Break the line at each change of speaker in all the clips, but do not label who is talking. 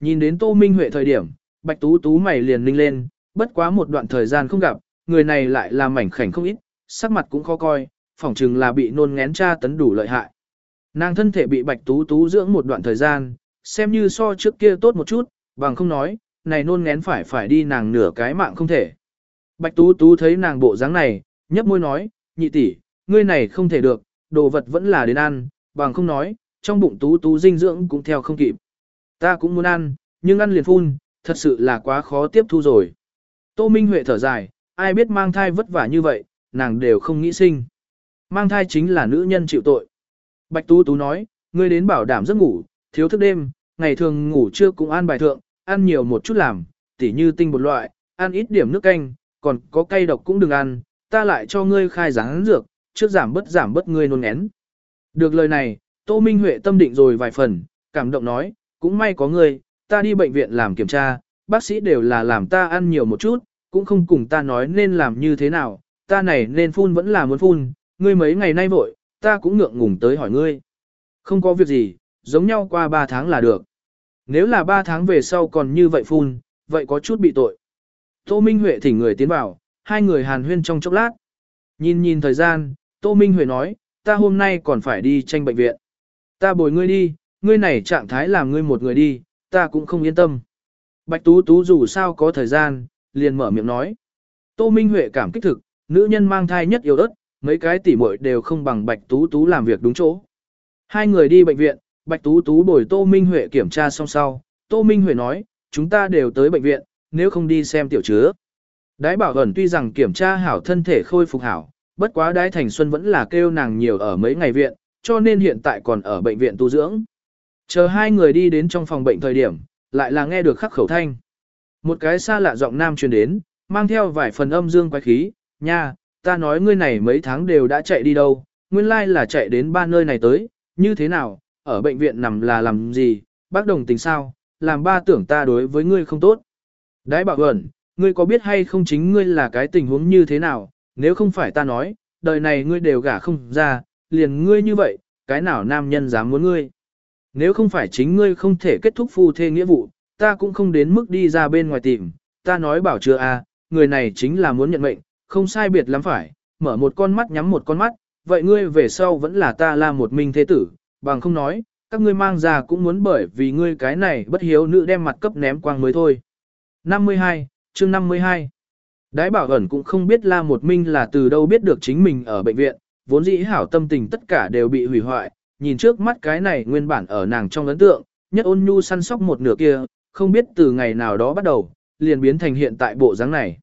Nhìn đến Tô Minh Huệ thời điểm, Bạch Tú Tú mày liền ninh lên, bất quá một đoạn thời gian không gặp, người này lại là mảnh khảnh không ít, sắc mặt cũng khó coi, phỏng chừng là bị nôn ngén tra tấn đủ lợi hại. Nàng thân thể bị Bạch Tú Tú dưỡng một đoạn thời gian, xem như so trước kia tốt một chút, bằng không nói, này nôn ngén phải phải đi nàng nửa cái mạng không thể. Bạch Tú Tú thấy nàng bộ dáng này, nhấp môi nói, nhị tỷ, ngươi này không thể được, đồ vật vẫn là đến ăn, bằng không nói, trong bụng Tú Tú dinh dưỡng cũng theo không kịp. Ta cũng muốn ăn, nhưng ăn liền phun, thật sự là quá khó tiếp thu rồi. Tô Minh Huệ thở dài, ai biết mang thai vất vả như vậy, nàng đều không nghĩ sinh. Mang thai chính là nữ nhân chịu tội. Bạch Tú Tú nói, ngươi đến bảo đảm giấc ngủ, thiếu thức đêm, ngày thường ngủ trưa cũng ăn bài thượng, ăn nhiều một chút làm, tỉ như tinh bột loại, ăn ít điểm nước canh, còn có cay độc cũng đừng ăn, ta lại cho ngươi khai giáng dược, trước giảm bớt giảm bớt ngươi nôn én. Được lời này, Tô Minh Huệ tâm định rồi vài phần, cảm động nói, cũng may có ngươi, ta đi bệnh viện làm kiểm tra, bác sĩ đều là làm ta ăn nhiều một chút, cũng không cùng ta nói nên làm như thế nào, ta này nên phun vẫn là muốn phun, ngươi mấy ngày nay vội, ta cũng ngượng ngùng tới hỏi ngươi. Không có việc gì, giống nhau qua 3 tháng là được. Nếu là 3 tháng về sau còn như vậy phun, vậy có chút bị tội. Tô Minh Huệ thỉnh người tiến vào, hai người hàn huyên trong chốc lát. Nhìn nhìn thời gian, Tô Minh Huệ nói, ta hôm nay còn phải đi tranh bệnh viện. Ta bồi ngươi đi, ngươi này trạng thái làm ngươi một người đi, ta cũng không yên tâm. Bạch Tú Tú dù sao có thời gian, liền mở miệng nói. Tô Minh Huệ cảm kích thực, nữ nhân mang thai nhất yếu ớt, mấy cái tỉ muội đều không bằng Bạch Tú Tú làm việc đúng chỗ. Hai người đi bệnh viện, Bạch Tú Tú bồi Tô Minh Huệ kiểm tra xong sau, Tô Minh Huệ nói, chúng ta đều tới bệnh viện, nếu không đi xem tiểu chứa. Đái bảo ẩn tuy rằng kiểm tra hảo thân thể khôi phục hảo, bất quá đái thành xuân vẫn là kêu nàng nhiều ở mấy ngày viện, cho nên hiện tại còn ở bệnh viện tu dưỡng. Chờ hai người đi đến trong phòng bệnh thời điểm, lại là nghe được khắc khẩu thanh. Một cái xa lạ giọng nam truyền đến, mang theo vài phần âm dương quái khí, nha, ta nói ngươi này mấy tháng đều đã chạy đi đâu, nguyên lai là chạy đến ba nơi này tới, như thế nào, ở bệnh viện nằm là làm gì, bác đồng tình sao, làm ba tưởng ta đối với ngươi không tốt. Đái bảo ẩn, ngươi có biết hay không chính ngươi là cái tình huống như thế nào, nếu không phải ta nói, đời này ngươi đều gả không ra, liền ngươi như vậy, cái nào nam nhân dám muốn ngươi. Nếu không phải chính ngươi không thể kết thúc phu thê nghĩa vụ, ta cũng không đến mức đi ra bên ngoài tìm, ta nói bảo chưa à, người này chính là muốn nhận mệnh, không sai biệt lắm phải, mở một con mắt nhắm một con mắt, vậy ngươi về sau vẫn là ta là một mình thế tử, bằng không nói, các ngươi mang ra cũng muốn bởi vì ngươi cái này bất hiếu nữ đem mặt cấp ném quang mới thôi. 52, chương 52 Đái bảo ẩn cũng không biết La Một Minh là từ đâu biết được chính mình ở bệnh viện, vốn dĩ hảo tâm tình tất cả đều bị hủy hoại, nhìn trước mắt cái này nguyên bản ở nàng trong ấn tượng, nhất ôn nhu săn sóc một nửa kia, không biết từ ngày nào đó bắt đầu, liền biến thành hiện tại bộ dáng này.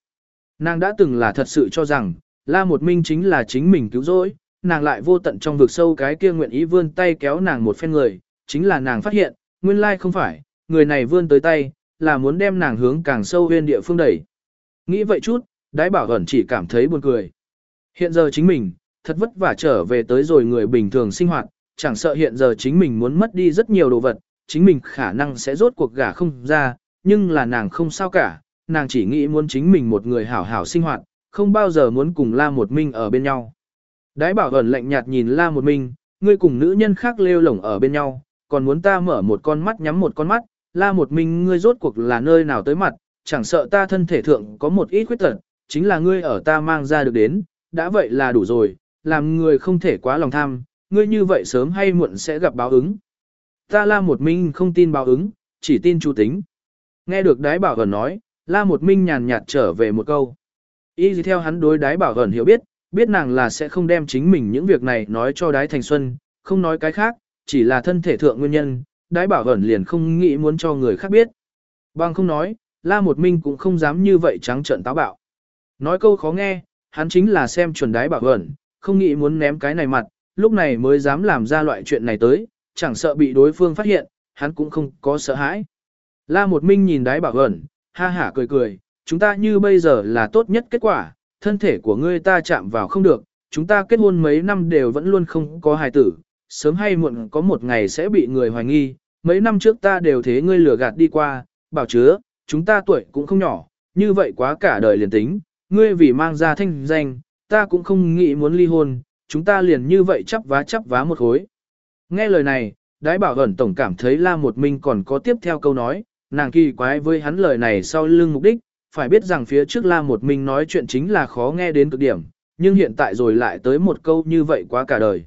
Nàng đã từng là thật sự cho rằng, La Một Minh chính là chính mình cứu rỗi, nàng lại vô tận trong vực sâu cái kia nguyện ý vươn tay kéo nàng một phen người, chính là nàng phát hiện, nguyên lai không phải, người này vươn tới tay, là muốn đem nàng hướng càng sâu huyên địa phương đẩy. Nghĩ vậy chút, đái bảo ẩn chỉ cảm thấy buồn cười. Hiện giờ chính mình, thật vất vả trở về tới rồi người bình thường sinh hoạt, chẳng sợ hiện giờ chính mình muốn mất đi rất nhiều đồ vật, chính mình khả năng sẽ rốt cuộc gả không ra, nhưng là nàng không sao cả, nàng chỉ nghĩ muốn chính mình một người hảo hảo sinh hoạt, không bao giờ muốn cùng La Một Minh ở bên nhau. Đái bảo ẩn lạnh nhạt nhìn La Một Minh, ngươi cùng nữ nhân khác lêu lổng ở bên nhau, còn muốn ta mở một con mắt nhắm một con mắt, La Một Minh ngươi rốt cuộc là nơi nào tới mặt, chẳng sợ ta thân thể thượng có một ít khuyết tật, chính là ngươi ở ta mang ra được đến, đã vậy là đủ rồi, làm người không thể quá lòng tham, ngươi như vậy sớm hay muộn sẽ gặp báo ứng. Ta La Một Minh không tin báo ứng, chỉ tin chu tính. Nghe được đái bảo ẩn nói, La Một Minh nhàn nhạt trở về một câu. Y gì theo hắn đối đái bảo ẩn hiểu biết, biết nàng là sẽ không đem chính mình những việc này nói cho đái thành xuân, không nói cái khác, chỉ là thân thể thượng nguyên nhân, đái bảo ẩn liền không nghĩ muốn cho người khác biết. Bằng không nói, La Một Minh cũng không dám như vậy trắng trợn táo bạo. Nói câu khó nghe, hắn chính là xem chuẩn đái bảo ẩn, không nghĩ muốn ném cái này mặt, lúc này mới dám làm ra loại chuyện này tới, chẳng sợ bị đối phương phát hiện, hắn cũng không có sợ hãi. La Một Minh nhìn đái bảo ẩn, ha hả cười cười, chúng ta như bây giờ là tốt nhất kết quả, thân thể của ngươi ta chạm vào không được, chúng ta kết hôn mấy năm đều vẫn luôn không có hài tử, sớm hay muộn có một ngày sẽ bị người hoài nghi, mấy năm trước ta đều thế ngươi lừa gạt đi qua, bảo chứa, chúng ta tuổi cũng không nhỏ, như vậy quá cả đời liền tính, ngươi vì mang ra thanh danh, ta cũng không nghĩ muốn ly hôn, chúng ta liền như vậy chắp vá chắp vá một hối. Nghe lời này, đái bảo ẩn tổng cảm thấy la một minh còn có tiếp theo câu nói, nàng kỳ quái với hắn lời này sau lưng mục đích, phải biết rằng phía trước La một Minh nói chuyện chính là khó nghe đến cực điểm, nhưng hiện tại rồi lại tới một câu như vậy quá cả đời.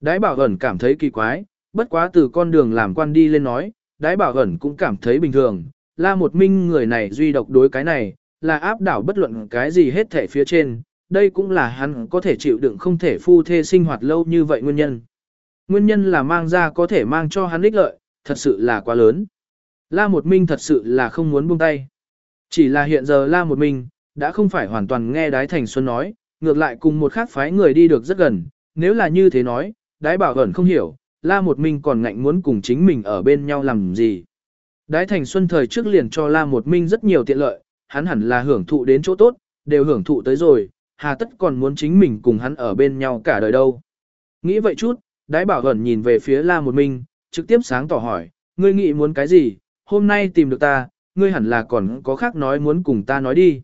Đái bảo ẩn cảm thấy kỳ quái, bất quá từ con đường làm quan đi lên nói, đái bảo ẩn cũng cảm thấy bình thường, La một minh người này duy độc đối cái này, là áp đảo bất luận cái gì hết thể phía trên, đây cũng là hắn có thể chịu đựng không thể phu thê sinh hoạt lâu như vậy nguyên nhân. Nguyên nhân là mang ra có thể mang cho hắn ích lợi, thật sự là quá lớn. La một minh thật sự là không muốn buông tay. Chỉ là hiện giờ La một minh, đã không phải hoàn toàn nghe đái thành xuân nói, ngược lại cùng một khác phái người đi được rất gần, nếu là như thế nói, đái bảo ẩn không hiểu, La một minh còn ngạnh muốn cùng chính mình ở bên nhau làm gì. Đái thành xuân thời trước liền cho La một minh rất nhiều tiện lợi, hắn hẳn là hưởng thụ đến chỗ tốt, đều hưởng thụ tới rồi, hà tất còn muốn chính mình cùng hắn ở bên nhau cả đời đâu. Nghĩ vậy chút, đái bảo hẩn nhìn về phía La một minh, trực tiếp sáng tỏ hỏi, ngươi nghĩ muốn cái gì, hôm nay tìm được ta, ngươi hẳn là còn có khác nói muốn cùng ta nói đi.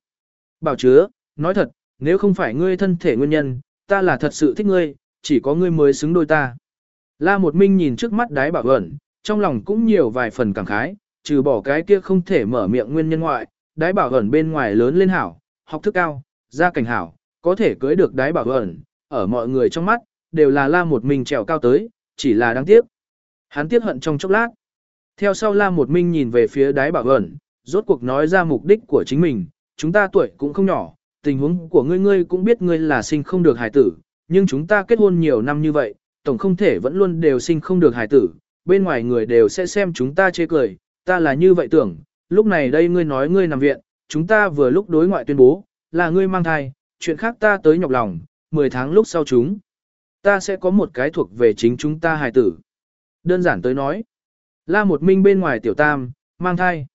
Bảo chứa, nói thật, nếu không phải ngươi thân thể nguyên nhân, ta là thật sự thích ngươi, chỉ có ngươi mới xứng đôi ta. La một minh nhìn trước mắt đái bảo ẩn, trong lòng cũng nhiều vài phần cảm khái, trừ bỏ cái kia không thể mở miệng nguyên nhân ngoại, đái bảo ẩn bên ngoài lớn lên hảo, học thức cao, gia cảnh hảo, có thể cưới được đái bảo ẩn, ở mọi người trong mắt, đều là la một minh trèo cao tới, chỉ là đáng tiếc. Hắn tiếc hận trong chốc lát. Theo sau la một minh nhìn về phía đái bảo ẩn, rốt cuộc nói ra mục đích của chính mình, chúng ta tuổi cũng không nhỏ, tình huống của ngươi ngươi cũng biết ngươi là sinh không được hài tử, nhưng chúng ta kết hôn nhiều năm như vậy, tổng không thể vẫn luôn đều sinh không được hài tử, bên ngoài người đều sẽ xem chúng ta chê cười, ta là như vậy tưởng, lúc này đây ngươi nói ngươi nằm viện, chúng ta vừa lúc đối ngoại tuyên bố, là ngươi mang thai, chuyện khác ta tới nhọc lòng, 10 tháng lúc sau chúng. Ta sẽ có một cái thuộc về chính chúng ta hài tử. Đơn giản tới nói, la một minh bên ngoài tiểu tam, mang thai.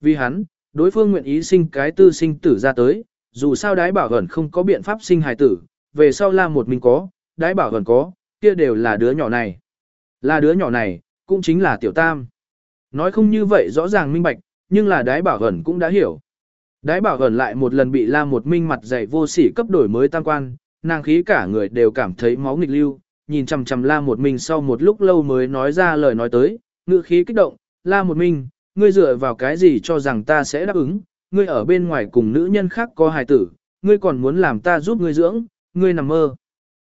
Vì hắn, đối phương nguyện ý sinh cái tư sinh tử ra tới, dù sao đái bảo gần không có biện pháp sinh hài tử, về sau la một minh có, đái bảo gần có, kia đều là đứa nhỏ này. Là đứa nhỏ này, cũng chính là tiểu tam. Nói không như vậy rõ ràng minh bạch, nhưng là đái bảo gần cũng đã hiểu. Đái bảo ẩn lại một lần bị la một minh mặt dày vô sỉ cấp đổi mới tam quan, nàng khí cả người đều cảm thấy máu nghịch lưu, nhìn chằm chằm la một minh sau một lúc lâu mới nói ra lời nói tới, ngữ khí kích động, la một minh, ngươi dựa vào cái gì cho rằng ta sẽ đáp ứng, ngươi ở bên ngoài cùng nữ nhân khác có hài tử, ngươi còn muốn làm ta giúp ngươi dưỡng, ngươi nằm mơ.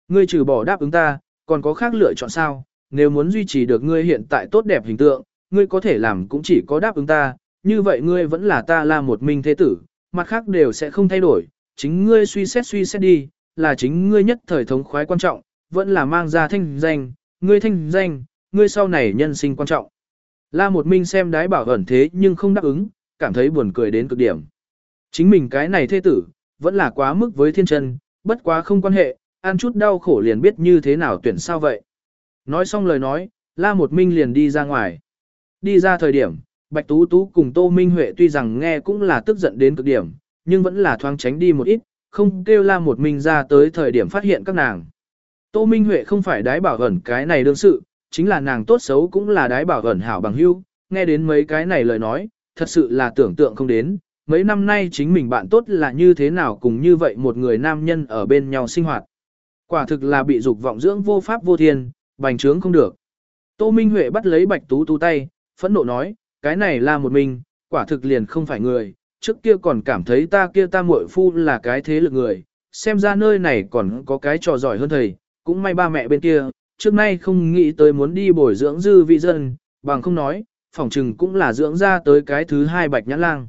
Ngươi trừ bỏ đáp ứng ta, còn có khác lựa chọn sao, nếu muốn duy trì được ngươi hiện tại tốt đẹp hình tượng, ngươi có thể làm cũng chỉ có đáp ứng ta, như vậy ngươi vẫn là ta là một minh thế tử, mặt khác đều sẽ không thay đổi, chính ngươi suy xét suy xét đi, là chính ngươi nhất thời thống khoái quan trọng, vẫn là mang ra thanh danh, ngươi thanh danh, ngươi sau này nhân sinh quan trọng. La một minh xem đái bảo ẩn thế nhưng không đáp ứng, cảm thấy buồn cười đến cực điểm. Chính mình cái này thế tử, vẫn là quá mức với thiên chân, bất quá không quan hệ, ăn chút đau khổ liền biết như thế nào tuyển sao vậy. Nói xong lời nói, La một minh liền đi ra ngoài. Đi ra thời điểm, Bạch Tú Tú cùng Tô Minh Huệ tuy rằng nghe cũng là tức giận đến cực điểm, nhưng vẫn là thoáng tránh đi một ít, không kêu la một mình ra tới thời điểm phát hiện các nàng. Tô Minh Huệ không phải đái bảo ẩn cái này đương sự, chính là nàng tốt xấu cũng là đái bảo ẩn hảo bằng hữu, nghe đến mấy cái này lời nói, thật sự là tưởng tượng không đến, mấy năm nay chính mình bạn tốt là như thế nào cùng như vậy một người nam nhân ở bên nhau sinh hoạt. Quả thực là bị dục vọng dưỡng vô pháp vô thiên, bành trướng không được. Tô Minh Huệ bắt lấy Bạch Tú Tú tay, phẫn nộ nói, cái này là một mình, quả thực liền không phải người, trước kia còn cảm thấy ta kia ta muội phu là cái thế lực người, xem ra nơi này còn có cái trò giỏi hơn thầy, cũng may ba mẹ bên kia, trước nay không nghĩ tới muốn đi bồi dưỡng dư vị dân, bằng không nói, phỏng trừng cũng là dưỡng ra tới cái thứ hai bạch nhãn lang.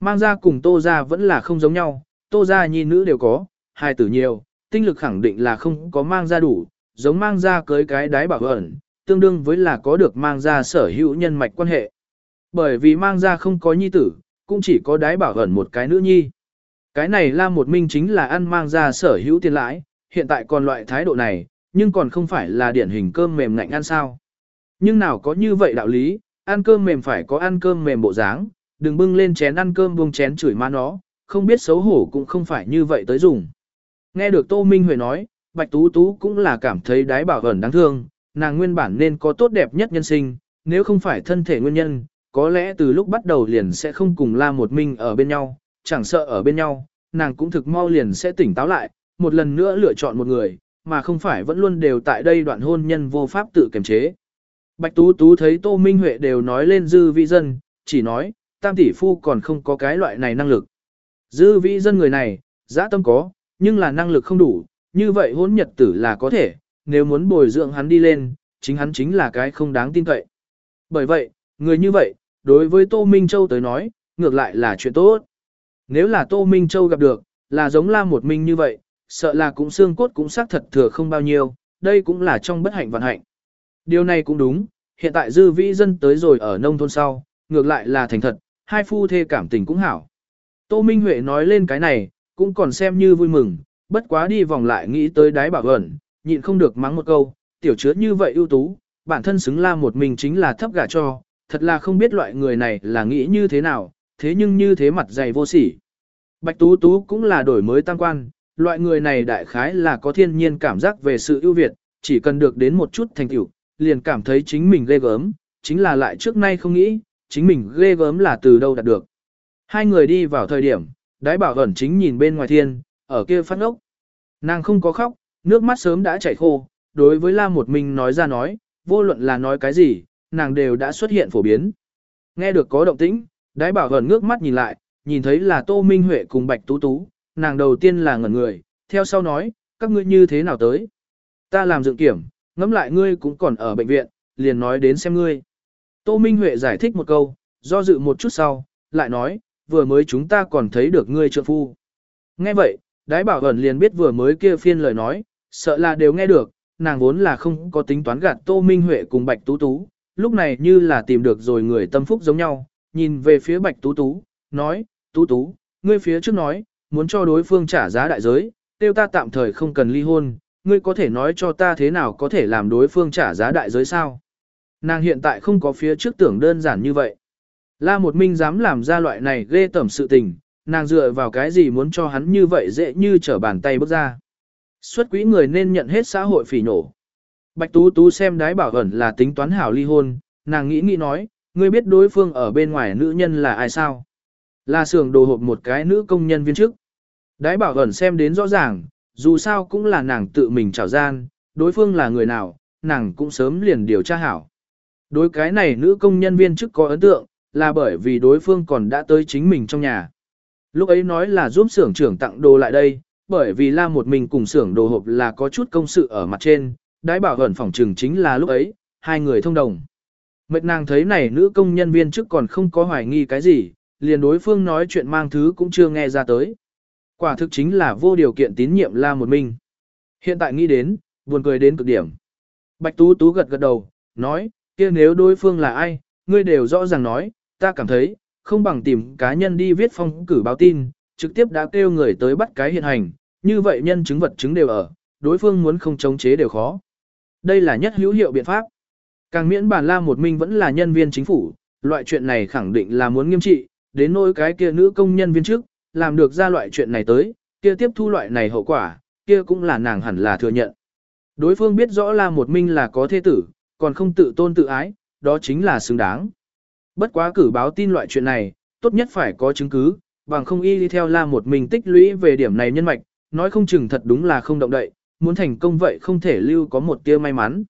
Mang ra cùng tô ra vẫn là không giống nhau, tô ra nhi nữ đều có, hai tử nhiều, tinh lực khẳng định là không có mang ra đủ, giống mang ra cưới cái đái bảo ẩn, tương đương với là có được mang ra sở hữu nhân mạch quan hệ. Bởi vì mang ra không có nhi tử, cũng chỉ có đái bảo ẩn một cái nữ nhi. Cái này la một minh chính là ăn mang ra sở hữu tiền lãi, hiện tại còn loại thái độ này, nhưng còn không phải là điển hình cơm mềm ngạnh ăn sao. Nhưng nào có như vậy đạo lý, ăn cơm mềm phải có ăn cơm mềm bộ dáng, đừng bưng lên chén ăn cơm buông chén chửi má nó, không biết xấu hổ cũng không phải như vậy tới dùng. Nghe được Tô Minh Huệ nói, Bạch Tú Tú cũng là cảm thấy đái bảo ẩn đáng thương, nàng nguyên bản nên có tốt đẹp nhất nhân sinh, nếu không phải thân thể nguyên nhân, có lẽ từ lúc bắt đầu liền sẽ không cùng La Một Minh ở bên nhau, chẳng sợ ở bên nhau, nàng cũng thực mau liền sẽ tỉnh táo lại, một lần nữa lựa chọn một người, mà không phải vẫn luôn đều tại đây đoạn hôn nhân vô pháp tự kiềm chế. Bạch Tú Tú thấy Tô Minh Huệ đều nói lên dư vị dân, chỉ nói, tam tỷ phu còn không có cái loại này năng lực. Dư vị dân người này, dã tâm có, nhưng là năng lực không đủ, như vậy hôn nhật tử là có thể, nếu muốn bồi dưỡng hắn đi lên, chính hắn chính là cái không đáng tin cậy. Bởi vậy, người như vậy, đối với Tô Minh Châu tới nói, ngược lại là chuyện tốt. Nếu là Tô Minh Châu gặp được, là giống la một mình như vậy, sợ là cũng xương cốt cũng xác thật thừa không bao nhiêu, đây cũng là trong bất hạnh vận hạnh. Điều này cũng đúng, hiện tại dư vĩ dân tới rồi ở nông thôn sau, ngược lại là thành thật, hai phu thê cảm tình cũng hảo. Tô Minh Huệ nói lên cái này, cũng còn xem như vui mừng, bất quá đi vòng lại nghĩ tới đái bảo ẩn, nhịn không được mắng một câu, tiểu chứa như vậy ưu tú, bản thân xứng la một mình chính là thấp gả cho, thật là không biết loại người này là nghĩ như thế nào, thế nhưng như thế mặt dày vô sỉ. Bạch Tú Tú cũng là đổi mới tăng quan, loại người này đại khái là có thiên nhiên cảm giác về sự ưu việt, chỉ cần được đến một chút thành tựu, liền cảm thấy chính mình ghê gớm, chính là lại trước nay không nghĩ, chính mình ghê gớm là từ đâu đạt được. Hai người đi vào thời điểm, đái bảo ẩn chính nhìn bên ngoài thiên, ở kia phát ốc. Nàng không có khóc, nước mắt sớm đã chảy khô, đối với La một mình nói ra nói, vô luận là nói cái gì, nàng đều đã xuất hiện phổ biến. Nghe được có động tĩnh, đái bảo ẩn ngước mắt nhìn lại, nhìn thấy là Tô Minh Huệ cùng Bạch Tú Tú, nàng đầu tiên là ngẩn người, theo sau nói, các ngươi như thế nào tới. Ta làm dựng kiểm, ngẫm lại ngươi cũng còn ở bệnh viện, liền nói đến xem ngươi. Tô Minh Huệ giải thích một câu, do dự một chút sau, lại nói, vừa mới chúng ta còn thấy được ngươi trợ phu. Nghe vậy, đái bảo ẩn liền biết vừa mới kia phiên lời nói, sợ là đều nghe được, nàng vốn là không có tính toán gạt Tô Minh Huệ cùng Bạch Tú Tú, lúc này như là tìm được rồi người tâm phúc giống nhau, nhìn về phía Bạch Tú Tú, nói, Tú Tú, ngươi phía trước nói, muốn cho đối phương trả giá đại giới, tiêu ta tạm thời không cần ly hôn, ngươi có thể nói cho ta thế nào có thể làm đối phương trả giá đại giới sao? Nàng hiện tại không có phía trước tưởng đơn giản như vậy. La một minh dám làm ra loại này ghê tẩm sự tình, nàng dựa vào cái gì muốn cho hắn như vậy dễ như trở bàn tay bước ra. Xuất quỹ người nên nhận hết xã hội phỉ nổ. Bạch Tú Tú xem đái bảo ẩn là tính toán hảo ly hôn, nàng nghĩ nghĩ nói, ngươi biết đối phương ở bên ngoài nữ nhân là ai sao? Là xưởng đồ hộp một cái nữ công nhân viên chức. Đái bảo ẩn xem đến rõ ràng, dù sao cũng là nàng tự mình trào gian, đối phương là người nào, nàng cũng sớm liền điều tra hảo. Đối cái này nữ công nhân viên chức có ấn tượng, là bởi vì đối phương còn đã tới chính mình trong nhà. Lúc ấy nói là giúp xưởng trưởng tặng đồ lại đây, bởi vì la một mình cùng xưởng đồ hộp là có chút công sự ở mặt trên, đái bảo hẩn phòng trừng chính là lúc ấy, hai người thông đồng. Mệt nàng thấy này nữ công nhân viên trước còn không có hoài nghi cái gì, liền đối phương nói chuyện mang thứ cũng chưa nghe ra tới. Quả thực chính là vô điều kiện tín nhiệm la một mình. Hiện tại nghĩ đến, buồn cười đến cực điểm. Bạch Tú Tú gật gật đầu, nói, kia nếu đối phương là ai, ngươi đều rõ ràng nói, ta cảm thấy, không bằng tìm cá nhân đi viết phong cử báo tin, trực tiếp đã kêu người tới bắt cái hiện hành, như vậy nhân chứng vật chứng đều ở, đối phương muốn không chống chế đều khó. Đây là nhất hữu hiệu biện pháp. Càng miễn bản la một minh vẫn là nhân viên chính phủ, loại chuyện này khẳng định là muốn nghiêm trị, đến nỗi cái kia nữ công nhân viên trước, làm được ra loại chuyện này tới, kia tiếp thu loại này hậu quả, kia cũng là nàng hẳn là thừa nhận. Đối phương biết rõ là một minh là có thế tử, còn không tự tôn tự ái, đó chính là xứng đáng. Bất quá cử báo tin loại chuyện này, tốt nhất phải có chứng cứ, bằng không y đi theo la một mình tích lũy về điểm này nhân mạch, nói không chừng thật đúng là không động đậy, muốn thành công vậy không thể lưu có một tia may mắn.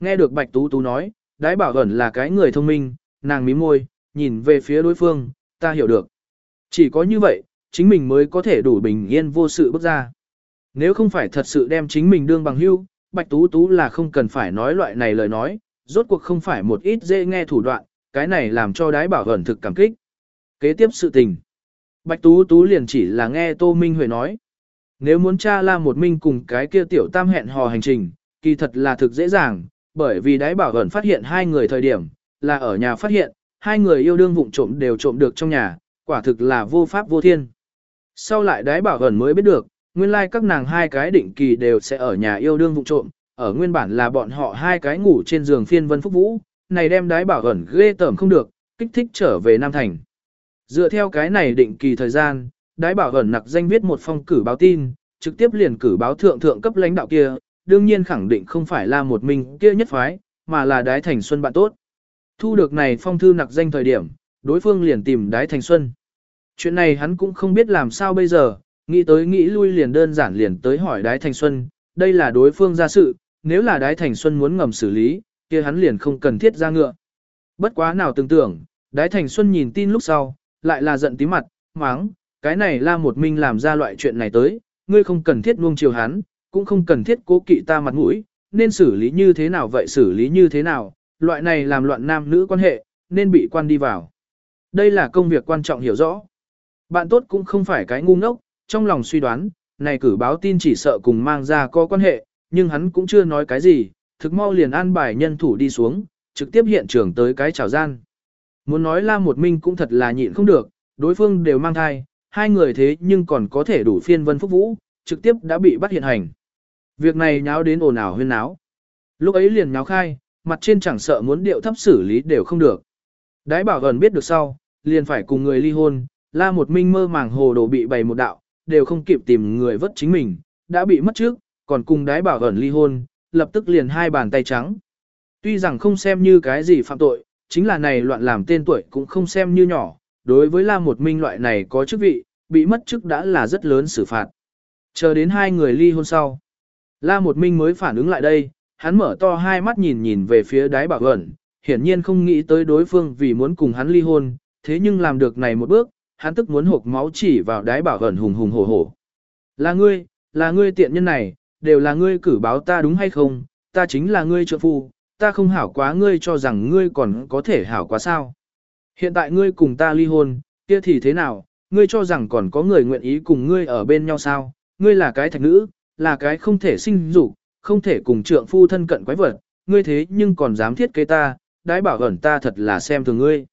Nghe được Bạch Tú Tú nói, đái bảo ẩn là cái người thông minh, nàng mím môi, nhìn về phía đối phương, ta hiểu được. Chỉ có như vậy, chính mình mới có thể đủ bình yên vô sự bước ra. Nếu không phải thật sự đem chính mình đương bằng hưu, Bạch Tú Tú là không cần phải nói loại này lời nói, rốt cuộc không phải một ít dễ nghe thủ đoạn, cái này làm cho đái bảo ẩn thực cảm kích. Kế tiếp sự tình. Bạch Tú Tú liền chỉ là nghe Tô Minh Huệ nói. Nếu muốn tra la một minh cùng cái kia tiểu tam hẹn hò hành trình, kỳ thật là thực dễ dàng, bởi vì đái bảo ẩn phát hiện hai người thời điểm, là ở nhà phát hiện, hai người yêu đương vụng trộm đều trộm được trong nhà, quả thực là vô pháp vô thiên. Sau lại đái bảo ẩn mới biết được, nguyên lai like các nàng hai cái định kỳ đều sẽ ở nhà yêu đương vụng trộm, ở nguyên bản là bọn họ hai cái ngủ trên giường phiên vân phúc vũ, này đem đái bảo ẩn ghê tởm không được, kích thích trở về Nam Thành. Dựa theo cái này định kỳ thời gian, đái bảo ẩn nặc danh viết một phong cử báo tin, trực tiếp liền cử báo thượng thượng cấp lãnh đạo kia, đương nhiên khẳng định không phải là một mình kia nhất phái, mà là đái thành xuân bạn tốt. Thu được này phong thư nặc danh thời điểm, đối phương liền tìm đái thành xuân. Chuyện này hắn cũng không biết làm sao bây giờ, nghĩ tới nghĩ lui liền đơn giản liền tới hỏi đái thành xuân, đây là đối phương ra sự, nếu là đái thành xuân muốn ngầm xử lý, kia hắn liền không cần thiết ra ngựa. Bất quá nào tưởng tưởng, Đái Thành Xuân nhìn tin lúc sau, lại là giận tí mặt, máng, cái này la một minh làm ra loại chuyện này tới, ngươi không cần thiết nuông chiều hắn, cũng không cần thiết cố kỵ ta mặt mũi, nên xử lý như thế nào vậy xử lý như thế nào, loại này làm loạn nam nữ quan hệ, nên bị quan đi vào. Đây là công việc quan trọng hiểu rõ. Bạn tốt cũng không phải cái ngu ngốc, trong lòng suy đoán, này cử báo tin chỉ sợ cùng mang ra có quan hệ, nhưng hắn cũng chưa nói cái gì, thực mau liền an bài nhân thủ đi xuống, trực tiếp hiện trường tới cái chào gian. Muốn nói la một minh cũng thật là nhịn không được, đối phương đều mang thai, hai người thế nhưng còn có thể đủ phiên vân phúc vũ, trực tiếp đã bị bắt hiện hành. Việc này nháo đến ồn ào huyên náo. Lúc ấy liền nháo khai, mặt trên chẳng sợ muốn điệu thấp xử lý đều không được. Đái bảo gần biết được sau, liền phải cùng người ly hôn, la một minh mơ màng hồ đồ bị bày một đạo, đều không kịp tìm người vất chính mình, đã bị mất trước, còn cùng đái bảo gần ly hôn, lập tức liền hai bàn tay trắng. Tuy rằng không xem như cái gì phạm tội, chính là này loạn làm tên tuổi cũng không xem như nhỏ, đối với la một minh loại này có chức vị, bị mất chức đã là rất lớn xử phạt. Chờ đến hai người ly hôn sau. La một minh mới phản ứng lại đây, hắn mở to hai mắt nhìn nhìn về phía đái bảo ẩn, hiển nhiên không nghĩ tới đối phương vì muốn cùng hắn ly hôn, thế nhưng làm được này một bước, hắn tức muốn hộp máu chỉ vào đái bảo ẩn hùng hùng hổ hổ. Là ngươi, là ngươi tiện nhân này, đều là ngươi cử báo ta đúng hay không, ta chính là ngươi trợ phu, ta không hảo quá ngươi cho rằng ngươi còn có thể hảo quá sao. Hiện tại ngươi cùng ta ly hôn, kia thì thế nào, ngươi cho rằng còn có người nguyện ý cùng ngươi ở bên nhau sao, ngươi là cái thạch nữ, là cái không thể sinh dục, không thể cùng trượng phu thân cận quái vật, ngươi thế nhưng còn dám thiết kế ta, đái bảo ẩn ta thật là xem thường ngươi.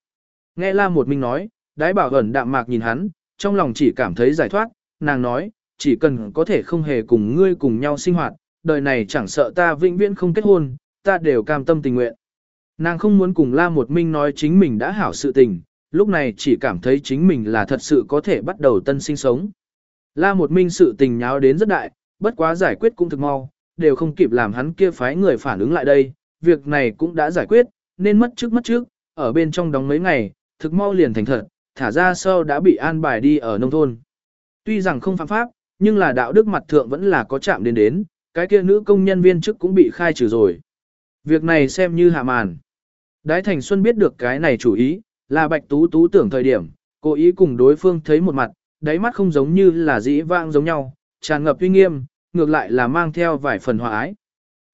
Nghe la một mình nói, đái bảo ẩn đạm mạc nhìn hắn, trong lòng chỉ cảm thấy giải thoát, nàng nói, chỉ cần có thể không hề cùng ngươi cùng nhau sinh hoạt, đời này chẳng sợ ta vĩnh viễn không kết hôn, ta đều cam tâm tình nguyện. Nàng không muốn cùng La Một Minh nói chính mình đã hảo sự tình, lúc này chỉ cảm thấy chính mình là thật sự có thể bắt đầu tân sinh sống. La Một Minh sự tình nháo đến rất đại, bất quá giải quyết cũng thực mau, đều không kịp làm hắn kia phái người phản ứng lại đây, việc này cũng đã giải quyết, nên mất trước mất trước, ở bên trong đóng mấy ngày, thực mau liền thành thật, thả ra sau đã bị an bài đi ở nông thôn. Tuy rằng không phạm pháp, nhưng là đạo đức mặt thượng vẫn là có chạm đến đến, cái kia nữ công nhân viên chức cũng bị khai trừ rồi. Việc này xem như hạ màn. Đái Thành Xuân biết được cái này chủ ý, là Bạch Tú Tú tưởng thời điểm, cố ý cùng đối phương thấy một mặt, đáy mắt không giống như là dĩ vãng giống nhau, tràn ngập uy nghiêm, ngược lại là mang theo vài phần hòa ái.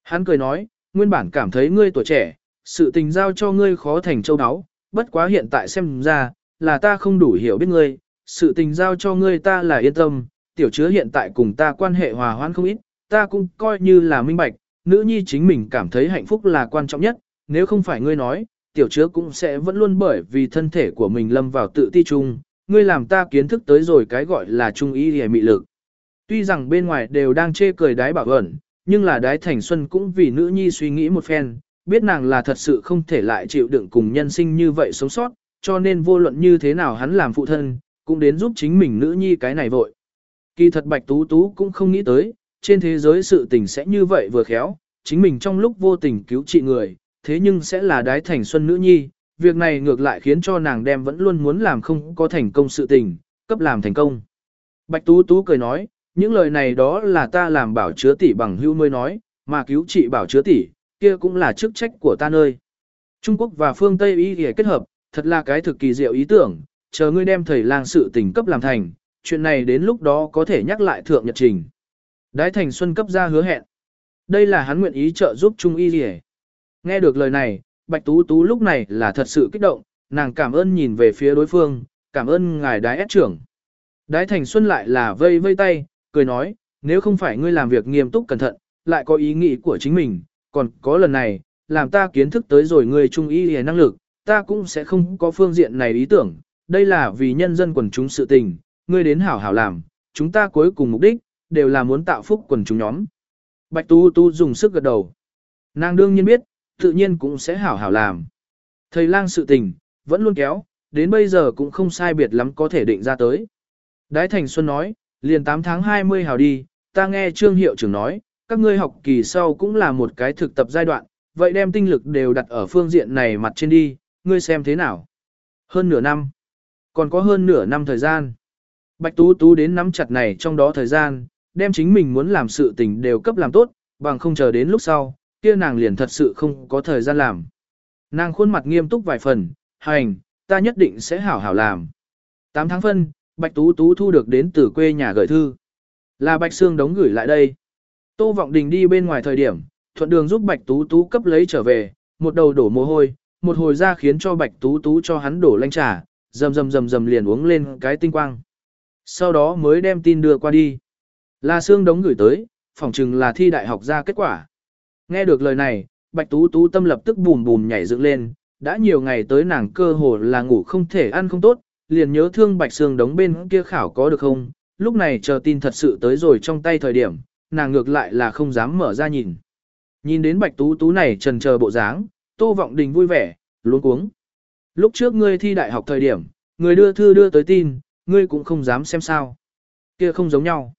Hắn cười nói, nguyên bản cảm thấy ngươi tuổi trẻ, sự tình giao cho ngươi khó thành châu áo, bất quá hiện tại xem ra, là ta không đủ hiểu biết ngươi, sự tình giao cho ngươi ta là yên tâm, tiểu chứa hiện tại cùng ta quan hệ hòa hoãn không ít, ta cũng coi như là minh bạch, nữ nhi chính mình cảm thấy hạnh phúc là quan trọng nhất, nếu không phải ngươi nói, tiểu chứa cũng sẽ vẫn luôn bởi vì thân thể của mình lâm vào tự ti chung, ngươi làm ta kiến thức tới rồi cái gọi là trung ý hề mị lực. Tuy rằng bên ngoài đều đang chê cười đái bảo ẩn, nhưng là đái thành xuân cũng vì nữ nhi suy nghĩ một phen, biết nàng là thật sự không thể lại chịu đựng cùng nhân sinh như vậy sống sót, cho nên vô luận như thế nào hắn làm phụ thân, cũng đến giúp chính mình nữ nhi cái này vội. Kỳ thật Bạch Tú Tú cũng không nghĩ tới, trên thế giới sự tình sẽ như vậy vừa khéo, chính mình trong lúc vô tình cứu trị người, thế nhưng sẽ là đái thành xuân nữ nhi, việc này ngược lại khiến cho nàng đem vẫn luôn muốn làm không có thành công sự tình, cấp làm thành công. Bạch Tú Tú cười nói, những lời này đó là ta làm bảo chứa tỷ bằng hưu mới nói, mà cứu trị bảo chứa tỷ, kia cũng là chức trách của ta nơi. Trung Quốc và phương Tây ý y kết hợp, thật là cái thực kỳ diệu ý tưởng, chờ ngươi đem thầy lang sự tình cấp làm thành, chuyện này đến lúc đó có thể nhắc lại thượng nhật trình. Đái Thành Xuân cấp ra hứa hẹn. Đây là hắn nguyện ý trợ giúp Trung Y Lì Nghe được lời này, Bạch Tú Tú lúc này là thật sự kích động, nàng cảm ơn nhìn về phía đối phương, cảm ơn ngài đái ép trưởng. Đái Thành Xuân lại là vây vây tay, cười nói, nếu không phải ngươi làm việc nghiêm túc cẩn thận, lại có ý nghĩ của chính mình, còn có lần này, làm ta kiến thức tới rồi ngươi Trung ý hề năng lực, ta cũng sẽ không có phương diện này ý tưởng, đây là vì nhân dân quần chúng sự tình, ngươi đến hảo hảo làm, chúng ta cuối cùng mục đích, đều là muốn tạo phúc quần chúng nhóm. Bạch Tu Tu dùng sức gật đầu. Nàng đương nhiên biết, tự nhiên cũng sẽ hảo hảo làm. Thầy lang sự tình, vẫn luôn kéo, đến bây giờ cũng không sai biệt lắm có thể định ra tới. Đái Thành Xuân nói, liền 8 tháng 20 hảo đi, ta nghe Trương Hiệu trưởng nói, các ngươi học kỳ sau cũng là một cái thực tập giai đoạn, vậy đem tinh lực đều đặt ở phương diện này mặt trên đi, ngươi xem thế nào. Hơn nửa năm. Còn có hơn nửa năm thời gian. Bạch Tú Tú đến nắm chặt này trong đó thời gian, đem chính mình muốn làm sự tình đều cấp làm tốt, bằng không chờ đến lúc sau, kia nàng liền thật sự không có thời gian làm. Nàng khuôn mặt nghiêm túc vài phần, hành, ta nhất định sẽ hảo hảo làm. 8 tháng phân, Bạch Tú Tú thu được đến từ quê nhà gửi thư. Là Bạch Sương đóng gửi lại đây. Tô Vọng Đình đi bên ngoài thời điểm, thuận đường giúp Bạch Tú Tú cấp lấy trở về, một đầu đổ mồ hôi, một hồi ra khiến cho Bạch Tú Tú cho hắn đổ lanh trà, rầm rầm rầm rầm liền uống lên cái tinh quang. Sau đó mới đem tin đưa qua đi. Là Sương đóng gửi tới, phỏng chừng là thi đại học ra kết quả. Nghe được lời này, Bạch Tú Tú tâm lập tức bùm bùm nhảy dựng lên, đã nhiều ngày tới nàng cơ hồ là ngủ không thể ăn không tốt, liền nhớ thương Bạch Sương đóng bên kia khảo có được không, lúc này chờ tin thật sự tới rồi trong tay thời điểm, nàng ngược lại là không dám mở ra nhìn. Nhìn đến Bạch Tú Tú này trần chờ bộ dáng, Tô Vọng Đình vui vẻ, luống cuống. Lúc trước ngươi thi đại học thời điểm, người đưa thư đưa tới tin, ngươi cũng không dám xem sao. Kia không giống nhau.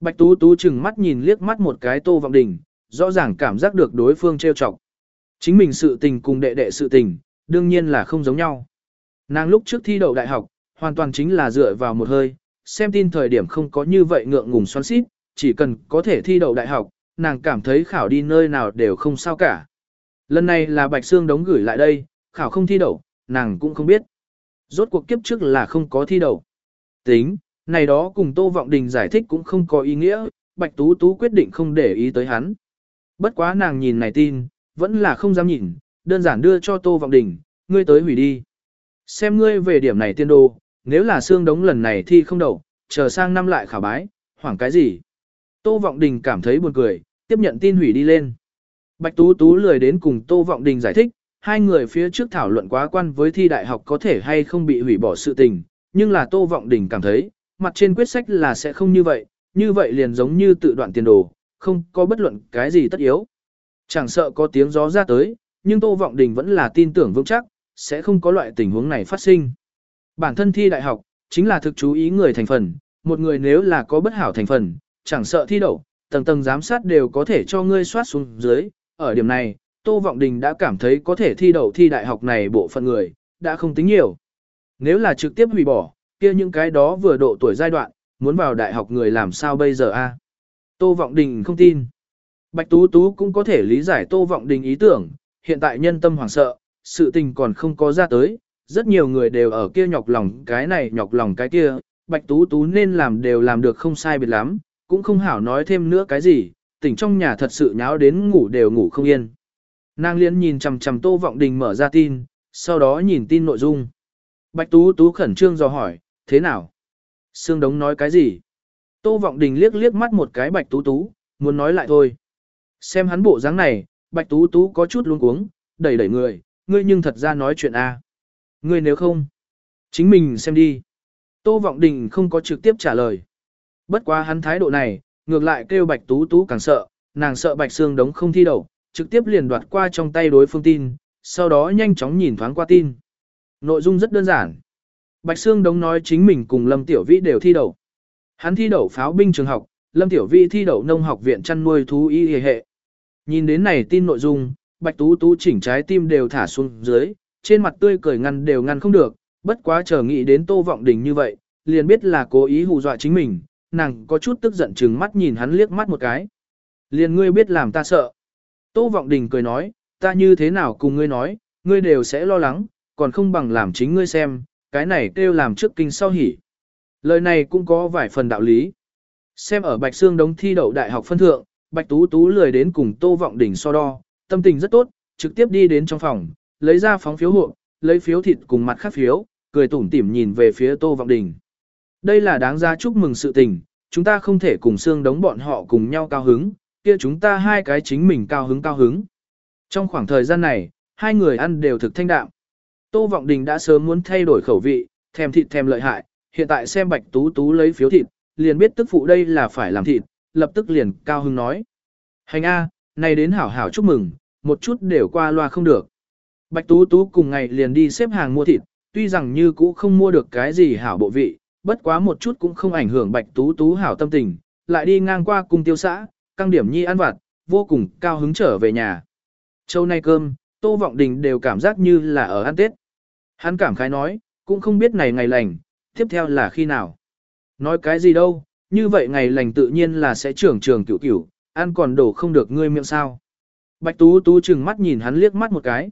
Bạch Tú Tú chừng mắt nhìn liếc mắt một cái Tô Vọng Đình, rõ ràng cảm giác được đối phương trêu chọc. Chính mình sự tình cùng đệ đệ sự tình, đương nhiên là không giống nhau. Nàng lúc trước thi đậu đại học, hoàn toàn chính là dựa vào một hơi, xem tin thời điểm không có như vậy ngượng ngùng xoắn xít, chỉ cần có thể thi đậu đại học, nàng cảm thấy khảo đi nơi nào đều không sao cả. Lần này là Bạch Sương đóng gửi lại đây, khảo không thi đậu, nàng cũng không biết. Rốt cuộc kiếp trước là không có thi đậu. Tính, này đó cùng Tô Vọng Đình giải thích cũng không có ý nghĩa, Bạch Tú Tú quyết định không để ý tới hắn. Bất quá nàng nhìn này tin, vẫn là không dám nhìn, đơn giản đưa cho Tô Vọng Đình, ngươi tới hủy đi. Xem ngươi về điểm này tiên đồ, nếu là xương đống lần này thì không đậu, chờ sang năm lại khả bái, hoảng cái gì. Tô Vọng Đình cảm thấy buồn cười, tiếp nhận tin hủy đi lên. Bạch Tú Tú lười đến cùng Tô Vọng Đình giải thích, hai người phía trước thảo luận quá quan với thi đại học có thể hay không bị hủy bỏ sự tình, nhưng là Tô Vọng Đình cảm thấy, mặt trên quyết sách là sẽ không như vậy, như vậy liền giống như tự đoạn tiền đồ, không có bất luận cái gì tất yếu. Chẳng sợ có tiếng gió ra tới, nhưng Tô Vọng Đình vẫn là tin tưởng vững chắc, sẽ không có loại tình huống này phát sinh. Bản thân thi đại học, chính là thực chú ý người thành phần, một người nếu là có bất hảo thành phần, chẳng sợ thi đậu, tầng tầng giám sát đều có thể cho ngươi soát xuống dưới. Ở điểm này, Tô Vọng Đình đã cảm thấy có thể thi đậu thi đại học này bộ phận người, đã không tính nhiều. Nếu là trực tiếp hủy bỏ, kia những cái đó vừa độ tuổi giai đoạn, muốn vào đại học người làm sao bây giờ a? Tô Vọng Đình không tin. Bạch Tú Tú cũng có thể lý giải Tô Vọng Đình ý tưởng, hiện tại nhân tâm hoảng sợ, sự tình còn không có ra tới, rất nhiều người đều ở kia nhọc lòng cái này nhọc lòng cái kia, Bạch Tú Tú nên làm đều làm được không sai biệt lắm, cũng không hảo nói thêm nữa cái gì, tỉnh trong nhà thật sự nháo đến ngủ đều ngủ không yên. Nàng liên nhìn chằm chằm Tô Vọng Đình mở ra tin, sau đó nhìn tin nội dung. Bạch Tú Tú khẩn trương dò hỏi, thế nào? Sương Đống nói cái gì? Tô Vọng Đình liếc liếc mắt một cái Bạch Tú Tú, muốn nói lại thôi. Xem hắn bộ dáng này, Bạch Tú Tú có chút luống cuống, đẩy đẩy người, ngươi nhưng thật ra nói chuyện A. Ngươi nếu không, chính mình xem đi. Tô Vọng Đình không có trực tiếp trả lời. Bất quá hắn thái độ này, ngược lại kêu Bạch Tú Tú càng sợ, nàng sợ Bạch Sương Đống không thi đậu, trực tiếp liền đoạt qua trong tay đối phương tin, sau đó nhanh chóng nhìn thoáng qua tin. Nội dung rất đơn giản. Bạch Sương Đống nói chính mình cùng Lâm Tiểu Vĩ đều thi đậu. Hắn thi đậu pháo binh trường học, Lâm Tiểu Vi thi đậu nông học viện chăn nuôi thú y hệ. Nhìn đến này tin nội dung, Bạch Tú Tú chỉnh trái tim đều thả xuống dưới, trên mặt tươi cười ngăn đều ngăn không được, bất quá chờ nghĩ đến Tô Vọng Đình như vậy, liền biết là cố ý hù dọa chính mình, nàng có chút tức giận chừng mắt nhìn hắn liếc mắt một cái. Liền ngươi biết làm ta sợ. Tô Vọng Đình cười nói, ta như thế nào cùng ngươi nói, ngươi đều sẽ lo lắng, còn không bằng làm chính ngươi xem, cái này kêu làm trước kinh sau hỉ. Lời này cũng có vài phần đạo lý. Xem ở Bạch Sương đống thi đậu đại học phân thượng, Bạch Tú Tú lười đến cùng Tô Vọng Đình so đo, tâm tình rất tốt, trực tiếp đi đến trong phòng, lấy ra phóng phiếu hộ, lấy phiếu thịt cùng mặt khác phiếu, cười tủm tỉm nhìn về phía Tô Vọng Đình. Đây là đáng ra chúc mừng sự tình, chúng ta không thể cùng xương đống bọn họ cùng nhau cao hứng, kia chúng ta hai cái chính mình cao hứng cao hứng. Trong khoảng thời gian này, hai người ăn đều thực thanh đạm. Tô Vọng Đình đã sớm muốn thay đổi khẩu vị, thèm thịt thèm lợi hại, hiện tại xem Bạch Tú Tú lấy phiếu thịt, liền biết tức phụ đây là phải làm thịt, lập tức liền cao hưng nói. Hành A, này đến hảo hảo chúc mừng, một chút đều qua loa không được. Bạch Tú Tú cùng ngày liền đi xếp hàng mua thịt, tuy rằng như cũ không mua được cái gì hảo bộ vị, bất quá một chút cũng không ảnh hưởng Bạch Tú Tú hảo tâm tình, lại đi ngang qua cung tiêu xã, căng điểm nhi ăn vặt, vô cùng cao hứng trở về nhà. Châu nay cơm, Tô Vọng Đình đều cảm giác như là ở ăn Tết. Hắn cảm khái nói, cũng không biết này ngày lành, tiếp theo là khi nào. Nói cái gì đâu, như vậy ngày lành tự nhiên là sẽ trưởng trường cửu cửu, ăn còn đổ không được ngươi miệng sao. Bạch Tú Tú chừng mắt nhìn hắn liếc mắt một cái.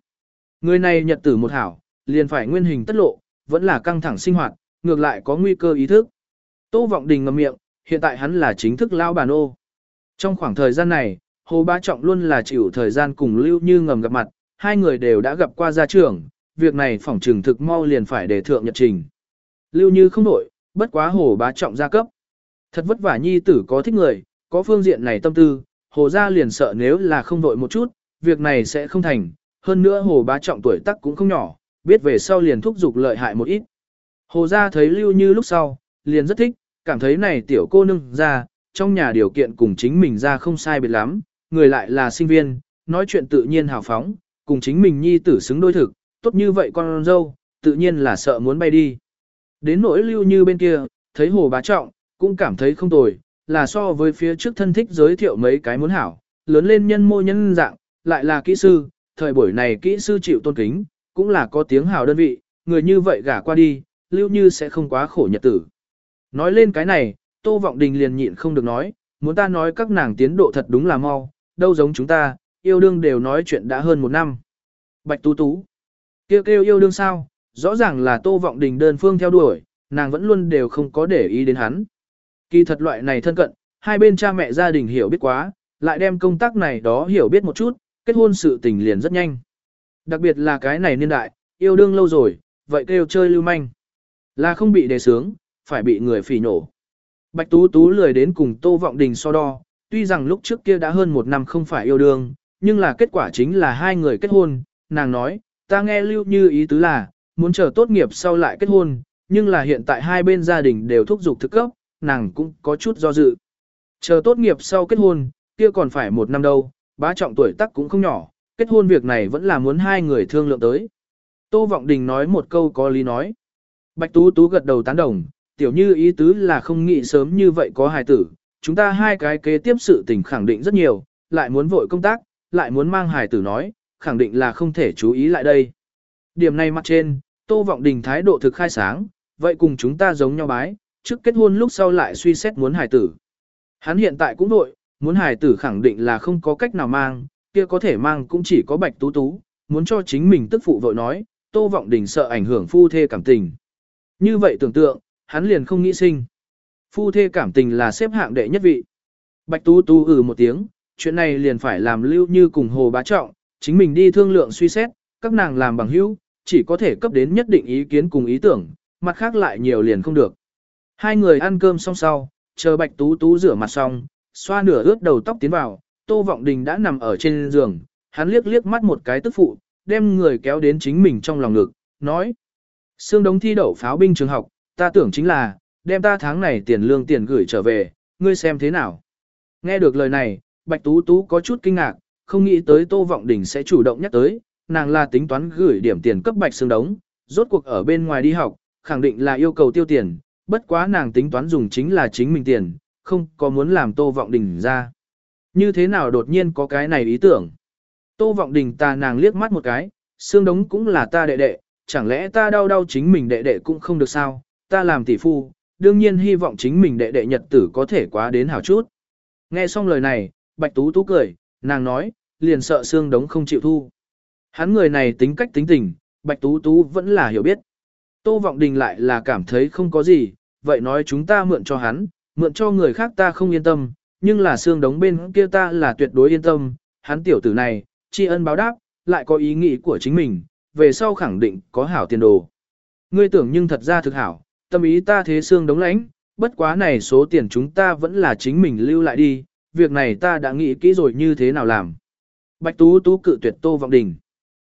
Người này nhật tử một hảo, liền phải nguyên hình tất lộ, vẫn là căng thẳng sinh hoạt, ngược lại có nguy cơ ý thức. Tô Vọng Đình ngậm miệng, hiện tại hắn là chính thức lão bản ô. Trong khoảng thời gian này, Hồ Bá Trọng luôn là chịu thời gian cùng Lưu Như ngầm gặp mặt, hai người đều đã gặp qua gia trưởng, việc này phỏng trừng thực mau liền phải để thượng nhật trình. Lưu Như không nổi, bất quá Hồ Bá Trọng gia cấp. Thật vất vả nhi tử có thích người, có phương diện này tâm tư, Hồ gia liền sợ nếu là không đổi một chút, việc này sẽ không thành, hơn nữa Hồ Bá Trọng tuổi tác cũng không nhỏ, biết về sau liền thúc giục lợi hại một ít. Hồ gia thấy Lưu Như lúc sau, liền rất thích, cảm thấy này tiểu cô nương ra, trong nhà điều kiện cùng chính mình ra không sai biệt lắm, người lại là sinh viên, nói chuyện tự nhiên hào phóng, cùng chính mình nhi tử xứng đôi thực, tốt như vậy con dâu, tự nhiên là sợ muốn bay đi. Đến nỗi lưu như bên kia, thấy hồ bá trọng, cũng cảm thấy không tồi, là so với phía trước thân thích giới thiệu mấy cái muốn hảo, lớn lên nhân mô nhân dạng, lại là kỹ sư, thời buổi này kỹ sư chịu tôn kính, cũng là có tiếng hào đơn vị, người như vậy gả qua đi, lưu như sẽ không quá khổ nhật tử. Nói lên cái này, Tô Vọng Đình liền nhịn không được nói, muốn ta nói các nàng tiến độ thật đúng là mau, đâu giống chúng ta, yêu đương đều nói chuyện đã hơn một năm. Bạch Tú Tú, kêu kêu yêu đương sao, rõ ràng là Tô Vọng Đình đơn phương theo đuổi, nàng vẫn luôn đều không có để ý đến hắn. Kỳ thật loại này thân cận, hai bên cha mẹ gia đình hiểu biết quá, lại đem công tác này đó hiểu biết một chút, kết hôn sự tình liền rất nhanh. Đặc biệt là cái này niên đại, yêu đương lâu rồi, vậy kêu chơi lưu manh. Là không bị đề sướng, phải bị người phỉ nổ. Bạch Tú Tú lười đến cùng Tô Vọng Đình so đo, tuy rằng lúc trước kia đã hơn một năm không phải yêu đương, nhưng là kết quả chính là hai người kết hôn, nàng nói, ta nghe lưu như ý tứ là, muốn chờ tốt nghiệp sau lại kết hôn, nhưng là hiện tại hai bên gia đình đều thúc giục thực cấp, nàng cũng có chút do dự. Chờ tốt nghiệp sau kết hôn, kia còn phải một năm đâu, bá trọng tuổi tác cũng không nhỏ, kết hôn việc này vẫn là muốn hai người thương lượng tới. Tô Vọng Đình nói một câu có lý nói. Bạch Tú Tú gật đầu tán đồng, tiểu như ý tứ là không nghĩ sớm như vậy có hài tử, chúng ta hai cái kế tiếp sự tình khẳng định rất nhiều, lại muốn vội công tác, lại muốn mang hài tử nói, khẳng định là không thể chú ý lại đây. Điểm này mặt trên, Tô Vọng Đình thái độ thực khai sáng, vậy cùng chúng ta giống nhau bái, trước kết hôn lúc sau lại suy xét muốn hài tử. Hắn hiện tại cũng nội, muốn hài tử khẳng định là không có cách nào mang, kia có thể mang cũng chỉ có bạch tú tú, muốn cho chính mình tức phụ vội nói, Tô Vọng Đình sợ ảnh hưởng phu thê cảm tình. Như vậy tưởng tượng, hắn liền không nghĩ sinh. Phu thê cảm tình là xếp hạng đệ nhất vị. Bạch Tú Tú ừ một tiếng, chuyện này liền phải làm lưu như cùng Hồ Bá Trọng, chính mình đi thương lượng suy xét, các nàng làm bằng hữu, chỉ có thể cấp đến nhất định ý kiến cùng ý tưởng, mặt khác lại nhiều liền không được. Hai người ăn cơm xong sau, chờ Bạch Tú Tú rửa mặt xong, xoa nửa ướt đầu tóc tiến vào, Tô Vọng Đình đã nằm ở trên giường, hắn liếc liếc mắt một cái tức phụ, đem người kéo đến chính mình trong lòng ngực, nói: "Sương đống thi đậu pháo binh trường học, ta tưởng chính là, đem ta tháng này tiền lương tiền gửi trở về, ngươi xem thế nào. Nghe được lời này, Bạch Tú Tú có chút kinh ngạc, không nghĩ tới Tô Vọng Đình sẽ chủ động nhắc tới, nàng là tính toán gửi điểm tiền cấp Bạch xương Đống, rốt cuộc ở bên ngoài đi học, khẳng định là yêu cầu tiêu tiền, bất quá nàng tính toán dùng chính là chính mình tiền, không có muốn làm Tô Vọng Đình ra. Như thế nào đột nhiên có cái này ý tưởng? Tô Vọng Đình ta nàng liếc mắt một cái, xương Đống cũng là ta đệ đệ, chẳng lẽ ta đau đau chính mình đệ đệ cũng không được sao? ta làm tỷ phu, đương nhiên hy vọng chính mình đệ đệ nhật tử có thể quá đến hảo chút. Nghe xong lời này, Bạch Tú Tú cười, nàng nói, liền sợ xương đống không chịu thu. Hắn người này tính cách tính tình, Bạch Tú Tú vẫn là hiểu biết. Tô Vọng Đình lại là cảm thấy không có gì, vậy nói chúng ta mượn cho hắn, mượn cho người khác ta không yên tâm, nhưng là xương đống bên kia ta là tuyệt đối yên tâm, hắn tiểu tử này, tri ân báo đáp, lại có ý nghĩ của chính mình, về sau khẳng định có hảo tiền đồ. Ngươi tưởng nhưng thật ra thực hảo, tâm ý ta thế xương đống lãnh, bất quá này số tiền chúng ta vẫn là chính mình lưu lại đi, việc này ta đã nghĩ kỹ rồi như thế nào làm. Bạch Tú Tú cự tuyệt Tô Vọng Đình.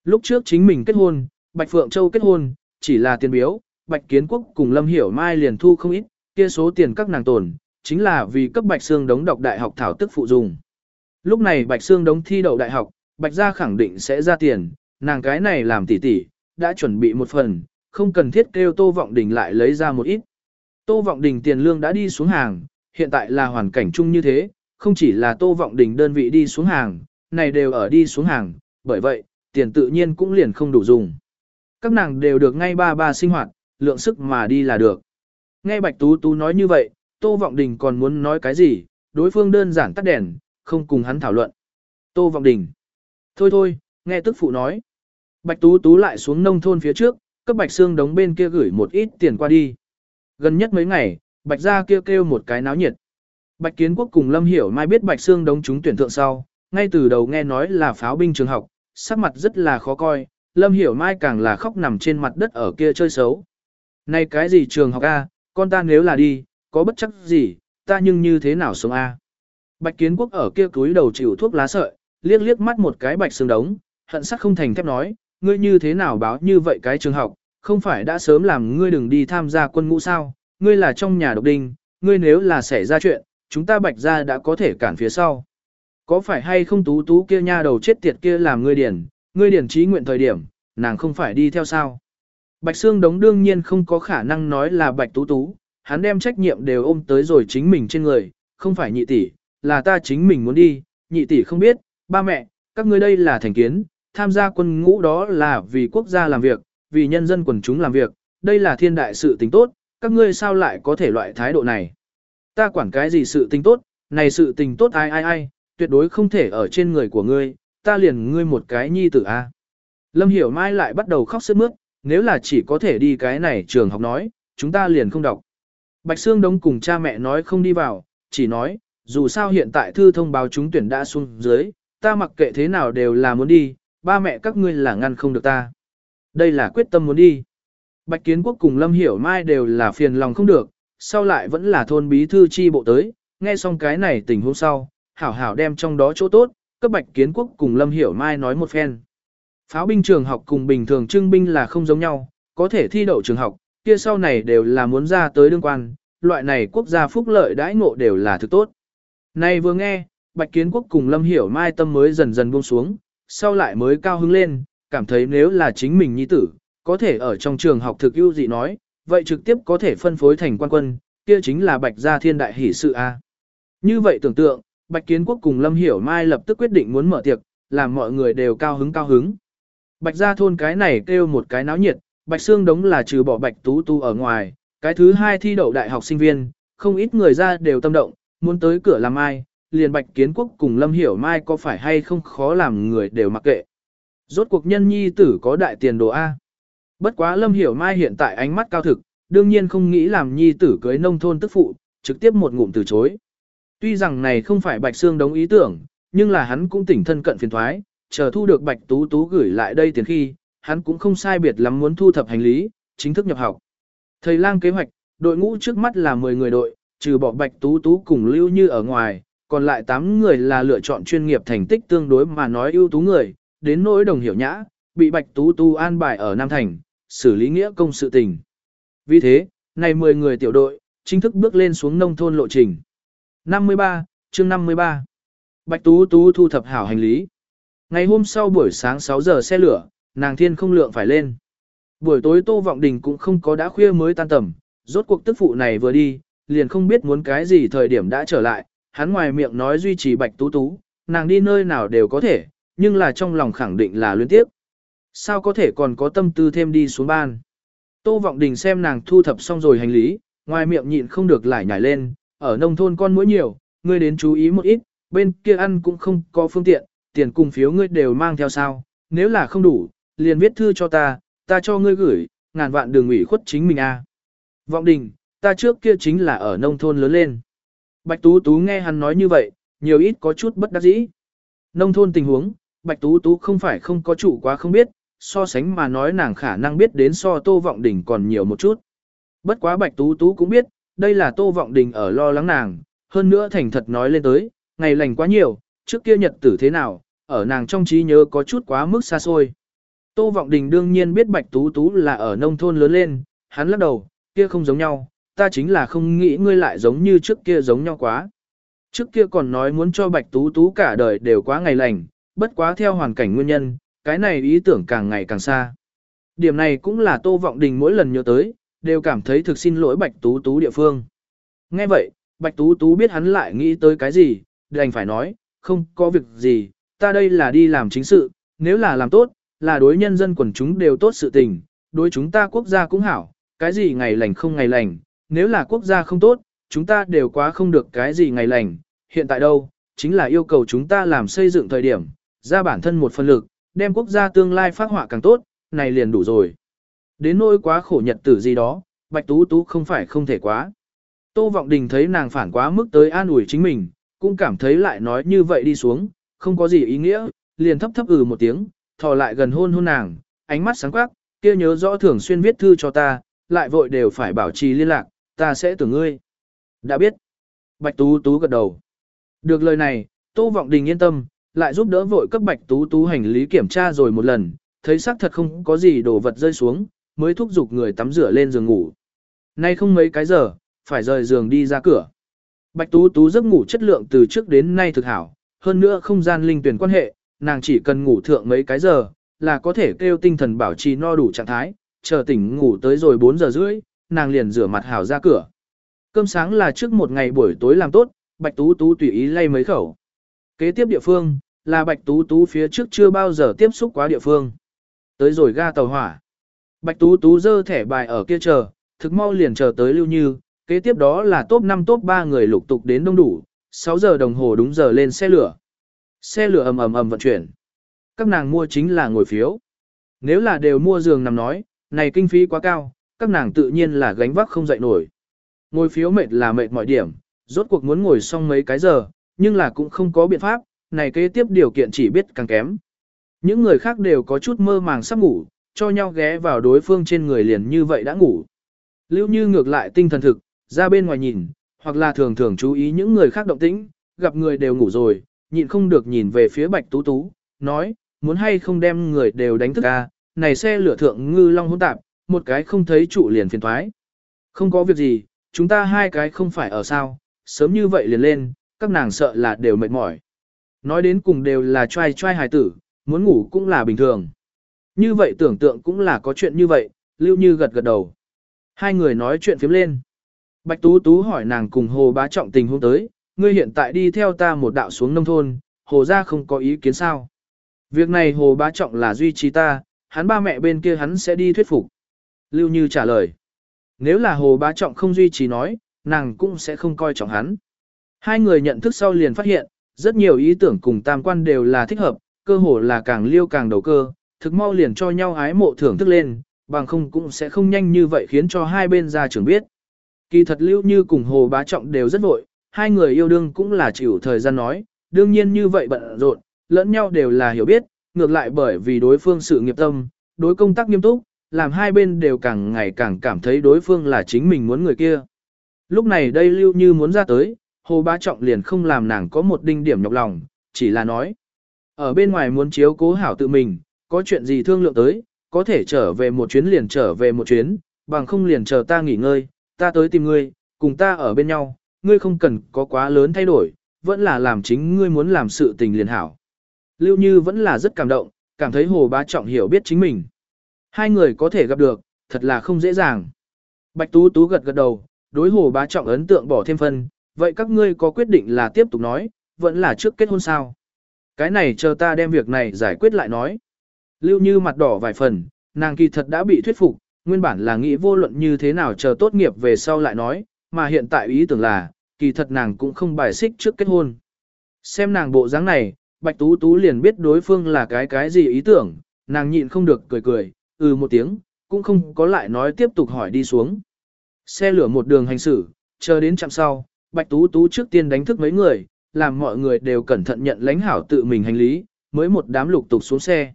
Lúc trước chính mình kết hôn, Bạch Phượng Châu kết hôn, chỉ là tiền biếu, Bạch Kiến Quốc cùng Lâm Hiểu Mai liền thu không ít, kia số tiền các nàng tồn, chính là vì cấp Bạch Sương đống đọc đại học thảo tức phụ dùng. Lúc này Bạch Sương đống thi đậu đại học, Bạch gia khẳng định sẽ ra tiền, nàng cái này làm tỷ tỷ, đã chuẩn bị một phần, không cần thiết kêu Tô Vọng Đình lại lấy ra một ít. Tô Vọng Đình tiền lương đã đi xuống hàng, hiện tại là hoàn cảnh chung như thế, không chỉ là Tô Vọng Đình đơn vị đi xuống hàng, này đều ở đi xuống hàng, bởi vậy, tiền tự nhiên cũng liền không đủ dùng. Các nàng đều được ngay ba ba sinh hoạt, lượng sức mà đi là được. Nghe Bạch Tú Tú nói như vậy, Tô Vọng Đình còn muốn nói cái gì, đối phương đơn giản tắt đèn, không cùng hắn thảo luận. Tô Vọng Đình. Thôi thôi, nghe tức phụ nói. Bạch Tú Tú lại xuống nông thôn phía trước, cấp Bạch Sương đống bên kia gửi một ít tiền qua đi. Gần nhất mấy ngày, Bạch gia kêu kêu một cái náo nhiệt. Bạch Kiến Quốc cùng Lâm Hiểu Mai biết Bạch Sương đống chúng tuyển thượng sau, ngay từ đầu nghe nói là pháo binh trường học, sắc mặt rất là khó coi, Lâm Hiểu Mai càng là khóc nằm trên mặt đất ở kia chơi xấu. Này cái gì trường học A, con ta nếu là đi, có bất chấp gì, ta nhưng như thế nào sống A. Bạch Kiến Quốc ở kia cúi đầu chịu thuốc lá sợi, liếc liếc mắt một cái Bạch xương đống, hận sắc không thành thép nói, ngươi như thế nào báo như vậy cái trường học, không phải đã sớm làm ngươi đừng đi tham gia quân ngũ sao, ngươi là trong nhà độc đinh, ngươi nếu là xảy ra chuyện, chúng ta bạch ra đã có thể cản phía sau. Có phải hay không tú tú kia nha đầu chết tiệt kia làm ngươi điển, ngươi điển trí nguyện thời điểm, nàng không phải đi theo sao. Bạch Sương Đống đương nhiên không có khả năng nói là bạch tú tú, hắn đem trách nhiệm đều ôm tới rồi chính mình trên người, không phải nhị tỷ, là ta chính mình muốn đi, nhị tỷ không biết, ba mẹ, các ngươi đây là thành kiến, tham gia quân ngũ đó là vì quốc gia làm việc, vì nhân dân quần chúng làm việc, đây là thiên đại sự tình tốt, các ngươi sao lại có thể loại thái độ này. Ta quản cái gì sự tình tốt, này sự tình tốt ai ai ai, tuyệt đối không thể ở trên người của ngươi, ta liền ngươi một cái nhi tử a. Lâm Hiểu Mai lại bắt đầu khóc sướt mướt, nếu là chỉ có thể đi cái này trường học nói, chúng ta liền không đọc. Bạch Sương Đông cùng cha mẹ nói không đi vào, chỉ nói, dù sao hiện tại thư thông báo chúng tuyển đã xuống dưới, ta mặc kệ thế nào đều là muốn đi, ba mẹ các ngươi là ngăn không được ta. Đây là quyết tâm muốn đi. Bạch Kiến Quốc cùng Lâm Hiểu Mai đều là phiền lòng không được, sau lại vẫn là thôn bí thư chi bộ tới, nghe xong cái này tình huống sau, hảo hảo đem trong đó chỗ tốt, cấp Bạch Kiến Quốc cùng Lâm Hiểu Mai nói một phen. Pháo binh trường học cùng bình thường trưng binh là không giống nhau, có thể thi đậu trường học, kia sau này đều là muốn ra tới đương quan, loại này quốc gia phúc lợi đãi ngộ đều là thứ tốt. Này vừa nghe, Bạch Kiến Quốc cùng Lâm Hiểu Mai tâm mới dần dần buông xuống, sau lại mới cao hứng lên, cảm thấy nếu là chính mình nhi tử, có thể ở trong trường học thực ưu dị nói, vậy trực tiếp có thể phân phối thành quan quân, kia chính là Bạch gia thiên đại hỷ sự a. Như vậy tưởng tượng, Bạch Kiến Quốc cùng Lâm Hiểu Mai lập tức quyết định muốn mở tiệc, làm mọi người đều cao hứng cao hứng. Bạch gia thôn cái này kêu một cái náo nhiệt, Bạch Sương đống là trừ bỏ Bạch Tú Tu ở ngoài, cái thứ hai thi đậu đại học sinh viên, không ít người ra đều tâm động, muốn tới cửa làm ai, liền Bạch Kiến Quốc cùng Lâm Hiểu Mai có phải hay không khó làm người đều mặc kệ. Rốt cuộc nhân nhi tử có đại tiền đồ A. Bất quá Lâm Hiểu Mai hiện tại ánh mắt cao thực, đương nhiên không nghĩ làm nhi tử cưới nông thôn tức phụ, trực tiếp một ngụm từ chối. Tuy rằng này không phải Bạch Sương đống ý tưởng, nhưng là hắn cũng tỉnh thân cận phiền thoái, chờ thu được Bạch Tú Tú gửi lại đây tiền khi, hắn cũng không sai biệt lắm muốn thu thập hành lý, chính thức nhập học. Thầy lang kế hoạch, đội ngũ trước mắt là 10 người đội, trừ bỏ Bạch Tú Tú cùng Lưu Như ở ngoài, còn lại 8 người là lựa chọn chuyên nghiệp thành tích tương đối mà nói ưu tú người, đến nỗi đồng hiểu nhã, bị Bạch Tú tú an bài ở Nam Thành, xử lý nghĩa công sự tình. Vì thế, này 10 người tiểu đội, chính thức bước lên xuống nông thôn lộ trình. 53, chương 53. Bạch Tú Tú thu thập hảo hành lý. Ngày hôm sau buổi sáng 6 giờ xe lửa, nàng thiên không lượng phải lên. Buổi tối Tô Vọng Đình cũng không có đã khuya mới tan tầm, rốt cuộc tức phụ này vừa đi, liền không biết muốn cái gì thời điểm đã trở lại, hắn ngoài miệng nói duy trì Bạch Tú Tú, nàng đi nơi nào đều có thể, nhưng là trong lòng khẳng định là luyến tiếp. Sao có thể còn có tâm tư thêm đi xuống ban. Tô Vọng Đình xem nàng thu thập xong rồi hành lý, ngoài miệng nhịn không được lại nhảy lên, ở nông thôn con mũi nhiều, ngươi đến chú ý một ít, bên kia ăn cũng không có phương tiện, tiền cùng phiếu ngươi đều mang theo sao, nếu là không đủ, liền viết thư cho ta, ta cho ngươi gửi, ngàn vạn đường ủy khuất chính mình a. Vọng Đình, ta trước kia chính là ở nông thôn lớn lên. Bạch Tú Tú nghe hắn nói như vậy, nhiều ít có chút bất đắc dĩ. Nông thôn tình huống, Bạch Tú Tú không phải không có chủ quá không biết, so sánh mà nói nàng khả năng biết đến so Tô Vọng Đình còn nhiều một chút. Bất quá Bạch Tú Tú cũng biết, đây là Tô Vọng Đình ở lo lắng nàng, hơn nữa thành thật nói lên tới, ngày lành quá nhiều, trước kia nhật tử thế nào, ở nàng trong trí nhớ có chút quá mức xa xôi. Tô Vọng Đình đương nhiên biết Bạch Tú Tú là ở nông thôn lớn lên, hắn lắc đầu, kia không giống nhau, ta chính là không nghĩ ngươi lại giống như trước kia giống nhau quá. Trước kia còn nói muốn cho Bạch Tú Tú cả đời đều quá ngày lành, bất quá theo hoàn cảnh nguyên nhân, cái này ý tưởng càng ngày càng xa. Điểm này cũng là Tô Vọng Đình mỗi lần nhớ tới, đều cảm thấy thực xin lỗi Bạch Tú Tú địa phương. Nghe vậy, Bạch Tú Tú biết hắn lại nghĩ tới cái gì, đành phải nói, không có việc gì, ta đây là đi làm chính sự, nếu là làm tốt, là đối nhân dân quần chúng đều tốt sự tình, đối chúng ta quốc gia cũng hảo, cái gì ngày lành không ngày lành, nếu là quốc gia không tốt, chúng ta đều quá không được cái gì ngày lành, hiện tại đâu, chính là yêu cầu chúng ta làm xây dựng thời điểm, ra bản thân một phần lực, đem quốc gia tương lai phát họa càng tốt, này liền đủ rồi. Đến nỗi quá khổ nhật tử gì đó, Bạch Tú Tú không phải không thể quá. Tô Vọng Đình thấy nàng phản quá mức tới an ủi chính mình, cũng cảm thấy lại nói như vậy đi xuống, không có gì ý nghĩa, liền thấp thấp ừ một tiếng, thò lại gần hôn hôn nàng, ánh mắt sáng quắc, kia nhớ rõ thường xuyên viết thư cho ta, lại vội đều phải bảo trì liên lạc, ta sẽ tưởng ngươi. Đã biết. Bạch Tú Tú gật đầu. Được lời này, Tô Vọng Đình yên tâm, lại giúp đỡ vội cấp Bạch Tú Tú hành lý kiểm tra rồi một lần, thấy xác thật không có gì đồ vật rơi xuống, mới thúc giục người tắm rửa lên giường ngủ. Nay không mấy cái giờ, phải rời giường đi ra cửa. Bạch Tú Tú giấc ngủ chất lượng từ trước đến nay thực hảo, hơn nữa không gian linh tuyển quan hệ, nàng chỉ cần ngủ thượng mấy cái giờ, là có thể kêu tinh thần bảo trì no đủ trạng thái, chờ tỉnh ngủ tới rồi 4 giờ rưỡi, nàng liền rửa mặt hảo ra cửa. Cơm sáng là trước một ngày buổi tối làm tốt, Bạch Tú Tú tùy ý lay mấy khẩu. Kế tiếp địa phương, là Bạch Tú Tú phía trước chưa bao giờ tiếp xúc quá địa phương. Tới rồi ga tàu hỏa. Bạch Tú Tú dơ thẻ bài ở kia chờ, thực mau liền chờ tới Lưu Như, kế tiếp đó là top 5 top 3 người lục tục đến đông đủ, 6 giờ đồng hồ đúng giờ lên xe lửa. Xe lửa ầm ầm ầm vận chuyển. Các nàng mua chính là ngồi phiếu. Nếu là đều mua giường nằm nói, này kinh phí quá cao, các nàng tự nhiên là gánh vác không dậy nổi. Ngồi phiếu mệt là mệt mọi điểm, rốt cuộc muốn ngồi xong mấy cái giờ, nhưng là cũng không có biện pháp, này kế tiếp điều kiện chỉ biết càng kém. Những người khác đều có chút mơ màng sắp ngủ, cho nhau ghé vào đối phương trên người liền như vậy đã ngủ. Lưu Như ngược lại tinh thần thực, ra bên ngoài nhìn, hoặc là thường thường chú ý những người khác động tĩnh, gặp người đều ngủ rồi, nhịn không được nhìn về phía Bạch Tú Tú, nói, muốn hay không đem người đều đánh thức a, này xe lửa thượng ngư long hỗn tạp, một cái không thấy trụ liền phiền thoái. Không có việc gì, chúng ta hai cái không phải ở sao, sớm như vậy liền lên, các nàng sợ là đều mệt mỏi. Nói đến cùng đều là trai trai hài tử, muốn ngủ cũng là bình thường. Như vậy tưởng tượng cũng là có chuyện như vậy, Lưu Như gật gật đầu. Hai người nói chuyện phiếm lên. Bạch Tú Tú hỏi nàng cùng Hồ Bá Trọng tình huống tới, ngươi hiện tại đi theo ta một đạo xuống nông thôn, Hồ gia không có ý kiến sao. Việc này Hồ Bá Trọng là duy trì ta, hắn ba mẹ bên kia hắn sẽ đi thuyết phục. Lưu Như trả lời. Nếu là Hồ Bá Trọng không duy trì nói, nàng cũng sẽ không coi trọng hắn. Hai người nhận thức sau liền phát hiện, rất nhiều ý tưởng cùng tam quan đều là thích hợp, cơ hồ là càng liêu càng đầu cơ, thực mau liền cho nhau ái mộ thưởng thức lên, bằng không cũng sẽ không nhanh như vậy khiến cho hai bên gia trưởng biết. Kỳ thật lưu như cùng Hồ Bá Trọng đều rất vội, hai người yêu đương cũng là chịu thời gian nói, đương nhiên như vậy bận rộn, lẫn nhau đều là hiểu biết, ngược lại bởi vì đối phương sự nghiệp tâm, đối công tác nghiêm túc, làm hai bên đều càng ngày càng cảm thấy đối phương là chính mình muốn người kia. Lúc này đây lưu như muốn ra tới, Hồ Bá Trọng liền không làm nàng có một đinh điểm nhọc lòng, chỉ là nói. Ở bên ngoài muốn chiếu cố hảo tự mình, có chuyện gì thương lượng tới, có thể trở về một chuyến liền trở về một chuyến, bằng không liền chờ ta nghỉ ngơi, ta tới tìm ngươi, cùng ta ở bên nhau, ngươi không cần có quá lớn thay đổi, vẫn là làm chính ngươi muốn làm sự tình liền hảo. Lưu Như vẫn là rất cảm động, cảm thấy Hồ Bá Trọng hiểu biết chính mình. Hai người có thể gặp được, thật là không dễ dàng. Bạch Tú Tú gật gật đầu, đối Hồ Bá Trọng ấn tượng bỏ thêm phân, vậy các ngươi có quyết định là tiếp tục nói, vẫn là trước kết hôn sao? Cái này chờ ta đem việc này giải quyết lại nói. Lưu Như mặt đỏ vài phần, nàng kỳ thật đã bị thuyết phục, nguyên bản là nghĩ vô luận như thế nào chờ tốt nghiệp về sau lại nói, mà hiện tại ý tưởng là, kỳ thật nàng cũng không bài xích trước kết hôn. Xem nàng bộ dáng này, Bạch Tú Tú liền biết đối phương là cái cái gì ý tưởng, nàng nhịn không được cười cười, ừ một tiếng, cũng không có lại nói tiếp tục hỏi đi xuống. Xe lửa một đường hành xử, chờ đến chặng sau, Bạch Tú Tú trước tiên đánh thức mấy người, làm mọi người đều cẩn thận nhận lãnh hảo tự mình hành lý, mới một đám lục tục xuống xe.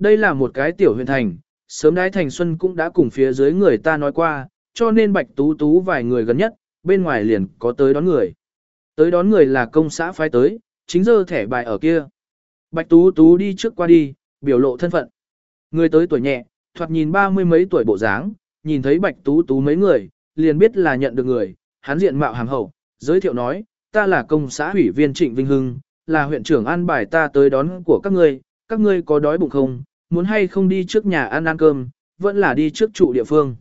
Đây là một cái tiểu huyện thành, sớm đái thành xuân cũng đã cùng phía dưới người ta nói qua, cho nên Bạch Tú Tú vài người gần nhất, bên ngoài liền có tới đón người. Tới đón người là công xã phái tới, chính giờ thẻ bài ở kia. Bạch Tú Tú đi trước qua đi, biểu lộ thân phận. Người tới tuổi nhẹ, thoạt nhìn ba mươi mấy tuổi bộ dáng, nhìn thấy Bạch Tú Tú mấy người, liền biết là nhận được người, hắn diện mạo hàm hậu, giới thiệu nói, ta là công xã ủy viên Trịnh Vinh Hưng, là huyện trưởng an bài ta tới đón của các ngươi, các ngươi có đói bụng không, muốn hay không đi trước nhà ăn ăn cơm, vẫn là đi trước trụ địa phương.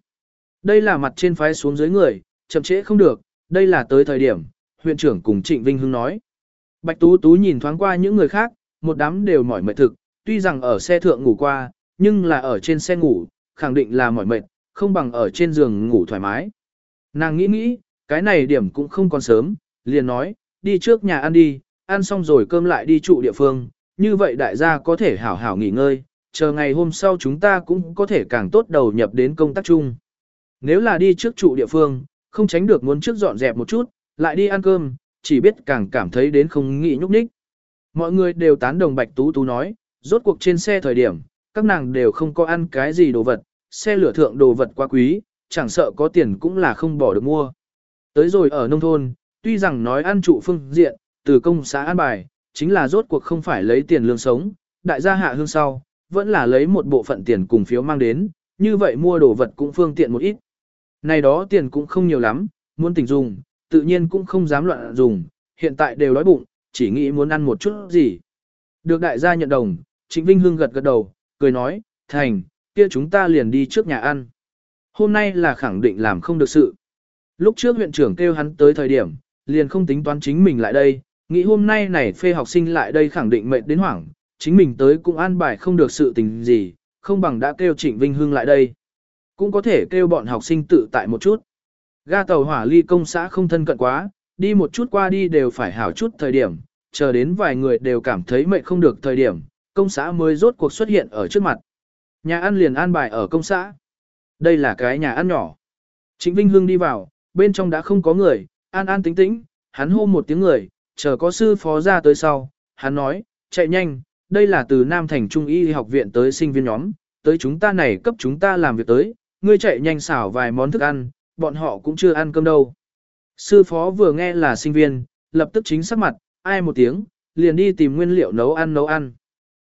Đây là mặt trên phái xuống dưới người, chậm trễ không được, đây là tới thời điểm, huyện trưởng cùng Trịnh Vinh Hưng nói. Bạch Tú Tú nhìn thoáng qua những người khác, một đám đều mỏi mệt thực, tuy rằng ở xe thượng ngủ qua, nhưng là ở trên xe ngủ, khẳng định là mỏi mệt, không bằng ở trên giường ngủ thoải mái. Nàng nghĩ nghĩ, cái này điểm cũng không còn sớm, liền nói, đi trước nhà ăn đi, ăn xong rồi cơm lại đi trụ địa phương, như vậy đại gia có thể hảo hảo nghỉ ngơi, chờ ngày hôm sau chúng ta cũng có thể càng tốt đầu nhập đến công tác chung. Nếu là đi trước trụ địa phương, không tránh được muốn trước dọn dẹp một chút, lại đi ăn cơm, chỉ biết càng cảm thấy đến không nghĩ nhúc nhích. Mọi người đều tán đồng Bạch Tú Tú nói, rốt cuộc trên xe thời điểm, các nàng đều không có ăn cái gì đồ vật, xe lửa thượng đồ vật quá quý, chẳng sợ có tiền cũng là không bỏ được mua. Tới rồi ở nông thôn, tuy rằng nói ăn trụ phương diện, từ công xã an bài, chính là rốt cuộc không phải lấy tiền lương sống, đại gia hạ hương sau, vẫn là lấy một bộ phận tiền cùng phiếu mang đến, như vậy mua đồ vật cũng phương tiện một ít. Này đó tiền cũng không nhiều lắm, muốn tỉnh dùng, tự nhiên cũng không dám loạn dùng, hiện tại đều đói bụng, chỉ nghĩ muốn ăn một chút gì. Được đại gia nhận đồng, Trịnh Vinh Hưng gật gật đầu, cười nói, thành, kia chúng ta liền đi trước nhà ăn. Hôm nay là khẳng định làm không được sự. Lúc trước huyện trưởng kêu hắn tới thời điểm, liền không tính toán chính mình lại đây, nghĩ hôm nay này phê học sinh lại đây khẳng định mệt đến hoảng, chính mình tới cũng an bài không được sự tình gì, không bằng đã kêu Trịnh Vinh Hưng lại đây. Cũng có thể kêu bọn học sinh tự tại một chút. Ga tàu hỏa ly công xã không thân cận quá, đi một chút qua đi đều phải hảo chút thời điểm, chờ đến vài người đều cảm thấy mệt không được thời điểm, công xã mới rốt cuộc xuất hiện ở trước mặt. Nhà ăn liền an bài ở công xã. Đây là cái nhà ăn nhỏ. Trịnh Vinh Hưng đi vào, bên trong đã không có người, an an tính tĩnh, hắn hô một tiếng người, chờ có sư phó ra tới sau, hắn nói, chạy nhanh, đây là từ Nam Thành Trung Y học viện tới sinh viên nhóm, tới chúng ta này cấp chúng ta làm việc tới, ngươi chạy nhanh xảo vài món thức ăn, bọn họ cũng chưa ăn cơm đâu. Sư phó vừa nghe là sinh viên, lập tức chính sắc mặt, ai một tiếng, liền đi tìm nguyên liệu nấu ăn nấu ăn.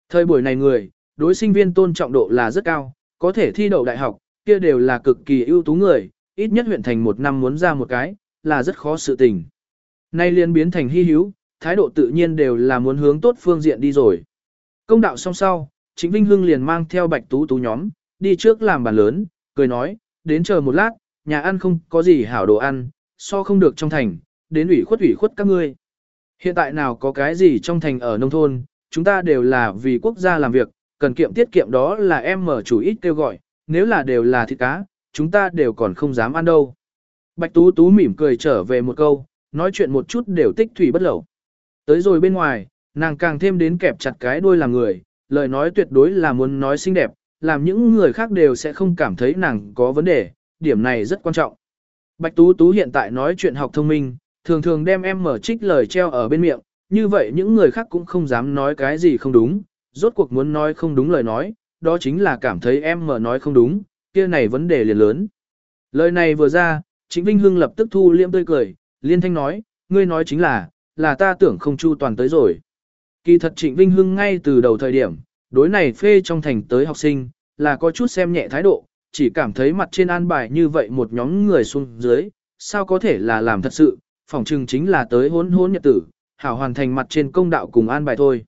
Thời buổi này người, đối sinh viên tôn trọng độ là rất cao, có thể thi đậu đại học, kia đều là cực kỳ ưu tú người, ít nhất huyện thành một năm muốn ra một cái, là rất khó sự tình. Nay liền biến thành hy hữu, thái độ tự nhiên đều là muốn hướng tốt phương diện đi rồi. Công đạo xong sau, chính Vinh Hưng liền mang theo bạch tú tú nhóm, đi trước làm bàn lớn, cười nói, đến chờ một lát, nhà ăn không có gì hảo đồ ăn, so không được trong thành, đến ủy khuất ủy khuất các ngươi. Hiện tại nào có cái gì trong thành ở nông thôn, chúng ta đều là vì quốc gia làm việc, cần kiệm tiết kiệm đó là em mở chủ ít kêu gọi, nếu là đều là thịt cá, chúng ta đều còn không dám ăn đâu. Bạch Tú Tú mỉm cười trở về một câu, nói chuyện một chút đều tích thủy bất lẩu. Tới rồi bên ngoài, nàng càng thêm đến kẹp chặt cái đuôi làm người, lời nói tuyệt đối là muốn nói xinh đẹp, làm những người khác đều sẽ không cảm thấy nàng có vấn đề, điểm này rất quan trọng. Bạch Tú Tú hiện tại nói chuyện học thông minh, thường thường đem em mở trích lời treo ở bên miệng, như vậy những người khác cũng không dám nói cái gì không đúng, rốt cuộc muốn nói không đúng lời nói, đó chính là cảm thấy em mở nói không đúng, kia này vấn đề liền lớn. Lời này vừa ra, Trịnh Vinh Hưng lập tức thu liễm tươi cười, liên thanh nói, ngươi nói chính là, là ta tưởng không chu toàn tới rồi. Kỳ thật Trịnh Vinh Hưng ngay từ đầu thời điểm, đối này phê trong thành tới học sinh, là có chút xem nhẹ thái độ, chỉ cảm thấy mặt trên an bài như vậy một nhóm người xuống dưới, sao có thể là làm thật sự, phỏng chừng chính là tới hốn hốn nhật tử, hảo hoàn thành mặt trên công đạo cùng an bài thôi.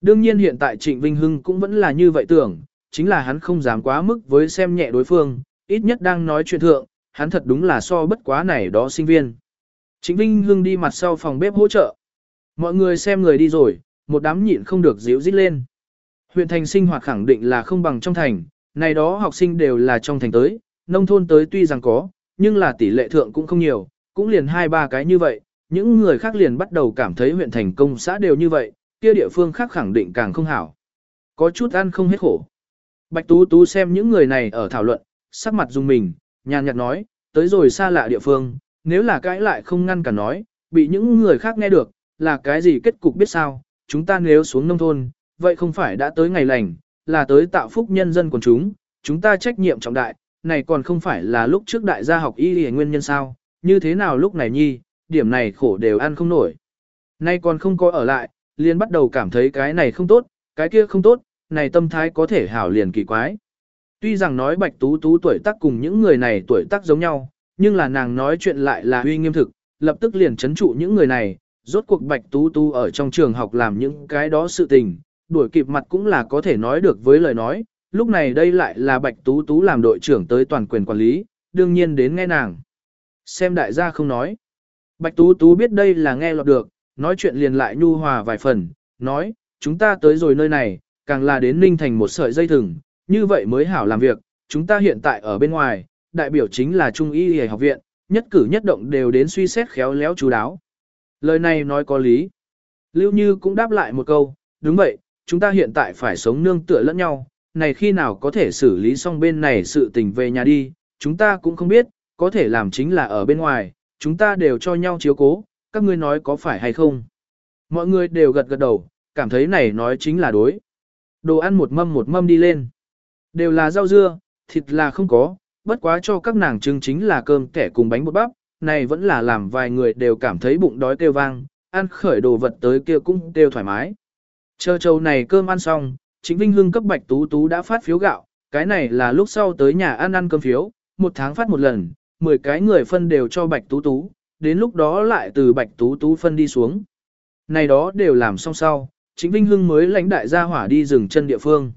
Đương nhiên hiện tại Trịnh Vinh Hưng cũng vẫn là như vậy tưởng, chính là hắn không dám quá mức với xem nhẹ đối phương, ít nhất đang nói chuyện thượng, hắn thật đúng là so bất quá này đó sinh viên. Trịnh Vinh Hưng đi mặt sau phòng bếp hỗ trợ. Mọi người xem người đi rồi, một đám nhịn không được díu dít lên. Huyện thành sinh hoạt khẳng định là không bằng trong thành, này đó học sinh đều là trong thành tới, nông thôn tới tuy rằng có, nhưng là tỷ lệ thượng cũng không nhiều, cũng liền hai ba cái như vậy, những người khác liền bắt đầu cảm thấy huyện thành công xã đều như vậy, kia địa phương khác khẳng định càng không hảo. Có chút ăn không hết khổ. Bạch Tú Tú xem những người này ở thảo luận, sắc mặt dùng mình, nhàn nhạt nói, tới rồi xa lạ địa phương, nếu là cãi lại không ngăn cả nói, bị những người khác nghe được, là cái gì kết cục biết sao, chúng ta nếu xuống nông thôn, vậy không phải đã tới ngày lành, là tới tạo phúc nhân dân của chúng, chúng ta trách nhiệm trọng đại, này còn không phải là lúc trước đại gia học y nguyên nhân sao, như thế nào lúc này nhi, điểm này khổ đều ăn không nổi. Nay còn không có ở lại, liền bắt đầu cảm thấy cái này không tốt, cái kia không tốt, này tâm thái có thể hảo liền kỳ quái. Tuy rằng nói bạch tú tú tuổi tác cùng những người này tuổi tác giống nhau, nhưng là nàng nói chuyện lại là uy nghiêm thực, lập tức liền chấn trụ những người này, rốt cuộc bạch tú tú ở trong trường học làm những cái đó sự tình, đuổi kịp mặt cũng là có thể nói được với lời nói, lúc này đây lại là bạch tú tú làm đội trưởng tới toàn quyền quản lý, đương nhiên đến nghe nàng. Xem đại gia không nói. Bạch tú tú biết đây là nghe lọt được, nói chuyện liền lại nhu hòa vài phần, nói, chúng ta tới rồi nơi này, càng là đến ninh thành một sợi dây thừng, như vậy mới hảo làm việc, chúng ta hiện tại ở bên ngoài, đại biểu chính là Trung y y học viện, nhất cử nhất động đều đến suy xét khéo léo chú đáo. Lời này nói có lý. Lưu Như cũng đáp lại một câu, đúng vậy, chúng ta hiện tại phải sống nương tựa lẫn nhau, này khi nào có thể xử lý xong bên này sự tình về nhà đi, chúng ta cũng không biết, có thể làm chính là ở bên ngoài, chúng ta đều cho nhau chiếu cố, các ngươi nói có phải hay không. Mọi người đều gật gật đầu, cảm thấy này nói chính là đối. Đồ ăn một mâm một mâm đi lên. Đều là rau dưa, thịt là không có, bất quá cho các nàng trưng chính là cơm kẻ cùng bánh bột bắp, này vẫn là làm vài người đều cảm thấy bụng đói kêu vang, ăn khởi đồ vật tới kia cũng kêu thoải mái. Chờ châu này cơm ăn xong, chính Vinh Hưng cấp Bạch Tú Tú đã phát phiếu gạo, cái này là lúc sau tới nhà ăn ăn cơm phiếu, một tháng phát một lần, 10 cái người phân đều cho Bạch Tú Tú, đến lúc đó lại từ Bạch Tú Tú phân đi xuống. Này đó đều làm xong sau, chính Vinh Hưng mới lãnh đại gia hỏa đi rừng chân địa phương.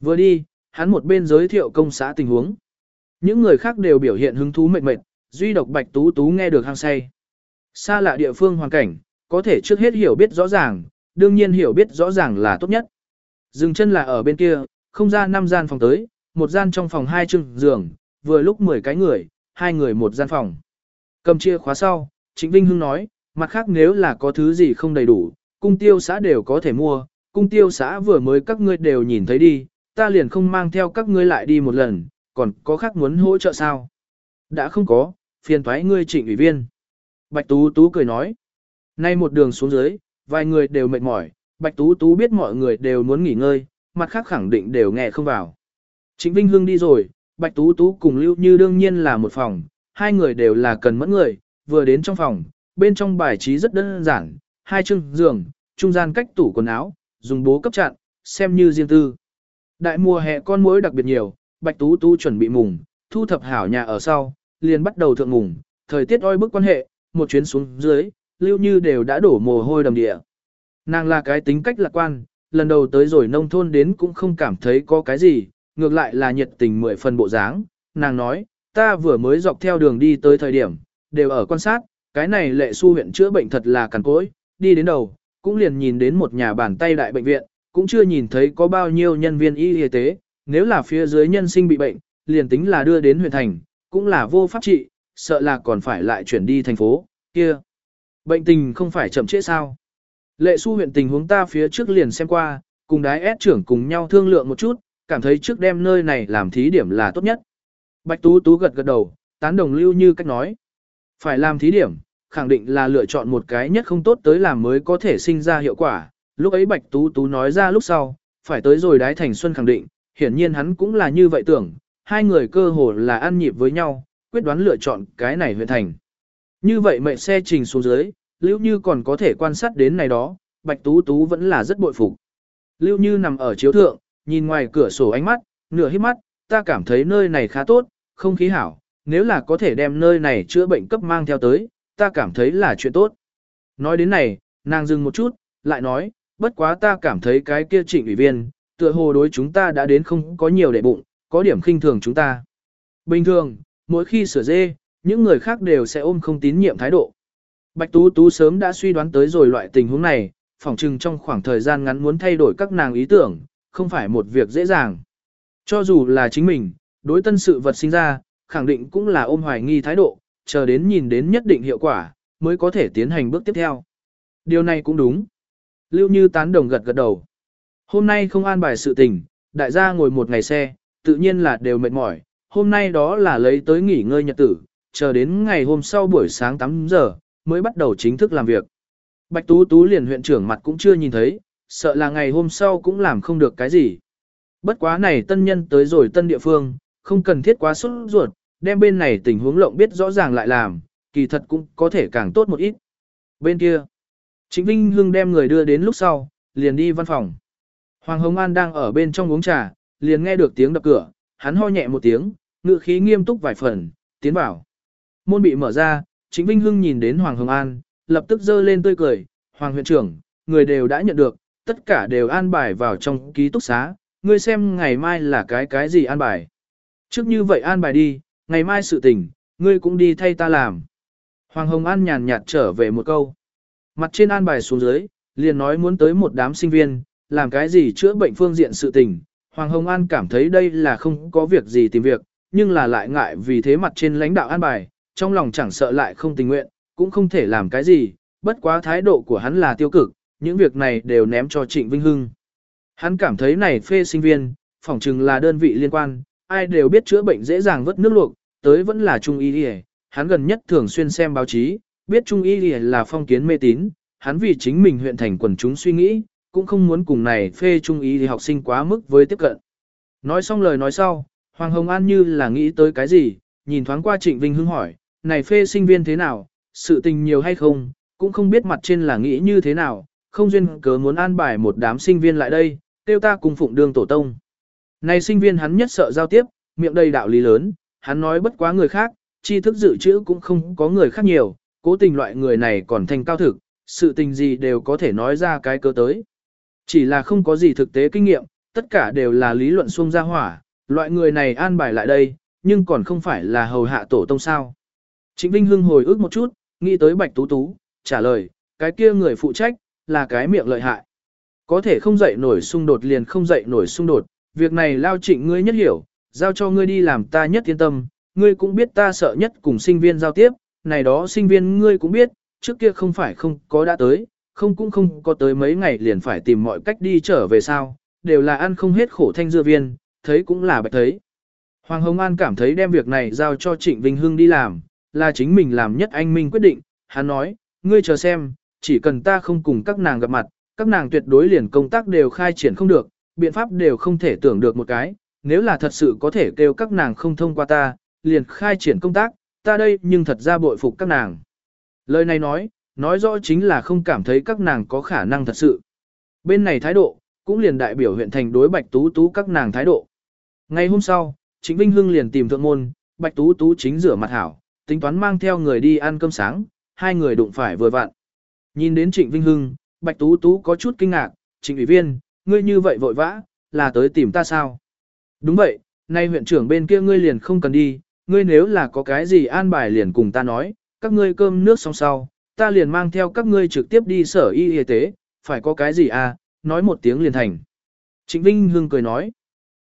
Vừa đi, hắn một bên giới thiệu công xã tình huống. Những người khác đều biểu hiện hứng thú mệt mệt, duy độc Bạch Tú Tú nghe được hăng say. Xa lạ địa phương hoàn cảnh, có thể trước hết hiểu biết rõ ràng, đương nhiên hiểu biết rõ ràng là tốt nhất. Dừng chân là ở bên kia, không ra năm gian phòng tới, một gian trong phòng hai chừng giường, vừa lúc 10 cái người, hai người một gian phòng. Cầm chia khóa sau, Trịnh Vinh Hưng nói, mặt khác nếu là có thứ gì không đầy đủ, cung tiêu xã đều có thể mua, cung tiêu xã vừa mới các ngươi đều nhìn thấy đi, ta liền không mang theo các ngươi lại đi một lần, còn có khác muốn hỗ trợ sao? Đã không có, phiền thoái ngươi trịnh ủy viên. Bạch Tú Tú cười nói, nay một đường xuống dưới, vài người đều mệt mỏi, Bạch Tú Tú biết mọi người đều muốn nghỉ ngơi, mặt khác khẳng định đều nghe không vào. Trịnh Vinh Hưng đi rồi, Bạch Tú Tú cùng Lưu Như đương nhiên là một phòng, hai người đều là cần mẫn người, vừa đến trong phòng, bên trong bài trí rất đơn giản, hai chân giường, trung gian cách tủ quần áo, dùng bố cấp chặn, xem như riêng tư. Đại mùa hè con muỗi đặc biệt nhiều, Bạch Tú Tú chuẩn bị mùng, thu thập hảo nhà ở sau, liền bắt đầu thượng ngủng thời tiết oi bức quan hệ, một chuyến xuống dưới, Lưu Như đều đã đổ mồ hôi đầm địa. Nàng là cái tính cách lạc quan, lần đầu tới rồi nông thôn đến cũng không cảm thấy có cái gì, ngược lại là nhiệt tình mười phần bộ dáng. Nàng nói, ta vừa mới dọc theo đường đi tới thời điểm, đều ở quan sát, cái này lệ su huyện chữa bệnh thật là cằn cỗi, đi đến đầu, cũng liền nhìn đến một nhà bàn tay đại bệnh viện, cũng chưa nhìn thấy có bao nhiêu nhân viên y y tế, nếu là phía dưới nhân sinh bị bệnh, liền tính là đưa đến huyện thành, cũng là vô pháp trị, sợ là còn phải lại chuyển đi thành phố, kia. Bệnh tình không phải chậm trễ sao. Lệ su huyện tình huống ta phía trước liền xem qua, cùng đái ép trưởng cùng nhau thương lượng một chút, cảm thấy trước đem nơi này làm thí điểm là tốt nhất. Bạch Tú Tú gật gật đầu, tán đồng lưu như cách nói. Phải làm thí điểm, khẳng định là lựa chọn một cái nhất không tốt tới làm mới có thể sinh ra hiệu quả. Lúc ấy Bạch Tú Tú nói ra lúc sau, phải tới rồi đái thành xuân khẳng định, hiển nhiên hắn cũng là như vậy tưởng, hai người cơ hồ là ăn nhịp với nhau, quyết đoán lựa chọn cái này huyện thành. Như vậy mệnh xe trình xuống dưới, Lưu Như còn có thể quan sát đến này đó, Bạch Tú Tú vẫn là rất bội phục. Lưu Như nằm ở chiếu thượng, nhìn ngoài cửa sổ ánh mắt, nửa hít mắt, ta cảm thấy nơi này khá tốt, không khí hảo, nếu là có thể đem nơi này chữa bệnh cấp mang theo tới, ta cảm thấy là chuyện tốt. Nói đến này, nàng dừng một chút, lại nói, bất quá ta cảm thấy cái kia trịnh ủy viên, tựa hồ đối chúng ta đã đến không có nhiều để bụng, có điểm khinh thường chúng ta. Bình thường, mỗi khi sửa dê, những người khác đều sẽ ôm không tín nhiệm thái độ. Bạch Tú Tú sớm đã suy đoán tới rồi loại tình huống này, phỏng chừng trong khoảng thời gian ngắn muốn thay đổi các nàng ý tưởng, không phải một việc dễ dàng. Cho dù là chính mình, đối tân sự vật sinh ra, khẳng định cũng là ôm hoài nghi thái độ, chờ đến nhìn đến nhất định hiệu quả, mới có thể tiến hành bước tiếp theo. Điều này cũng đúng. Lưu Như tán đồng gật gật đầu. Hôm nay không an bài sự tình, đại gia ngồi một ngày xe, tự nhiên là đều mệt mỏi, hôm nay đó là lấy tới nghỉ ngơi nhật tử, chờ đến ngày hôm sau buổi sáng 8 giờ, mới bắt đầu chính thức làm việc. Bạch Tú Tú liền huyện trưởng mặt cũng chưa nhìn thấy, sợ là ngày hôm sau cũng làm không được cái gì. Bất quá này tân nhân tới rồi tân địa phương, không cần thiết quá sốt ruột, đem bên này tình huống lộng biết rõ ràng lại làm, kỳ thật cũng có thể càng tốt một ít. Bên kia, Trịnh Vinh Hưng đem người đưa đến lúc sau, liền đi văn phòng. Hoàng Hồng An đang ở bên trong uống trà, liền nghe được tiếng đập cửa, hắn ho nhẹ một tiếng, ngựa khí nghiêm túc vài phần, tiến vào. Môn bị mở ra, chính Vinh Hưng nhìn đến Hoàng Hồng An, lập tức giơ lên tươi cười, Hoàng huyện trưởng, người đều đã nhận được, tất cả đều an bài vào trong ký túc xá, ngươi xem ngày mai là cái cái gì an bài. Trước như vậy an bài đi, ngày mai sự tình, ngươi cũng đi thay ta làm. Hoàng Hồng An nhàn nhạt trở về một câu. Mặt trên an bài xuống dưới, liền nói muốn tới một đám sinh viên, làm cái gì chữa bệnh phương diện sự tình. Hoàng Hồng An cảm thấy đây là không có việc gì tìm việc, nhưng là lại ngại vì thế mặt trên lãnh đạo an bài, trong lòng chẳng sợ lại không tình nguyện, cũng không thể làm cái gì, bất quá thái độ của hắn là tiêu cực, những việc này đều ném cho Trịnh Vinh Hưng. Hắn cảm thấy này phê sinh viên, phỏng chừng là đơn vị liên quan, ai đều biết chữa bệnh dễ dàng vớt nước luộc, tới vẫn là trung y đi hắn gần nhất thường xuyên xem báo chí, biết trung y đi là phong kiến mê tín, hắn vì chính mình huyện thành quần chúng suy nghĩ, cũng không muốn cùng này phê trung ý thì học sinh quá mức với tiếp cận. Nói xong lời nói sau, Hoàng Hồng An như là nghĩ tới cái gì, nhìn thoáng qua Trịnh Vinh Hưng hỏi, này phê sinh viên thế nào, sự tình nhiều hay không, cũng không biết mặt trên là nghĩ như thế nào, không duyên cớ muốn an bài một đám sinh viên lại đây, tiêu ta cùng phụng đường tổ tông. Này sinh viên hắn nhất sợ giao tiếp, miệng đầy đạo lý lớn, hắn nói bất quá người khác, tri thức dự trữ cũng không có người khác nhiều, cố tình loại người này còn thành cao thực, sự tình gì đều có thể nói ra cái cơ tới. Chỉ là không có gì thực tế kinh nghiệm, tất cả đều là lý luận xuông ra hỏa, loại người này an bài lại đây, nhưng còn không phải là hầu hạ tổ tông sao. Trịnh Vinh Hưng hồi ức một chút, nghĩ tới Bạch Tú Tú, trả lời, cái kia người phụ trách, là cái miệng lợi hại. Có thể không dậy nổi xung đột liền không dậy nổi xung đột, việc này lao trịnh ngươi nhất hiểu, giao cho ngươi đi làm ta nhất yên tâm, ngươi cũng biết ta sợ nhất cùng sinh viên giao tiếp, này đó sinh viên ngươi cũng biết, trước kia không phải không có đã tới, không cũng không có tới mấy ngày liền phải tìm mọi cách đi trở về sao, đều là ăn không hết khổ thanh dưa viên, thấy cũng là bạch thấy. Hoàng Hồng An cảm thấy đem việc này giao cho Trịnh Vinh Hưng đi làm, là chính mình làm nhất anh minh quyết định, hắn nói, ngươi chờ xem, chỉ cần ta không cùng các nàng gặp mặt, các nàng tuyệt đối liền công tác đều khai triển không được, biện pháp đều không thể tưởng được một cái, nếu là thật sự có thể kêu các nàng không thông qua ta, liền khai triển công tác, ta đây nhưng thật ra bội phục các nàng. Lời này nói, nói rõ chính là không cảm thấy các nàng có khả năng thật sự. Bên này thái độ, cũng liền đại biểu huyện thành đối Bạch Tú Tú các nàng thái độ. Ngày hôm sau, Trịnh Vinh Hưng liền tìm thượng môn, Bạch Tú Tú chính rửa mặt hảo, tính toán mang theo người đi ăn cơm sáng, hai người đụng phải vừa vặn. Nhìn đến Trịnh Vinh Hưng, Bạch Tú Tú có chút kinh ngạc, Trịnh ủy viên, ngươi như vậy vội vã, là tới tìm ta sao? Đúng vậy, nay huyện trưởng bên kia ngươi liền không cần đi, ngươi nếu là có cái gì an bài liền cùng ta nói, các ngươi cơm nước xong sau, ta liền mang theo các ngươi trực tiếp đi sở y y tế, phải có cái gì à, nói một tiếng liền thành. Trịnh Vinh Hưng cười nói,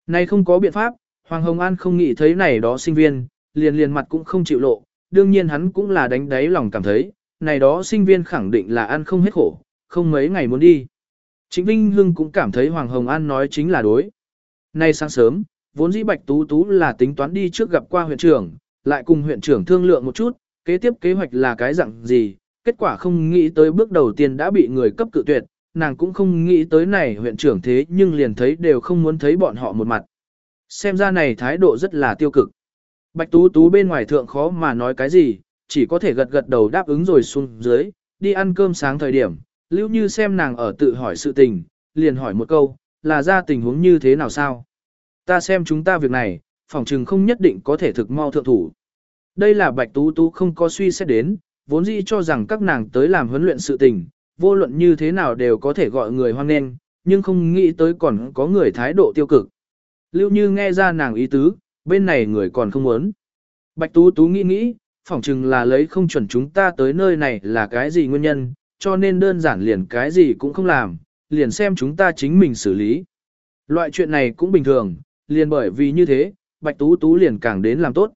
nay không có biện pháp, Hoàng Hồng An không nghĩ thấy này đó sinh viên, liền liền mặt cũng không chịu lộ, đương nhiên hắn cũng là đánh đáy lòng cảm thấy, này đó sinh viên khẳng định là ăn không hết khổ, không mấy ngày muốn đi. Trịnh Vinh Hưng cũng cảm thấy Hoàng Hồng An nói chính là đối. Nay sáng sớm, vốn dĩ Bạch Tú Tú là tính toán đi trước gặp qua huyện trưởng, lại cùng huyện trưởng thương lượng một chút, kế tiếp kế hoạch là cái dạng gì, kết quả không nghĩ tới bước đầu tiên đã bị người cấp cự tuyệt, nàng cũng không nghĩ tới này huyện trưởng thế nhưng liền thấy đều không muốn thấy bọn họ một mặt. Xem ra này thái độ rất là tiêu cực. Bạch Tú Tú bên ngoài thượng khó mà nói cái gì, chỉ có thể gật gật đầu đáp ứng rồi xuống dưới, đi ăn cơm sáng thời điểm, lưu như xem nàng ở tự hỏi sự tình, liền hỏi một câu, là ra tình huống như thế nào sao? Ta xem chúng ta việc này, phòng trừng không nhất định có thể thực mau thượng thủ. Đây là Bạch Tú Tú không có suy xét đến, vốn dĩ cho rằng các nàng tới làm huấn luyện sự tình, vô luận như thế nào đều có thể gọi người hoan nghênh, nhưng không nghĩ tới còn có người thái độ tiêu cực. Lưu Như nghe ra nàng ý tứ, bên này người còn không muốn. Bạch Tú Tú nghĩ nghĩ, phỏng chừng là lấy không chuẩn chúng ta tới nơi này là cái gì nguyên nhân, cho nên đơn giản liền cái gì cũng không làm, liền xem chúng ta chính mình xử lý. Loại chuyện này cũng bình thường, liền bởi vì như thế, Bạch Tú Tú liền càng đến làm tốt.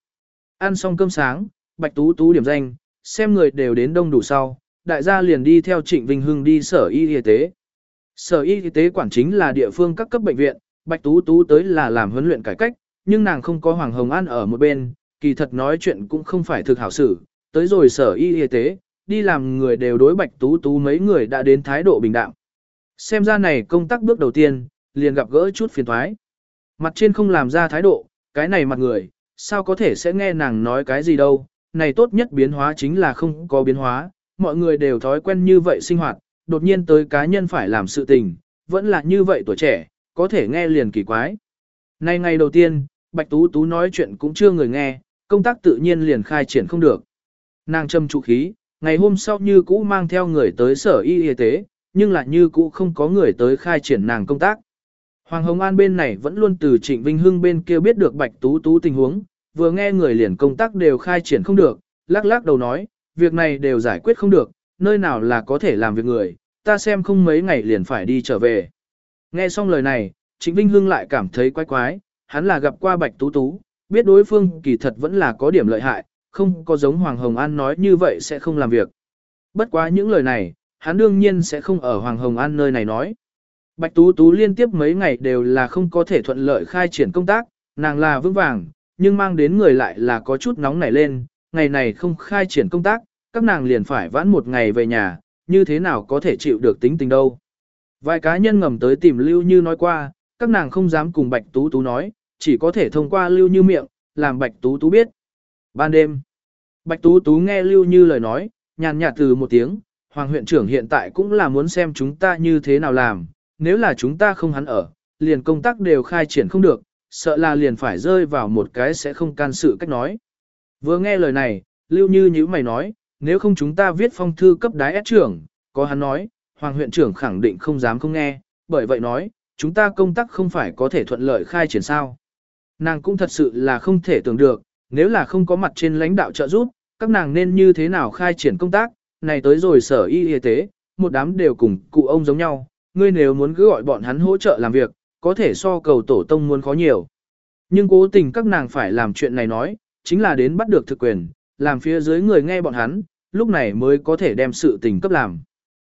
Ăn xong cơm sáng, Bạch Tú Tú điểm danh, xem người đều đến đông đủ sau, đại gia liền đi theo Trịnh Vinh Hưng đi sở y y tế. Sở y y tế quản chính là địa phương các cấp bệnh viện, Bạch Tú Tú tới là làm huấn luyện cải cách, nhưng nàng không có Hoàng Hồng An ở một bên, kỳ thật nói chuyện cũng không phải thực hảo xử, tới rồi sở y y tế, đi làm người đều đối Bạch Tú Tú mấy người đã đến thái độ bình đẳng. Xem ra này công tác bước đầu tiên, liền gặp gỡ chút phiền thoái. Mặt trên không làm ra thái độ, cái này mặt người, sao có thể sẽ nghe nàng nói cái gì đâu, này tốt nhất biến hóa chính là không có biến hóa, mọi người đều thói quen như vậy sinh hoạt, đột nhiên tới cá nhân phải làm sự tình, vẫn là như vậy tuổi trẻ, có thể nghe liền kỳ quái. Nay ngày đầu tiên, Bạch Tú Tú nói chuyện cũng chưa người nghe, công tác tự nhiên liền khai triển không được. Nàng châm trụ khí, ngày hôm sau như cũ mang theo người tới sở y y tế, nhưng lại như cũ không có người tới khai triển nàng công tác. Hoàng Hồng An bên này vẫn luôn từ Trịnh Vinh Hưng bên kia biết được Bạch Tú Tú tình huống, vừa nghe người liền công tác đều khai triển không được, lắc lắc đầu nói, việc này đều giải quyết không được, nơi nào là có thể làm việc người, ta xem không mấy ngày liền phải đi trở về. Nghe xong lời này, Trịnh Vinh Hưng lại cảm thấy quái quái, hắn là gặp qua Bạch Tú Tú, biết đối phương kỳ thật vẫn là có điểm lợi hại, không có giống Hoàng Hồng An nói như vậy sẽ không làm việc. Bất quá những lời này, hắn đương nhiên sẽ không ở Hoàng Hồng An nơi này nói. Bạch Tú Tú liên tiếp mấy ngày đều là không có thể thuận lợi khai triển công tác, nàng là vững vàng, nhưng mang đến người lại là có chút nóng nảy lên, ngày này không khai triển công tác, các nàng liền phải vãn một ngày về nhà, như thế nào có thể chịu được tính tình đâu. Vài cá nhân ngầm tới tìm Lưu Như nói qua, các nàng không dám cùng Bạch Tú Tú nói, chỉ có thể thông qua Lưu Như miệng, làm Bạch Tú Tú biết. Ban đêm, Bạch Tú Tú nghe Lưu Như lời nói, nhàn nhạt từ một tiếng, Hoàng huyện trưởng hiện tại cũng là muốn xem chúng ta như thế nào làm, nếu là chúng ta không hắn ở, liền công tác đều khai triển không được, sợ là liền phải rơi vào một cái sẽ không can sự cách nói. Vừa nghe lời này, Lưu Như như mày nói, nếu không chúng ta viết phong thư cấp đái ép trưởng, có hắn nói, Hoàng huyện trưởng khẳng định không dám không nghe, bởi vậy nói, chúng ta công tác không phải có thể thuận lợi khai triển sao. Nàng cũng thật sự là không thể tưởng được, nếu là không có mặt trên lãnh đạo trợ giúp, các nàng nên như thế nào khai triển công tác, này tới rồi sở y y tế, một đám đều cùng cụ ông giống nhau, ngươi nếu muốn cứ gọi bọn hắn hỗ trợ làm việc, có thể so cầu tổ tông muốn khó nhiều. Nhưng cố tình các nàng phải làm chuyện này nói, chính là đến bắt được thực quyền, làm phía dưới người nghe bọn hắn, lúc này mới có thể đem sự tình cấp làm.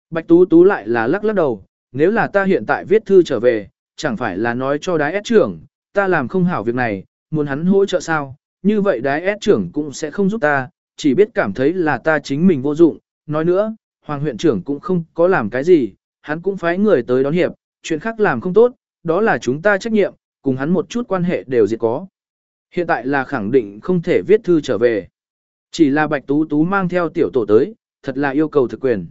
Bạch Tú Tú lại là lắc lắc đầu, nếu là ta hiện tại viết thư trở về, chẳng phải là nói cho đái ép trưởng, ta làm không hảo việc này, muốn hắn hỗ trợ sao, như vậy đái ép trưởng cũng sẽ không giúp ta, chỉ biết cảm thấy là ta chính mình vô dụng, nói nữa, Hoàng huyện trưởng cũng không có làm cái gì, hắn cũng phái người tới đón hiệp, chuyện khác làm không tốt, đó là chúng ta trách nhiệm, cùng hắn một chút quan hệ đều diệt có. Hiện tại là khẳng định không thể viết thư trở về. Chỉ là Bạch Tú Tú mang theo tiểu tổ tới, thật là yêu cầu thực quyền.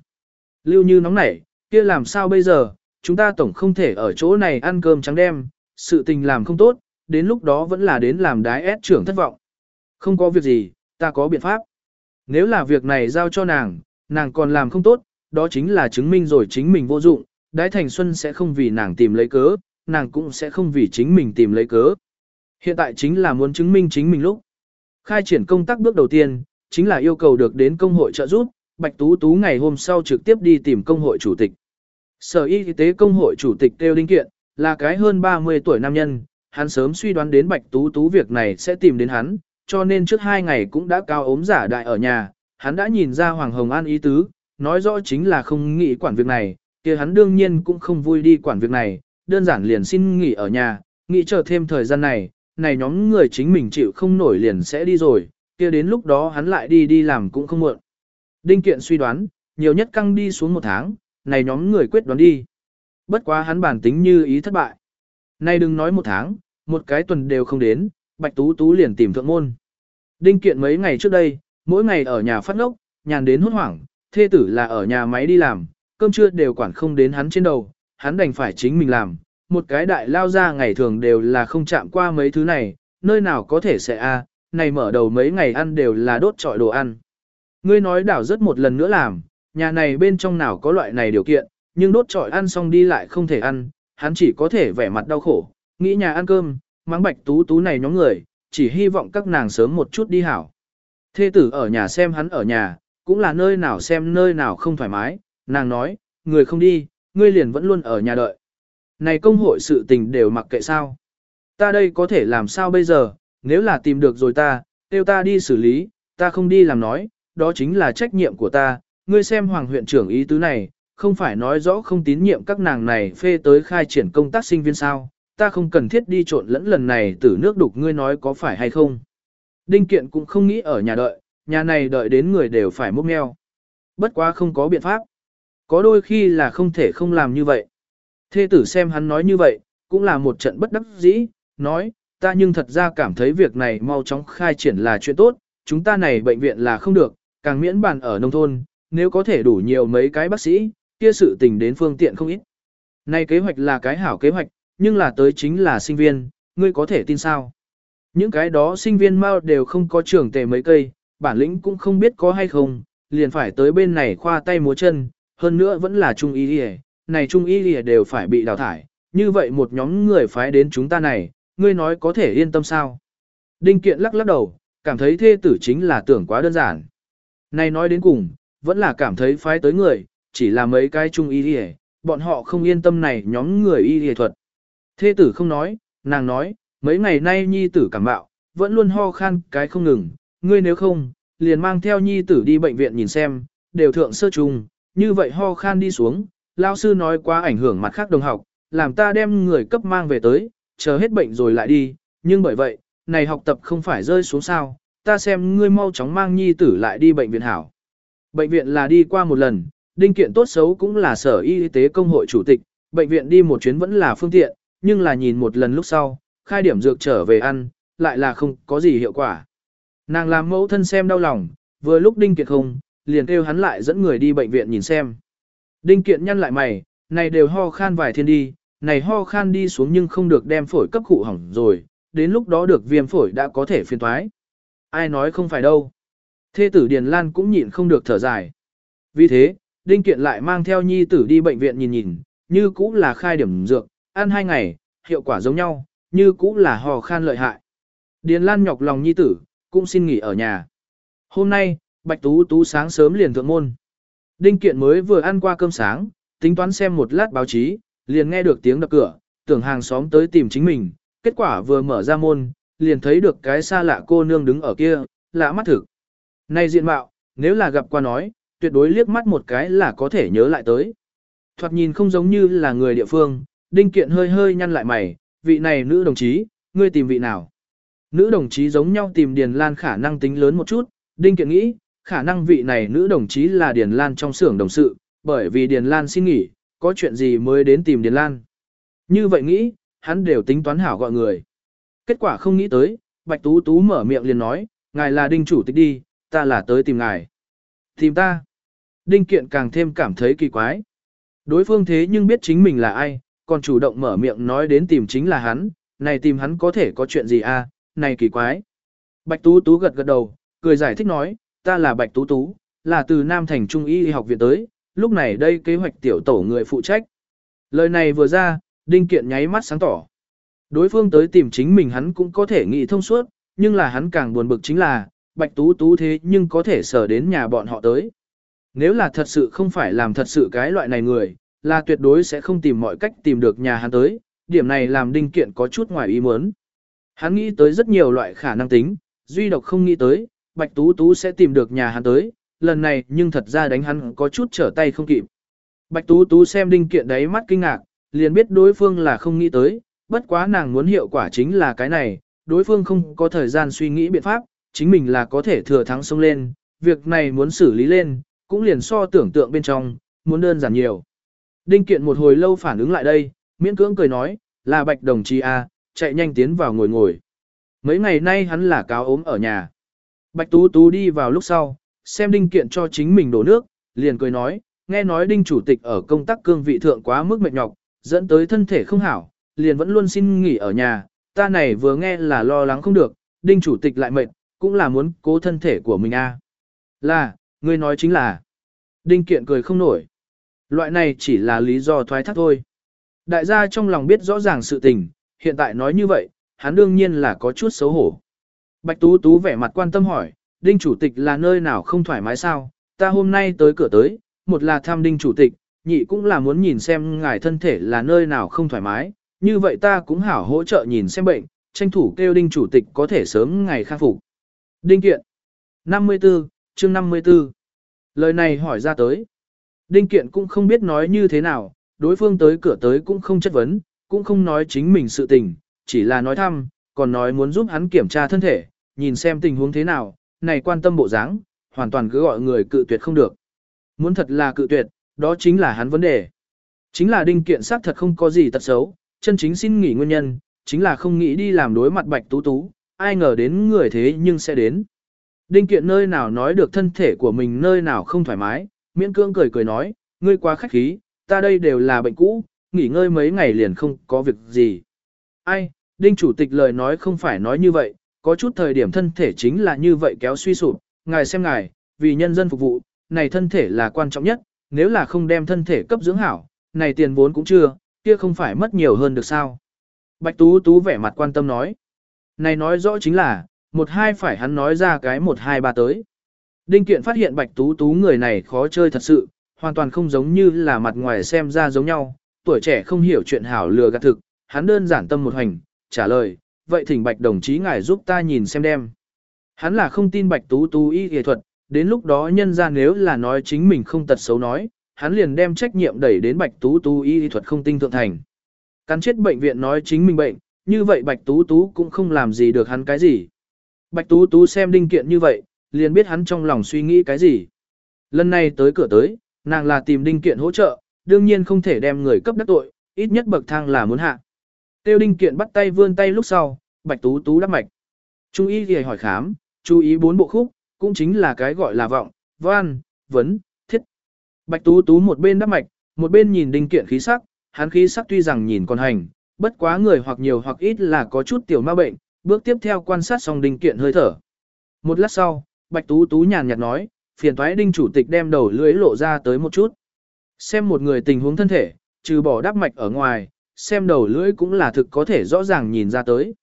Lưu Như nóng nảy, kia làm sao bây giờ, chúng ta tổng không thể ở chỗ này ăn cơm trắng đêm, sự tình làm không tốt, đến lúc đó vẫn là đến làm đái ép trưởng thất vọng. Không có việc gì, ta có biện pháp. Nếu là việc này giao cho nàng, nàng còn làm không tốt, đó chính là chứng minh rồi chính mình vô dụng, đái thành xuân sẽ không vì nàng tìm lấy cớ, nàng cũng sẽ không vì chính mình tìm lấy cớ. Hiện tại chính là muốn chứng minh chính mình lúc. Khai triển công tác bước đầu tiên, chính là yêu cầu được đến công hội trợ giúp, Bạch Tú Tú ngày hôm sau trực tiếp đi tìm công hội chủ tịch. Sở y tế công hội chủ tịch Têu Đinh Kiện, là cái hơn 30 tuổi nam nhân, hắn sớm suy đoán đến Bạch Tú Tú việc này sẽ tìm đến hắn, cho nên trước hai ngày cũng đã cao ốm giả đại ở nhà, hắn đã nhìn ra Hoàng Hồng An ý tứ, nói rõ chính là không nghĩ quản việc này, kia hắn đương nhiên cũng không vui đi quản việc này, đơn giản liền xin nghỉ ở nhà, nghĩ chờ thêm thời gian này, này nhóm người chính mình chịu không nổi liền sẽ đi rồi, kia đến lúc đó hắn lại đi đi làm cũng không muộn. Đinh Kiện suy đoán, nhiều nhất căng đi xuống một tháng, này nhóm người quyết đoán đi. Bất quá hắn bản tính như ý thất bại. Nay đừng nói một tháng, một cái tuần đều không đến, Bạch Tú Tú liền tìm thượng môn. Đinh Kiện mấy ngày trước đây, mỗi ngày ở nhà phát ngốc, nhàn đến hốt hoảng, thê tử là ở nhà máy đi làm, cơm trưa đều quản không đến hắn trên đầu, hắn đành phải chính mình làm. Một cái đại lao ra ngày thường đều là không chạm qua mấy thứ này, nơi nào có thể sẽ a à, này mở đầu mấy ngày ăn đều là đốt trọi đồ ăn. Ngươi nói đảo rất một lần nữa làm, nhà này bên trong nào có loại này điều kiện, nhưng đốt trọi ăn xong đi lại không thể ăn, hắn chỉ có thể vẻ mặt đau khổ, nghĩ nhà ăn cơm, mắng bạch tú tú này nhóm người, chỉ hy vọng các nàng sớm một chút đi hảo. Thê tử ở nhà xem hắn ở nhà, cũng là nơi nào xem nơi nào không thoải mái, nàng nói, người không đi, ngươi liền vẫn luôn ở nhà đợi. Này công hội sự tình đều mặc kệ sao. Ta đây có thể làm sao bây giờ, nếu là tìm được rồi ta, tiêu ta đi xử lý, ta không đi làm nói, đó chính là trách nhiệm của ta, ngươi xem hoàng huyện trưởng ý tứ này, không phải nói rõ không tín nhiệm các nàng này phê tới khai triển công tác sinh viên sao, ta không cần thiết đi trộn lẫn lần này từ nước đục ngươi nói có phải hay không. Đinh kiện cũng không nghĩ ở nhà đợi, nhà này đợi đến người đều phải múc meo. Bất quá không có biện pháp. Có đôi khi là không thể không làm như vậy. Thê tử xem hắn nói như vậy, cũng là một trận bất đắc dĩ, nói, ta nhưng thật ra cảm thấy việc này mau chóng khai triển là chuyện tốt, chúng ta này bệnh viện là không được, càng miễn bàn ở nông thôn, nếu có thể đủ nhiều mấy cái bác sĩ, kia sự tình đến phương tiện không ít. Này kế hoạch là cái hảo kế hoạch, nhưng là tới chính là sinh viên, ngươi có thể tin sao? Những cái đó sinh viên mau đều không có trường tề mấy cây, bản lĩnh cũng không biết có hay không, liền phải tới bên này khoa tay múa chân, hơn nữa vẫn là trung y lìa, này trung y lìa đều phải bị đào thải, như vậy một nhóm người phái đến chúng ta này, ngươi nói có thể yên tâm sao? Đinh kiện lắc lắc đầu, cảm thấy thê tử chính là tưởng quá đơn giản. Này nói đến cùng, vẫn là cảm thấy phái tới người, chỉ là mấy cái trung y lìa, bọn họ không yên tâm này nhóm người y lìa thuật. Thê tử không nói, nàng nói, mấy ngày nay nhi tử cảm bạo, vẫn luôn ho khan cái không ngừng, ngươi nếu không, liền mang theo nhi tử đi bệnh viện nhìn xem, đều thượng sơ trùng, như vậy ho khan đi xuống, lao sư nói quá ảnh hưởng mặt khác đồng học, làm ta đem người cấp mang về tới, chờ hết bệnh rồi lại đi, nhưng bởi vậy, này học tập không phải rơi xuống sao, ta xem ngươi mau chóng mang nhi tử lại đi bệnh viện hảo. Bệnh viện là đi qua một lần, đinh kiện tốt xấu cũng là sở y tế công hội chủ tịch, bệnh viện đi một chuyến vẫn là phương tiện, nhưng là nhìn một lần lúc sau, khai điểm dược trở về ăn, lại là không có gì hiệu quả. Nàng làm mẫu thân xem đau lòng, vừa lúc đinh kiện không, liền kêu hắn lại dẫn người đi bệnh viện nhìn xem. Đinh kiện nhăn lại mày, này đều ho khan vài thiên đi, này ho khan đi xuống nhưng không được đem phổi cấp cụ hỏng rồi, đến lúc đó được viêm phổi đã có thể phiền thoái. Ai nói không phải đâu. Thê tử Điền Lan cũng nhịn không được thở dài. Vì thế, Đinh Kiện lại mang theo nhi tử đi bệnh viện nhìn nhìn, như cũ là khai điểm dược, ăn hai ngày, hiệu quả giống nhau, như cũ là hò khan lợi hại. Điền Lan nhọc lòng nhi tử, cũng xin nghỉ ở nhà. Hôm nay, Bạch Tú Tú sáng sớm liền thượng môn. Đinh Kiện mới vừa ăn qua cơm sáng, tính toán xem một lát báo chí, liền nghe được tiếng đập cửa, tưởng hàng xóm tới tìm chính mình, kết quả vừa mở ra môn, liền thấy được cái xa lạ cô nương đứng ở kia, lạ mắt thực. Nay diện mạo, nếu là gặp qua nói, tuyệt đối liếc mắt một cái là có thể nhớ lại tới. Thoạt nhìn không giống như là người địa phương, Đinh Kiện hơi hơi nhăn lại mày, vị này nữ đồng chí, ngươi tìm vị nào? Nữ đồng chí giống nhau tìm Điền Lan khả năng tính lớn một chút, Đinh Kiện nghĩ, khả năng vị này nữ đồng chí là Điền Lan trong xưởng đồng sự, bởi vì Điền Lan xin nghỉ, có chuyện gì mới đến tìm Điền Lan. Như vậy nghĩ, hắn đều tính toán hảo gọi người. Kết quả không nghĩ tới, Bạch Tú Tú mở miệng liền nói, ngài là Đinh chủ tịch đi, ta là tới tìm ngài. Tìm ta. Đinh Kiện càng thêm cảm thấy kỳ quái. Đối phương thế nhưng biết chính mình là ai, còn chủ động mở miệng nói đến tìm chính là hắn, này tìm hắn có thể có chuyện gì à, này kỳ quái. Bạch Tú Tú gật gật đầu, cười giải thích nói, ta là Bạch Tú Tú, là từ Nam Thành Trung Y học viện tới, lúc này đây kế hoạch tiểu tổ người phụ trách. Lời này vừa ra, Đinh Kiện nháy mắt sáng tỏ. Đối phương tới tìm chính mình hắn cũng có thể nghĩ thông suốt, nhưng là hắn càng buồn bực chính là, Bạch Tú Tú thế nhưng có thể sở đến nhà bọn họ tới. Nếu là thật sự không phải làm thật sự cái loại này người, là tuyệt đối sẽ không tìm mọi cách tìm được nhà hắn tới, điểm này làm Đinh Kiện có chút ngoài ý muốn. Hắn nghĩ tới rất nhiều loại khả năng tính, duy độc không nghĩ tới, Bạch Tú Tú sẽ tìm được nhà hắn tới, lần này nhưng thật ra đánh hắn có chút trở tay không kịp. Bạch Tú Tú xem Đinh Kiện đấy mắt kinh ngạc, liền biết đối phương là không nghĩ tới, bất quá nàng muốn hiệu quả chính là cái này, đối phương không có thời gian suy nghĩ biện pháp, chính mình là có thể thừa thắng xông lên, việc này muốn xử lý lên, cũng liền so tưởng tượng bên trong, muốn đơn giản nhiều. Đinh Kiện một hồi lâu phản ứng lại đây, miễn cưỡng cười nói, là Bạch đồng chí A, chạy nhanh tiến vào ngồi ngồi. Mấy ngày nay hắn là cáo ốm ở nhà. Bạch Tú Tú đi vào lúc sau, xem Đinh Kiện cho chính mình đổ nước, liền cười nói, nghe nói Đinh Chủ tịch ở công tác cương vị thượng quá mức mệt nhọc, dẫn tới thân thể không hảo, liền vẫn luôn xin nghỉ ở nhà, ta này vừa nghe là lo lắng không được, Đinh Chủ tịch lại mệt, cũng là muốn cố thân thể của mình a. Là, ngươi nói chính là. Đinh Kiện cười không nổi. Loại này chỉ là lý do thoái thác thôi. Đại gia trong lòng biết rõ ràng sự tình, hiện tại nói như vậy, hắn đương nhiên là có chút xấu hổ. Bạch Tú Tú vẻ mặt quan tâm hỏi, Đinh Chủ tịch là nơi nào không thoải mái sao? Ta hôm nay tới cửa tới, một là thăm Đinh Chủ tịch, nhị cũng là muốn nhìn xem ngài thân thể là nơi nào không thoải mái, như vậy ta cũng hảo hỗ trợ nhìn xem bệnh, tranh thủ kêu Đinh Chủ tịch có thể sớm ngày khắc phục. Đinh Kiện 54, chương 54 Lời này hỏi ra tới. Đinh Kiện cũng không biết nói như thế nào, đối phương tới cửa tới cũng không chất vấn, cũng không nói chính mình sự tình, chỉ là nói thăm, còn nói muốn giúp hắn kiểm tra thân thể, nhìn xem tình huống thế nào, này quan tâm bộ dáng, hoàn toàn cứ gọi người cự tuyệt không được. Muốn thật là cự tuyệt, đó chính là hắn vấn đề. Chính là Đinh Kiện xác thật không có gì tật xấu, chân chính xin nghỉ nguyên nhân, chính là không nghĩ đi làm đối mặt bạch tú tú, ai ngờ đến người thế nhưng sẽ đến. Đinh kiện nơi nào nói được thân thể của mình nơi nào không thoải mái, miễn cưỡng cười cười nói, ngươi quá khách khí, ta đây đều là bệnh cũ, nghỉ ngơi mấy ngày liền không có việc gì. Ai, Đinh chủ tịch lời nói không phải nói như vậy, có chút thời điểm thân thể chính là như vậy kéo suy sụp, ngài xem ngài, vì nhân dân phục vụ, này thân thể là quan trọng nhất, nếu là không đem thân thể cấp dưỡng hảo, này tiền vốn cũng chưa, kia không phải mất nhiều hơn được sao. Bạch Tú Tú vẻ mặt quan tâm nói. Này nói rõ chính là, một hai phải hắn nói ra cái một hai ba tới. Đinh Kiện phát hiện Bạch Tú Tú người này khó chơi thật sự, hoàn toàn không giống như là mặt ngoài xem ra giống nhau, tuổi trẻ không hiểu chuyện hảo lừa gạt thực, hắn đơn giản tâm một hành, trả lời, vậy thỉnh Bạch đồng chí ngài giúp ta nhìn xem đem. Hắn là không tin Bạch Tú Tú y y thuật, đến lúc đó nhân ra nếu là nói chính mình không tật xấu nói, hắn liền đem trách nhiệm đẩy đến Bạch Tú Tú y y thuật không tinh thượng thành. Cắn chết bệnh viện nói chính mình bệnh, như vậy Bạch Tú Tú cũng không làm gì được hắn cái gì. Bạch Tú Tú xem đinh kiện như vậy, liền biết hắn trong lòng suy nghĩ cái gì. Lần này tới cửa tới, nàng là tìm đinh kiện hỗ trợ, đương nhiên không thể đem người cấp đắc tội, ít nhất bậc thang là muốn hạ. Tiêu đinh kiện bắt tay vươn tay lúc sau, Bạch Tú Tú đắp mạch. Trung y thì hỏi khám, chú ý bốn bộ khúc, cũng chính là cái gọi là vọng, văn, vấn, thiết. Bạch Tú Tú một bên đắp mạch, một bên nhìn đinh kiện khí sắc, hắn khí sắc tuy rằng nhìn còn hành, bất quá người hoặc nhiều hoặc ít là có chút tiểu ma bệnh, bước tiếp theo quan sát xong đinh kiện hơi thở. Một lát sau, Bạch Tú Tú nhàn nhạt nói, phiền thoái đinh chủ tịch đem đầu lưới lộ ra tới một chút. Xem một người tình huống thân thể, trừ bỏ đắp mạch ở ngoài, xem đầu lưỡi cũng là thực có thể rõ ràng nhìn ra tới.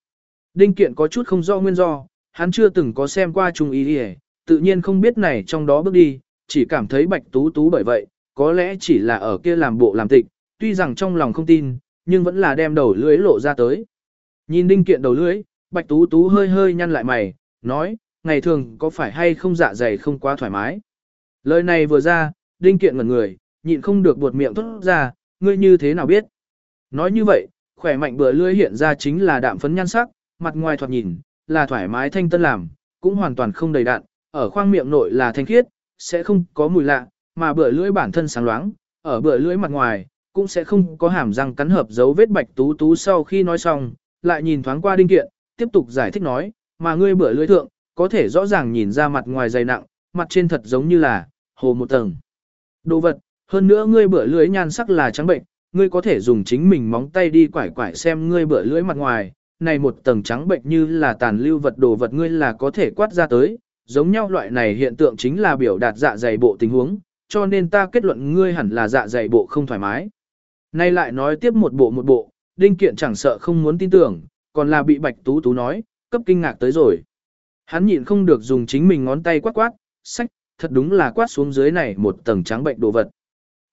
Đinh kiện có chút không rõ nguyên do, hắn chưa từng có xem qua trung ý hề, tự nhiên không biết này trong đó bước đi, chỉ cảm thấy bạch tú tú bởi vậy, có lẽ chỉ là ở kia làm bộ làm tịch, tuy rằng trong lòng không tin, nhưng vẫn là đem đầu lưỡi lộ ra tới. Nhìn đinh kiện đầu lưỡi, bạch tú tú hơi hơi nhăn lại mày, nói, ngày thường có phải hay không dạ dày không quá thoải mái. Lời này vừa ra, đinh kiện ngẩn người, nhịn không được buột miệng thốt ra, ngươi như thế nào biết. Nói như vậy, khỏe mạnh bữa lưỡi hiện ra chính là đạm phấn nhan sắc, mặt ngoài thoạt nhìn, là thoải mái thanh tân làm, cũng hoàn toàn không đầy đạn, ở khoang miệng nội là thanh khiết, sẽ không có mùi lạ, mà bữa lưỡi bản thân sáng loáng, ở bữa lưỡi mặt ngoài, cũng sẽ không có hàm răng cắn hợp dấu vết bạch tú tú sau khi nói xong, lại nhìn thoáng qua đinh kiện, tiếp tục giải thích nói, mà ngươi bữa lưỡi thượng, có thể rõ ràng nhìn ra mặt ngoài dày nặng, mặt trên thật giống như là, hồ một tầng. Đồ vật, hơn nữa ngươi bữa lưỡi nhan sắc là trắng bệnh, ngươi có thể dùng chính mình móng tay đi quải quải xem ngươi bựa lưỡi mặt ngoài, này một tầng trắng bệnh như là tàn lưu vật đồ vật ngươi là có thể quát ra tới, giống nhau loại này hiện tượng chính là biểu đạt dạ dày bộ tình huống, cho nên ta kết luận ngươi hẳn là dạ dày bộ không thoải mái. Nay lại nói tiếp một bộ một bộ, đinh kiện chẳng sợ không muốn tin tưởng, còn là bị bạch tú tú nói, cấp kinh ngạc tới rồi. Hắn nhịn không được dùng chính mình ngón tay quát quát, sách, thật đúng là quát xuống dưới này một tầng trắng bệnh đồ vật.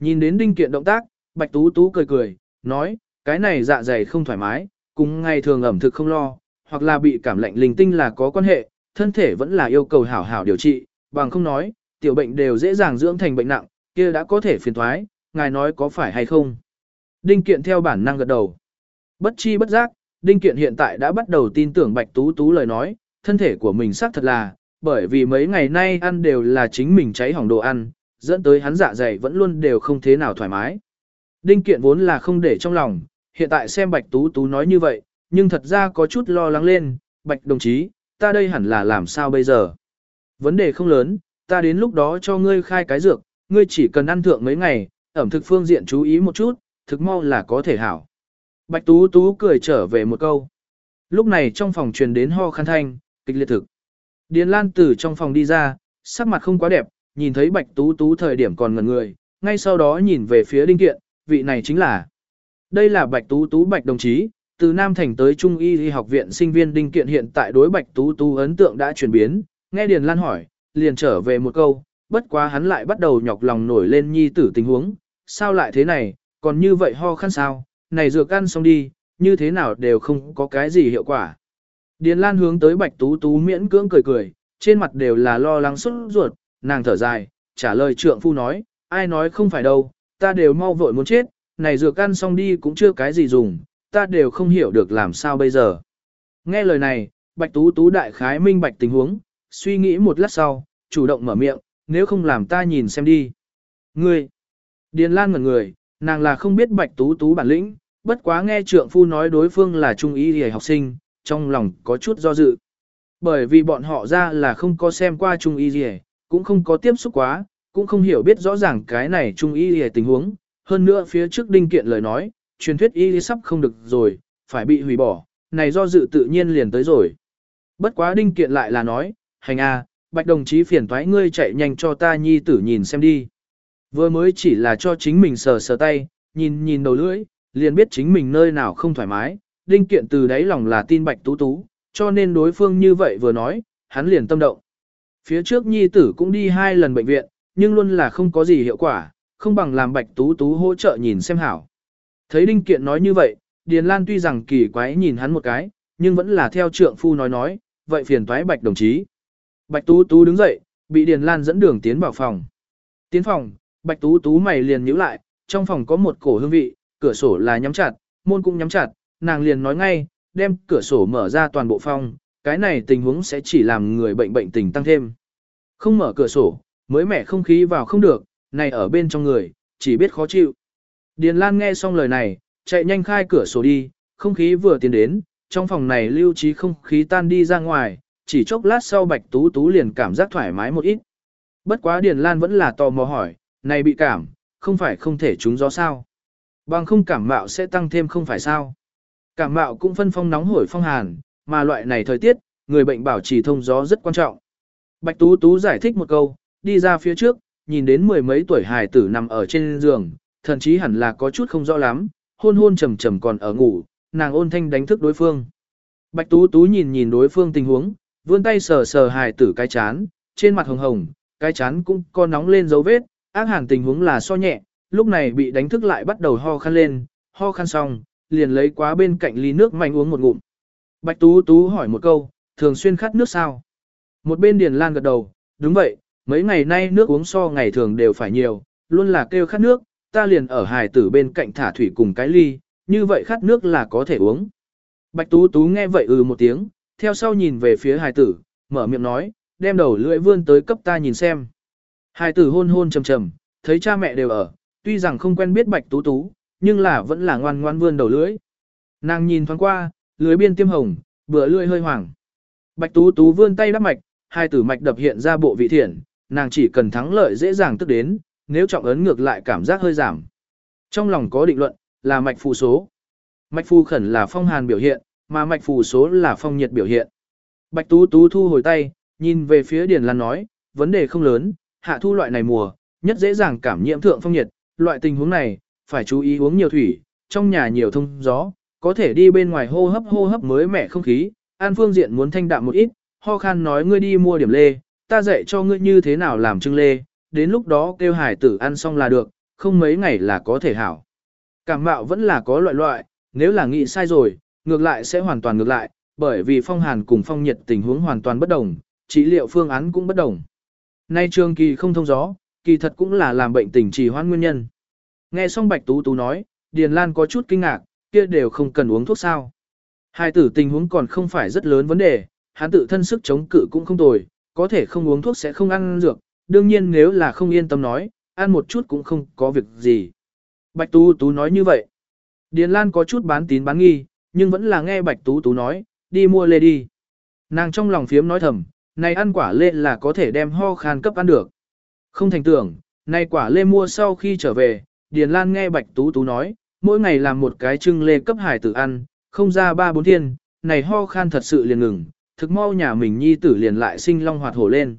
Nhìn đến đinh kiện động tác, bạch tú tú cười cười, nói, cái này dạ dày không thoải mái, cùng ngày thường ẩm thực không lo, hoặc là bị cảm lạnh linh tinh là có quan hệ, thân thể vẫn là yêu cầu hảo hảo điều trị, bằng không nói, tiểu bệnh đều dễ dàng dưỡng thành bệnh nặng, kia đã có thể phiền thoái, ngài nói có phải hay không. Đinh kiện theo bản năng gật đầu. Bất chi bất giác, Đinh kiện hiện tại đã bắt đầu tin tưởng Bạch Tú Tú lời nói, thân thể của mình xác thật là, bởi vì mấy ngày nay ăn đều là chính mình cháy hỏng đồ ăn, dẫn tới hắn dạ dày vẫn luôn đều không thế nào thoải mái. Đinh kiện vốn là không để trong lòng, hiện tại xem Bạch Tú Tú nói như vậy, nhưng thật ra có chút lo lắng lên, Bạch đồng chí, ta đây hẳn là làm sao bây giờ? Vấn đề không lớn, ta đến lúc đó cho ngươi khai cái dược, ngươi chỉ cần ăn thượng mấy ngày, ẩm thực phương diện chú ý một chút, thực mau là có thể hảo. Bạch Tú Tú cười trở về một câu. Lúc này trong phòng truyền đến ho khăn thanh, kịch liệt thực. Điền Lan từ trong phòng đi ra, sắc mặt không quá đẹp, nhìn thấy Bạch Tú Tú thời điểm còn ngẩn người, ngay sau đó nhìn về phía Đinh Kiện, vị này chính là. Đây là Bạch Tú Tú Bạch đồng chí, từ Nam Thành tới Trung Y Y học viện sinh viên Đinh Kiện hiện tại đối Bạch Tú Tú ấn tượng đã chuyển biến, nghe Điền Lan hỏi, liền trở về một câu, bất quá hắn lại bắt đầu nhọc lòng nổi lên nhi tử tình huống, sao lại thế này, còn như vậy ho khăn sao, này dược ăn xong đi, như thế nào đều không có cái gì hiệu quả. Điền Lan hướng tới Bạch Tú Tú miễn cưỡng cười cười, trên mặt đều là lo lắng sốt ruột, nàng thở dài, trả lời trượng phu nói, ai nói không phải đâu, ta đều mau vội muốn chết, này dược ăn xong đi cũng chưa cái gì dùng, ta đều không hiểu được làm sao bây giờ. Nghe lời này, Bạch Tú Tú đại khái minh bạch tình huống, suy nghĩ một lát sau, chủ động mở miệng, nếu không làm ta nhìn xem đi. Ngươi! Điền Lan ngẩn người, nàng là không biết Bạch Tú Tú bản lĩnh, bất quá nghe trượng phu nói đối phương là trung ý hề học sinh, trong lòng có chút do dự. Bởi vì bọn họ ra là không có xem qua trung y gì, cũng không có tiếp xúc quá, cũng không hiểu biết rõ ràng cái này trung y gì tình huống. Hơn nữa phía trước đinh kiện lời nói, truyền thuyết y sắp không được rồi, phải bị hủy bỏ, này do dự tự nhiên liền tới rồi. Bất quá đinh kiện lại là nói, hành a, bạch đồng chí phiền thoái ngươi chạy nhanh cho ta nhi tử nhìn xem đi. Vừa mới chỉ là cho chính mình sờ sờ tay, nhìn nhìn đầu lưỡi, liền biết chính mình nơi nào không thoải mái, đinh kiện từ đáy lòng là tin bạch tú tú, cho nên đối phương như vậy vừa nói, hắn liền tâm động. Phía trước nhi tử cũng đi hai lần bệnh viện, nhưng luôn là không có gì hiệu quả, không bằng làm bạch tú tú hỗ trợ nhìn xem hảo. Thấy đinh kiện nói như vậy, Điền Lan tuy rằng kỳ quái nhìn hắn một cái, nhưng vẫn là theo trượng phu nói nói, vậy phiền toái bạch đồng chí. Bạch tú tú đứng dậy, bị Điền Lan dẫn đường tiến vào phòng. Tiến phòng, bạch tú tú mày liền nhíu lại, trong phòng có một cổ hương vị, cửa sổ là nhắm chặt, môn cũng nhắm chặt, nàng liền nói ngay, đem cửa sổ mở ra toàn bộ phòng, cái này tình huống sẽ chỉ làm người bệnh bệnh tình tăng thêm. Không mở cửa sổ, mới mẻ không khí vào không được, này ở bên trong người, chỉ biết khó chịu. Điền Lan nghe xong lời này, chạy nhanh khai cửa sổ đi, không khí vừa tiến đến, trong phòng này lưu trí không khí tan đi ra ngoài, chỉ chốc lát sau Bạch Tú Tú liền cảm giác thoải mái một ít. Bất quá Điền Lan vẫn là tò mò hỏi, này bị cảm, không phải không thể trúng gió sao? Bằng không cảm mạo sẽ tăng thêm không phải sao? Cảm mạo cũng phân phong nóng hổi phong hàn, mà loại này thời tiết, người bệnh bảo trì thông gió rất quan trọng. Bạch Tú Tú giải thích một câu, đi ra phía trước, nhìn đến mười mấy tuổi hài tử nằm ở trên giường, thậm chí hẳn là có chút không rõ lắm, hôn hôn trầm trầm còn ở ngủ, nàng ôn thanh đánh thức đối phương. Bạch Tú Tú nhìn nhìn đối phương tình huống, vươn tay sờ sờ hài tử cái chán, trên mặt hồng hồng, cái chán cũng có nóng lên dấu vết, ác hàn tình huống là so nhẹ, lúc này bị đánh thức lại bắt đầu ho khăn lên, ho khăn xong, liền lấy quá bên cạnh ly nước mạnh uống một ngụm. Bạch Tú Tú hỏi một câu, thường xuyên khát nước sao? Một bên Điền Lan gật đầu, đúng vậy, mấy ngày nay nước uống so ngày thường đều phải nhiều, luôn là kêu khát nước, ta liền ở hài tử bên cạnh thả thủy cùng cái ly, như vậy khát nước là có thể uống. Bạch Tú Tú nghe vậy ừ một tiếng, theo sau nhìn về phía hài tử, mở miệng nói, đem đầu lưỡi vươn tới cấp ta nhìn xem. Hài tử hôn hôn trầm trầm, thấy cha mẹ đều ở, tuy rằng không quen biết Bạch Tú Tú, nhưng là vẫn là ngoan ngoan vươn đầu lưỡi. Nàng nhìn thoáng qua, lưới biên tiêm hồng, bữa lưỡi hơi hoảng. Bạch Tú Tú vươn tay đắp mạch, hai tử mạch đập hiện ra bộ vị thiện, nàng chỉ cần thắng lợi dễ dàng tức đến, nếu trọng ấn ngược lại cảm giác hơi giảm. Trong lòng có định luận, là mạch phù số. Mạch phù khẩn là phong hàn biểu hiện, mà mạch phù số là phong nhiệt biểu hiện. Bạch Tú Tú thu hồi tay, nhìn về phía Điền Lan nói, vấn đề không lớn, hạ thu loại này mùa, nhất dễ dàng cảm nhiễm thượng phong nhiệt, loại tình huống này, phải chú ý uống nhiều thủy, trong nhà nhiều thông gió, có thể đi bên ngoài hô hấp hô hấp mới mẻ không khí, an phương diện muốn thanh đạm một ít, ho khan nói ngươi đi mua điểm lê, ta dạy cho ngươi như thế nào làm trưng lê, đến lúc đó kêu hải tử ăn xong là được, không mấy ngày là có thể hảo. Cảm mạo vẫn là có loại loại, nếu là nghĩ sai rồi, ngược lại sẽ hoàn toàn ngược lại, bởi vì phong hàn cùng phong nhiệt tình huống hoàn toàn bất đồng, trị liệu phương án cũng bất đồng. Nay trường kỳ không thông gió, kỳ thật cũng là làm bệnh tình trì hoãn nguyên nhân. Nghe xong Bạch Tú Tú nói, Điền Lan có chút kinh ngạc, kia đều không cần uống thuốc sao. Hai tử tình huống còn không phải rất lớn vấn đề, hắn tự thân sức chống cự cũng không tồi, có thể không uống thuốc sẽ không ăn dược, đương nhiên nếu là không yên tâm nói, ăn một chút cũng không có việc gì. Bạch Tú Tú nói như vậy. Điền Lan có chút bán tín bán nghi, nhưng vẫn là nghe Bạch Tú Tú nói, đi mua lê đi. Nàng trong lòng phiếm nói thầm, này ăn quả lê là có thể đem ho khan cấp ăn được. Không thành tưởng, này quả lê mua sau khi trở về, Điền Lan nghe Bạch Tú Tú nói, mỗi ngày làm một cái trưng lê cấp hải tử ăn, không ra ba bốn thiên, này ho khan thật sự liền ngừng, thực mau nhà mình nhi tử liền lại sinh long hoạt hổ lên.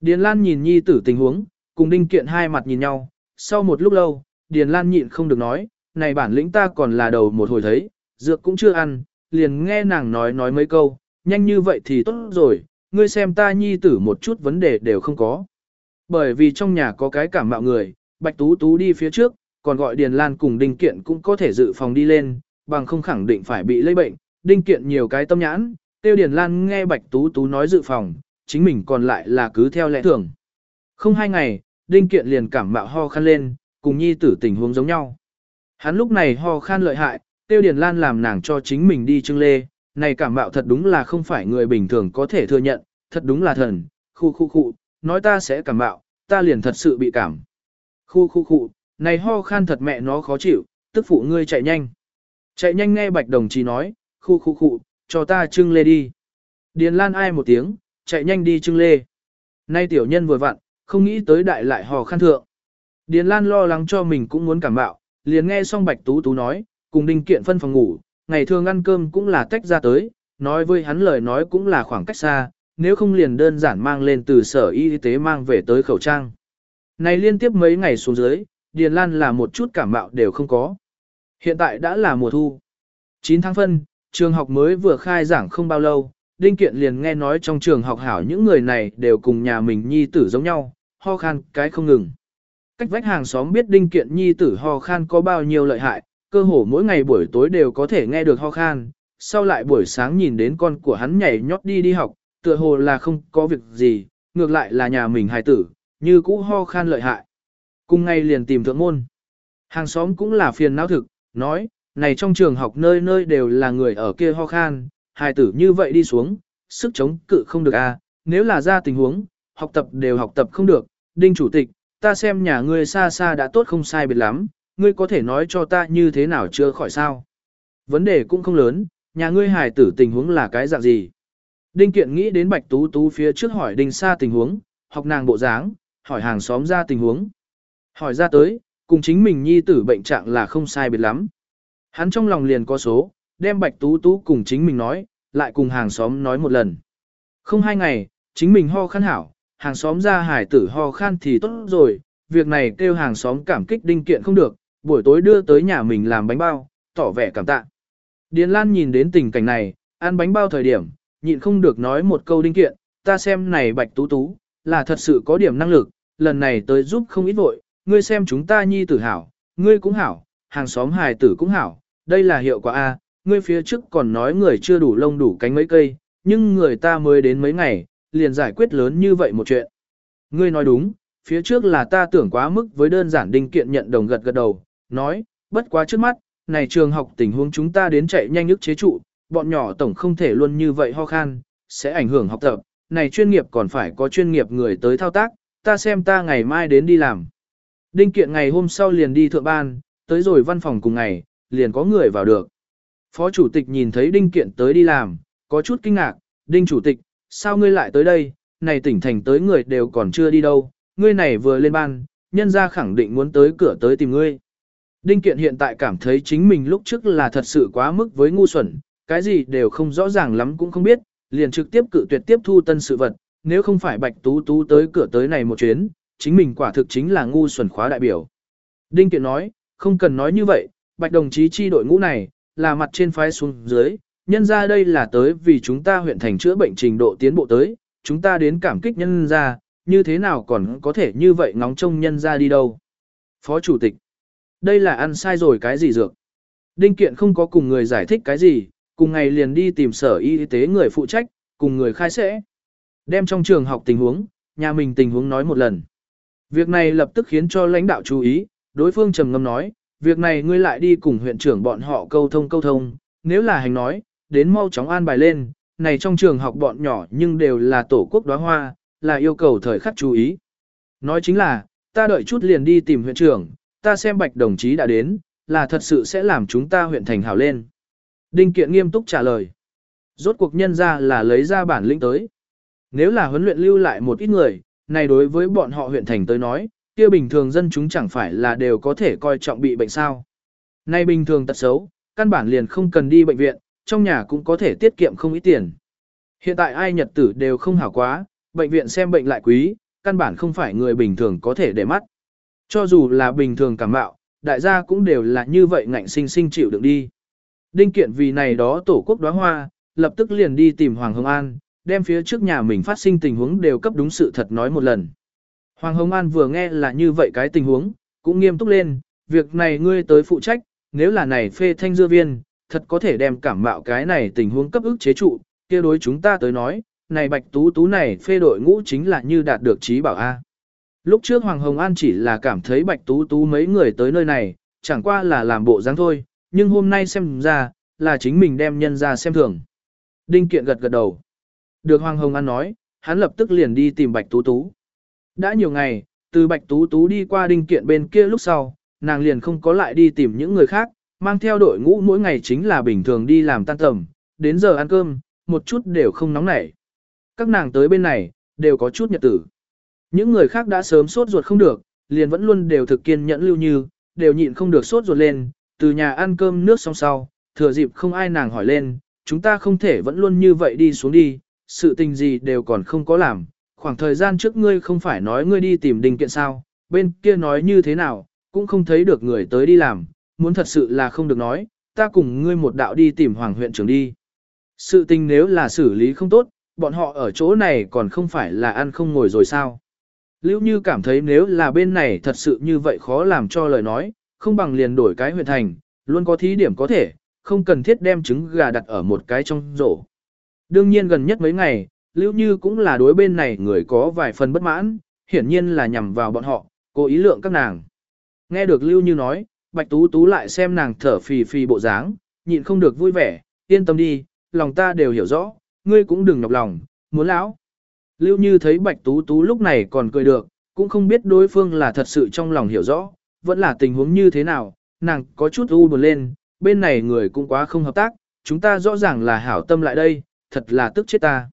Điền Lan nhìn nhi tử tình huống, cùng Đinh Kiện hai mặt nhìn nhau, sau một lúc lâu, Điền Lan nhịn không được nói, này bản lĩnh ta còn là đầu một hồi thấy, dược cũng chưa ăn, liền nghe nàng nói nói mấy câu, nhanh như vậy thì tốt rồi, ngươi xem ta nhi tử một chút vấn đề đều không có. Bởi vì trong nhà có cái cảm mạo người, Bạch Tú Tú đi phía trước, còn gọi Điền Lan cùng Đinh Kiện cũng có thể dự phòng đi lên, bằng không khẳng định phải bị lây bệnh. Đinh Kiện nhiều cái tâm nhãn, tiêu Điền Lan nghe Bạch Tú Tú nói dự phòng, chính mình còn lại là cứ theo lẽ thường. Không hai ngày, Đinh Kiện liền cảm mạo ho khăn lên, cùng nhi tử tình huống giống nhau. Hắn lúc này ho khan lợi hại, tiêu Điền Lan làm nàng cho chính mình đi trưng lê, này cảm mạo thật đúng là không phải người bình thường có thể thừa nhận, thật đúng là thần, khu khu khu, nói ta sẽ cảm mạo, ta liền thật sự bị cảm. Khu khu khu, này ho khan thật mẹ nó khó chịu, tức phụ ngươi chạy nhanh. Chạy nhanh nghe bạch đồng chí nói, khu khu khu, cho ta trưng lê đi. Điền Lan ai một tiếng, chạy nhanh đi trưng lê. Nay tiểu nhân vừa vặn, không nghĩ tới đại lại hò khăn thượng. Điền Lan lo lắng cho mình cũng muốn cảm bạo, liền nghe xong Bạch Tú Tú nói, cùng Đinh Kiện phân phòng ngủ, ngày thường ăn cơm cũng là tách ra tới, nói với hắn lời nói cũng là khoảng cách xa, nếu không liền đơn giản mang lên từ sở y tế mang về tới khẩu trang. Này liên tiếp mấy ngày xuống dưới, Điền Lan là một chút cảm mạo đều không có. Hiện tại đã là mùa thu. 9 tháng phân, trường học mới vừa khai giảng không bao lâu, Đinh Kiện liền nghe nói trong trường học hảo những người này đều cùng nhà mình nhi tử giống nhau, ho khan cái không ngừng. Cách vách hàng xóm biết Đinh Kiện nhi tử ho khan có bao nhiêu lợi hại, cơ hồ mỗi ngày buổi tối đều có thể nghe được ho khan, sau lại buổi sáng nhìn đến con của hắn nhảy nhót đi đi học, tựa hồ là không có việc gì, ngược lại là nhà mình hài tử, như cũ ho khan lợi hại. Cùng ngày liền tìm thượng môn. Hàng xóm cũng là phiền não thực, nói, này trong trường học nơi nơi đều là người ở kia ho khan, hài tử như vậy đi xuống, sức chống cự không được a à, nếu là ra tình huống, học tập đều học tập không được, đinh chủ tịch, ta xem nhà ngươi xa xa đã tốt không sai biệt lắm, ngươi có thể nói cho ta như thế nào chưa khỏi sao. Vấn đề cũng không lớn, nhà ngươi hài tử tình huống là cái dạng gì. Đinh kiện nghĩ đến bạch tú tú phía trước hỏi đinh xa tình huống, học nàng bộ dáng, hỏi hàng xóm ra tình huống. Hỏi ra tới, cùng chính mình nhi tử bệnh trạng là không sai biệt lắm. Hắn trong lòng liền có số, đem bạch tú tú cùng chính mình nói, lại cùng hàng xóm nói một lần. Không hai ngày, chính mình ho khăn hảo, hàng xóm ra hải tử ho khan thì tốt rồi, việc này kêu hàng xóm cảm kích đinh kiện không được, buổi tối đưa tới nhà mình làm bánh bao, tỏ vẻ cảm tạ. Điền Lan nhìn đến tình cảnh này, ăn bánh bao thời điểm, nhịn không được nói một câu đinh kiện, ta xem này bạch tú tú, là thật sự có điểm năng lực, lần này tới giúp không ít vội, ngươi xem chúng ta nhi tử hảo, ngươi cũng hảo, hàng xóm hài tử cũng hảo, đây là hiệu quả A, ngươi phía trước còn nói người chưa đủ lông đủ cánh mấy cây, nhưng người ta mới đến mấy ngày, liền giải quyết lớn như vậy một chuyện. Ngươi nói đúng, phía trước là ta tưởng quá mức với đơn giản đinh kiện nhận đồng gật gật đầu, nói, bất quá trước mắt, này trường học tình huống chúng ta đến chạy nhanh nhất chế trụ, bọn nhỏ tổng không thể luôn như vậy ho khan, sẽ ảnh hưởng học tập, này chuyên nghiệp còn phải có chuyên nghiệp người tới thao tác, ta xem ta ngày mai đến đi làm. Đinh kiện ngày hôm sau liền đi thượng ban, tới rồi văn phòng cùng ngày, liền có người vào được. Phó chủ tịch nhìn thấy Đinh kiện tới đi làm, có chút kinh ngạc, Đinh chủ tịch, sao ngươi lại tới đây, này tỉnh thành tới người đều còn chưa đi đâu, ngươi này vừa lên ban, nhân ra khẳng định muốn tới cửa tới tìm ngươi. Đinh kiện hiện tại cảm thấy chính mình lúc trước là thật sự quá mức với ngu xuẩn, cái gì đều không rõ ràng lắm cũng không biết, liền trực tiếp cự tuyệt tiếp thu tân sự vật, nếu không phải bạch tú tú tới cửa tới này một chuyến, chính mình quả thực chính là ngu xuẩn khóa đại biểu. Đinh kiện nói, không cần nói như vậy, bạch đồng chí chi đội ngũ này, là mặt trên phái xuống dưới, nhân ra đây là tới vì chúng ta huyện thành chữa bệnh trình độ tiến bộ tới, chúng ta đến cảm kích nhân ra, như thế nào còn có thể như vậy ngóng trông nhân ra đi đâu. Phó Chủ tịch, đây là ăn sai rồi cái gì dược? Đinh Kiện không có cùng người giải thích cái gì, cùng ngày liền đi tìm sở y tế người phụ trách, cùng người khai sẽ. Đem trong trường học tình huống, nhà mình tình huống nói một lần. Việc này lập tức khiến cho lãnh đạo chú ý, đối phương trầm ngâm nói, việc này ngươi lại đi cùng huyện trưởng bọn họ câu thông câu thông, nếu là hành nói, đến mau chóng an bài lên, này trong trường học bọn nhỏ nhưng đều là tổ quốc đóa hoa, là yêu cầu thời khắc chú ý. Nói chính là, ta đợi chút liền đi tìm huyện trưởng, ta xem bạch đồng chí đã đến, là thật sự sẽ làm chúng ta huyện thành hảo lên. Đinh Kiện nghiêm túc trả lời. Rốt cuộc nhân ra là lấy ra bản lĩnh tới. Nếu là huấn luyện lưu lại một ít người, này đối với bọn họ huyện thành tới nói, kia bình thường dân chúng chẳng phải là đều có thể coi trọng bị bệnh sao. Nay bình thường tật xấu, căn bản liền không cần đi bệnh viện, trong nhà cũng có thể tiết kiệm không ít tiền. Hiện tại ai nhật tử đều không hảo quá, bệnh viện xem bệnh lại quý, căn bản không phải người bình thường có thể để mắt. Cho dù là bình thường cảm mạo, đại gia cũng đều là như vậy ngạnh sinh sinh chịu đựng đi. Đinh kiện vì này đó tổ quốc đóa hoa, lập tức liền đi tìm Hoàng Hồng An, đem phía trước nhà mình phát sinh tình huống đều cấp đúng sự thật nói một lần. Hoàng Hồng An vừa nghe là như vậy cái tình huống, cũng nghiêm túc lên, việc này ngươi tới phụ trách, nếu là này phê thanh dưa viên, thật có thể đem cảm mạo cái này tình huống cấp ức chế trụ, kia đối chúng ta tới nói, này bạch tú tú này phê đội ngũ chính là như đạt được trí bảo A. Lúc trước Hoàng Hồng An chỉ là cảm thấy bạch tú tú mấy người tới nơi này, chẳng qua là làm bộ dáng thôi, nhưng hôm nay xem ra, là chính mình đem nhân ra xem thường. Đinh Kiện gật gật đầu. Được Hoàng Hồng An nói, hắn lập tức liền đi tìm Bạch Tú Tú. Đã nhiều ngày, từ Bạch Tú Tú đi qua Đinh Kiện bên kia lúc sau, nàng liền không có lại đi tìm những người khác, mang theo đội ngũ mỗi ngày chính là bình thường đi làm tan tầm, đến giờ ăn cơm, một chút đều không nóng nảy. Các nàng tới bên này, đều có chút nhật tử. Những người khác đã sớm sốt ruột không được, liền vẫn luôn đều thực kiên nhẫn lưu như, đều nhịn không được sốt ruột lên, từ nhà ăn cơm nước xong sau, thừa dịp không ai nàng hỏi lên, chúng ta không thể vẫn luôn như vậy đi xuống đi, sự tình gì đều còn không có làm, khoảng thời gian trước ngươi không phải nói ngươi đi tìm đình kiện sao, bên kia nói như thế nào, cũng không thấy được người tới đi làm, muốn thật sự là không được nói, ta cùng ngươi một đạo đi tìm hoàng huyện trưởng đi. Sự tình nếu là xử lý không tốt, bọn họ ở chỗ này còn không phải là ăn không ngồi rồi sao. Lưu Như cảm thấy nếu là bên này thật sự như vậy khó làm cho lời nói, không bằng liền đổi cái huyện thành, luôn có thí điểm có thể, không cần thiết đem trứng gà đặt ở một cái trong rổ. Đương nhiên gần nhất mấy ngày, Lưu Như cũng là đối bên này người có vài phần bất mãn, hiển nhiên là nhằm vào bọn họ, cố ý lượng các nàng. Nghe được Lưu Như nói, Bạch Tú Tú lại xem nàng thở phì phì bộ dáng, nhịn không được vui vẻ, yên tâm đi, lòng ta đều hiểu rõ, ngươi cũng đừng nhọc lòng, muốn lão. Lưu Như thấy Bạch Tú Tú lúc này còn cười được, cũng không biết đối phương là thật sự trong lòng hiểu rõ, vẫn là tình huống như thế nào, nàng có chút u buồn lên, bên này người cũng quá không hợp tác, chúng ta rõ ràng là hảo tâm lại đây, thật là tức chết ta.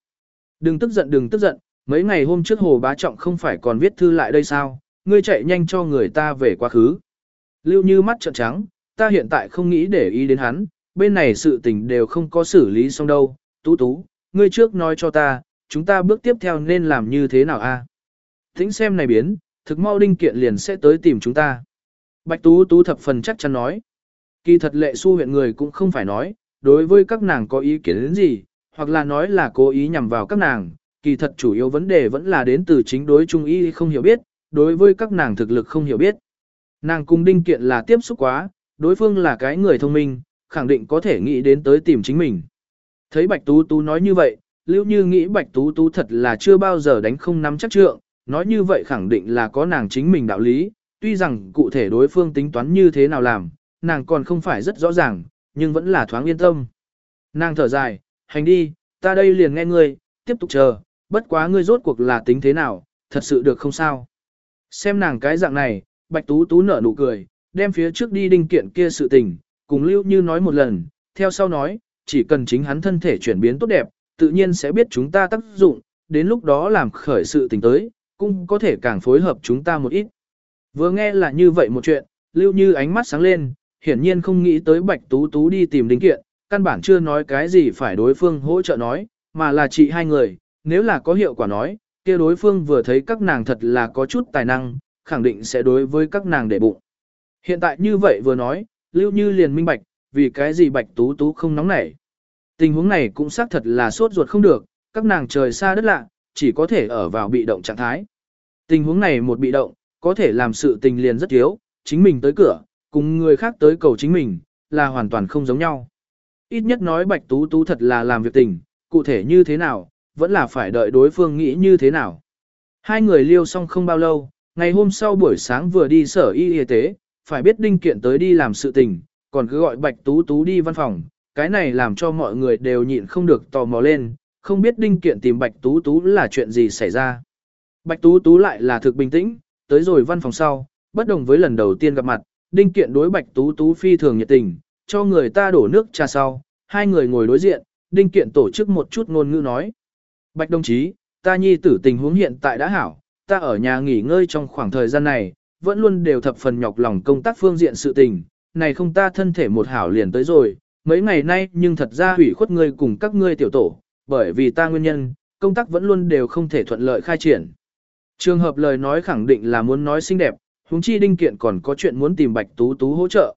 Đừng tức giận đừng tức giận, mấy ngày hôm trước Hồ Bá Trọng không phải còn viết thư lại đây sao, ngươi chạy nhanh cho người ta về quá khứ. Lưu như mắt trợn trắng, ta hiện tại không nghĩ để ý đến hắn, bên này sự tình đều không có xử lý xong đâu, tú tú, ngươi trước nói cho ta, chúng ta bước tiếp theo nên làm như thế nào a? Thính xem này biến, thực mau đinh kiện liền sẽ tới tìm chúng ta. Bạch tú tú thập phần chắc chắn nói. Kỳ thật lệ su huyện người cũng không phải nói, đối với các nàng có ý kiến đến gì, hoặc là nói là cố ý nhằm vào các nàng, kỳ thật chủ yếu vấn đề vẫn là đến từ chính đối trung y không hiểu biết, đối với các nàng thực lực không hiểu biết. Nàng cùng đinh kiện là tiếp xúc quá, đối phương là cái người thông minh, khẳng định có thể nghĩ đến tới tìm chính mình. Thấy Bạch Tú Tú nói như vậy, Lưu Như nghĩ Bạch Tú Tú thật là chưa bao giờ đánh không nắm chắc trượng, nói như vậy khẳng định là có nàng chính mình đạo lý, tuy rằng cụ thể đối phương tính toán như thế nào làm, nàng còn không phải rất rõ ràng, nhưng vẫn là thoáng yên tâm. Nàng thở dài, hành đi, ta đây liền nghe ngươi, tiếp tục chờ, bất quá ngươi rốt cuộc là tính thế nào, thật sự được không sao. Xem nàng cái dạng này, Bạch Tú Tú nở nụ cười, đem phía trước đi đinh kiện kia sự tình, cùng Lưu Như nói một lần, theo sau nói, chỉ cần chính hắn thân thể chuyển biến tốt đẹp, tự nhiên sẽ biết chúng ta tác dụng, đến lúc đó làm khởi sự tình tới, cũng có thể càng phối hợp chúng ta một ít. Vừa nghe là như vậy một chuyện, Lưu Như ánh mắt sáng lên, hiển nhiên không nghĩ tới Bạch Tú Tú đi tìm đinh kiện, căn bản chưa nói cái gì phải đối phương hỗ trợ nói, mà là chị hai người, nếu là có hiệu quả nói, kia đối phương vừa thấy các nàng thật là có chút tài năng, khẳng định sẽ đối với các nàng để bụng. Hiện tại như vậy vừa nói, Lưu Như liền minh bạch, vì cái gì Bạch Tú Tú không nóng nảy. Tình huống này cũng xác thật là sốt ruột không được, các nàng trời xa đất lạ, chỉ có thể ở vào bị động trạng thái. Tình huống này một bị động, có thể làm sự tình liền rất thiếu, chính mình tới cửa, cùng người khác tới cầu chính mình, là hoàn toàn không giống nhau. Ít nhất nói Bạch Tú Tú thật là làm việc tình, cụ thể như thế nào, vẫn là phải đợi đối phương nghĩ như thế nào. Hai người liêu xong không bao lâu, ngày hôm sau buổi sáng vừa đi sở y y tế, phải biết đinh kiện tới đi làm sự tình, còn cứ gọi Bạch Tú Tú đi văn phòng, cái này làm cho mọi người đều nhịn không được tò mò lên, không biết đinh kiện tìm Bạch Tú Tú là chuyện gì xảy ra. Bạch Tú Tú lại là thực bình tĩnh, tới rồi văn phòng sau, bất đồng với lần đầu tiên gặp mặt, đinh kiện đối Bạch Tú Tú phi thường nhiệt tình, cho người ta đổ nước trà sau, hai người ngồi đối diện, đinh kiện tổ chức một chút ngôn ngữ nói. Bạch đồng chí, ta nhi tử tình huống hiện tại đã hảo, ta ở nhà nghỉ ngơi trong khoảng thời gian này, vẫn luôn đều thập phần nhọc lòng công tác phương diện sự tình, này không ta thân thể một hảo liền tới rồi, mấy ngày nay nhưng thật ra hủy khuất ngươi cùng các ngươi tiểu tổ, bởi vì ta nguyên nhân, công tác vẫn luôn đều không thể thuận lợi khai triển. Trường hợp lời nói khẳng định là muốn nói xinh đẹp, huống chi Đinh Kiện còn có chuyện muốn tìm Bạch Tú Tú hỗ trợ.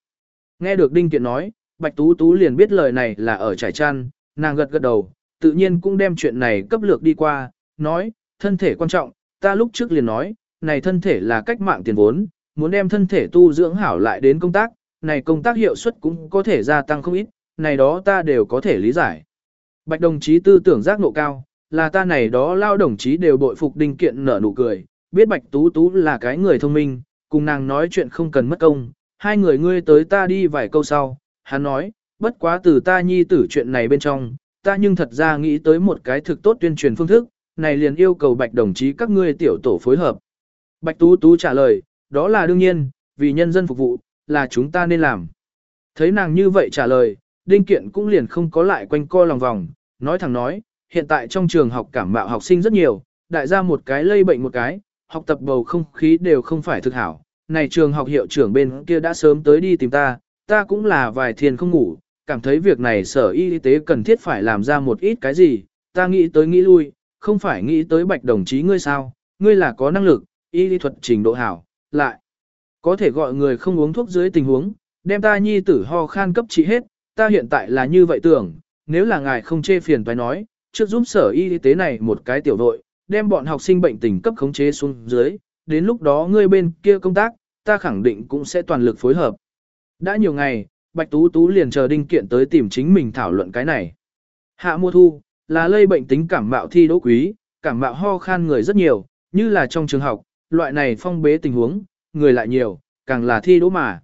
Nghe được Đinh Kiện nói, Bạch Tú Tú liền biết lời này là ở trải chăn, nàng gật gật đầu, tự nhiên cũng đem chuyện này cấp lược đi qua, nói, thân thể quan trọng, ta lúc trước liền nói, này thân thể là cách mạng tiền vốn, muốn đem thân thể tu dưỡng hảo lại đến công tác, này công tác hiệu suất cũng có thể gia tăng không ít, này đó ta đều có thể lý giải. Bạch đồng chí tư tưởng giác ngộ cao, là ta này đó lao đồng chí đều bội phục đinh kiện nở nụ cười, biết Bạch Tú Tú là cái người thông minh, cùng nàng nói chuyện không cần mất công, hai người ngươi tới ta đi vài câu sau, hắn nói, bất quá từ ta nhi tử chuyện này bên trong, ta nhưng thật ra nghĩ tới một cái thực tốt tuyên truyền phương thức, này liền yêu cầu Bạch đồng chí các ngươi tiểu tổ phối hợp. Bạch Tú Tú trả lời, đó là đương nhiên, vì nhân dân phục vụ, là chúng ta nên làm. Thấy nàng như vậy trả lời, Đinh Kiện cũng liền không có lại quanh co lòng vòng, nói thẳng nói, hiện tại trong trường học cảm mạo học sinh rất nhiều, đại gia một cái lây bệnh một cái, học tập bầu không khí đều không phải thực hảo. Này trường học hiệu trưởng bên kia đã sớm tới đi tìm ta, ta cũng là vài thiên không ngủ, cảm thấy việc này sở y tế cần thiết phải làm ra một ít cái gì, ta nghĩ tới nghĩ lui, không phải nghĩ tới bạch đồng chí ngươi sao, ngươi là có năng lực, y lý thuật trình độ hảo, lại có thể gọi người không uống thuốc dưới tình huống, đem ta nhi tử ho khan cấp trị hết, ta hiện tại là như vậy tưởng, nếu là ngài không chê phiền phải nói, trước giúp sở y tế này một cái tiểu đội, đem bọn học sinh bệnh tình cấp khống chế xuống dưới, đến lúc đó ngươi bên kia công tác, ta khẳng định cũng sẽ toàn lực phối hợp. Đã nhiều ngày, Bạch Tú Tú liền chờ Đinh Kiện tới tìm chính mình thảo luận cái này. Hạ mùa thu, là lây bệnh tính cảm mạo thi đỗ quý, cảm mạo ho khan người rất nhiều, như là trong trường học, loại này phong bế tình huống, người lại nhiều, càng là thi đỗ mà.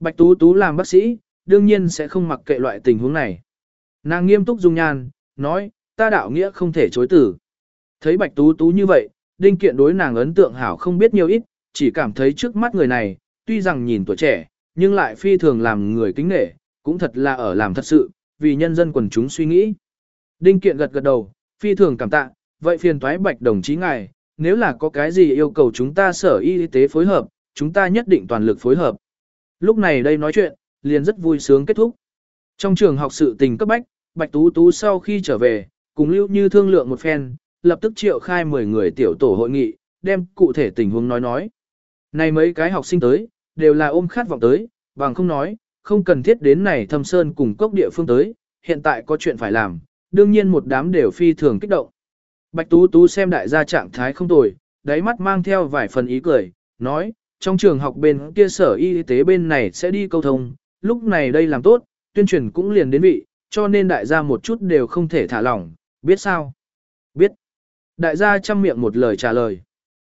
Bạch Tú Tú làm bác sĩ, đương nhiên sẽ không mặc kệ loại tình huống này. Nàng nghiêm túc dung nhan, nói, ta đạo nghĩa không thể chối tử. Thấy Bạch Tú Tú như vậy, Đinh Kiện đối nàng ấn tượng hảo không biết nhiều ít, chỉ cảm thấy trước mắt người này, tuy rằng nhìn tuổi trẻ, nhưng lại phi thường làm người kính nể, cũng thật là ở làm thật sự, vì nhân dân quần chúng suy nghĩ. Đinh Kiện gật gật đầu, phi thường cảm tạ, vậy phiền toái Bạch đồng chí ngài, nếu là có cái gì yêu cầu chúng ta sở y tế phối hợp, chúng ta nhất định toàn lực phối hợp. Lúc này đây nói chuyện, liền rất vui sướng kết thúc. Trong trường học sự tình cấp bách, Bạch Tú Tú sau khi trở về, cùng Lưu Như thương lượng một phen, lập tức triệu khai 10 người tiểu tổ hội nghị, đem cụ thể tình huống nói nói. Này mấy cái học sinh tới, đều là ôm khát vọng tới, bằng không nói, không cần thiết đến này thâm sơn cùng cốc địa phương tới, hiện tại có chuyện phải làm, đương nhiên một đám đều phi thường kích động. Bạch Tú Tú xem đại gia trạng thái không tồi, đáy mắt mang theo vài phần ý cười, nói, trong trường học bên kia sở y tế bên này sẽ đi câu thông, lúc này đây làm tốt, tuyên truyền cũng liền đến vị, cho nên đại gia một chút đều không thể thả lỏng, biết sao? Biết. Đại gia chăm miệng một lời trả lời.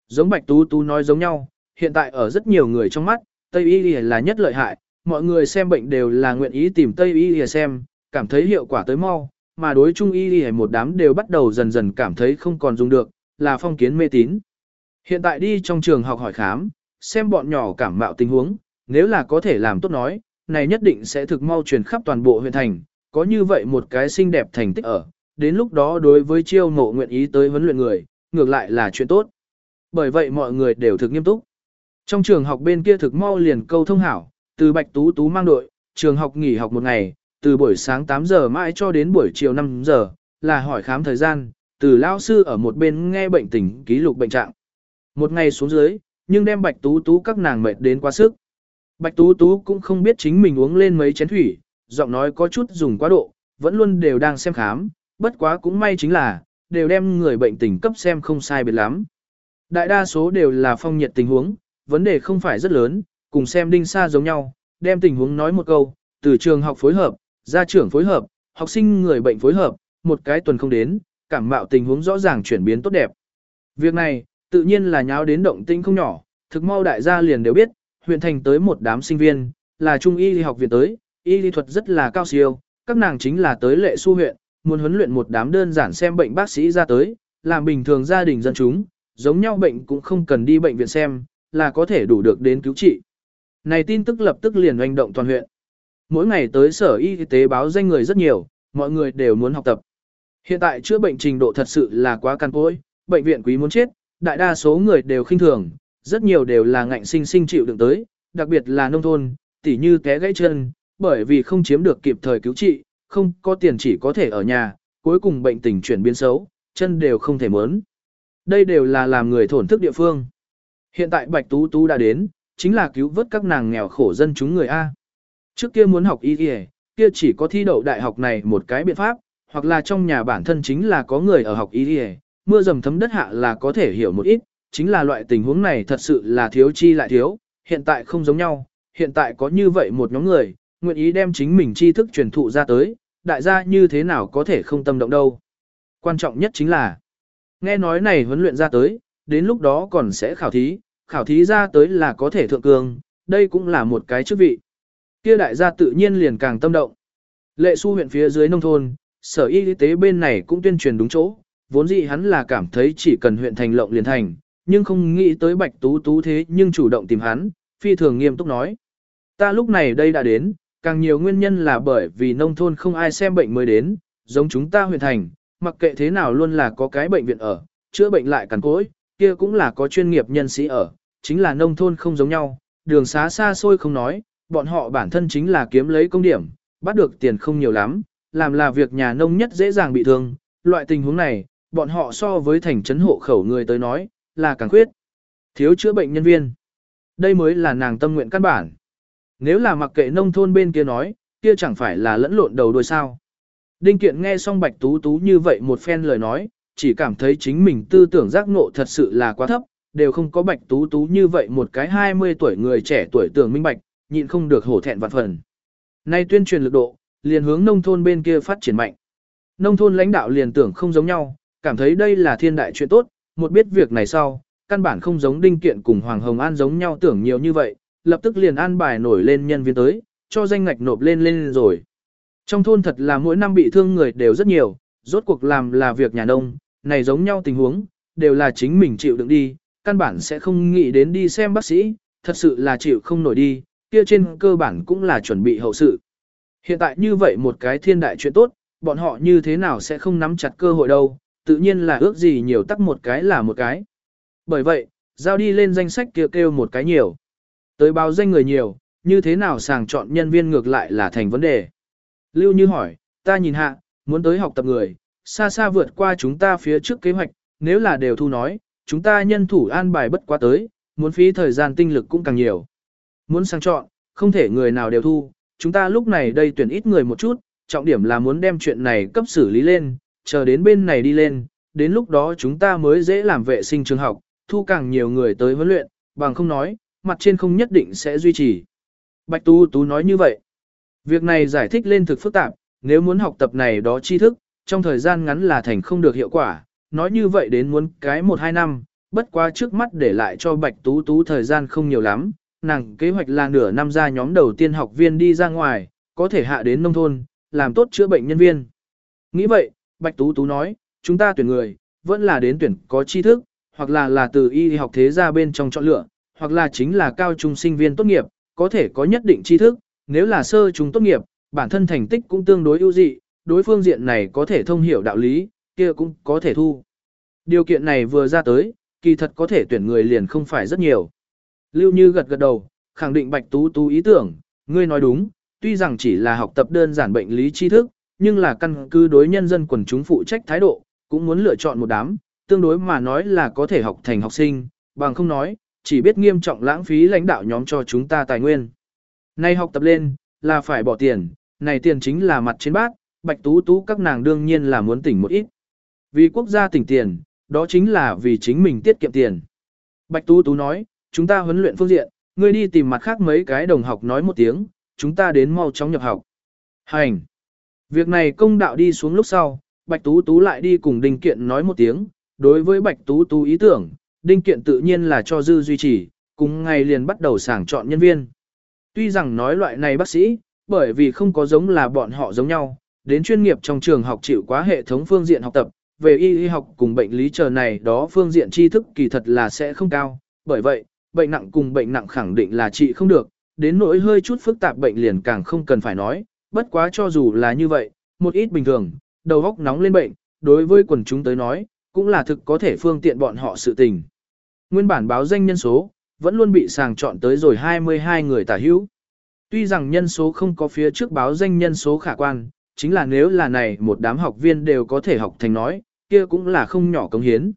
Giống Bạch Tú Tú nói giống nhau, hiện tại ở rất nhiều người trong mắt, Tây Y là nhất lợi hại, mọi người xem bệnh đều là nguyện ý tìm Tây Y xem, cảm thấy hiệu quả tới mau, mà đối Trung Y một đám đều bắt đầu dần dần cảm thấy không còn dùng được, là phong kiến mê tín. Hiện tại đi trong trường học hỏi khám, xem bọn nhỏ cảm mạo tình huống, nếu là có thể làm tốt nói, này nhất định sẽ thực mau truyền khắp toàn bộ huyện thành, có như vậy một cái xinh đẹp thành tích ở, đến lúc đó đối với chiêu mộ nguyện ý tới huấn luyện người, ngược lại là chuyện tốt. Bởi vậy mọi người đều thực nghiêm túc. Trong trường học bên kia thực mau liền câu thông hảo, từ Bạch Tú Tú mang đội, trường học nghỉ học một ngày, từ buổi sáng 8 giờ mãi cho đến buổi chiều 5 giờ, là hỏi khám thời gian, từ lao sư ở một bên nghe bệnh tình ký lục bệnh trạng. Một ngày xuống dưới, nhưng đem Bạch Tú Tú các nàng mệt đến quá sức. Bạch Tú Tú cũng không biết chính mình uống lên mấy chén thủy, giọng nói có chút dùng quá độ, vẫn luôn đều đang xem khám, bất quá cũng may chính là, đều đem người bệnh tình cấp xem không sai biệt lắm. Đại đa số đều là phong nhiệt tình huống, vấn đề không phải rất lớn, cùng xem đinh xa giống nhau, đem tình huống nói một câu, từ trường học phối hợp, gia trưởng phối hợp, học sinh người bệnh phối hợp, một cái tuần không đến, cảm mạo tình huống rõ ràng chuyển biến tốt đẹp. Việc này, tự nhiên là nháo đến động tĩnh không nhỏ, thực mau đại gia liền đều biết, huyện thành tới một đám sinh viên, là trung y học viện tới, y lý thuật rất là cao siêu, các nàng chính là tới lệ su huyện, muốn huấn luyện một đám đơn giản xem bệnh bác sĩ ra tới, làm bình thường gia đình dân chúng, giống nhau bệnh cũng không cần đi bệnh viện xem, là có thể đủ được đến cứu trị. Này tin tức lập tức liền hành động toàn huyện. Mỗi ngày tới sở y tế báo danh người rất nhiều, mọi người đều muốn học tập. Hiện tại chữa bệnh trình độ thật sự là quá căn cối, bệnh viện quý muốn chết, đại đa số người đều khinh thường, rất nhiều đều là ngạnh sinh sinh chịu đựng tới, đặc biệt là nông thôn, tỉ như té gãy chân, bởi vì không chiếm được kịp thời cứu trị, không có tiền chỉ có thể ở nhà, cuối cùng bệnh tình chuyển biến xấu, chân đều không thể mớn. Đây đều là làm người thổn thức địa phương. Hiện tại Bạch Tú Tú đã đến, chính là cứu vớt các nàng nghèo khổ dân chúng người A. Trước kia muốn học y y, kia chỉ có thi đậu đại học này một cái biện pháp, hoặc là trong nhà bản thân chính là có người ở học y y, mưa dầm thấm đất hạ là có thể hiểu một ít, chính là loại tình huống này thật sự là thiếu chi lại thiếu, hiện tại không giống nhau, hiện tại có như vậy một nhóm người, nguyện ý đem chính mình tri thức truyền thụ ra tới, đại gia như thế nào có thể không tâm động đâu. Quan trọng nhất chính là, nghe nói này huấn luyện ra tới, đến lúc đó còn sẽ khảo thí, khảo thí ra tới là có thể thượng cường, đây cũng là một cái chức vị. Kia đại gia tự nhiên liền càng tâm động. Lệ su huyện phía dưới nông thôn, sở y tế bên này cũng tuyên truyền đúng chỗ, vốn dĩ hắn là cảm thấy chỉ cần huyện thành lộng liền thành, nhưng không nghĩ tới bạch tú tú thế nhưng chủ động tìm hắn, phi thường nghiêm túc nói. Ta lúc này đây đã đến, càng nhiều nguyên nhân là bởi vì nông thôn không ai xem bệnh mới đến, giống chúng ta huyện thành, mặc kệ thế nào luôn là có cái bệnh viện ở, chữa bệnh lại cằn cỗi, kia cũng là có chuyên nghiệp nhân sĩ ở, chính là nông thôn không giống nhau, đường xá xa xôi không nói, bọn họ bản thân chính là kiếm lấy công điểm, bắt được tiền không nhiều lắm, làm là việc nhà nông nhất dễ dàng bị thương, loại tình huống này, bọn họ so với thành trấn hộ khẩu người tới nói, là càng khuyết. Thiếu chữa bệnh nhân viên. Đây mới là nàng tâm nguyện căn bản. Nếu là mặc kệ nông thôn bên kia nói, kia chẳng phải là lẫn lộn đầu đuôi sao. Đinh Kiện nghe xong Bạch Tú Tú như vậy một phen lời nói, chỉ cảm thấy chính mình tư tưởng giác ngộ thật sự là quá thấp, đều không có Bạch Tú Tú như vậy một cái 20 tuổi người trẻ tuổi tưởng minh bạch, nhịn không được hổ thẹn vạn phần. Nay tuyên truyền lực độ, liền hướng nông thôn bên kia phát triển mạnh. Nông thôn lãnh đạo liền tưởng không giống nhau, cảm thấy đây là thiên đại chuyện tốt, một biết việc này sau, căn bản không giống Đinh Kiện cùng Hoàng Hồng An giống nhau tưởng nhiều như vậy, lập tức liền an bài nổi lên nhân viên tới, cho danh ngạch nộp lên lên rồi. Trong thôn thật là mỗi năm bị thương người đều rất nhiều, rốt cuộc làm là việc nhà nông, này giống nhau tình huống, đều là chính mình chịu đựng đi, căn bản sẽ không nghĩ đến đi xem bác sĩ, thật sự là chịu không nổi đi, kia trên cơ bản cũng là chuẩn bị hậu sự. Hiện tại như vậy một cái thiên đại chuyện tốt, bọn họ như thế nào sẽ không nắm chặt cơ hội đâu, tự nhiên là ước gì nhiều tắc một cái là một cái. Bởi vậy, giao đi lên danh sách kia kêu, kêu một cái nhiều. Tới báo danh người nhiều, như thế nào sàng chọn nhân viên ngược lại là thành vấn đề. Lưu Như hỏi, ta nhìn hạ, muốn tới học tập người, xa xa vượt qua chúng ta phía trước kế hoạch, nếu là đều thu nói, chúng ta nhân thủ an bài bất quá tới, muốn phí thời gian tinh lực cũng càng nhiều. Muốn sang chọn, không thể người nào đều thu, chúng ta lúc này đây tuyển ít người một chút, trọng điểm là muốn đem chuyện này cấp xử lý lên, chờ đến bên này đi lên, đến lúc đó chúng ta mới dễ làm vệ sinh trường học, thu càng nhiều người tới huấn luyện, bằng không nói, mặt trên không nhất định sẽ duy trì. Bạch Tu Tú nói như vậy. Việc này giải thích lên thực phức tạp, nếu muốn học tập này đó tri thức, trong thời gian ngắn là thành không được hiệu quả, nói như vậy đến muốn cái 1-2 năm, bất quá trước mắt để lại cho Bạch Tú Tú thời gian không nhiều lắm, nàng kế hoạch là nửa năm ra nhóm đầu tiên học viên đi ra ngoài, có thể hạ đến nông thôn, làm tốt chữa bệnh nhân viên. Nghĩ vậy, Bạch Tú Tú nói, chúng ta tuyển người, vẫn là đến tuyển có tri thức, hoặc là là từ y học thế gia bên trong chọn lựa, hoặc là chính là cao trung sinh viên tốt nghiệp, có thể có nhất định tri thức, nếu là sơ trung tốt nghiệp, bản thân thành tích cũng tương đối ưu dị, đối phương diện này có thể thông hiểu đạo lý, kia cũng có thể thu. Điều kiện này vừa ra tới, kỳ thật có thể tuyển người liền không phải rất nhiều. Lưu Như gật gật đầu, khẳng định Bạch Tú Tú ý tưởng, ngươi nói đúng, tuy rằng chỉ là học tập đơn giản bệnh lý tri thức, nhưng là căn cứ đối nhân dân quần chúng phụ trách thái độ, cũng muốn lựa chọn một đám, tương đối mà nói là có thể học thành học sinh, bằng không nói, chỉ biết nghiêm trọng lãng phí lãnh đạo nhóm cho chúng ta tài nguyên. Nay học tập lên, là phải bỏ tiền, này tiền chính là mặt trên bát, bạch tú tú các nàng đương nhiên là muốn tỉnh một ít. Vì quốc gia tỉnh tiền, đó chính là vì chính mình tiết kiệm tiền. Bạch tú tú nói, chúng ta huấn luyện phương diện, ngươi đi tìm mặt khác mấy cái đồng học nói một tiếng, chúng ta đến mau chóng nhập học. Hành! Việc này công đạo đi xuống lúc sau, Bạch Tú Tú lại đi cùng Đinh Kiện nói một tiếng, đối với Bạch Tú Tú ý tưởng, Đinh Kiện tự nhiên là cho dư duy trì, cùng ngày liền bắt đầu sàng chọn nhân viên. Tuy rằng nói loại này bác sĩ, bởi vì không có giống là bọn họ giống nhau, đến chuyên nghiệp trong trường học chịu quá hệ thống phương diện học tập, về y y học cùng bệnh lý chờ này đó phương diện tri thức kỳ thật là sẽ không cao, bởi vậy, bệnh nặng cùng bệnh nặng khẳng định là trị không được, đến nỗi hơi chút phức tạp bệnh liền càng không cần phải nói, bất quá cho dù là như vậy, một ít bình thường, đầu óc nóng lên bệnh, đối với quần chúng tới nói, cũng là thực có thể phương tiện bọn họ sự tình. Nguyên bản báo danh nhân số, vẫn luôn bị sàng chọn tới rồi 22 người tả hữu. Tuy rằng nhân số không có phía trước báo danh nhân số khả quan, chính là nếu là này một đám học viên đều có thể học thành nói, kia cũng là không nhỏ công hiến.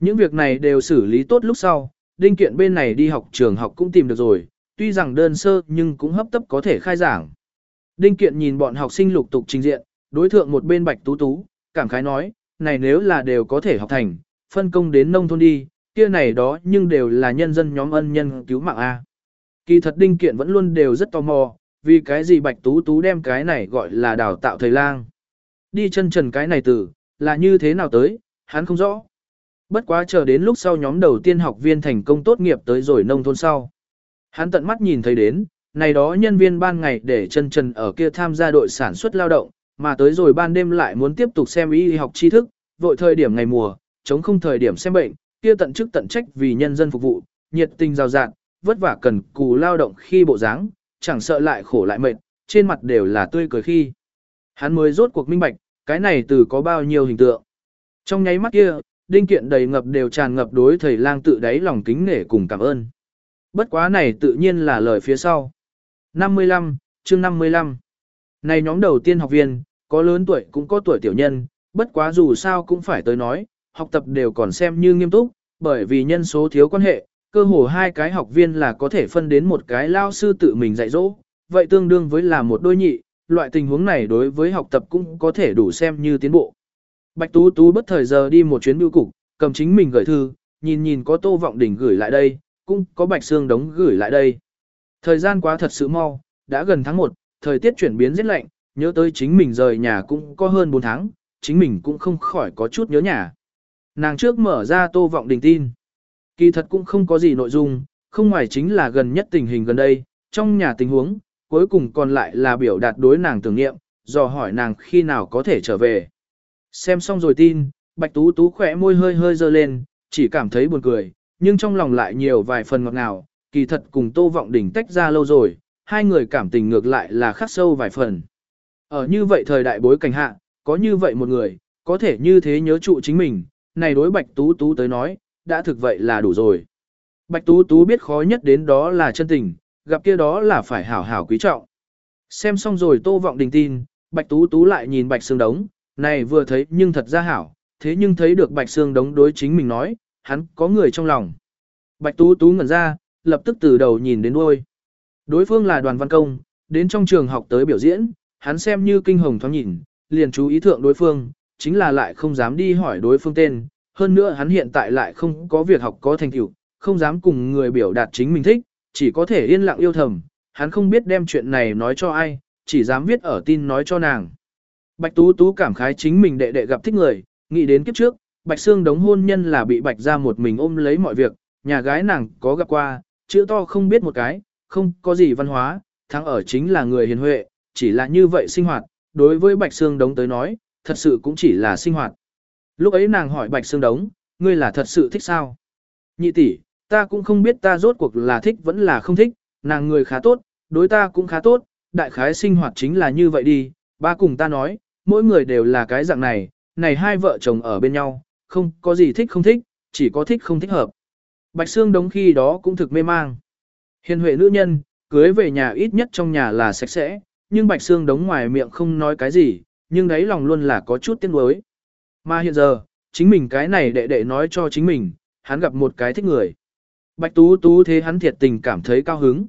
Những việc này đều xử lý tốt lúc sau, đinh kiện bên này đi học trường học cũng tìm được rồi, tuy rằng đơn sơ nhưng cũng hấp tấp có thể khai giảng. Đinh kiện nhìn bọn học sinh lục tục trình diện, đối thượng một bên bạch tú tú, cảm khái nói, này nếu là đều có thể học thành, phân công đến nông thôn đi, kia này đó nhưng đều là nhân dân nhóm ân nhân cứu mạng A. Kỳ thật đinh kiện vẫn luôn đều rất tò mò, vì cái gì bạch tú tú đem cái này gọi là đào tạo thầy lang. Đi chân trần cái này từ, là như thế nào tới, hắn không rõ. Bất quá chờ đến lúc sau nhóm đầu tiên học viên thành công tốt nghiệp tới rồi nông thôn sau. Hắn tận mắt nhìn thấy đến, này đó nhân viên ban ngày để chân trần ở kia tham gia đội sản xuất lao động, mà tới rồi ban đêm lại muốn tiếp tục xem y học tri thức, vội thời điểm ngày mùa, chống không thời điểm xem bệnh, kia tận chức tận trách vì nhân dân phục vụ, nhiệt tình rào rạt, vất vả cần cù lao động khi bộ dáng, chẳng sợ lại khổ lại mệt, trên mặt đều là tươi cười khi. Hắn mới rốt cuộc minh bạch, cái này từ có bao nhiêu hình tượng. Trong nháy mắt kia, đinh kiện đầy ngập đều tràn ngập đối thầy lang tự đáy lòng kính nể cùng cảm ơn. Bất quá này tự nhiên là lời phía sau. 55, chương 55. Này nhóm đầu tiên học viên, có lớn tuổi cũng có tuổi tiểu nhân, bất quá dù sao cũng phải tới nói, học tập đều còn xem như nghiêm túc, bởi vì nhân số thiếu quan hệ, cơ hồ hai cái học viên là có thể phân đến một cái lao sư tự mình dạy dỗ, vậy tương đương với là một đôi nhị, loại tình huống này đối với học tập cũng có thể đủ xem như tiến bộ. Bạch Tú Tú bất thời giờ đi một chuyến bưu cục, cầm chính mình gửi thư, nhìn nhìn có Tô Vọng Đình gửi lại đây, cũng có Bạch Sương Đống gửi lại đây. Thời gian quá thật sự mau, đã gần tháng 1, thời tiết chuyển biến rất lạnh, nhớ tới chính mình rời nhà cũng có hơn 4 tháng, chính mình cũng không khỏi có chút nhớ nhà. Nàng trước mở ra Tô Vọng Đình tin. Kỳ thật cũng không có gì nội dung, không ngoài chính là gần nhất tình hình gần đây, trong nhà tình huống, cuối cùng còn lại là biểu đạt đối nàng tưởng nghiệm, dò hỏi nàng khi nào có thể trở về. Xem xong rồi tin, Bạch Tú Tú khỏe môi hơi hơi dơ lên, chỉ cảm thấy buồn cười, nhưng trong lòng lại nhiều vài phần ngọt ngào, kỳ thật cùng Tô Vọng Đình tách ra lâu rồi, hai người cảm tình ngược lại là khắc sâu vài phần. Ở như vậy thời đại bối cảnh hạ, có như vậy một người, có thể như thế nhớ trụ chính mình, này đối Bạch Tú Tú tới nói, đã thực vậy là đủ rồi. Bạch Tú Tú biết khó nhất đến đó là chân tình, gặp kia đó là phải hảo hảo quý trọng. Xem xong rồi Tô Vọng Đình tin, Bạch Tú Tú lại nhìn Bạch Sương Đống, này vừa thấy nhưng thật ra hảo, thế nhưng thấy được Bạch Sương Đống đối chính mình nói, hắn có người trong lòng. Bạch Tú Tú ngẩn ra, lập tức từ đầu nhìn đến đuôi. Đối phương là đoàn văn công, đến trong trường học tới biểu diễn, hắn xem như kinh hồng thoáng nhìn, liền chú ý thượng đối phương, chính là lại không dám đi hỏi đối phương tên, hơn nữa hắn hiện tại lại không có việc học có thành tựu, không dám cùng người biểu đạt chính mình thích, chỉ có thể yên lặng yêu thầm, hắn không biết đem chuyện này nói cho ai, chỉ dám viết ở tin nói cho nàng. Bạch Tú Tú cảm khái chính mình đệ đệ gặp thích người, nghĩ đến kiếp trước, Bạch Sương đống hôn nhân là bị Bạch ra một mình ôm lấy mọi việc, nhà gái nàng có gặp qua, chữ to không biết một cái, không có gì văn hóa, thắng ở chính là người hiền huệ, chỉ là như vậy sinh hoạt, đối với Bạch Sương đống tới nói, thật sự cũng chỉ là sinh hoạt. Lúc ấy nàng hỏi Bạch Sương đống, ngươi là thật sự thích sao? Nhị tỷ, ta cũng không biết ta rốt cuộc là thích vẫn là không thích, nàng người khá tốt, đối ta cũng khá tốt, đại khái sinh hoạt chính là như vậy đi, ba cùng ta nói, mỗi người đều là cái dạng này, này hai vợ chồng ở bên nhau, không có gì thích không thích, chỉ có thích không thích hợp. Bạch Sương đống khi đó cũng thực mê mang. Hiền huệ nữ nhân, cưới về nhà ít nhất trong nhà là sạch sẽ, nhưng Bạch Sương đống ngoài miệng không nói cái gì, nhưng đấy lòng luôn là có chút tiếc nuối. Mà hiện giờ, chính mình cái này đệ đệ nói cho chính mình, hắn gặp một cái thích người. Bạch Tú Tú thế hắn thiệt tình cảm thấy cao hứng.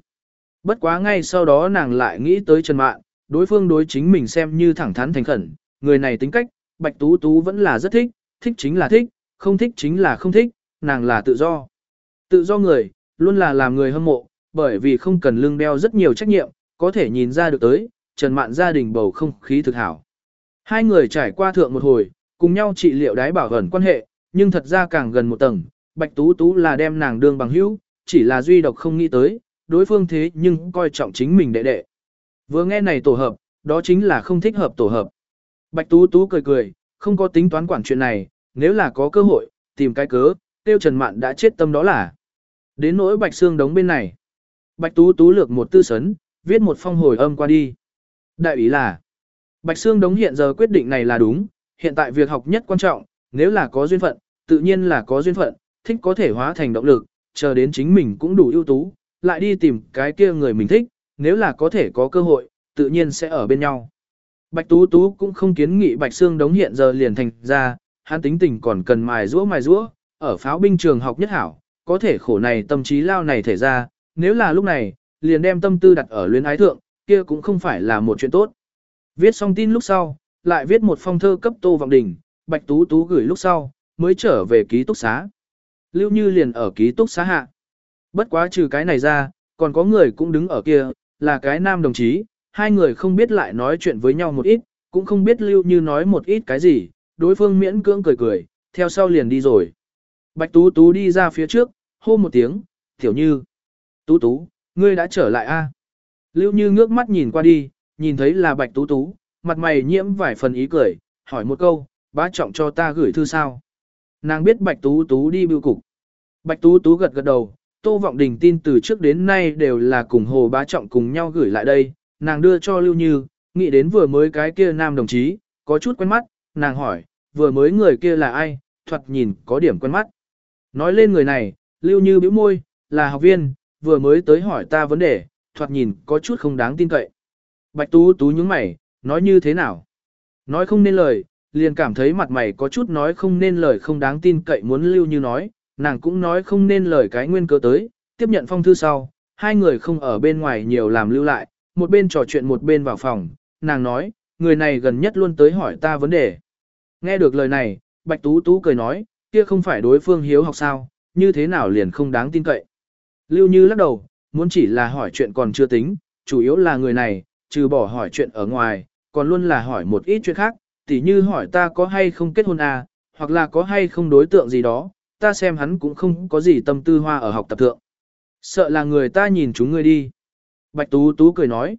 Bất quá ngay sau đó nàng lại nghĩ tới Trần Mạn, đối phương đối chính mình xem như thẳng thắn thành khẩn, người này tính cách, Bạch Tú Tú vẫn là rất thích, thích chính là thích, không thích chính là không thích, nàng là tự do. Tự do người, luôn là làm người hâm mộ, bởi vì không cần lương đeo rất nhiều trách nhiệm, có thể nhìn ra được tới, Trần Mạn gia đình bầu không khí thực hảo. Hai người trải qua thượng một hồi, cùng nhau trị liệu đái bảo ẩn quan hệ, nhưng thật ra càng gần một tầng, Bạch Tú Tú là đem nàng đương bằng hữu, chỉ là duy độc không nghĩ tới, đối phương thế nhưng coi trọng chính mình đệ đệ. Vừa nghe này tổ hợp, đó chính là không thích hợp tổ hợp. Bạch Tú Tú cười cười, không có tính toán quản chuyện này, nếu là có cơ hội, tìm cái cớ, tiêu Trần Mạn đã chết tâm đó là. Đến nỗi Bạch Xương đóng bên này. Bạch Tú Tú lược một tư sấn, viết một phong hồi âm qua đi. Đại ý là, Bạch sương đống hiện giờ quyết định này là đúng, hiện tại việc học nhất quan trọng, nếu là có duyên phận, tự nhiên là có duyên phận, thích có thể hóa thành động lực, chờ đến chính mình cũng đủ ưu tú, lại đi tìm cái kia người mình thích, nếu là có thể có cơ hội, tự nhiên sẽ ở bên nhau. Bạch Tú Tú cũng không kiến nghị Bạch Sương đống hiện giờ liền thành ra, hắn tính tình còn cần mài rũa mài rũa, ở pháo binh trường học nhất hảo, có thể khổ này tâm trí lao này thể ra, nếu là lúc này, liền đem tâm tư đặt ở luyến ái thượng, kia cũng không phải là một chuyện tốt. Viết xong tin lúc sau, lại viết một phong thơ cấp Tô Vọng Đình, Bạch Tú Tú gửi lúc sau, mới trở về ký túc xá. Lưu Như liền ở ký túc xá hạ. Bất quá trừ cái này ra, còn có người cũng đứng ở kia, là cái nam đồng chí, hai người không biết lại nói chuyện với nhau một ít, cũng không biết Lưu Như nói một ít cái gì, đối phương miễn cưỡng cười cười, theo sau liền đi rồi. Bạch Tú Tú đi ra phía trước, hô một tiếng, tiểu như. Tú Tú, ngươi đã trở lại a? Lưu Như ngước mắt nhìn qua đi, nhìn thấy là Bạch Tú Tú, mặt mày nhiễm vài phần ý cười, hỏi một câu, bá trọng cho ta gửi thư sao? Nàng biết Bạch Tú Tú đi bưu cục. Bạch Tú Tú gật gật đầu, Tô Vọng Đình tin từ trước đến nay đều là cùng Hồ Bá Trọng cùng nhau gửi lại đây, nàng đưa cho Lưu Như, nghĩ đến vừa mới cái kia nam đồng chí, có chút quen mắt, nàng hỏi, vừa mới người kia là ai, thoạt nhìn có điểm quen mắt. Nói lên người này, Lưu Như bĩu môi, là học viên, vừa mới tới hỏi ta vấn đề, thoạt nhìn có chút không đáng tin cậy. Bạch Tú Tú nhướng mày, nói như thế nào? Nói không nên lời, liền cảm thấy mặt mày có chút nói không nên lời không đáng tin cậy muốn Lưu Như nói, nàng cũng nói không nên lời cái nguyên cơ tới, tiếp nhận phong thư sau, hai người không ở bên ngoài nhiều làm lưu lại, một bên trò chuyện một bên vào phòng, nàng nói, người này gần nhất luôn tới hỏi ta vấn đề. Nghe được lời này, Bạch Tú Tú cười nói, kia không phải đối phương hiếu học sao, như thế nào liền không đáng tin cậy. Lưu Như lắc đầu, muốn chỉ là hỏi chuyện còn chưa tính, chủ yếu là người này, trừ bỏ hỏi chuyện ở ngoài, còn luôn là hỏi một ít chuyện khác, tỉ như hỏi ta có hay không kết hôn à, hoặc là có hay không đối tượng gì đó, ta xem hắn cũng không có gì tâm tư hoa ở học tập thượng. Sợ là người ta nhìn chúng ngươi đi. Bạch Tú Tú cười nói.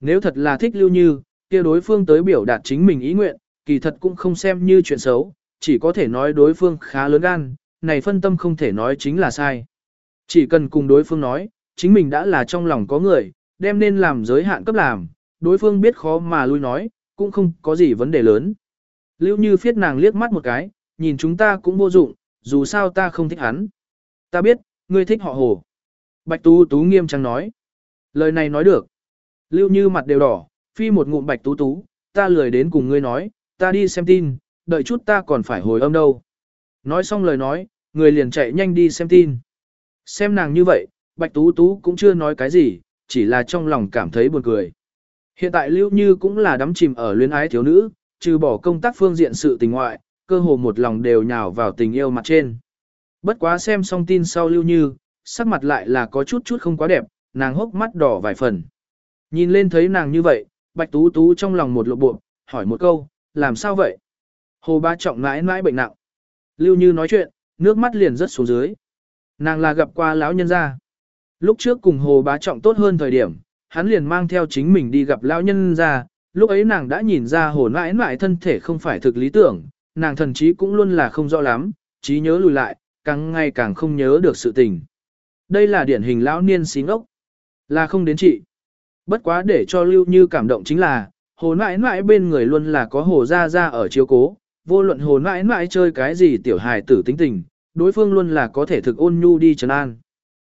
Nếu thật là thích lưu như, kia đối phương tới biểu đạt chính mình ý nguyện, kỳ thật cũng không xem như chuyện xấu, chỉ có thể nói đối phương khá lớn gan, này phân tâm không thể nói chính là sai. Chỉ cần cùng đối phương nói, chính mình đã là trong lòng có người, đem nên làm giới hạn cấp làm, đối phương biết khó mà lui nói, cũng không có gì vấn đề lớn. Lưu Như phiết nàng liếc mắt một cái, nhìn chúng ta cũng vô dụng, dù sao ta không thích hắn. Ta biết, ngươi thích họ hồ. Bạch Tú Tú nghiêm trang nói. Lời này nói được. Lưu Như mặt đều đỏ, phi một ngụm Bạch Tú Tú, ta lười đến cùng ngươi nói, ta đi xem tin, đợi chút ta còn phải hồi âm đâu. Nói xong lời nói, người liền chạy nhanh đi xem tin. Xem nàng như vậy, Bạch Tú Tú cũng chưa nói cái gì, chỉ là trong lòng cảm thấy buồn cười. Hiện tại Lưu Như cũng là đắm chìm ở luyến ái thiếu nữ, trừ bỏ công tác phương diện sự tình ngoại, cơ hồ một lòng đều nhào vào tình yêu mặt trên. Bất quá xem xong tin sau Lưu Như, sắc mặt lại là có chút chút không quá đẹp, nàng hốc mắt đỏ vài phần. Nhìn lên thấy nàng như vậy, Bạch Tú Tú trong lòng một lộ bộ, hỏi một câu, làm sao vậy? Hồ Ba Trọng mãi mãi bệnh nặng. Lưu Như nói chuyện, nước mắt liền rớt xuống dưới. Nàng là gặp qua lão nhân gia. Lúc trước cùng Hồ Bá Trọng tốt hơn thời điểm, hắn liền mang theo chính mình đi gặp lão nhân gia. Lúc ấy nàng đã nhìn ra Hồ mãi mãi thân thể không phải thực lý tưởng, nàng thần trí cũng luôn là không rõ lắm, trí nhớ lùi lại, càng ngày càng không nhớ được sự tình. Đây là điển hình lão niên xí ngốc, là không đến trị. Bất quá để cho Lưu Như cảm động chính là, hồ nãi nãi bên người luôn là có hồ gia gia ở chiếu cố, vô luận hồ nãi nãi chơi cái gì tiểu hài tử tính tình, đối phương luôn là có thể thực ôn nhu đi trấn an.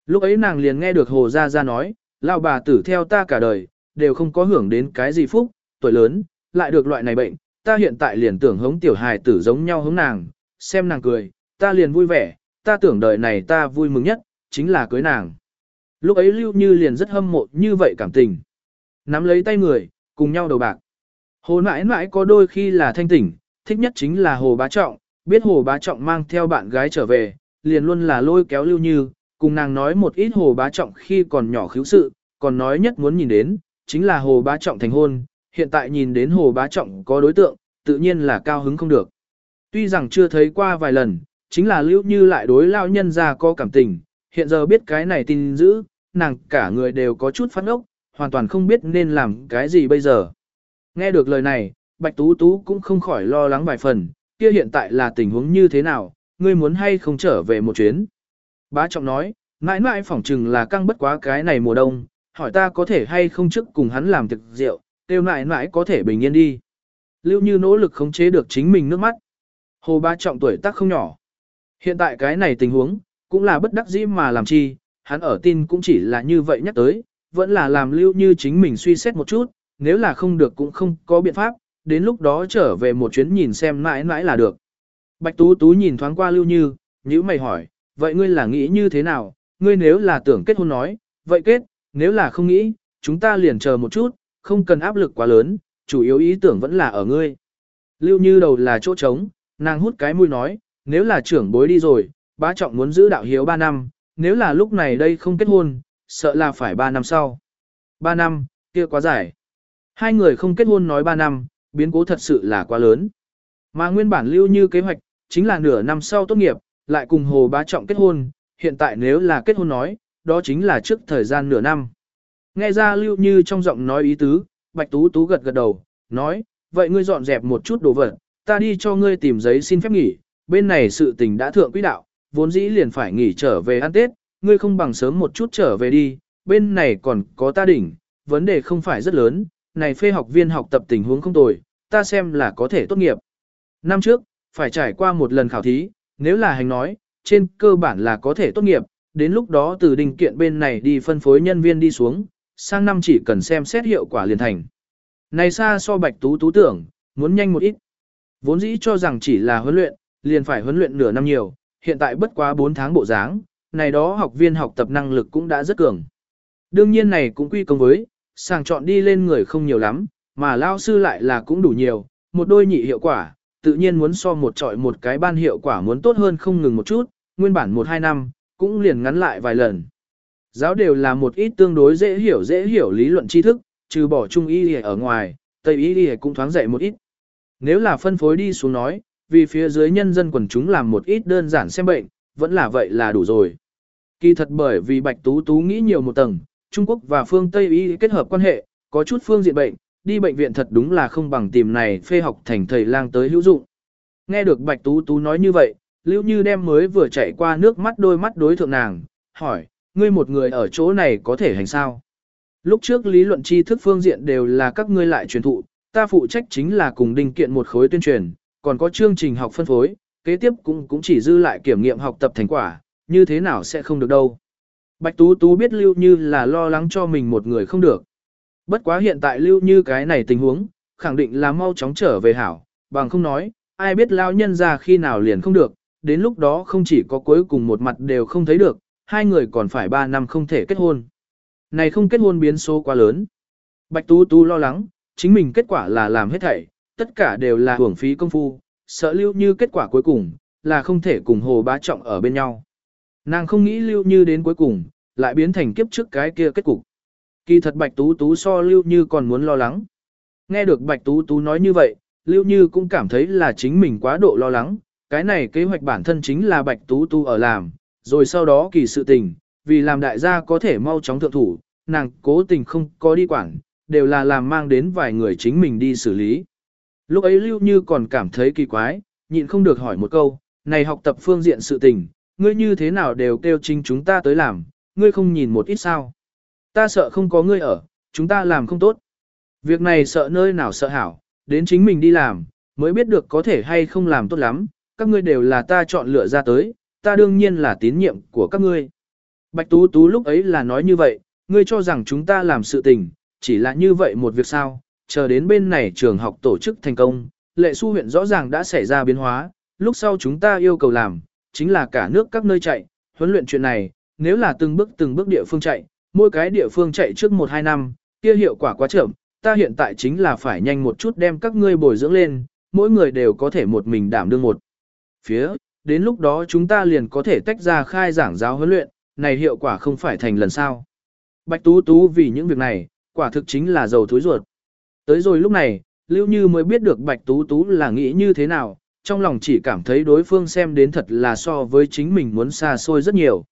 Lúc ấy nàng liền nghe được hồ gia gia nói, lão bà tử theo ta cả đời, đều không có hưởng đến cái gì phúc, tuổi lớn, lại được loại này bệnh, ta hiện tại liền tưởng hống tiểu hài tử giống nhau hống nàng, xem nàng cười, ta liền vui vẻ, ta tưởng đời này ta vui mừng nhất, chính là cưới nàng. Lúc ấy Lưu Như liền rất hâm mộ như vậy cảm tình. Nắm lấy tay người, cùng nhau đầu bạc. Hồ mãi mãi có đôi khi là thanh tỉnh, thích nhất chính là Hồ Bá Trọng, biết Hồ Bá Trọng mang theo bạn gái trở về, liền luôn là lôi kéo Lưu Như, cùng nàng nói một ít Hồ Bá Trọng khi còn nhỏ khiếu sự, còn nói nhất muốn nhìn đến, chính là Hồ Bá Trọng thành hôn, hiện tại nhìn đến Hồ Bá Trọng có đối tượng, tự nhiên là cao hứng không được. Tuy rằng chưa thấy qua vài lần, chính là Lưu Như lại đối lao nhân ra có cảm tình, hiện giờ biết cái này tin dữ, nàng cả người đều có chút phát ốc, hoàn toàn không biết nên làm cái gì bây giờ. Nghe được lời này, Bạch Tú Tú cũng không khỏi lo lắng vài phần, kia hiện tại là tình huống như thế nào, ngươi muốn hay không trở về một chuyến. Bá trọng nói, mãi mãi phỏng chừng là căng bất quá cái này mùa đông, hỏi ta có thể hay không trước cùng hắn làm thực rượu, tiêu mãi mãi có thể bình yên đi. Lưu Như nỗ lực khống chế được chính mình nước mắt. Hồ Bá trọng tuổi tác không nhỏ. Hiện tại cái này tình huống, cũng là bất đắc dĩ mà làm chi, hắn ở tin cũng chỉ là như vậy nhắc tới, vẫn là làm lưu như chính mình suy xét một chút, nếu là không được cũng không có biện pháp, đến lúc đó trở về một chuyến nhìn xem mãi mãi là được. Bạch Tú Tú nhìn thoáng qua lưu như, nhữ mày hỏi, vậy ngươi là nghĩ như thế nào, ngươi nếu là tưởng kết hôn nói, vậy kết, nếu là không nghĩ, chúng ta liền chờ một chút, không cần áp lực quá lớn, chủ yếu ý tưởng vẫn là ở ngươi. Lưu như đầu là chỗ trống, nàng hút cái mũi nói, nếu là trưởng bối đi rồi, bá trọng muốn giữ đạo hiếu 3 năm, nếu là lúc này đây không kết hôn, sợ là phải 3 năm sau. 3 năm, kia quá dài. Hai người không kết hôn nói 3 năm, biến cố thật sự là quá lớn. Mà nguyên bản lưu như kế hoạch, chính là nửa năm sau tốt nghiệp, lại cùng Hồ Bá Trọng kết hôn, hiện tại nếu là kết hôn nói, đó chính là trước thời gian nửa năm. Nghe ra lưu như trong giọng nói ý tứ, Bạch Tú Tú gật gật đầu, nói, vậy ngươi dọn dẹp một chút đồ vật, ta đi cho ngươi tìm giấy xin phép nghỉ, bên này sự tình đã thượng quỹ đạo, vốn dĩ liền phải nghỉ trở về ăn Tết, ngươi không bằng sớm một chút trở về đi, bên này còn có ta đỉnh, vấn đề không phải rất lớn, này phê học viên học tập tình huống không tồi, ta xem là có thể tốt nghiệp. Năm trước, phải trải qua một lần khảo thí, nếu là hành nói, trên cơ bản là có thể tốt nghiệp, đến lúc đó từ đình kiện bên này đi phân phối nhân viên đi xuống, sang năm chỉ cần xem xét hiệu quả liền thành. Này xa so bạch tú tú tưởng, muốn nhanh một ít. Vốn dĩ cho rằng chỉ là huấn luyện, liền phải huấn luyện nửa năm nhiều, hiện tại bất quá 4 tháng bộ dáng, này đó học viên học tập năng lực cũng đã rất cường. Đương nhiên này cũng quy công với, sàng chọn đi lên người không nhiều lắm, mà lao sư lại là cũng đủ nhiều, một đôi nhị hiệu quả, tự nhiên muốn so một trọi một cái ban hiệu quả muốn tốt hơn không ngừng một chút, nguyên bản 1-2 năm, cũng liền ngắn lại vài lần. Giáo đều là một ít tương đối dễ hiểu dễ hiểu lý luận tri thức, trừ bỏ trung y ở ngoài, tây y cũng thoáng dạy một ít. Nếu là phân phối đi xuống nói, vì phía dưới nhân dân quần chúng làm một ít đơn giản xem bệnh, vẫn là vậy là đủ rồi. Kỳ thật bởi vì Bạch Tú Tú nghĩ nhiều một tầng, Trung Quốc và phương Tây y kết hợp quan hệ, có chút phương diện bệnh, đi bệnh viện thật đúng là không bằng tìm này phê học thành thầy lang tới hữu dụng. Nghe được Bạch Tú Tú nói như vậy, Lưu Như đem mới vừa chạy qua nước mắt đôi mắt đối thượng nàng, hỏi, ngươi một người ở chỗ này có thể hành sao? Lúc trước lý luận tri thức phương diện đều là các ngươi lại truyền thụ, ta phụ trách chính là cùng đinh kiện một khối tuyên truyền, còn có chương trình học phân phối, kế tiếp cũng cũng chỉ dư lại kiểm nghiệm học tập thành quả, như thế nào sẽ không được đâu. Bạch Tú Tú biết Lưu Như là lo lắng cho mình một người không được. Bất quá hiện tại Lưu Như cái này tình huống, khẳng định là mau chóng trở về hảo, bằng không nói, ai biết lao nhân ra khi nào liền không được, đến lúc đó không chỉ có cuối cùng một mặt đều không thấy được, hai người còn phải ba năm không thể kết hôn. Này không kết hôn biến số quá lớn. Bạch Tú Tú lo lắng, chính mình kết quả là làm hết thảy, tất cả đều là hưởng phí công phu, sợ lưu như kết quả cuối cùng, là không thể cùng hồ bá trọng ở bên nhau. Nàng không nghĩ lưu như đến cuối cùng, lại biến thành kiếp trước cái kia kết cục. Kỳ thật Bạch Tú Tú so lưu như còn muốn lo lắng. Nghe được Bạch Tú Tú nói như vậy, lưu như cũng cảm thấy là chính mình quá độ lo lắng, cái này kế hoạch bản thân chính là Bạch Tú Tú ở làm, rồi sau đó kỳ sự tình, vì làm đại gia có thể mau chóng thượng thủ, nàng cố tình không có đi quản, đều là làm mang đến vài người chính mình đi xử lý. Lúc ấy Lưu Như còn cảm thấy kỳ quái, nhịn không được hỏi một câu, này học tập phương diện sự tình, ngươi như thế nào đều kêu chính chúng ta tới làm, ngươi không nhìn một ít sao. Ta sợ không có ngươi ở, chúng ta làm không tốt. Việc này sợ nơi nào sợ hảo, đến chính mình đi làm, mới biết được có thể hay không làm tốt lắm, các ngươi đều là ta chọn lựa ra tới, ta đương nhiên là tín nhiệm của các ngươi. Bạch Tú Tú lúc ấy là nói như vậy, ngươi cho rằng chúng ta làm sự tình, chỉ là như vậy một việc sao, chờ đến bên này trường học tổ chức thành công, lệ su huyện rõ ràng đã xảy ra biến hóa, lúc sau chúng ta yêu cầu làm, chính là cả nước các nơi chạy, huấn luyện chuyện này, nếu là từng bước từng bước địa phương chạy, mỗi cái địa phương chạy trước 1-2 năm, kia hiệu quả quá chậm, ta hiện tại chính là phải nhanh một chút đem các ngươi bồi dưỡng lên, mỗi người đều có thể một mình đảm đương một. Phía, đến lúc đó chúng ta liền có thể tách ra khai giảng giáo huấn luyện, này hiệu quả không phải thành lần sau. Bạch Tú Tú vì những việc này, quả thực chính là dầu thối ruột. Tới rồi lúc này, Lưu Như mới biết được Bạch Tú Tú là nghĩ như thế nào, trong lòng chỉ cảm thấy đối phương xem đến thật là so với chính mình muốn xa xôi rất nhiều.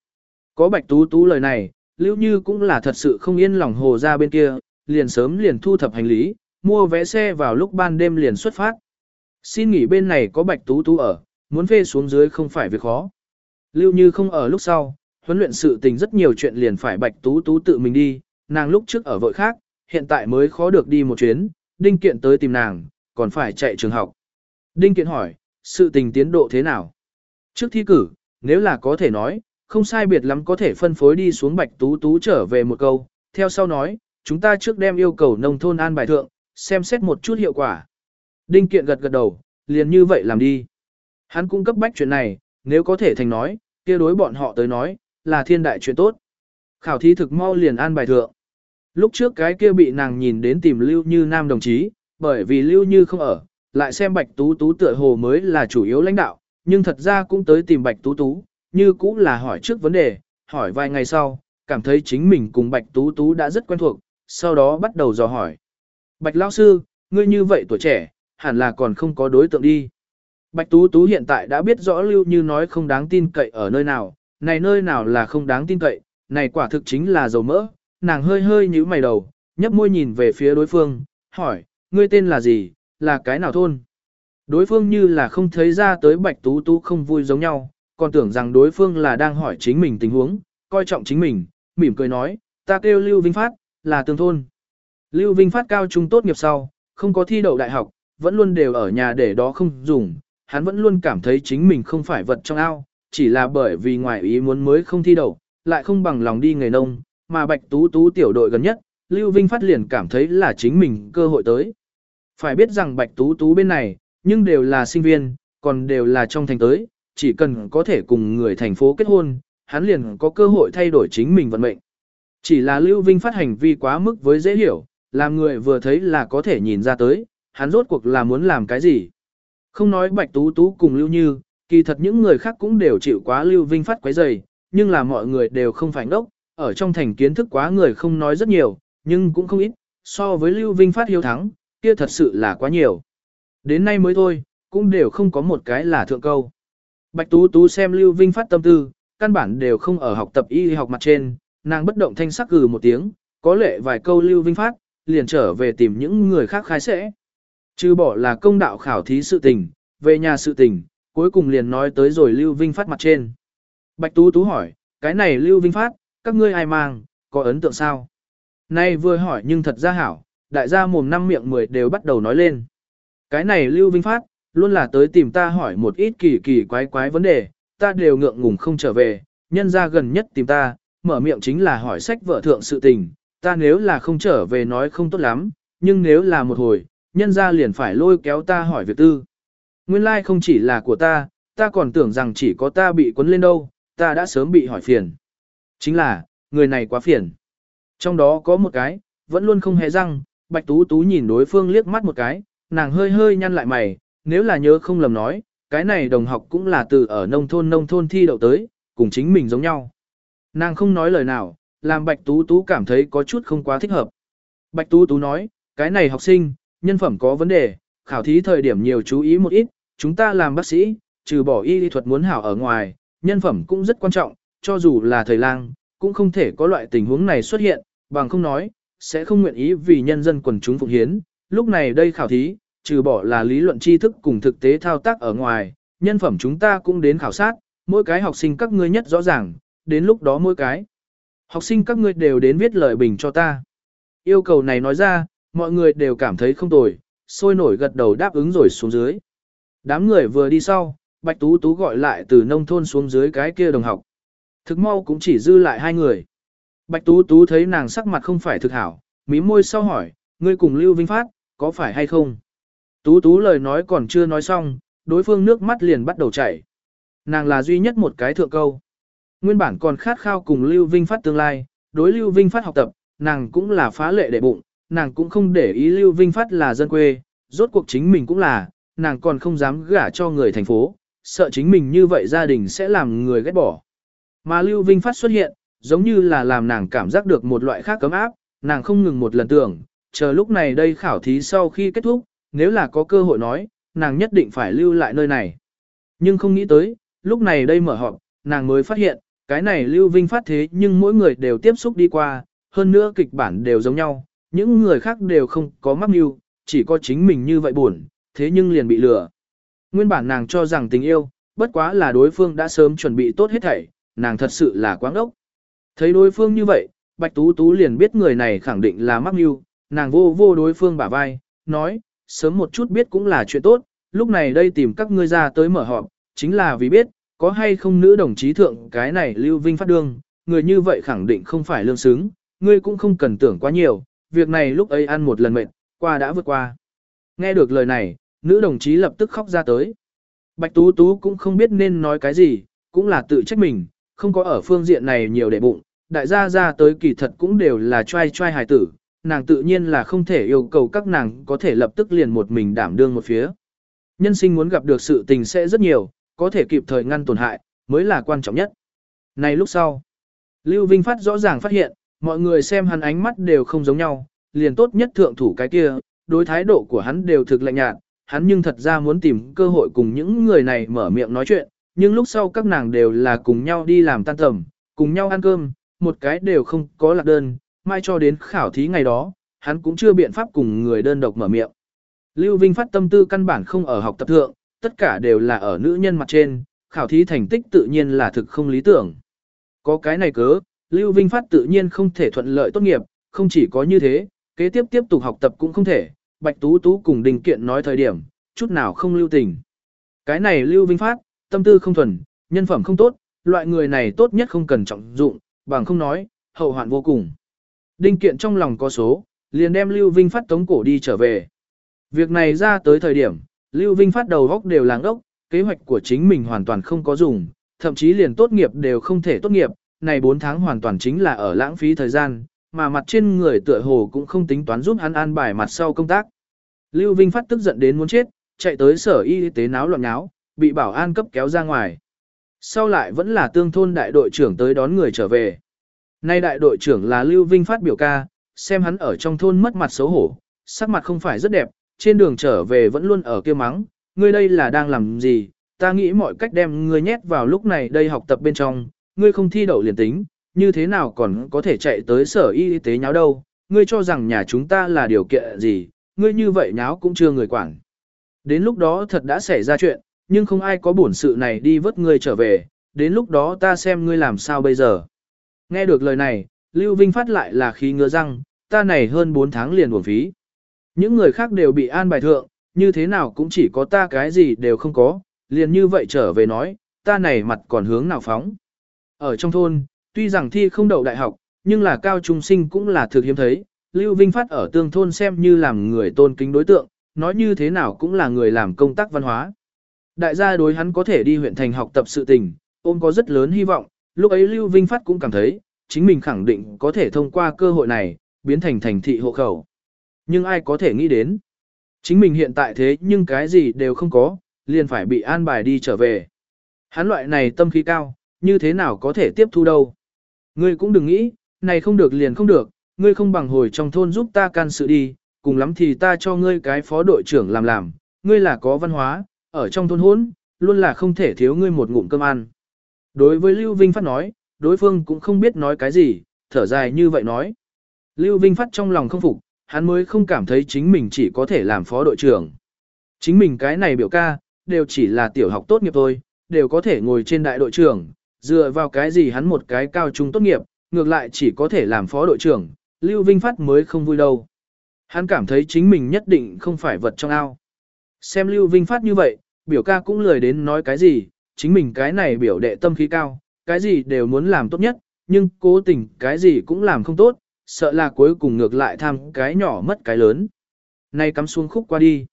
Có Bạch Tú Tú lời này, Lưu Như cũng là thật sự không yên lòng hồ ra bên kia, liền sớm liền thu thập hành lý, mua vé xe vào lúc ban đêm liền xuất phát. Xin nghỉ bên này có Bạch Tú Tú ở, muốn phê xuống dưới không phải việc khó. Lưu Như không ở lúc sau, huấn luyện sự tình rất nhiều chuyện liền phải Bạch Tú Tú tự mình đi, nàng lúc trước ở vội khác, hiện tại mới khó được đi một chuyến, Đinh Kiện tới tìm nàng, còn phải chạy trường học. Đinh Kiện hỏi, sự tình tiến độ thế nào? Trước thi cử, nếu là có thể nói, không sai biệt lắm có thể phân phối đi xuống Bạch Tú Tú trở về một câu, theo sau nói, chúng ta trước đem yêu cầu nông thôn an bài thượng, xem xét một chút hiệu quả. Đinh Kiện gật gật đầu, liền như vậy làm đi. Hắn cũng cấp bách chuyện này, nếu có thể thành nói, kia đối bọn họ tới nói, là thiên đại chuyện tốt. Khảo thí thực mau liền an bài thượng. Lúc trước cái kia bị nàng nhìn đến tìm Lưu Như Nam đồng chí, bởi vì Lưu Như không ở, lại xem Bạch Tú Tú tựa hồ mới là chủ yếu lãnh đạo, nhưng thật ra cũng tới tìm Bạch Tú Tú, như cũng là hỏi trước vấn đề, hỏi vài ngày sau, cảm thấy chính mình cùng Bạch Tú Tú đã rất quen thuộc, sau đó bắt đầu dò hỏi. Bạch Lao Sư, ngươi như vậy tuổi trẻ, hẳn là còn không có đối tượng đi. Bạch Tú Tú hiện tại đã biết rõ Lưu Như nói không đáng tin cậy ở nơi nào, này nơi nào là không đáng tin cậy, này quả thực chính là dầu mỡ, nàng hơi hơi nhíu mày đầu, nhấp môi nhìn về phía đối phương, hỏi, ngươi tên là gì, là cái nào thôn? Đối phương như là không thấy ra tới Bạch Tú Tú không vui giống nhau, còn tưởng rằng đối phương là đang hỏi chính mình tình huống, coi trọng chính mình, mỉm cười nói, ta kêu Lưu Vinh Phát, là tương thôn. Lưu Vinh Phát cao trung tốt nghiệp sau, không có thi đậu đại học, vẫn luôn đều ở nhà để đó không dùng, hắn vẫn luôn cảm thấy chính mình không phải vật trong ao, chỉ là bởi vì ngoài ý muốn mới không thi đậu, lại không bằng lòng đi nghề nông, mà Bạch Tú Tú tiểu đội gần nhất, Lưu Vinh Phát liền cảm thấy là chính mình cơ hội tới. Phải biết rằng Bạch Tú Tú bên này, nhưng đều là sinh viên, còn đều là trong thành tới, chỉ cần có thể cùng người thành phố kết hôn, hắn liền có cơ hội thay đổi chính mình vận mệnh. Chỉ là Lưu Vinh Phát hành vi quá mức với dễ hiểu, làm người vừa thấy là có thể nhìn ra tới, hắn rốt cuộc là muốn làm cái gì. Không nói Bạch Tú Tú cùng Lưu Như, kỳ thật những người khác cũng đều chịu quá Lưu Vinh Phát quấy rầy, nhưng là mọi người đều không phải ngốc, ở trong thành kiến thức quá người không nói rất nhiều, nhưng cũng không ít, so với Lưu Vinh Phát hiếu thắng, kia thật sự là quá nhiều. Đến nay mới thôi, cũng đều không có một cái là thượng câu. Bạch Tú Tú xem Lưu Vinh Phát tâm tư, căn bản đều không ở học tập y học mặt trên, nàng bất động thanh sắc gừ một tiếng, có lệ vài câu Lưu Vinh Phát, liền trở về tìm những người khác khai sẽ. Chứ bỏ là công đạo khảo thí sự tình, về nhà sự tình, cuối cùng liền nói tới rồi Lưu Vinh Phát mặt trên. Bạch Tú Tú hỏi, cái này Lưu Vinh Phát, các ngươi ai mang, có ấn tượng sao? Nay vừa hỏi nhưng thật ra hảo, đại gia mồm năm miệng mười đều bắt đầu nói lên. Cái này Lưu Vinh Phát, luôn là tới tìm ta hỏi một ít kỳ kỳ quái quái vấn đề, ta đều ngượng ngùng không trở về, nhân ra gần nhất tìm ta, mở miệng chính là hỏi sách vợ thượng sự tình, ta nếu là không trở về nói không tốt lắm, nhưng nếu là một hồi, nhân ra liền phải lôi kéo ta hỏi việc tư. Nguyên lai like không chỉ là của ta, ta còn tưởng rằng chỉ có ta bị quấn lên đâu, ta đã sớm bị hỏi phiền. Chính là, người này quá phiền. Trong đó có một cái, vẫn luôn không hề răng, Bạch Tú Tú nhìn đối phương liếc mắt một cái, nàng hơi hơi nhăn lại mày, nếu là nhớ không lầm nói, cái này đồng học cũng là từ ở nông thôn nông thôn thi đậu tới, cùng chính mình giống nhau. Nàng không nói lời nào, làm Bạch Tú Tú cảm thấy có chút không quá thích hợp. Bạch Tú Tú nói, cái này học sinh, nhân phẩm có vấn đề, khảo thí thời điểm nhiều chú ý một ít, chúng ta làm bác sĩ, trừ bỏ y lý thuật muốn hảo ở ngoài, nhân phẩm cũng rất quan trọng, cho dù là thời lang, cũng không thể có loại tình huống này xuất hiện, bằng không nói, sẽ không nguyện ý vì nhân dân quần chúng phụng hiến. Lúc này đây khảo thí, trừ bỏ là lý luận tri thức cùng thực tế thao tác ở ngoài, nhân phẩm chúng ta cũng đến khảo sát, mỗi cái học sinh các ngươi nhất rõ ràng, đến lúc đó mỗi cái. Học sinh các ngươi đều đến viết lời bình cho ta. Yêu cầu này nói ra, mọi người đều cảm thấy không tồi, sôi nổi gật đầu đáp ứng rồi xuống dưới. Đám người vừa đi sau, Bạch Tú Tú gọi lại từ nông thôn xuống dưới cái kia đồng học. Thực mau cũng chỉ dư lại hai người. Bạch Tú Tú thấy nàng sắc mặt không phải thực hảo, mí môi sau hỏi, ngươi cùng Lưu Vinh Phát, có phải hay không? Tú Tú lời nói còn chưa nói xong, đối phương nước mắt liền bắt đầu chảy. Nàng là duy nhất một cái thượng câu. Nguyên bản còn khát khao cùng Lưu Vinh Phát tương lai, đối Lưu Vinh Phát học tập, nàng cũng là phá lệ đệ bụng, nàng cũng không để ý Lưu Vinh Phát là dân quê, rốt cuộc chính mình cũng là, nàng còn không dám gả cho người thành phố, sợ chính mình như vậy gia đình sẽ làm người ghét bỏ. Mà Lưu Vinh Phát xuất hiện, giống như là làm nàng cảm giác được một loại khác cấm áp, nàng không ngừng một lần tưởng, chờ lúc này đây khảo thí sau khi kết thúc, nếu là có cơ hội nói, nàng nhất định phải lưu lại nơi này. Nhưng không nghĩ tới, lúc này đây mở họp, nàng mới phát hiện, cái này Lưu Vinh Phát thế nhưng mỗi người đều tiếp xúc đi qua, hơn nữa kịch bản đều giống nhau, những người khác đều không có mắc mưu, chỉ có chính mình như vậy buồn, thế nhưng liền bị lừa. Nguyên bản nàng cho rằng tình yêu, bất quá là đối phương đã sớm chuẩn bị tốt hết thảy, nàng thật sự là quáng ốc. Thấy đối phương như vậy, Bạch Tú Tú liền biết người này khẳng định là mắc mưu, nàng vô vô đối phương bả vai, nói, sớm một chút biết cũng là chuyện tốt, lúc này đây tìm các ngươi ra tới mở họp, chính là vì biết, có hay không nữ đồng chí thượng cái này Lưu Vinh phát đương, người như vậy khẳng định không phải lương xứng, ngươi cũng không cần tưởng quá nhiều, việc này lúc ấy ăn một lần mệt, qua đã vượt qua. Nghe được lời này, nữ đồng chí lập tức khóc ra tới. Bạch Tú Tú cũng không biết nên nói cái gì, cũng là tự trách mình, không có ở phương diện này nhiều để bụng, đại gia ra tới kỳ thật cũng đều là trai trai hài tử, nàng tự nhiên là không thể yêu cầu các nàng có thể lập tức liền một mình đảm đương một phía. Nhân sinh muốn gặp được sự tình sẽ rất nhiều, có thể kịp thời ngăn tổn hại, mới là quan trọng nhất. Này lúc sau, Lưu Vinh Phát rõ ràng phát hiện, mọi người xem hắn ánh mắt đều không giống nhau, liền tốt nhất thượng thủ cái kia, đối thái độ của hắn đều thực lạnh nhạt, hắn nhưng thật ra muốn tìm cơ hội cùng những người này mở miệng nói chuyện, nhưng lúc sau các nàng đều là cùng nhau đi làm tan tầm, cùng nhau ăn cơm, một cái đều không có lạc đơn, mai cho đến khảo thí ngày đó, hắn cũng chưa biện pháp cùng người đơn độc mở miệng. Lưu Vinh phát tâm tư căn bản không ở học tập thượng, tất cả đều là ở nữ nhân mặt trên, khảo thí thành tích tự nhiên là thực không lý tưởng. Có cái này cớ, Lưu Vinh phát tự nhiên không thể thuận lợi tốt nghiệp, không chỉ có như thế, kế tiếp tiếp tục học tập cũng không thể, Bạch Tú Tú cùng Đình Kiện nói thời điểm, chút nào không lưu tình. Cái này Lưu Vinh phát, tâm tư không thuần, nhân phẩm không tốt, loại người này tốt nhất không cần trọng dụng, bằng không nói, hậu hoạn vô cùng. Đinh kiện trong lòng có số, liền đem Lưu Vinh phát tống cổ đi trở về. Việc này ra tới thời điểm, Lưu Vinh phát đầu góc đều làng ốc, kế hoạch của chính mình hoàn toàn không có dùng, thậm chí liền tốt nghiệp đều không thể tốt nghiệp, này 4 tháng hoàn toàn chính là ở lãng phí thời gian, mà mặt trên người tựa hồ cũng không tính toán giúp hắn an bài mặt sau công tác. Lưu Vinh phát tức giận đến muốn chết, chạy tới sở y tế náo loạn náo, bị bảo an cấp kéo ra ngoài. Sau lại vẫn là tương thôn đại đội trưởng tới đón người trở về. Nay đại đội trưởng là Lưu Vinh phát biểu ca, xem hắn ở trong thôn mất mặt xấu hổ, sắc mặt không phải rất đẹp, trên đường trở về vẫn luôn ở kia mắng, ngươi đây là đang làm gì, ta nghĩ mọi cách đem ngươi nhét vào lúc này đây học tập bên trong, ngươi không thi đậu liền tính, như thế nào còn có thể chạy tới sở y tế nháo đâu, ngươi cho rằng nhà chúng ta là điều kiện gì, ngươi như vậy nháo cũng chưa người quản. Đến lúc đó thật đã xảy ra chuyện, nhưng không ai có bổn sự này đi vớt ngươi trở về, đến lúc đó ta xem ngươi làm sao bây giờ. Nghe được lời này, Lưu Vinh phát lại là khí ngứa răng, ta này hơn 4 tháng liền buồn phí. Những người khác đều bị an bài thượng, như thế nào cũng chỉ có ta cái gì đều không có, liền như vậy trở về nói, ta này mặt còn hướng nào phóng. Ở trong thôn, tuy rằng thi không đậu đại học, nhưng là cao trung sinh cũng là thực hiếm thấy, Lưu Vinh Phát ở tương thôn xem như làm người tôn kính đối tượng, nói như thế nào cũng là người làm công tác văn hóa. Đại gia đối hắn có thể đi huyện thành học tập sự tình, ôm có rất lớn hy vọng, lúc ấy Lưu Vinh Phát cũng cảm thấy, chính mình khẳng định có thể thông qua cơ hội này, biến thành thành thị hộ khẩu. Nhưng ai có thể nghĩ đến? Chính mình hiện tại thế nhưng cái gì đều không có, liền phải bị an bài đi trở về. Hắn loại này tâm khí cao, như thế nào có thể tiếp thu đâu? Ngươi cũng đừng nghĩ, này không được liền không được, ngươi không bằng hồi trong thôn giúp ta can sự đi, cùng lắm thì ta cho ngươi cái phó đội trưởng làm làm, ngươi là có văn hóa, ở trong thôn hốn, luôn là không thể thiếu ngươi một ngụm cơm ăn. Đối với Lưu Vinh Phát nói, đối phương cũng không biết nói cái gì, thở dài như vậy nói. Lưu Vinh Phát trong lòng không phục, hắn mới không cảm thấy chính mình chỉ có thể làm phó đội trưởng. Chính mình cái này biểu ca, đều chỉ là tiểu học tốt nghiệp thôi, đều có thể ngồi trên đại đội trưởng, dựa vào cái gì hắn một cái cao trung tốt nghiệp, ngược lại chỉ có thể làm phó đội trưởng, Lưu Vinh Phát mới không vui đâu. Hắn cảm thấy chính mình nhất định không phải vật trong ao. Xem Lưu Vinh Phát như vậy, biểu ca cũng lười đến nói cái gì, chính mình cái này biểu đệ tâm khí cao, cái gì đều muốn làm tốt nhất, nhưng cố tình cái gì cũng làm không tốt, sợ là cuối cùng ngược lại tham cái nhỏ mất cái lớn. Nay cắm xuống khúc qua đi.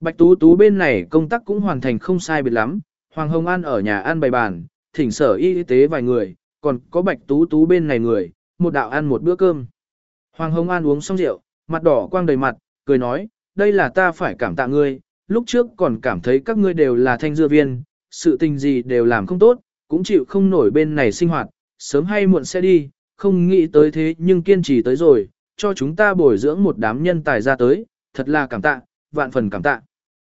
Bạch Tú Tú bên này công tác cũng hoàn thành không sai biệt lắm, Hoàng Hồng An ở nhà ăn bày bàn, thỉnh sở y tế vài người, còn có Bạch Tú Tú bên này người, một đạo ăn một bữa cơm. Hoàng Hồng An uống xong rượu, mặt đỏ quang đầy mặt, cười nói, đây là ta phải cảm tạ ngươi, lúc trước còn cảm thấy các ngươi đều là thanh dưa viên, sự tình gì đều làm không tốt, cũng chịu không nổi bên này sinh hoạt, sớm hay muộn sẽ đi, không nghĩ tới thế nhưng kiên trì tới rồi, cho chúng ta bồi dưỡng một đám nhân tài ra tới, thật là cảm tạ, vạn phần cảm tạ.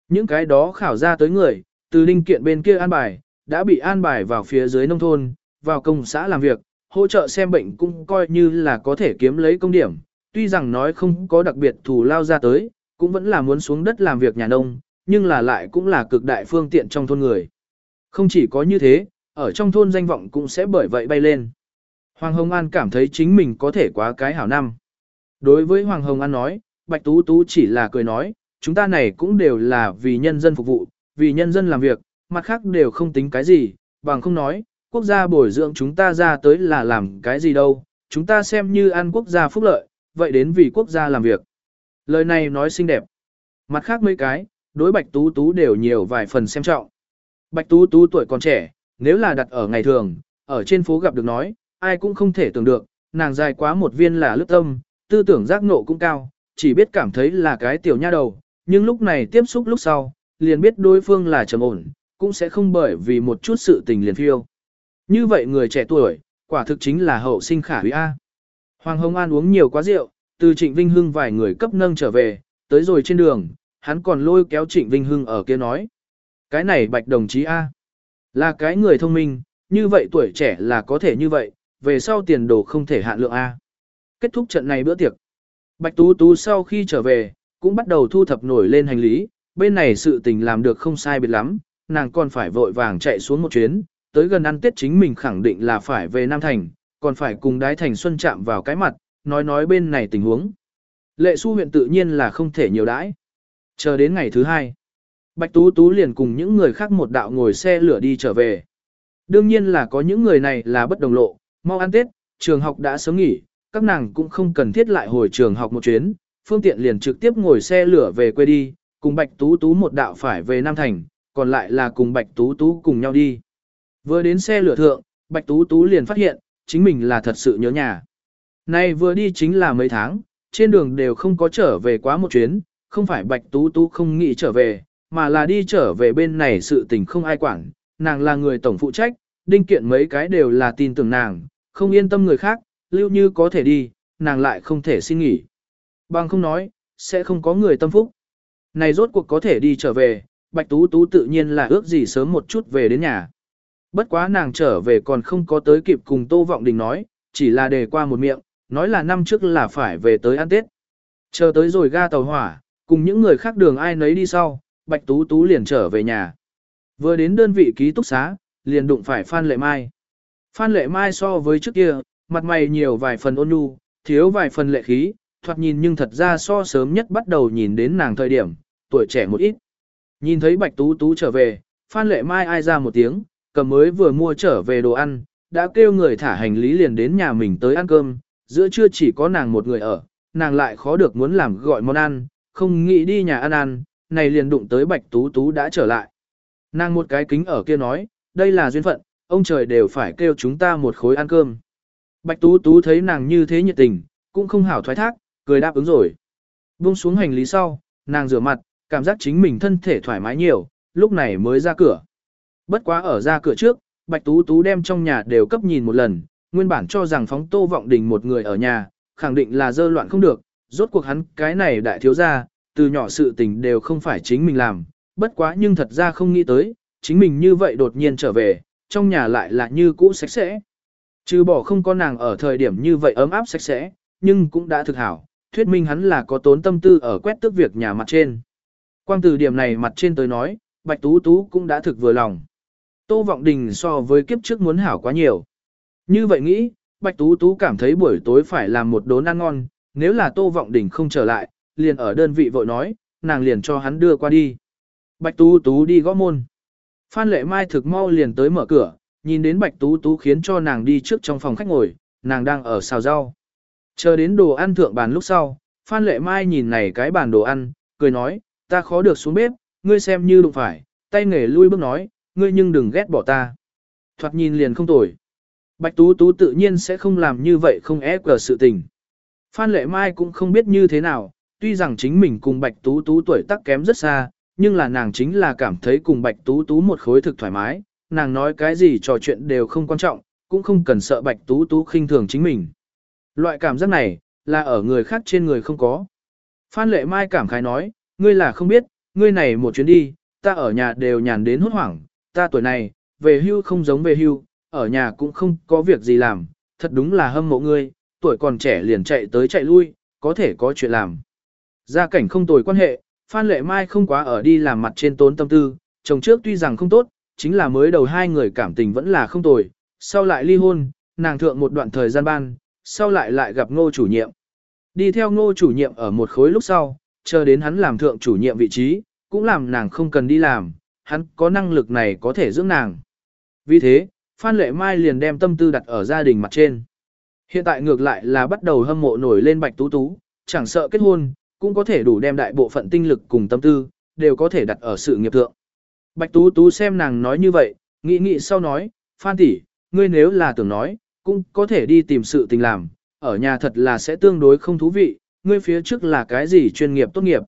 Những cái đó khảo ra tới người, từ linh kiện bên kia an bài, đã bị an bài vào phía dưới nông thôn, vào công xã làm việc, hỗ trợ xem bệnh cũng coi như là có thể kiếm lấy công điểm, tuy rằng nói không có đặc biệt thù lao ra tới, cũng vẫn là muốn xuống đất làm việc nhà nông, nhưng là lại cũng là cực đại phương tiện trong thôn người. Không chỉ có như thế, ở trong thôn danh vọng cũng sẽ bởi vậy bay lên. Hoàng Hồng An cảm thấy chính mình có thể quá cái hảo năm. Đối với Hoàng Hồng An nói, Bạch Tú Tú chỉ là cười nói, chúng ta này cũng đều là vì nhân dân phục vụ, vì nhân dân làm việc, mặt khác đều không tính cái gì, bằng không nói, quốc gia bồi dưỡng chúng ta ra tới là làm cái gì đâu, chúng ta xem như ăn quốc gia phúc lợi, vậy đến vì quốc gia làm việc. Lời này nói xinh đẹp. Mặt khác mấy cái, đối Bạch Tú Tú đều nhiều vài phần xem trọng. Bạch Tú Tú tuổi còn trẻ, nếu là đặt ở ngày thường, ở trên phố gặp được nói, ai cũng không thể tưởng được, nàng dài quá một viên là lướt tâm, tư tưởng giác ngộ cũng cao, chỉ biết cảm thấy là cái tiểu nha đầu, nhưng lúc này tiếp xúc lúc sau, liền biết đối phương là trầm ổn, cũng sẽ không bởi vì một chút sự tình liền phiêu. Như vậy người trẻ tuổi, quả thực chính là hậu sinh khả hủy A. Hoàng Hồng An uống nhiều quá rượu, từ Trịnh Vinh Hưng vài người cấp nâng trở về, tới rồi trên đường, hắn còn lôi kéo Trịnh Vinh Hưng ở kia nói. Cái này bạch đồng chí A. Là cái người thông minh, như vậy tuổi trẻ là có thể như vậy, về sau tiền đồ không thể hạn lượng A. Kết thúc trận này bữa tiệc. Bạch Tú Tú sau khi trở về, cũng bắt đầu thu thập nổi lên hành lý, bên này sự tình làm được không sai biệt lắm, nàng còn phải vội vàng chạy xuống một chuyến, tới gần ăn Tết chính mình khẳng định là phải về Nam Thành, còn phải cùng đái thành xuân chạm vào cái mặt, nói nói bên này tình huống. Lệ su huyện tự nhiên là không thể nhiều đãi. Chờ đến ngày thứ hai, Bạch Tú Tú liền cùng những người khác một đạo ngồi xe lửa đi trở về. Đương nhiên là có những người này là bất đồng lộ, mau ăn Tết, trường học đã sớm nghỉ, các nàng cũng không cần thiết lại hồi trường học một chuyến, phương tiện liền trực tiếp ngồi xe lửa về quê đi, cùng Bạch Tú Tú một đạo phải về Nam Thành, còn lại là cùng Bạch Tú Tú cùng nhau đi. Vừa đến xe lửa thượng, Bạch Tú Tú liền phát hiện, chính mình là thật sự nhớ nhà. Nay vừa đi chính là mấy tháng, trên đường đều không có trở về quá một chuyến, không phải Bạch Tú Tú không nghĩ trở về, mà là đi trở về bên này sự tình không ai quản, nàng là người tổng phụ trách, đinh kiện mấy cái đều là tin tưởng nàng, không yên tâm người khác, lưu như có thể đi, nàng lại không thể xin nghỉ. Bằng không nói, sẽ không có người tâm phúc. Này rốt cuộc có thể đi trở về, Bạch Tú Tú tự nhiên là ước gì sớm một chút về đến nhà. Bất quá nàng trở về còn không có tới kịp cùng Tô Vọng Đình nói, chỉ là đề qua một miệng, nói là năm trước là phải về tới ăn Tết. Chờ tới rồi ga tàu hỏa, cùng những người khác đường ai nấy đi sau, Bạch Tú Tú liền trở về nhà. Vừa đến đơn vị ký túc xá, liền đụng phải Phan Lệ Mai. Phan Lệ Mai so với trước kia, mặt mày nhiều vài phần ôn nhu, thiếu vài phần lệ khí, thoạt nhìn nhưng thật ra so sớm nhất bắt đầu nhìn đến nàng thời điểm, tuổi trẻ một ít. Nhìn thấy Bạch Tú Tú trở về, Phan Lệ Mai ai ra một tiếng, cầm mới vừa mua trở về đồ ăn, đã kêu người thả hành lý liền đến nhà mình tới ăn cơm, giữa trưa chỉ có nàng một người ở, nàng lại khó được muốn làm gọi món ăn, không nghĩ đi nhà ăn ăn, này liền đụng tới Bạch Tú Tú đã trở lại. Nàng một cái kính ở kia nói, đây là duyên phận, ông trời đều phải kêu chúng ta một khối ăn cơm. Bạch Tú Tú thấy nàng như thế nhiệt tình, cũng không hảo thoái thác, cười đáp ứng rồi. Buông xuống hành lý sau, nàng rửa mặt, cảm giác chính mình thân thể thoải mái nhiều, lúc này mới ra cửa. Bất quá ở ra cửa trước, Bạch Tú Tú đem trong nhà đều cấp nhìn một lần, nguyên bản cho rằng phóng Tô Vọng Đình một người ở nhà, khẳng định là dơ loạn không được, rốt cuộc hắn cái này đại thiếu gia, từ nhỏ sự tình đều không phải chính mình làm, bất quá nhưng thật ra không nghĩ tới, chính mình như vậy đột nhiên trở về, trong nhà lại là như cũ sạch sẽ. Trừ bỏ không có nàng ở thời điểm như vậy ấm áp sạch sẽ, nhưng cũng đã thực hảo, thuyết minh hắn là có tốn tâm tư ở quét tước việc nhà mặt trên. Quang từ điểm này mặt trên tới nói, Bạch Tú Tú cũng đã thực vừa lòng. Tô Vọng Đình so với kiếp trước muốn hảo quá nhiều. Như vậy nghĩ, Bạch Tú Tú cảm thấy buổi tối phải làm một đốn ăn ngon, nếu là Tô Vọng Đình không trở lại, liền ở đơn vị vội nói, nàng liền cho hắn đưa qua đi. Bạch Tú Tú đi gõ môn. Phan Lệ Mai thực mau liền tới mở cửa, nhìn đến Bạch Tú Tú khiến cho nàng đi trước trong phòng khách ngồi, nàng đang ở xào rau. Chờ đến đồ ăn thượng bàn lúc sau, Phan Lệ Mai nhìn này cái bàn đồ ăn, cười nói, ta khó được xuống bếp, ngươi xem như đụng phải, tay nghề lui bước nói, ngươi nhưng đừng ghét bỏ ta. Thoạt nhìn liền không tồi. Bạch Tú Tú tự nhiên sẽ không làm như vậy không ép cờ sự tình. Phan Lệ Mai cũng không biết như thế nào, tuy rằng chính mình cùng Bạch Tú Tú tuổi tác kém rất xa, nhưng là nàng chính là cảm thấy cùng Bạch Tú Tú một khối thực thoải mái, nàng nói cái gì trò chuyện đều không quan trọng, cũng không cần sợ Bạch Tú Tú khinh thường chính mình. Loại cảm giác này, là ở người khác trên người không có. Phan Lệ Mai cảm khái nói, ngươi là không biết, ngươi này một chuyến đi, ta ở nhà đều nhàn đến hốt hoảng, ta tuổi này, về hưu không giống về hưu, ở nhà cũng không có việc gì làm, thật đúng là hâm mộ ngươi, tuổi còn trẻ liền chạy tới chạy lui, có thể có chuyện làm. Gia cảnh không tồi quan hệ, Phan Lệ Mai không quá ở đi làm mặt trên tốn tâm tư, chồng trước tuy rằng không tốt, chính là mới đầu hai người cảm tình vẫn là không tồi, sau lại ly hôn, nàng thượng một đoạn thời gian ban, sau lại lại gặp ngô chủ nhiệm. Đi theo ngô chủ nhiệm ở một khối lúc sau, chờ đến hắn làm thượng chủ nhiệm vị trí, cũng làm nàng không cần đi làm, hắn có năng lực này có thể dưỡng nàng. Vì thế, Phan Lệ Mai liền đem tâm tư đặt ở gia đình mặt trên. Hiện tại ngược lại là bắt đầu hâm mộ nổi lên Bạch Tú Tú, chẳng sợ kết hôn, cũng có thể đủ đem đại bộ phận tinh lực cùng tâm tư, đều có thể đặt ở sự nghiệp thượng. Bạch Tú Tú xem nàng nói như vậy, nghĩ nghĩ sau nói, Phan tỷ, ngươi nếu là tưởng nói, cũng có thể đi tìm sự tình làm, ở nhà thật là sẽ tương đối không thú vị, ngươi phía trước là cái gì chuyên nghiệp tốt nghiệp.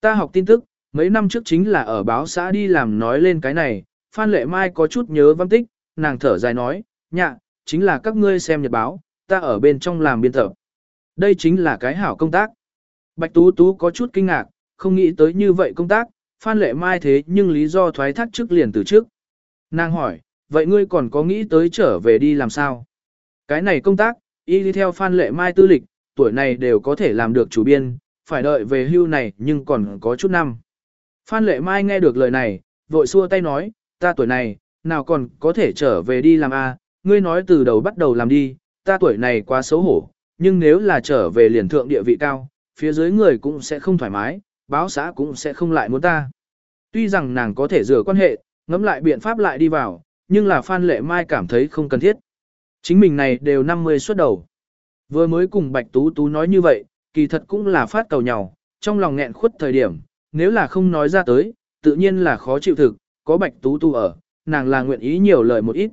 Ta học tin tức, mấy năm trước chính là ở báo xã đi làm nói lên cái này, Phan Lệ Mai có chút nhớ văn tích, nàng thở dài nói, nhạ, chính là các ngươi xem nhật báo, ta ở bên trong làm biên tập. Đây chính là cái hảo công tác. Bạch Tú Tú có chút kinh ngạc, không nghĩ tới như vậy công tác, Phan Lệ Mai thế nhưng lý do thoái thác trước liền từ trước. Nàng hỏi, vậy ngươi còn có nghĩ tới trở về đi làm sao? Cái này công tác, y đi theo Phan Lệ Mai tư lịch, tuổi này đều có thể làm được chủ biên, phải đợi về hưu này nhưng còn có chút năm. Phan Lệ Mai nghe được lời này, vội xua tay nói, ta tuổi này, nào còn có thể trở về đi làm a? ngươi nói từ đầu bắt đầu làm đi, ta tuổi này quá xấu hổ, nhưng nếu là trở về liền thượng địa vị cao, phía dưới người cũng sẽ không thoải mái, báo xã cũng sẽ không lại muốn ta. Tuy rằng nàng có thể rửa quan hệ, ngẫm lại biện pháp lại đi vào, nhưng là Phan Lệ Mai cảm thấy không cần thiết. Chính mình này đều 50 xuất đầu. Vừa mới cùng Bạch Tú Tú nói như vậy, kỳ thật cũng là phát cầu nhau, trong lòng nghẹn khuất thời điểm, nếu là không nói ra tới, tự nhiên là khó chịu thực, có Bạch Tú Tú ở, nàng là nguyện ý nhiều lời một ít.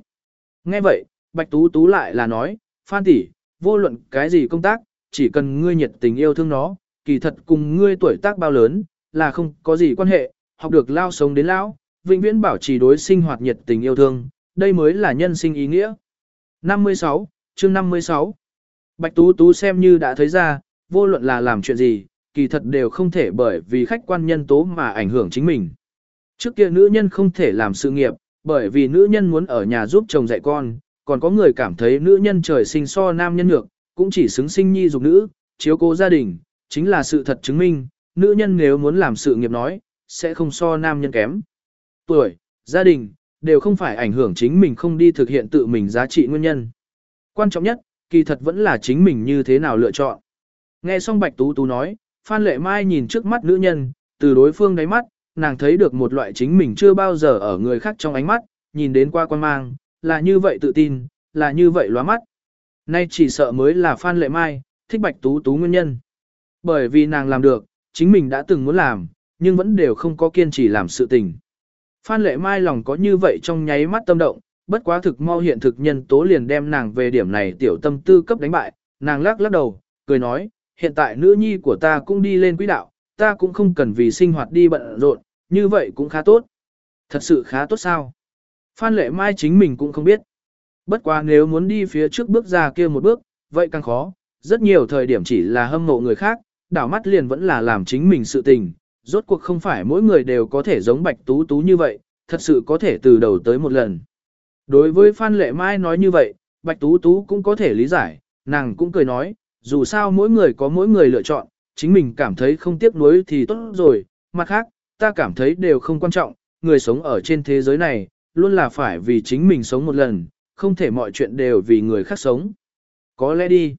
Nghe vậy, Bạch Tú Tú lại là nói, Phan tỷ, vô luận cái gì công tác, chỉ cần ngươi nhiệt tình yêu thương nó, kỳ thật cùng ngươi tuổi tác bao lớn, là không có gì quan hệ, học được lao sống đến lão, vĩnh viễn bảo trì đối sinh hoạt nhiệt tình yêu thương, đây mới là nhân sinh ý nghĩa. 56, chương 56 Bạch Tú Tú xem như đã thấy ra, vô luận là làm chuyện gì, kỳ thật đều không thể bởi vì khách quan nhân tố mà ảnh hưởng chính mình. Trước kia nữ nhân không thể làm sự nghiệp, bởi vì nữ nhân muốn ở nhà giúp chồng dạy con, còn có người cảm thấy nữ nhân trời sinh so nam nhân ngược, cũng chỉ xứng sinh nhi dục nữ, chiếu cố gia đình, chính là sự thật chứng minh, nữ nhân nếu muốn làm sự nghiệp nói, sẽ không so nam nhân kém. Tuổi, gia đình, đều không phải ảnh hưởng chính mình không đi thực hiện tự mình giá trị nguyên nhân. Quan trọng nhất, kỳ thật vẫn là chính mình như thế nào lựa chọn. Nghe xong Bạch Tú Tú nói, Phan Lệ Mai nhìn trước mắt nữ nhân, từ đối phương đáy mắt, nàng thấy được một loại chính mình chưa bao giờ ở người khác trong ánh mắt, nhìn đến qua quan mang, là như vậy tự tin, là như vậy lóa mắt. Nay chỉ sợ mới là Phan Lệ Mai, thích Bạch Tú Tú nguyên nhân. Bởi vì nàng làm được, chính mình đã từng muốn làm, nhưng vẫn đều không có kiên trì làm sự tình. Phan Lệ Mai lòng có như vậy trong nháy mắt tâm động, bất quá thực mau hiện thực nhân tố liền đem nàng về điểm này tiểu tâm tư cấp đánh bại, nàng lắc lắc đầu, cười nói, hiện tại nữ nhi của ta cũng đi lên quỹ đạo, ta cũng không cần vì sinh hoạt đi bận rộn, như vậy cũng khá tốt. Thật sự khá tốt sao? Phan Lệ Mai chính mình cũng không biết. Bất quá nếu muốn đi phía trước bước ra kia một bước, vậy càng khó, rất nhiều thời điểm chỉ là hâm mộ người khác, đảo mắt liền vẫn là làm chính mình sự tình, rốt cuộc không phải mỗi người đều có thể giống Bạch Tú Tú như vậy, thật sự có thể từ đầu tới một lần. Đối với Phan Lệ Mai nói như vậy, Bạch Tú Tú cũng có thể lý giải, nàng cũng cười nói, dù sao mỗi người có mỗi người lựa chọn, chính mình cảm thấy không tiếc nuối thì tốt rồi, mặt khác, ta cảm thấy đều không quan trọng, người sống ở trên thế giới này, luôn là phải vì chính mình sống một lần, không thể mọi chuyện đều vì người khác sống. Có lẽ đi.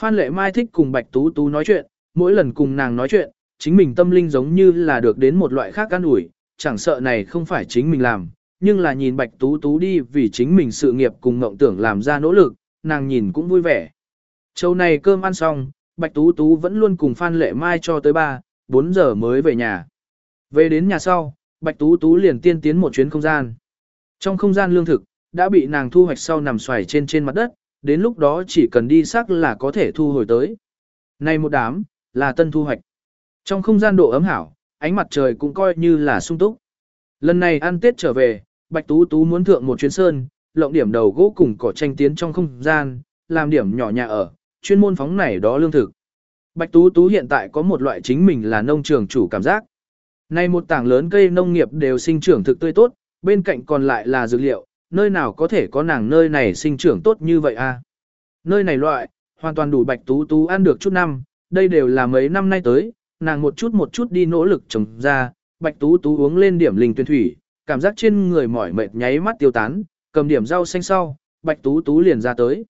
Phan Lệ Mai thích cùng Bạch Tú Tú nói chuyện, mỗi lần cùng nàng nói chuyện, chính mình tâm linh giống như là được đến một loại khác an ủi, chẳng sợ này không phải chính mình làm, nhưng là nhìn Bạch Tú Tú đi vì chính mình sự nghiệp cùng mộng tưởng làm ra nỗ lực, nàng nhìn cũng vui vẻ. Châu này cơm ăn xong, Bạch Tú Tú vẫn luôn cùng Phan Lệ Mai cho tới 3, 4 giờ mới về nhà. Về đến nhà sau, Bạch Tú Tú liền tiên tiến một chuyến không gian. Trong không gian lương thực, đã bị nàng thu hoạch sau nằm xoài trên trên mặt đất, đến lúc đó chỉ cần đi xác là có thể thu hồi tới. Này một đám, là tân thu hoạch. Trong không gian độ ấm hảo, ánh mặt trời cũng coi như là sung túc. Lần này ăn Tết trở về, Bạch Tú Tú muốn thượng một chuyến sơn, lộng điểm đầu gỗ cùng cỏ tranh tiến trong không gian, làm điểm nhỏ nhà ở, chuyên môn phóng này đó lương thực. Bạch Tú Tú hiện tại có một loại chính mình là nông trường chủ cảm giác. Này một tảng lớn cây nông nghiệp đều sinh trưởng thực tươi tốt, bên cạnh còn lại là dược liệu, nơi nào có thể có nàng nơi này sinh trưởng tốt như vậy a? À? Nơi này loại, hoàn toàn đủ Bạch Tú Tú ăn được chút năm, đây đều là mấy năm nay tới, nàng một chút một chút đi nỗ lực trồng ra, Bạch Tú Tú uống lên điểm linh tuyên thủy, cảm giác trên người mỏi mệt nháy mắt tiêu tán, cầm điểm rau xanh sau, Bạch Tú Tú liền ra tới.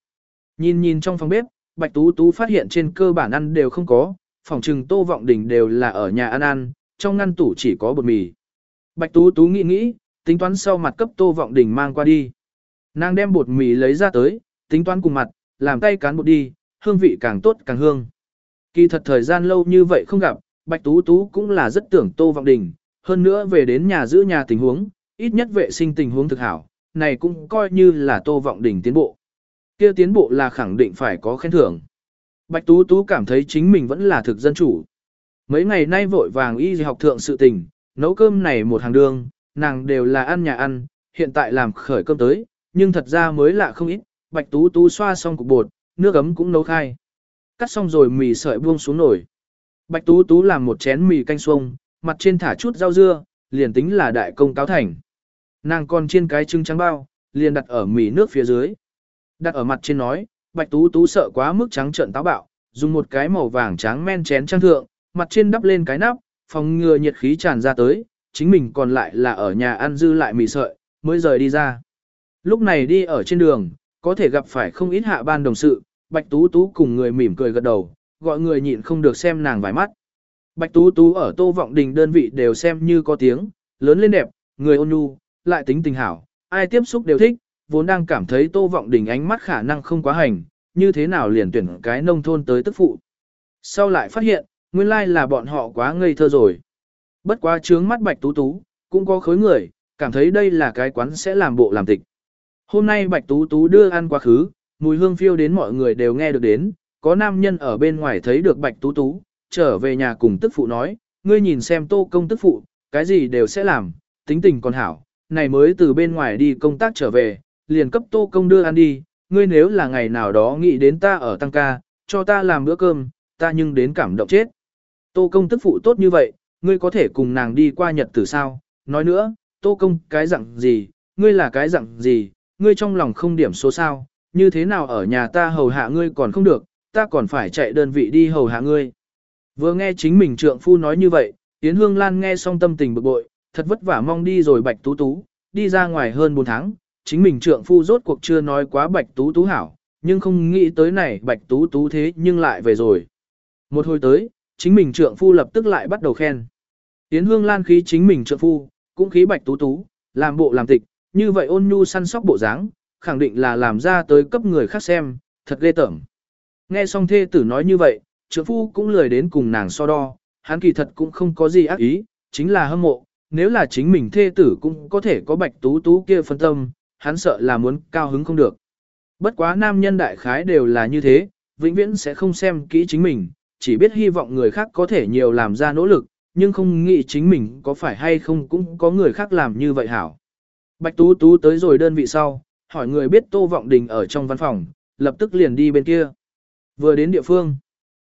Nhìn nhìn trong phòng bếp, Bạch Tú Tú phát hiện trên cơ bản ăn đều không có, phòng trừng Tô Vọng Đình đều là ở nhà ăn ăn, trong ngăn tủ chỉ có bột mì. Bạch Tú Tú nghĩ nghĩ, tính toán sau mặt cấp Tô Vọng Đình mang qua đi. Nàng đem bột mì lấy ra tới, tính toán cùng mặt, làm tay cán bột đi, hương vị càng tốt càng hương. Kỳ thật thời gian lâu như vậy không gặp, Bạch Tú Tú cũng là rất tưởng Tô Vọng Đình, hơn nữa về đến nhà giữ nhà tình huống, ít nhất vệ sinh tình huống thực hảo, này cũng coi như là Tô Vọng Đình tiến bộ. Kia tiến bộ là khẳng định phải có khen thưởng. Bạch Tú Tú cảm thấy chính mình vẫn là thực dân chủ. Mấy ngày nay vội vàng y học thượng sự tình, nấu cơm này một hàng đường, nàng đều là ăn nhà ăn, hiện tại làm khởi cơm tới, nhưng thật ra mới lạ không ít, Bạch Tú Tú xoa xong cục bột, nước ấm cũng nấu khai. Cắt xong rồi mì sợi buông xuống nổi. Bạch Tú Tú làm một chén mì canh xuông, mặt trên thả chút rau dưa, liền tính là đại công cáo thành. Nàng còn chiên cái trứng trắng bao, liền đặt ở mì nước phía dưới. Đặt ở mặt trên nói, Bạch Tú Tú sợ quá mức trắng trợn táo bạo, dùng một cái màu vàng trắng men chén trang thượng, mặt trên đắp lên cái nắp, phòng ngừa nhiệt khí tràn ra tới, chính mình còn lại là ở nhà ăn dư lại mì sợi, mới rời đi ra. Lúc này đi ở trên đường, có thể gặp phải không ít hạ ban đồng sự, Bạch Tú Tú cùng người mỉm cười gật đầu, gọi người nhịn không được xem nàng vài mắt. Bạch Tú Tú ở Tô Vọng Đình đơn vị đều xem như có tiếng, lớn lên đẹp, người ôn nhu, lại tính tình hảo, ai tiếp xúc đều thích, vốn đang cảm thấy Tô Vọng Đình ánh mắt khả năng không quá hành, như thế nào liền tuyển cái nông thôn tới tức phụ. Sau lại phát hiện, nguyên lai là bọn họ quá ngây thơ rồi. Bất quá trướng mắt Bạch Tú Tú, cũng có khối người, cảm thấy đây là cái quán sẽ làm bộ làm tịch. Hôm nay Bạch Tú Tú đưa ăn quá khứ, mùi hương phiêu đến mọi người đều nghe được đến, có nam nhân ở bên ngoài thấy được Bạch Tú Tú, trở về nhà cùng tức phụ nói, ngươi nhìn xem tô công tức phụ, cái gì đều sẽ làm, tính tình còn hảo, này mới từ bên ngoài đi công tác trở về, liền cấp tô công đưa ăn đi, ngươi nếu là ngày nào đó nghĩ đến ta ở tăng ca, cho ta làm bữa cơm, ta nhưng đến cảm động chết. Tô công tức phụ tốt như vậy, ngươi có thể cùng nàng đi qua nhật tử sao, nói nữa, tô công cái dặn gì, ngươi là cái dạng gì, ngươi trong lòng không điểm số sao, như thế nào ở nhà ta hầu hạ ngươi còn không được, ta còn phải chạy đơn vị đi hầu hạ ngươi. Vừa nghe chính mình trượng phu nói như vậy, Yến Hương Lan nghe xong tâm tình bực bội, thật vất vả mong đi rồi bạch tú tú, đi ra ngoài hơn 4 tháng, chính mình trượng phu rốt cuộc chưa nói quá bạch tú tú hảo, nhưng không nghĩ tới này bạch tú tú thế nhưng lại về rồi. Một hồi tới, chính mình trượng phu lập tức lại bắt đầu khen. Yến Hương Lan khí chính mình trợ phu, cũng khí bạch tú tú, làm bộ làm tịch, như vậy ôn nhu săn sóc bộ dáng, khẳng định là làm ra tới cấp người khác xem, thật ghê tởm. Nghe xong thê tử nói như vậy, trợ phu cũng lười đến cùng nàng so đo, hắn kỳ thật cũng không có gì ác ý, chính là hâm mộ, nếu là chính mình thê tử cũng có thể có bạch tú tú kia phân tâm, hắn sợ là muốn cao hứng không được. Bất quá nam nhân đại khái đều là như thế, vĩnh viễn sẽ không xem kỹ chính mình, chỉ biết hy vọng người khác có thể nhiều làm ra nỗ lực, nhưng không nghĩ chính mình có phải hay không cũng có người khác làm như vậy hảo. Bạch Tú Tú tới rồi đơn vị sau, hỏi người biết Tô Vọng Đình ở trong văn phòng, lập tức liền đi bên kia. Vừa đến địa phương,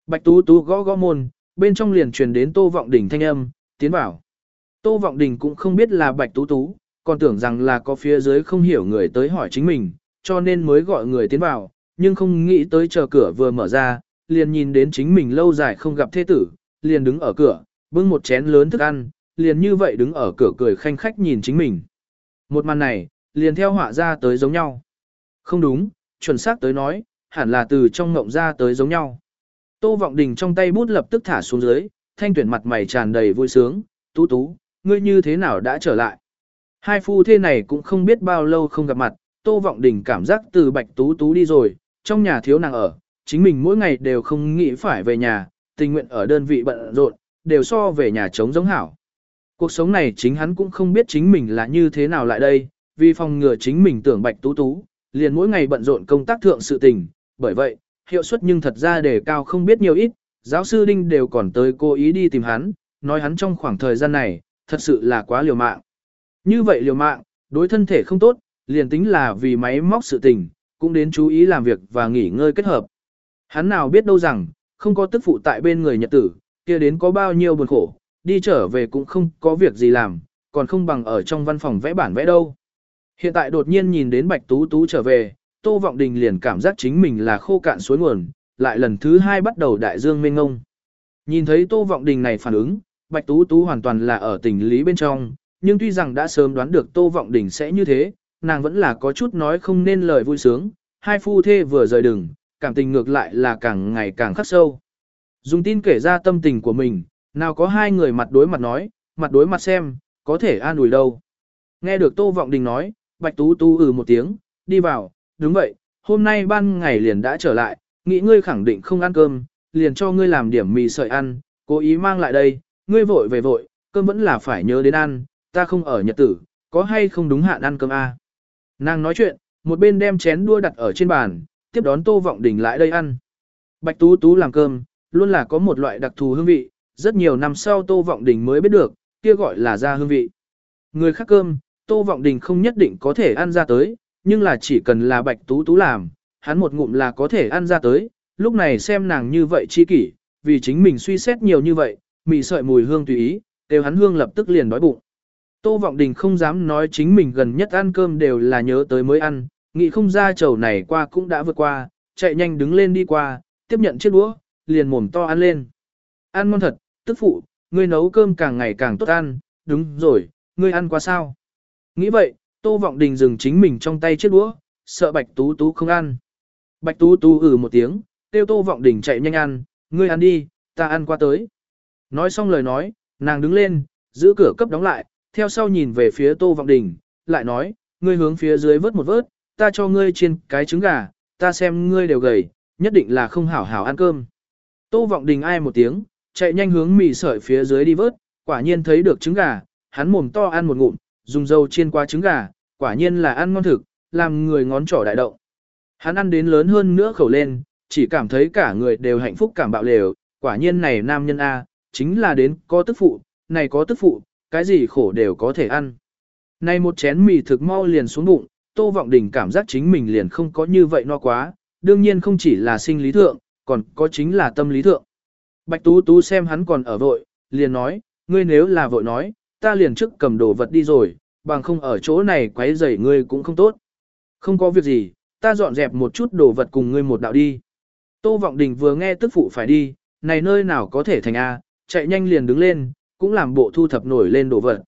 Bạch Tú Tú gõ gõ môn, bên trong liền truyền đến Tô Vọng Đình thanh âm, tiến vào. Tô Vọng Đình cũng không biết là Bạch Tú Tú, còn tưởng rằng là có phía dưới không hiểu người tới hỏi chính mình, cho nên mới gọi người tiến vào, nhưng không nghĩ tới chờ cửa vừa mở ra, liền nhìn đến chính mình lâu dài không gặp thế tử, liền đứng ở cửa, bưng một chén lớn thức ăn, liền như vậy đứng ở cửa cười khanh khách nhìn chính mình. Một màn này, liền theo họa ra tới giống nhau. Không đúng, chuẩn xác tới nói, hẳn là từ trong ngộng ra tới giống nhau. Tô Vọng Đình trong tay bút lập tức thả xuống dưới, thanh tuyển mặt mày tràn đầy vui sướng, tú tú, ngươi như thế nào đã trở lại. Hai phu thê này cũng không biết bao lâu không gặp mặt, Tô Vọng Đình cảm giác từ bạch tú tú đi rồi, trong nhà thiếu nàng ở, chính mình mỗi ngày đều không nghĩ phải về nhà, tình nguyện ở đơn vị bận rộn, đều so về nhà trống giống hảo. Cuộc sống này chính hắn cũng không biết chính mình là như thế nào lại đây, vì phòng ngừa chính mình tưởng bạch tú tú, liền mỗi ngày bận rộn công tác thượng sự tình, bởi vậy, hiệu suất nhưng thật ra đề cao không biết nhiều ít, giáo sư Đinh đều còn tới cố ý đi tìm hắn, nói hắn trong khoảng thời gian này, thật sự là quá liều mạng. Như vậy liều mạng, đối thân thể không tốt, liền tính là vì máy móc sự tình, cũng đến chú ý làm việc và nghỉ ngơi kết hợp. Hắn nào biết đâu rằng, không có tức phụ tại bên người nhật tử, kia đến có bao nhiêu buồn khổ, đi trở về cũng không có việc gì làm, còn không bằng ở trong văn phòng vẽ bản vẽ đâu. Hiện tại đột nhiên nhìn đến Bạch Tú Tú trở về, Tô Vọng Đình liền cảm giác chính mình là khô cạn suối nguồn, lại lần thứ hai bắt đầu đại dương mênh ngông. Nhìn thấy Tô Vọng Đình này phản ứng, Bạch Tú Tú hoàn toàn là ở tình lý bên trong, nhưng tuy rằng đã sớm đoán được Tô Vọng Đình sẽ như thế, nàng vẫn là có chút nói không nên lời vui sướng, hai phu thê vừa rời đường, cảm tình ngược lại là càng ngày càng khắc sâu. Dùng tin kể ra tâm tình của mình, nào có hai người mặt đối mặt nói, mặt đối mặt xem, có thể an ủi đâu. Nghe được Tô Vọng Đình nói, Bạch Tú Tú ừ một tiếng, đi vào, đúng vậy, hôm nay ban ngày liền đã trở lại, nghĩ ngươi khẳng định không ăn cơm, liền cho ngươi làm điểm mì sợi ăn, cố ý mang lại đây, ngươi vội về vội, cơm vẫn là phải nhớ đến ăn, ta không ở nhật tử, có hay không đúng hạn ăn cơm a? À? Nàng nói chuyện, một bên đem chén đua đặt ở trên bàn, tiếp đón Tô Vọng Đình lại đây ăn. Bạch Tú Tú làm cơm, luôn là có một loại đặc thù hương vị, rất nhiều năm sau Tô Vọng Đình mới biết được, kia gọi là ra hương vị. Người khác cơm, Tô Vọng Đình không nhất định có thể ăn ra tới, nhưng là chỉ cần là Bạch Tú Tú làm, hắn một ngụm là có thể ăn ra tới, lúc này xem nàng như vậy chi kỷ, vì chính mình suy xét nhiều như vậy, mị sợi mùi hương tùy ý, đều hắn hương lập tức liền đói bụng. Tô Vọng Đình không dám nói chính mình gần nhất ăn cơm đều là nhớ tới mới ăn, nghĩ không ra chầu này qua cũng đã vượt qua, chạy nhanh đứng lên đi qua, tiếp nhận chiếc đũa, liền mồm to ăn lên. Ăn ngon thật, tức phụ, ngươi nấu cơm càng ngày càng tốt ăn, đúng rồi, ngươi ăn quá sao. Nghĩ vậy, Tô Vọng Đình dừng chính mình trong tay chiếc đũa, sợ Bạch Tú Tú không ăn. Bạch Tú Tú ử ừ một tiếng, tiêu Tô Vọng Đình chạy nhanh ăn, ngươi ăn đi, ta ăn qua tới. Nói xong lời nói, nàng đứng lên, giữ cửa cấp đóng lại, theo sau nhìn về phía Tô Vọng Đình, lại nói, ngươi hướng phía dưới vớt một vớt, ta cho ngươi chiên cái trứng gà, ta xem ngươi đều gầy, nhất định là không hảo hảo ăn cơm. Tô Vọng Đình ai một tiếng, chạy nhanh hướng mì sợi phía dưới đi vớt, quả nhiên thấy được trứng gà, hắn mồm to ăn một ngụm, dùng dầu chiên qua trứng gà, quả nhiên là ăn ngon thực, làm người ngón trỏ đại động. Hắn ăn đến lớn hơn nữa khẩu lên, chỉ cảm thấy cả người đều hạnh phúc cảm bạo lều, quả nhiên này nam nhân A, chính là đến có tức phụ, này có tức phụ, cái gì khổ đều có thể ăn. Này một chén mì thực mau liền xuống bụng, Tô Vọng Đình cảm giác chính mình liền không có như vậy no quá, đương nhiên không chỉ là sinh lý thượng, còn có chính là tâm lý thượng. Bạch Tú Tú xem hắn còn ở vội, liền nói, ngươi nếu là vội nói, ta liền trước cầm đồ vật đi rồi, bằng không ở chỗ này quấy rầy ngươi cũng không tốt. Không có việc gì, ta dọn dẹp một chút đồ vật cùng ngươi một đạo đi. Tô Vọng Đình vừa nghe tức phụ phải đi, này nơi nào có thể thành A, chạy nhanh liền đứng lên, cũng làm bộ thu thập nổi lên đồ vật.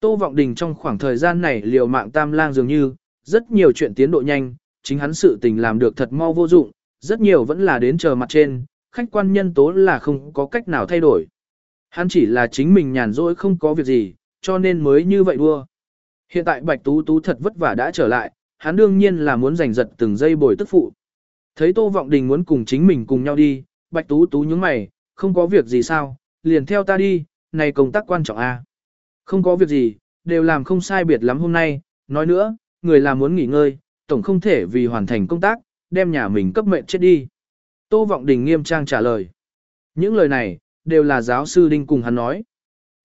Tô Vọng Đình trong khoảng thời gian này liều mạng tam lang dường như, rất nhiều chuyện tiến độ nhanh, chính hắn sự tình làm được thật mau vô dụng, rất nhiều vẫn là đến chờ mặt trên, khách quan nhân tố là không có cách nào thay đổi. Hắn chỉ là chính mình nhàn rỗi không có việc gì, cho nên mới như vậy đua. Hiện tại Bạch Tú Tú thật vất vả đã trở lại, hắn đương nhiên là muốn giành giật từng giây bồi tức phụ. Thấy Tô Vọng Đình muốn cùng chính mình cùng nhau đi, Bạch Tú Tú nhướng mày, không có việc gì sao, liền theo ta đi, này công tác quan trọng a. À? Không có việc gì, đều làm không sai biệt lắm hôm nay, nói nữa, người là muốn nghỉ ngơi, tổng không thể vì hoàn thành công tác, đem nhà mình cấp mệnh chết đi. Tô Vọng Đình nghiêm trang trả lời. Những lời này, đều là giáo sư Đinh cùng hắn nói.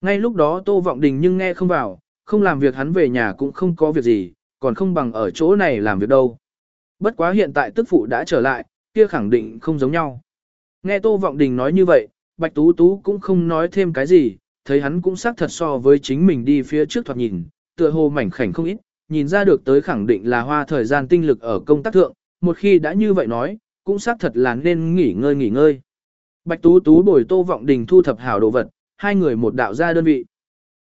Ngay lúc đó Tô Vọng Đình nhưng nghe không vào, không làm việc hắn về nhà cũng không có việc gì, còn không bằng ở chỗ này làm việc đâu. Bất quá hiện tại tức phụ đã trở lại, kia khẳng định không giống nhau. Nghe Tô Vọng Đình nói như vậy, Bạch Tú Tú cũng không nói thêm cái gì, thấy hắn cũng xác thật so với chính mình đi phía trước thoạt nhìn, tựa hồ mảnh khảnh không ít, nhìn ra được tới khẳng định là hoa thời gian tinh lực ở công tác thượng, một khi đã như vậy nói, cũng xác thật là nên nghỉ ngơi nghỉ ngơi. Bạch Tú Tú bồi Tô Vọng Đình thu thập hảo đồ vật, hai người một đạo ra đơn vị.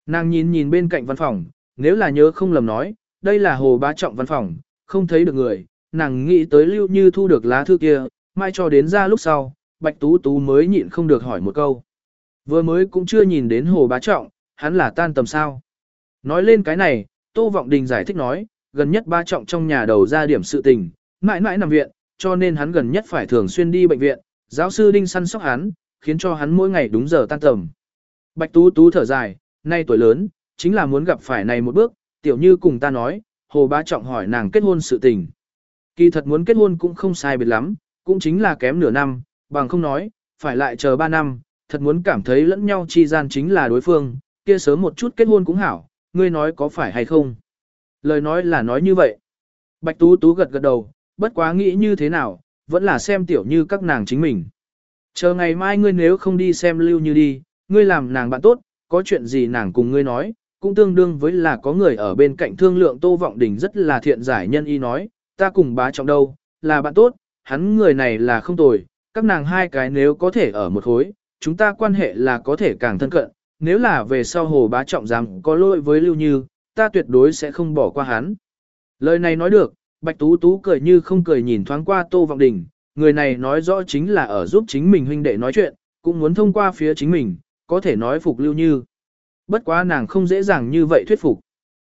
Nàng nhìn nhìn bên cạnh văn phòng, nếu là nhớ không lầm nói, đây là hồ bá trọng văn phòng, không thấy được người, nàng nghĩ tới lưu như thu được lá thư kia, mai cho đến ra lúc sau, Bạch Tú Tú mới nhịn không được hỏi một câu. Vừa mới cũng chưa nhìn đến hồ bá trọng, hắn là tan tầm sao. Nói lên cái này, Tô Vọng Đình giải thích nói, gần nhất ba trọng trong nhà đầu ra điểm sự tình, mãi mãi nằm viện, cho nên hắn gần nhất phải thường xuyên đi bệnh viện, giáo sư Đinh săn sóc hắn, khiến cho hắn mỗi ngày đúng giờ tan tầm. Bạch Tú Tú thở dài, nay tuổi lớn, chính là muốn gặp phải này một bước, tiểu như cùng ta nói, Hồ Bá Trọng hỏi nàng kết hôn sự tình. Kỳ thật muốn kết hôn cũng không sai biệt lắm, cũng chính là kém nửa năm, bằng không nói, phải lại chờ ba năm, thật muốn cảm thấy lẫn nhau chi gian chính là đối phương, kia sớm một chút kết hôn cũng hảo, ngươi nói có phải hay không. Lời nói là nói như vậy. Bạch Tú Tú gật gật đầu, bất quá nghĩ như thế nào, vẫn là xem tiểu như các nàng chính mình. Chờ ngày mai ngươi nếu không đi xem lưu như đi, ngươi làm nàng bạn tốt, có chuyện gì nàng cùng ngươi nói, cũng tương đương với là có người ở bên cạnh thương lượng Tô Vọng Đình rất là thiện giải nhân y nói, ta cùng bá trọng đâu, là bạn tốt, hắn người này là không tồi, các nàng hai cái nếu có thể ở một khối, chúng ta quan hệ là có thể càng thân cận, nếu là về sau hồ bá trọng dám có lỗi với Lưu Như, ta tuyệt đối sẽ không bỏ qua hắn. Lời này nói được, Bạch Tú Tú cười như không cười nhìn thoáng qua Tô Vọng Đình, người này nói rõ chính là ở giúp chính mình huynh đệ nói chuyện, cũng muốn thông qua phía chính mình, có thể nói phục Lưu Như. Bất quá nàng không dễ dàng như vậy thuyết phục.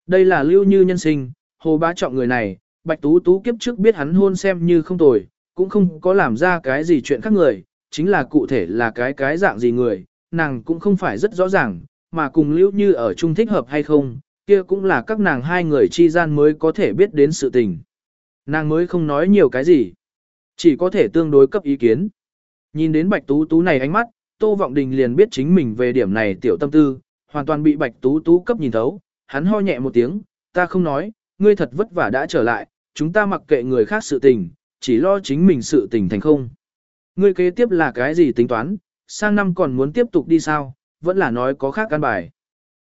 Đây là Lưu Như nhân sinh, hồ bá trọng người này, Bạch Tú Tú kiếp trước biết hắn hôn xem như không tồi, cũng không có làm ra cái gì chuyện khác người, chính là cụ thể là cái cái dạng gì người, nàng cũng không phải rất rõ ràng, mà cùng Lưu Như ở chung thích hợp hay không, kia cũng là các nàng hai người chi gian mới có thể biết đến sự tình. Nàng mới không nói nhiều cái gì, chỉ có thể tương đối cấp ý kiến. Nhìn đến Bạch Tú Tú này ánh mắt, Tô Vọng Đình liền biết chính mình về điểm này tiểu tâm tư, hoàn toàn bị Bạch Tú Tú cấp nhìn thấu, hắn ho nhẹ một tiếng, ta không nói, ngươi thật vất vả đã trở lại, chúng ta mặc kệ người khác sự tình, chỉ lo chính mình sự tình thành không. Ngươi kế tiếp là cái gì tính toán, sang năm còn muốn tiếp tục đi sao, vẫn là nói có khác căn bài.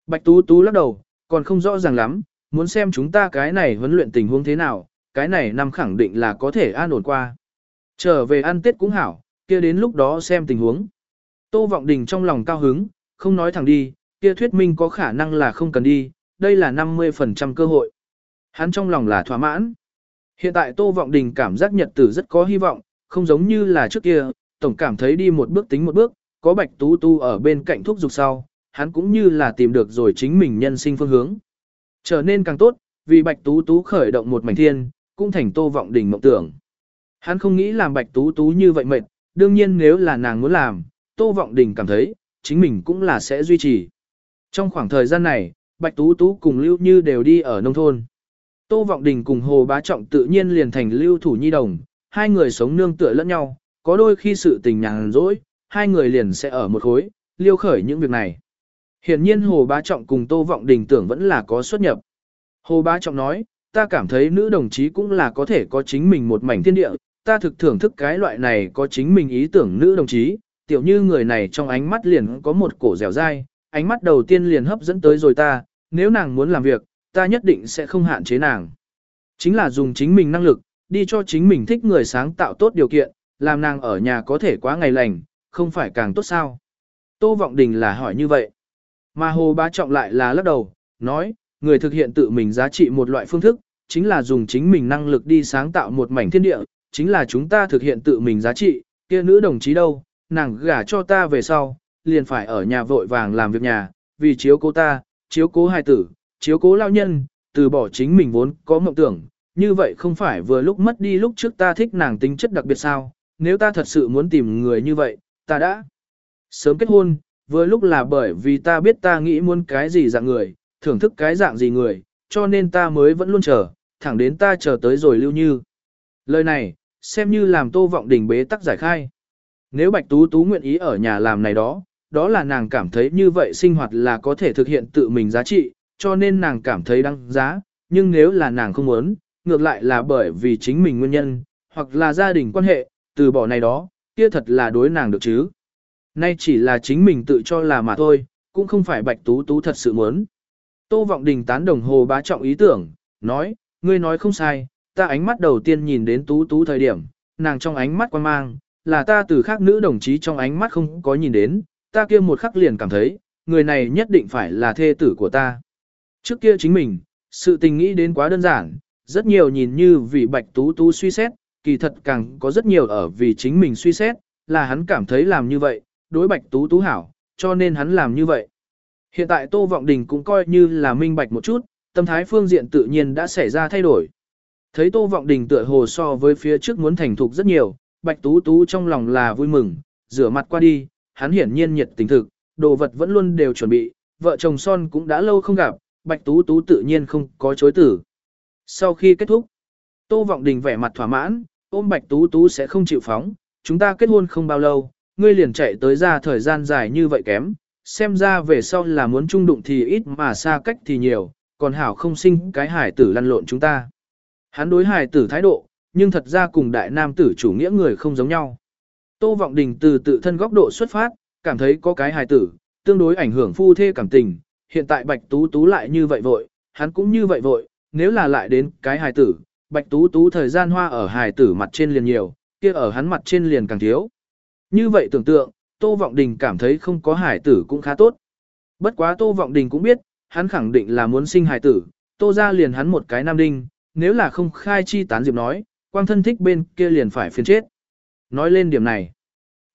Bạch Tú Tú lắc đầu, còn không rõ ràng lắm, muốn xem chúng ta cái này huấn luyện tình huống thế nào, cái này năm khẳng định là có thể an ổn qua. Trở về ăn Tết cũng hảo, kia đến lúc đó xem tình huống. Tô Vọng Đình trong lòng cao hứng, không nói thẳng đi, kia thuyết minh có khả năng là không cần đi, đây là 50% cơ hội. Hắn trong lòng là thỏa mãn. Hiện tại Tô Vọng Đình cảm giác nhật tử rất có hy vọng, không giống như là trước kia, tổng cảm thấy đi một bước tính một bước, có Bạch Tú Tu ở bên cạnh thúc dục sau, hắn cũng như là tìm được rồi chính mình nhân sinh phương hướng. Trở nên càng tốt, vì Bạch Tú Tú khởi động một mảnh thiên, cũng thành Tô Vọng Đình mộng tưởng. Hắn không nghĩ làm Bạch Tú Tú như vậy mệt, đương nhiên nếu là nàng muốn làm, Tô Vọng Đình cảm thấy, chính mình cũng là sẽ duy trì. Trong khoảng thời gian này, Bạch Tú Tú cùng Lưu Như đều đi ở nông thôn. Tô Vọng Đình cùng Hồ Bá Trọng tự nhiên liền thành lưu thủ nhi đồng, hai người sống nương tựa lẫn nhau, có đôi khi sự tình nhàn rỗi, hai người liền sẽ ở một khối, liêu khởi những việc này. Hiển nhiên Hồ Bá Trọng cùng Tô Vọng Đình tưởng vẫn là có xuất nhập. Hồ Bá Trọng nói, ta cảm thấy nữ đồng chí cũng là có thể có chính mình một mảnh thiên địa, ta thực thưởng thức cái loại này có chính mình ý tưởng nữ đồng chí, tiểu như người này trong ánh mắt liền có một cổ dẻo dai, ánh mắt đầu tiên liền hấp dẫn tới rồi ta, nếu nàng muốn làm việc, ta nhất định sẽ không hạn chế nàng. Chính là dùng chính mình năng lực, đi cho chính mình thích người sáng tạo tốt điều kiện, làm nàng ở nhà có thể quá ngày lành, không phải càng tốt sao. Tô Vọng Đình là hỏi như vậy. Mà Hồ Bá Trọng lại là lắc đầu, nói, người thực hiện tự mình giá trị một loại phương thức, chính là dùng chính mình năng lực đi sáng tạo một mảnh thiên địa, chính là chúng ta thực hiện tự mình giá trị, kia nữ đồng chí đâu, nàng gả cho ta về sau, liền phải ở nhà vội vàng làm việc nhà, vì chiếu cố ta, chiếu cố hài tử, chiếu cố lao nhân, từ bỏ chính mình vốn có mộng tưởng, như vậy không phải vừa lúc mất đi lúc trước ta thích nàng tính chất đặc biệt sao, nếu ta thật sự muốn tìm người như vậy, ta đã sớm kết hôn, vừa lúc là bởi vì ta biết ta nghĩ muốn cái gì dạng người, thưởng thức cái dạng gì người, cho nên ta mới vẫn luôn chờ, thẳng đến ta chờ tới rồi lưu như. Lời này, xem như làm tô vọng đình bế tắc giải khai. Nếu Bạch Tú Tú nguyện ý ở nhà làm này đó, đó là nàng cảm thấy như vậy sinh hoạt là có thể thực hiện tự mình giá trị, cho nên nàng cảm thấy đăng giá, nhưng nếu là nàng không muốn, ngược lại là bởi vì chính mình nguyên nhân, hoặc là gia đình quan hệ, từ bỏ này đó, kia thật là đối nàng được chứ. Nay chỉ là chính mình tự cho là mà thôi, cũng không phải Bạch Tú Tú thật sự muốn. Tô Vọng Đình tán đồng hồ bá trọng ý tưởng, nói, ngươi nói không sai, ta ánh mắt đầu tiên nhìn đến Tú Tú thời điểm, nàng trong ánh mắt quan mang, là ta từ khác nữ đồng chí trong ánh mắt không có nhìn đến, ta kia một khắc liền cảm thấy, người này nhất định phải là thê tử của ta. Trước kia chính mình, sự tình nghĩ đến quá đơn giản, rất nhiều nhìn như vì Bạch Tú Tú suy xét, kỳ thật càng có rất nhiều ở vì chính mình suy xét, là hắn cảm thấy làm như vậy, đối Bạch Tú Tú hảo, cho nên hắn làm như vậy. Hiện tại Tô Vọng Đình cũng coi như là minh bạch một chút, tâm thái phương diện tự nhiên đã xảy ra thay đổi. Thấy Tô Vọng Đình tựa hồ so với phía trước muốn thành thục rất nhiều, Bạch Tú Tú trong lòng là vui mừng, rửa mặt qua đi, hắn hiển nhiên nhiệt tình thực, đồ vật vẫn luôn đều chuẩn bị, vợ chồng son cũng đã lâu không gặp, Bạch Tú Tú tự nhiên không có chối tử. Sau khi kết thúc, Tô Vọng Đình vẻ mặt thỏa mãn, ôm Bạch Tú Tú sẽ không chịu phóng, chúng ta kết hôn không bao lâu, ngươi liền chạy tới ra thời gian dài như vậy kém, xem ra về sau là muốn chung đụng thì ít mà xa cách thì nhiều, còn hảo không sinh cái hải tử lăn lộn chúng ta. Hắn đối hải tử thái độ, nhưng thật ra cùng đại nam tử chủ nghĩa người không giống nhau. Tô Vọng Đình từ tự thân góc độ xuất phát, cảm thấy có cái hài tử, tương đối ảnh hưởng phu thê cảm tình, hiện tại Bạch Tú Tú lại như vậy vội, hắn cũng như vậy vội, nếu là lại đến cái hài tử, Bạch Tú Tú thời gian hoa ở hài tử mặt trên liền nhiều, kia ở hắn mặt trên liền càng thiếu. Như vậy tưởng tượng, Tô Vọng Đình cảm thấy không có hài tử cũng khá tốt. Bất quá Tô Vọng Đình cũng biết, hắn khẳng định là muốn sinh hài tử, Tô ra liền hắn một cái nam đinh, nếu là không khai chi tán diệp nói, quang thân thích bên kia liền phải phiền chết. Nói lên điểm này,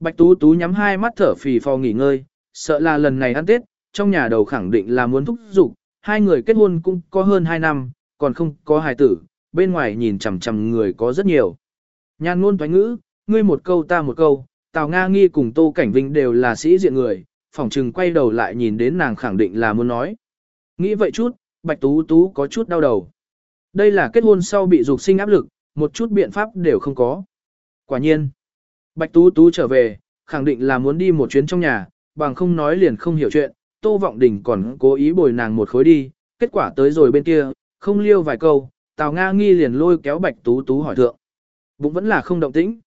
Bạch Tú Tú nhắm hai mắt thở phì phò nghỉ ngơi, sợ là lần này ăn Tết, trong nhà đầu khẳng định là muốn thúc giục, hai người kết hôn cũng có hơn hai năm, còn không có hài tử, bên ngoài nhìn chằm chằm người có rất nhiều. Nhan ngôn thoái ngữ, ngươi một câu ta một câu, Tào Nga nghi cùng Tô Cảnh Vinh đều là sĩ diện người, phỏng trừng quay đầu lại nhìn đến nàng khẳng định là muốn nói. Nghĩ vậy chút, Bạch Tú Tú có chút đau đầu. Đây là kết hôn sau bị dục sinh áp lực, một chút biện pháp đều không có. Quả nhiên, Bạch Tú Tú trở về, khẳng định là muốn đi một chuyến trong nhà, bằng không nói liền không hiểu chuyện, Tô Vọng Đình còn cố ý bồi nàng một khối đi, kết quả tới rồi bên kia, không liêu vài câu, Tào Nga nghi liền lôi kéo Bạch Tú Tú hỏi thượng. Bụng vẫn là không động tĩnh.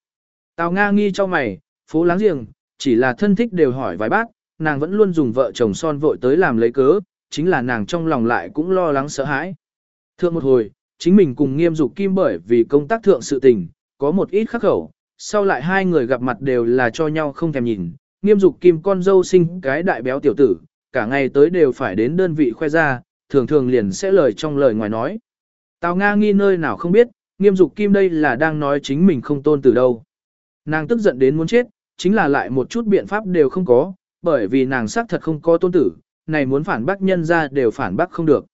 Tào Nga nghi cho mày, phố láng giềng, chỉ là thân thích đều hỏi vài bác, nàng vẫn luôn dùng vợ chồng son vội tới làm lấy cớ, chính là nàng trong lòng lại cũng lo lắng sợ hãi. Thượng một hồi, chính mình cùng nghiêm dục kim bởi vì công tác thượng sự tình, có một ít khắc khẩu, sau lại hai người gặp mặt đều là cho nhau không thèm nhìn, nghiêm dục kim con dâu sinh cái đại béo tiểu tử, cả ngày tới đều phải đến đơn vị khoe ra, thường thường liền sẽ lời trong lời ngoài nói. Tào Nga nghi nơi nào không biết, nghiêm dục kim đây là đang nói chính mình không tôn từ đâu. Nàng tức giận đến muốn chết, chính là lại một chút biện pháp đều không có, bởi vì nàng xác thật không có tôn tử, này muốn phản bác nhân ra đều phản bác không được.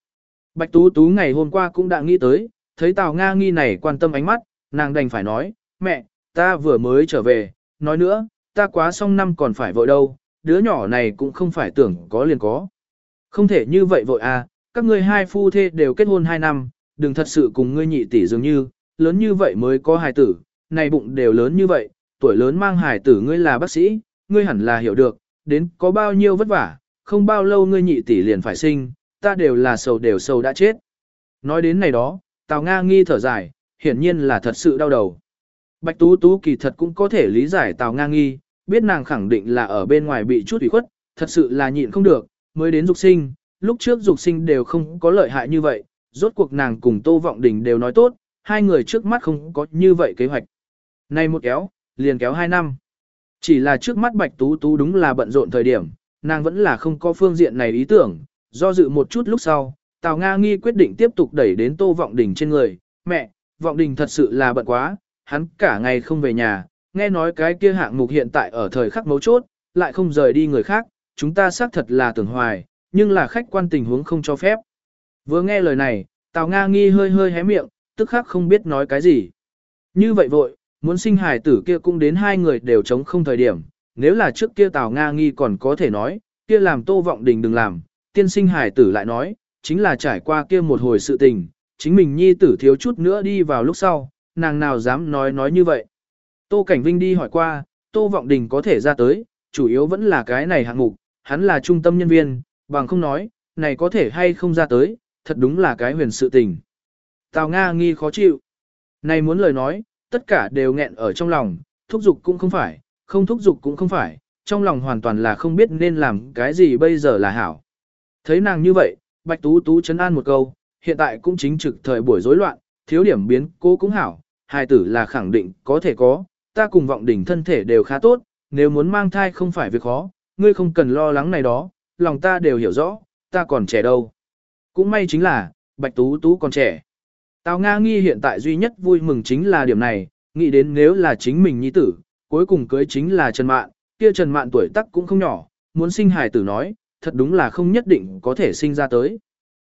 Bạch Tú Tú ngày hôm qua cũng đã nghĩ tới, thấy Tào Nga nghi này quan tâm ánh mắt, nàng đành phải nói, mẹ, ta vừa mới trở về, nói nữa, ta quá xong năm còn phải vội đâu, đứa nhỏ này cũng không phải tưởng có liền có. Không thể như vậy vội à, các ngươi hai phu thê đều kết hôn hai năm, đừng thật sự cùng ngươi nhị tỷ dường như, lớn như vậy mới có hài tử, này bụng đều lớn như vậy, tuổi lớn mang hài tử ngươi là bác sĩ, ngươi hẳn là hiểu được, đến có bao nhiêu vất vả, không bao lâu ngươi nhị tỷ liền phải sinh, ta đều là sầu đều sầu đã chết. Nói đến này đó, Tào Nga nghi thở dài, hiển nhiên là thật sự đau đầu. Bạch Tú Tú kỳ thật cũng có thể lý giải Tào Nga nghi, biết nàng khẳng định là ở bên ngoài bị chút ủy khuất, thật sự là nhịn không được, mới đến dục sinh, lúc trước dục sinh đều không có lợi hại như vậy, rốt cuộc nàng cùng Tô Vọng Đình đều nói tốt, hai người trước mắt không có như vậy kế hoạch. Nay một kéo, liền kéo hai năm. Chỉ là trước mắt Bạch Tú Tú đúng là bận rộn thời điểm, nàng vẫn là không có phương diện này ý tưởng, do dự một chút lúc sau, Tào Nga nghi quyết định tiếp tục đẩy đến Tô Vọng Đình trên người, mẹ, Vọng Đình thật sự là bận quá, hắn cả ngày không về nhà, nghe nói cái kia hạng mục hiện tại ở thời khắc mấu chốt, lại không rời đi người khác, chúng ta xác thật là tưởng hoài, nhưng là khách quan tình huống không cho phép. Vừa nghe lời này, Tào Nga nghi hơi hơi hé miệng, tức khắc không biết nói cái gì. Như vậy vội, muốn sinh hài tử kia cũng đến hai người đều chống không thời điểm, nếu là trước kia Tào Nga nghi còn có thể nói, kia làm Tô Vọng Đình đừng làm, tiên sinh hài tử lại nói, chính là trải qua kia một hồi sự tình, chính mình nhi tử thiếu chút nữa đi vào lúc sau, nàng nào dám nói nói như vậy. Tô Cảnh Vinh đi hỏi qua, Tô Vọng Đình có thể ra tới, chủ yếu vẫn là cái này hạng mục, hắn là trung tâm nhân viên, bằng không nói, này có thể hay không ra tới, thật đúng là cái huyền sự tình. Tào Nga nghi khó chịu. Này muốn lời nói, tất cả đều nghẹn ở trong lòng, thúc giục cũng không phải, không thúc giục cũng không phải, trong lòng hoàn toàn là không biết nên làm cái gì bây giờ là hảo. Thấy nàng như vậy, Bạch Tú Tú chấn an một câu, hiện tại cũng chính trực thời buổi rối loạn, thiếu điểm biến cô cũng hảo, hài tử là khẳng định có thể có, ta cùng vọng đỉnh thân thể đều khá tốt, nếu muốn mang thai không phải việc khó, ngươi không cần lo lắng này đó, lòng ta đều hiểu rõ, ta còn trẻ đâu. Cũng may chính là, Bạch Tú Tú còn trẻ. Tào Nga nghi hiện tại duy nhất vui mừng chính là điểm này, nghĩ đến nếu là chính mình nhi tử, cuối cùng cưới chính là Trần Mạn, kia Trần Mạn tuổi tác cũng không nhỏ, muốn sinh hài tử nói, thật đúng là không nhất định có thể sinh ra tới.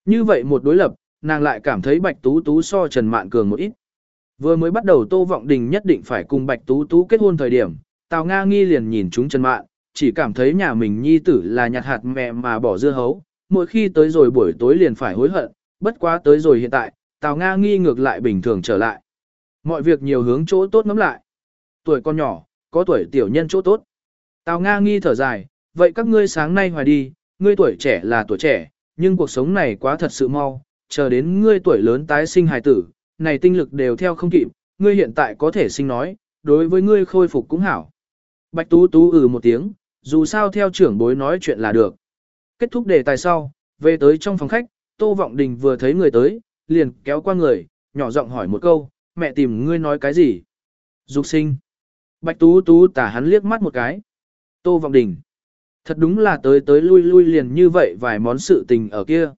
Như vậy một đối lập, nàng lại cảm thấy Bạch Tú Tú so Trần Mạn cường một ít. Vừa mới bắt đầu Tô Vọng Đình nhất định phải cùng Bạch Tú Tú kết hôn thời điểm, Tào Nga nghi liền nhìn chúng Trần Mạn, chỉ cảm thấy nhà mình nhi tử là nhặt hạt mẹ mà bỏ dưa hấu, mỗi khi tới rồi buổi tối liền phải hối hận, bất quá tới rồi hiện tại, Tào Nga nghi ngược lại bình thường trở lại. Mọi việc nhiều hướng chỗ tốt ngắm lại. Tuổi con nhỏ, có tuổi tiểu nhân chỗ tốt. Tào Nga nghi thở dài, vậy các ngươi sáng nay hoài đi, ngươi tuổi trẻ là tuổi trẻ, nhưng cuộc sống này quá thật sự mau, chờ đến ngươi tuổi lớn tái sinh hài tử, này tinh lực đều theo không kịp, ngươi hiện tại có thể sinh nói, đối với ngươi khôi phục cũng hảo. Bạch Tú Tú ừ một tiếng, dù sao theo trưởng bối nói chuyện là được. Kết thúc đề tài sau, về tới trong phòng khách, Tô Vọng Đình vừa thấy người tới, liền kéo qua người, nhỏ giọng hỏi một câu, mẹ tìm ngươi nói cái gì? Dục sinh. Bạch Tú Tú tả hắn liếc mắt một cái. Tô Vọng Đình. Thật đúng là tới tới lui lui liền như vậy vài món sự tình ở kia.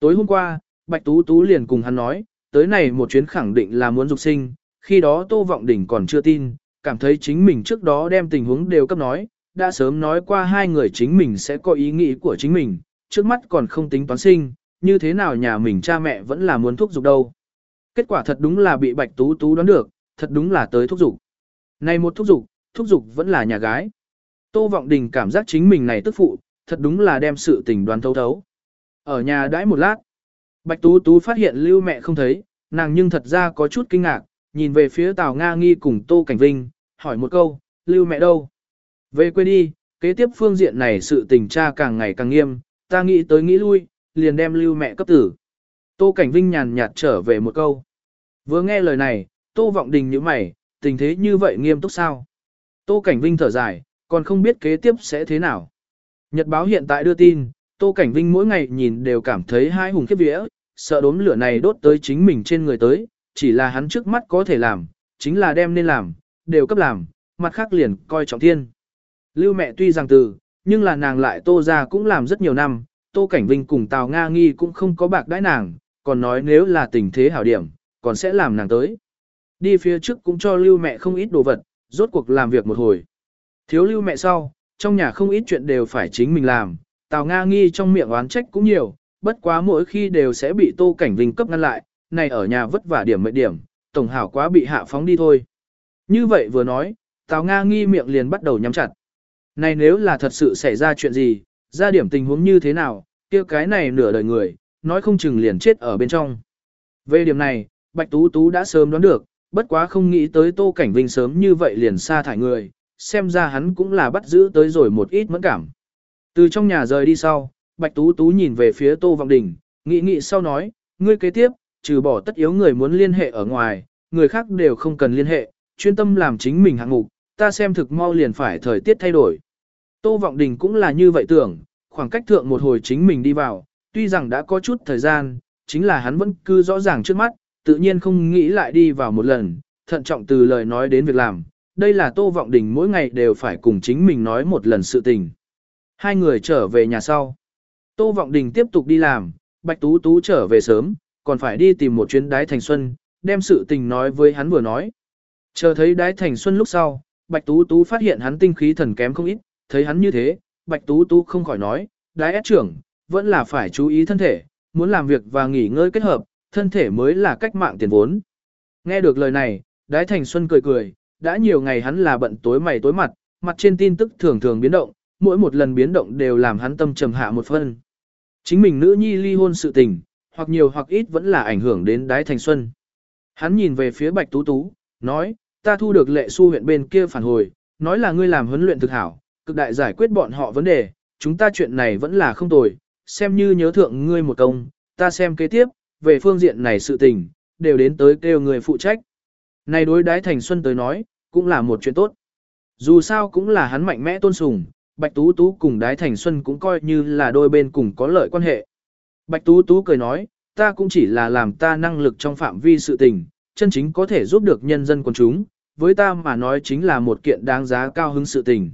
Tối hôm qua, Bạch Tú Tú liền cùng hắn nói, tới này một chuyến khẳng định là muốn dục sinh, khi đó Tô Vọng Đình còn chưa tin, cảm thấy chính mình trước đó đem tình huống đều cấp nói, đã sớm nói qua hai người chính mình sẽ có ý nghĩ của chính mình, trước mắt còn không tính toán sinh, như thế nào nhà mình cha mẹ vẫn là muốn thúc dục đâu. Kết quả thật đúng là bị Bạch Tú Tú đoán được, thật đúng là tới thúc dục. Này một thúc dục, thúc dục vẫn là nhà gái. Tô Vọng Đình cảm giác chính mình này tức phụ, thật đúng là đem sự tình đoán thấu thấu. Ở nhà đãi một lát, Bạch Tú Tú phát hiện lưu mẹ không thấy, nàng nhưng thật ra có chút kinh ngạc, nhìn về phía Tào Nga Nghi cùng Tô Cảnh Vinh, hỏi một câu, lưu mẹ đâu? Về quê đi, kế tiếp phương diện này sự tình tra càng ngày càng nghiêm, ta nghĩ tới nghĩ lui, liền đem lưu mẹ cấp tử. Tô Cảnh Vinh nhàn nhạt trở về một câu. Vừa nghe lời này, Tô Vọng Đình nhíu mày, tình thế như vậy nghiêm túc sao? Tô Cảnh Vinh thở dài, còn không biết kế tiếp sẽ thế nào. Nhật báo hiện tại đưa tin, Tô Cảnh Vinh mỗi ngày nhìn đều cảm thấy hai hùng khiếp vía, sợ đốm lửa này đốt tới chính mình trên người tới, chỉ là hắn trước mắt có thể làm, chính là đem nên làm, đều cấp làm, mặt khác liền coi trọng thiên. Lưu mẹ tuy rằng từ, nhưng là nàng lại tô ra cũng làm rất nhiều năm, tô cảnh vinh cùng Tào Nga nghi cũng không có bạc đãi nàng, còn nói nếu là tình thế hảo điểm, còn sẽ làm nàng tới. Đi phía trước cũng cho lưu mẹ không ít đồ vật, rốt cuộc làm việc một hồi. Thiếu lưu mẹ sau, trong nhà không ít chuyện đều phải chính mình làm, Tào Nga nghi trong miệng oán trách cũng nhiều, bất quá mỗi khi đều sẽ bị Tô Cảnh Vinh cấp ngăn lại, này ở nhà vất vả điểm mệnh điểm, tổng hảo quá bị hạ phóng đi thôi. Như vậy vừa nói, Tào Nga nghi miệng liền bắt đầu nhắm chặt. Này nếu là thật sự xảy ra chuyện gì, ra điểm tình huống như thế nào, kia cái này nửa đời người, nói không chừng liền chết ở bên trong. Về điểm này, Bạch Tú Tú đã sớm đoán được, bất quá không nghĩ tới Tô Cảnh Vinh sớm như vậy liền sa thải người, xem ra hắn cũng là bắt giữ tới rồi một ít mẫn cảm. Từ trong nhà rời đi sau, Bạch Tú Tú nhìn về phía Tô Vọng Đình, nghĩ nghĩ sau nói, ngươi kế tiếp, trừ bỏ tất yếu người muốn liên hệ ở ngoài, người khác đều không cần liên hệ, chuyên tâm làm chính mình hạng mục, ta xem thực mau liền phải thời tiết thay đổi. Tô Vọng Đình cũng là như vậy tưởng, khoảng cách thượng một hồi chính mình đi vào, tuy rằng đã có chút thời gian, chính là hắn vẫn cứ rõ ràng trước mắt, tự nhiên không nghĩ lại đi vào một lần, thận trọng từ lời nói đến việc làm. Đây là Tô Vọng Đình mỗi ngày đều phải cùng chính mình nói một lần sự tình. Hai người trở về nhà sau. Tô Vọng Đình tiếp tục đi làm, Bạch Tú Tú trở về sớm, còn phải đi tìm một chuyến đái thành xuân, đem sự tình nói với hắn vừa nói. Chờ thấy đái thành xuân lúc sau, Bạch Tú Tú phát hiện hắn tinh khí thần kém không ít, thấy hắn như thế, Bạch Tú Tú không khỏi nói, đái ép trưởng, vẫn là phải chú ý thân thể, muốn làm việc và nghỉ ngơi kết hợp, thân thể mới là cách mạng tiền vốn. Nghe được lời này, đái thành xuân cười cười, đã nhiều ngày hắn là bận tối mày tối mặt, mặt trên tin tức thường thường biến động, mỗi một lần biến động đều làm hắn tâm trầm hạ một phân. Chính mình nữ nhi ly hôn sự tình, hoặc nhiều hoặc ít vẫn là ảnh hưởng đến đái thành xuân. Hắn nhìn về phía bạch tú tú, nói, ta thu được lệ su huyện bên kia phản hồi, nói là ngươi làm huấn luyện thực hảo, cực đại giải quyết bọn họ vấn đề, chúng ta chuyện này vẫn là không tồi, xem như nhớ thượng ngươi một công, ta xem kế tiếp, về phương diện này sự tình, đều đến tới kêu người phụ trách. Này đối đái thành xuân tới nói, cũng là một chuyện tốt. Dù sao cũng là hắn mạnh mẽ tôn sùng, Bạch Tú Tú cùng đái thành xuân cũng coi như là đôi bên cùng có lợi quan hệ. Bạch Tú Tú cười nói, ta cũng chỉ là làm ta năng lực trong phạm vi sự tình, chân chính có thể giúp được nhân dân quần chúng, với ta mà nói chính là một kiện đáng giá cao hứng sự tình.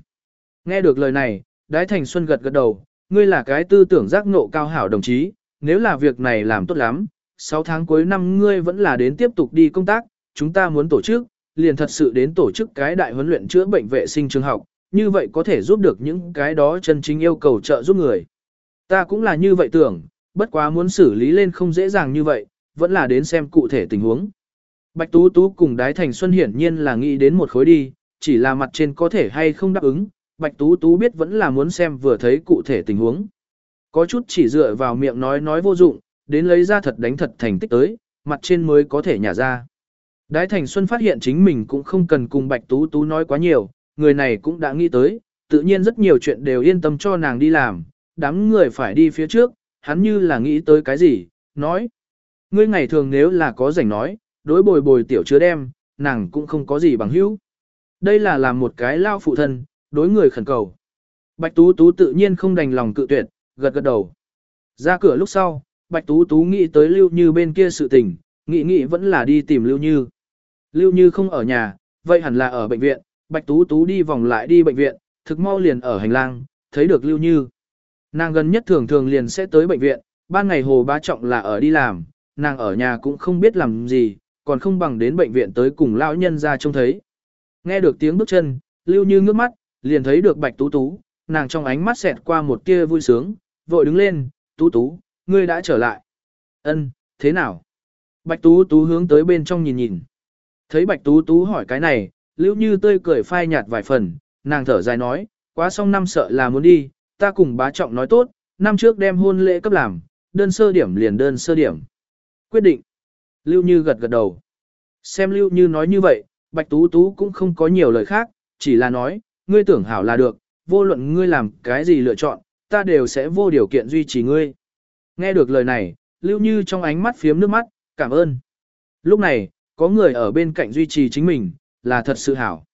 Nghe được lời này, Đái Thành Xuân gật gật đầu, ngươi là cái tư tưởng giác ngộ cao hảo đồng chí, nếu là việc này làm tốt lắm, 6 tháng cuối năm ngươi vẫn là đến tiếp tục đi công tác, chúng ta muốn tổ chức, liền thật sự đến tổ chức cái đại huấn luyện chữa bệnh vệ sinh trường học, như vậy có thể giúp được những cái đó chân chính yêu cầu trợ giúp người. Ta cũng là như vậy tưởng, bất quá muốn xử lý lên không dễ dàng như vậy, vẫn là đến xem cụ thể tình huống. Bạch Tú Tú cùng Đái Thành Xuân hiển nhiên là nghĩ đến một khối đi, chỉ là mặt trên có thể hay không đáp ứng, Bạch Tú Tú biết vẫn là muốn xem vừa thấy cụ thể tình huống. Có chút chỉ dựa vào miệng nói nói vô dụng, đến lấy ra thật đánh thật thành tích tới, mặt trên mới có thể nhả ra. Đái Thành Xuân phát hiện chính mình cũng không cần cùng Bạch Tú Tú nói quá nhiều, người này cũng đã nghĩ tới, tự nhiên rất nhiều chuyện đều yên tâm cho nàng đi làm, đám người phải đi phía trước, hắn như là nghĩ tới cái gì, nói. Ngươi ngày thường nếu là có rảnh nói, đối bồi bồi tiểu chứa đem, nàng cũng không có gì bằng hữu. Đây là làm một cái lao phụ thân, đối người khẩn cầu. Bạch Tú Tú tự nhiên không đành lòng cự tuyệt, gật gật đầu. Ra cửa lúc sau, Bạch Tú Tú nghĩ tới Lưu Như bên kia sự tình, nghĩ nghĩ vẫn là đi tìm Lưu Như. Lưu Như không ở nhà, vậy hẳn là ở bệnh viện, Bạch Tú Tú đi vòng lại đi bệnh viện, thực mau liền ở hành lang, thấy được Lưu Như. Nàng gần nhất thường thường liền sẽ tới bệnh viện, ban ngày Hồ Bá Trọng là ở đi làm, nàng ở nhà cũng không biết làm gì, còn không bằng đến bệnh viện tới cùng lão nhân ra trông thấy. Nghe được tiếng bước chân, Lưu Như ngước mắt, liền thấy được Bạch Tú Tú, nàng trong ánh mắt xẹt qua một tia vui sướng, vội đứng lên, Tú Tú, ngươi đã trở lại. Ân, thế nào? Bạch Tú Tú hướng tới bên trong nhìn nhìn. Thấy Bạch Tú Tú hỏi cái này, Lưu Như tươi cười phai nhạt vài phần, nàng thở dài nói, quá xong năm sợ là muốn đi, ta cùng bá trọng nói tốt, năm trước đem hôn lễ cấp làm, đơn sơ điểm liền đơn sơ điểm. Quyết định. Lưu Như gật gật đầu. Xem Lưu Như nói như vậy, Bạch Tú Tú cũng không có nhiều lời khác, chỉ là nói, ngươi tưởng hảo là được, vô luận ngươi làm cái gì lựa chọn, ta đều sẽ vô điều kiện duy trì ngươi. Nghe được lời này, Lưu Như trong ánh mắt phiếm nước mắt, cảm ơn. Lúc này, có người ở bên cạnh duy trì chính mình, là thật sự hảo.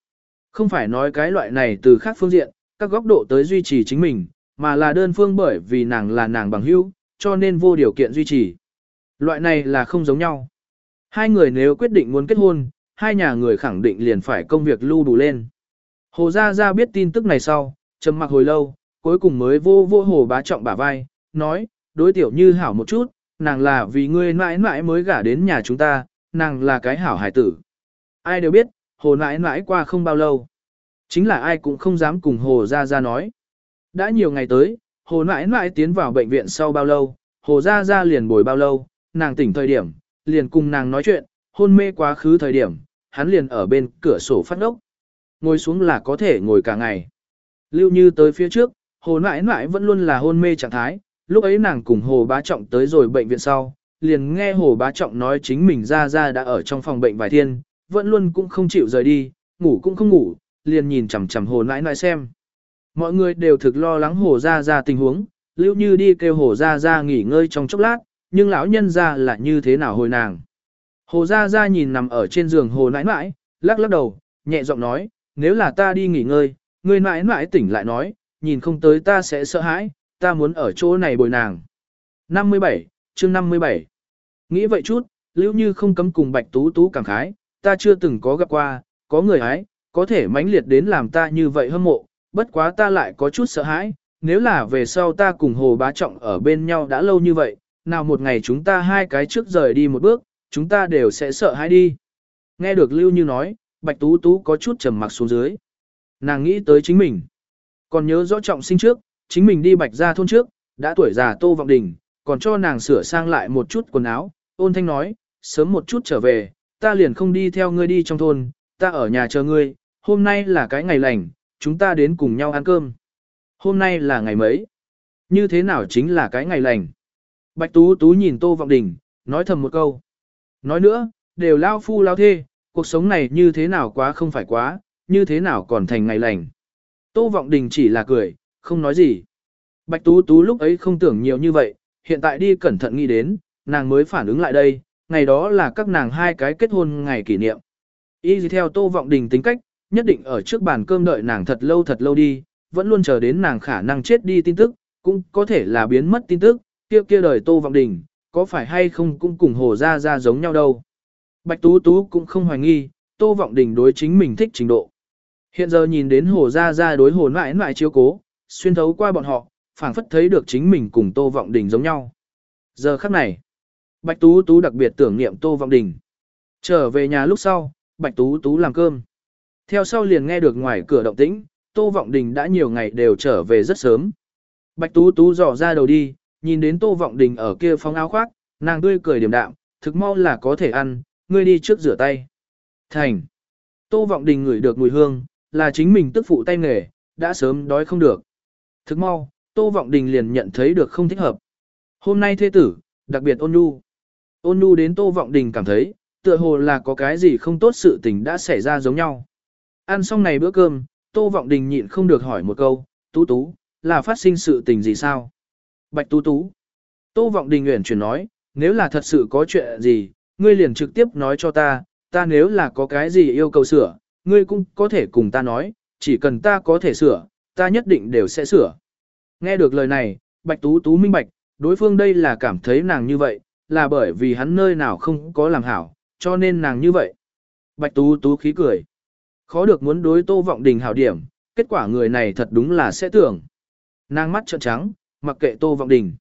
Không phải nói cái loại này từ khác phương diện, các góc độ tới duy trì chính mình, mà là đơn phương bởi vì nàng là nàng bằng hữu, cho nên vô điều kiện duy trì. Loại này là không giống nhau. Hai người nếu quyết định muốn kết hôn, hai nhà người khẳng định liền phải công việc lưu đủ lên. Hồ Gia Gia biết tin tức này sau, trầm mặc hồi lâu, cuối cùng mới vô vô hồ bá trọng bả vai, nói, đối tiểu như hảo một chút, nàng là vì ngươi mãi mãi mới gả đến nhà chúng ta, nàng là cái hảo hải tử. Ai đều biết, hồ mãi mãi qua không bao lâu. Chính là ai cũng không dám cùng hồ Gia Gia nói. Đã nhiều ngày tới, hồ mãi mãi tiến vào bệnh viện sau bao lâu, hồ Gia Gia liền bồi bao lâu, nàng tỉnh thời điểm, liền cùng nàng nói chuyện, hôn mê quá khứ thời điểm, hắn liền ở bên cửa sổ phát ốc. Ngồi xuống là có thể ngồi cả ngày. Lưu Như tới phía trước, hồ nãi nãi vẫn luôn là hôn mê trạng thái, lúc ấy nàng cùng hồ bá trọng tới rồi bệnh viện sau, liền nghe hồ bá trọng nói chính mình ra ra đã ở trong phòng bệnh vài thiên, vẫn luôn cũng không chịu rời đi, ngủ cũng không ngủ, liền nhìn chằm chằm hồ nãi nãi xem. Mọi người đều thực lo lắng hồ ra ra tình huống, Lưu Như đi kêu hồ ra ra nghỉ ngơi trong chốc lát, nhưng lão nhân ra là như thế nào hồi nàng. Hồ ra ra nhìn nằm ở trên giường hồ nãi nãi, lắc lắc đầu, nhẹ giọng nói, nếu là ta đi nghỉ ngơi, người nãi nãi tỉnh lại nói, nhìn không tới ta sẽ sợ hãi, ta muốn ở chỗ này bồi nàng. 57, chương 57 Nghĩ vậy chút, Lưu Như không cấm cùng Bạch Tú Tú cảm khái, ta chưa từng có gặp qua, có người ấy, có thể mãnh liệt đến làm ta như vậy hâm mộ, bất quá ta lại có chút sợ hãi, nếu là về sau ta cùng Hồ Bá Trọng ở bên nhau đã lâu như vậy, nào một ngày chúng ta hai cái trước rời đi một bước, chúng ta đều sẽ sợ hãi đi. Nghe được Lưu Như nói, Bạch Tú Tú có chút trầm mặc xuống dưới. Nàng nghĩ tới chính mình. Còn nhớ rõ trọng sinh trước, chính mình đi Bạch ra thôn trước, đã tuổi già Tô Vọng Đình, còn cho nàng sửa sang lại một chút quần áo, ôn thanh nói, sớm một chút trở về, ta liền không đi theo ngươi đi trong thôn, ta ở nhà chờ ngươi, hôm nay là cái ngày lành, chúng ta đến cùng nhau ăn cơm. Hôm nay là ngày mấy? Như thế nào chính là cái ngày lành? Bạch Tú Tú nhìn Tô Vọng Đình, nói thầm một câu. Nói nữa, đều lao phu lao thê, cuộc sống này như thế nào quá không phải quá, như thế nào còn thành ngày lành. Tô Vọng Đình chỉ là cười, không nói gì. Bạch Tú Tú lúc ấy không tưởng nhiều như vậy, hiện tại đi cẩn thận nghĩ đến, nàng mới phản ứng lại đây, ngày đó là các nàng hai cái kết hôn ngày kỷ niệm. Y theo Tô Vọng Đình tính cách, nhất định ở trước bàn cơm đợi nàng thật lâu thật lâu đi, vẫn luôn chờ đến nàng khả năng chết đi tin tức, cũng có thể là biến mất tin tức, kia kia đời Tô Vọng Đình, có phải hay không cũng cùng Hồ Gia Gia giống nhau đâu. Bạch Tú Tú cũng không hoài nghi, Tô Vọng Đình đối chính mình thích trình độ. Hiện giờ nhìn đến Hồ Gia Gia đối hồn mãi mãi chiếu cố, xuyên thấu qua bọn họ, phảng phất thấy được chính mình cùng Tô Vọng Đình giống nhau. Giờ khắc này, Bạch Tú Tú đặc biệt tưởng niệm Tô Vọng Đình. Trở về nhà lúc sau, Bạch Tú Tú làm cơm. Theo sau liền nghe được ngoài cửa động tĩnh, Tô Vọng Đình đã nhiều ngày đều trở về rất sớm. Bạch Tú Tú dò ra đầu đi, nhìn đến Tô Vọng Đình ở kia phóng áo khoác, nàng tươi cười điềm đạm, thực mau là có thể ăn, ngươi đi trước rửa tay. Thành. Tô Vọng Đình ngửi được mùi hương, là chính mình tức phụ tay nghề, đã sớm đói không được. Thực mau, Tô Vọng Đình liền nhận thấy được không thích hợp. Hôm nay thế tử, đặc biệt ôn nhu. Ôn nhu đến Tô Vọng Đình cảm thấy, tựa hồ là có cái gì không tốt sự tình đã xảy ra giống nhau. Ăn xong này bữa cơm, Tô Vọng Đình nhịn không được hỏi một câu, Tú Tú, là phát sinh sự tình gì sao? Bạch Tú Tú. Tô Vọng Đình uyển chuyển nói, nếu là thật sự có chuyện gì, ngươi liền trực tiếp nói cho ta, ta nếu là có cái gì yêu cầu sửa, ngươi cũng có thể cùng ta nói, chỉ cần ta có thể sửa, ta nhất định đều sẽ sửa. Nghe được lời này, Bạch Tú Tú minh bạch, đối phương đây là cảm thấy nàng như vậy, là bởi vì hắn nơi nào không có làm hảo, cho nên nàng như vậy. Bạch Tú Tú khí cười. Khó được muốn đối Tô Vọng Đình hảo điểm, kết quả người này thật đúng là sẽ tưởng. Nàng mắt trợn trắng, mặc kệ Tô Vọng Đình.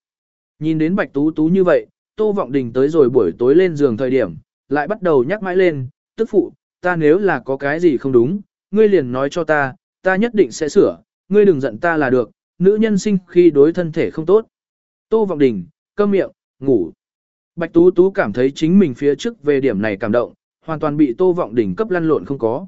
Nhìn đến Bạch Tú Tú như vậy, Tô Vọng Đình tới rồi buổi tối lên giường thời điểm, lại bắt đầu nhắc mãi lên, tức phụ, ta nếu là có cái gì không đúng, ngươi liền nói cho ta, ta nhất định sẽ sửa, ngươi đừng giận ta là được, nữ nhân sinh khi đối thân thể không tốt. Tô Vọng Đình, câm miệng, ngủ. Bạch Tú Tú cảm thấy chính mình phía trước về điểm này cảm động, hoàn toàn bị Tô Vọng Đình cấp lăn lộn không có.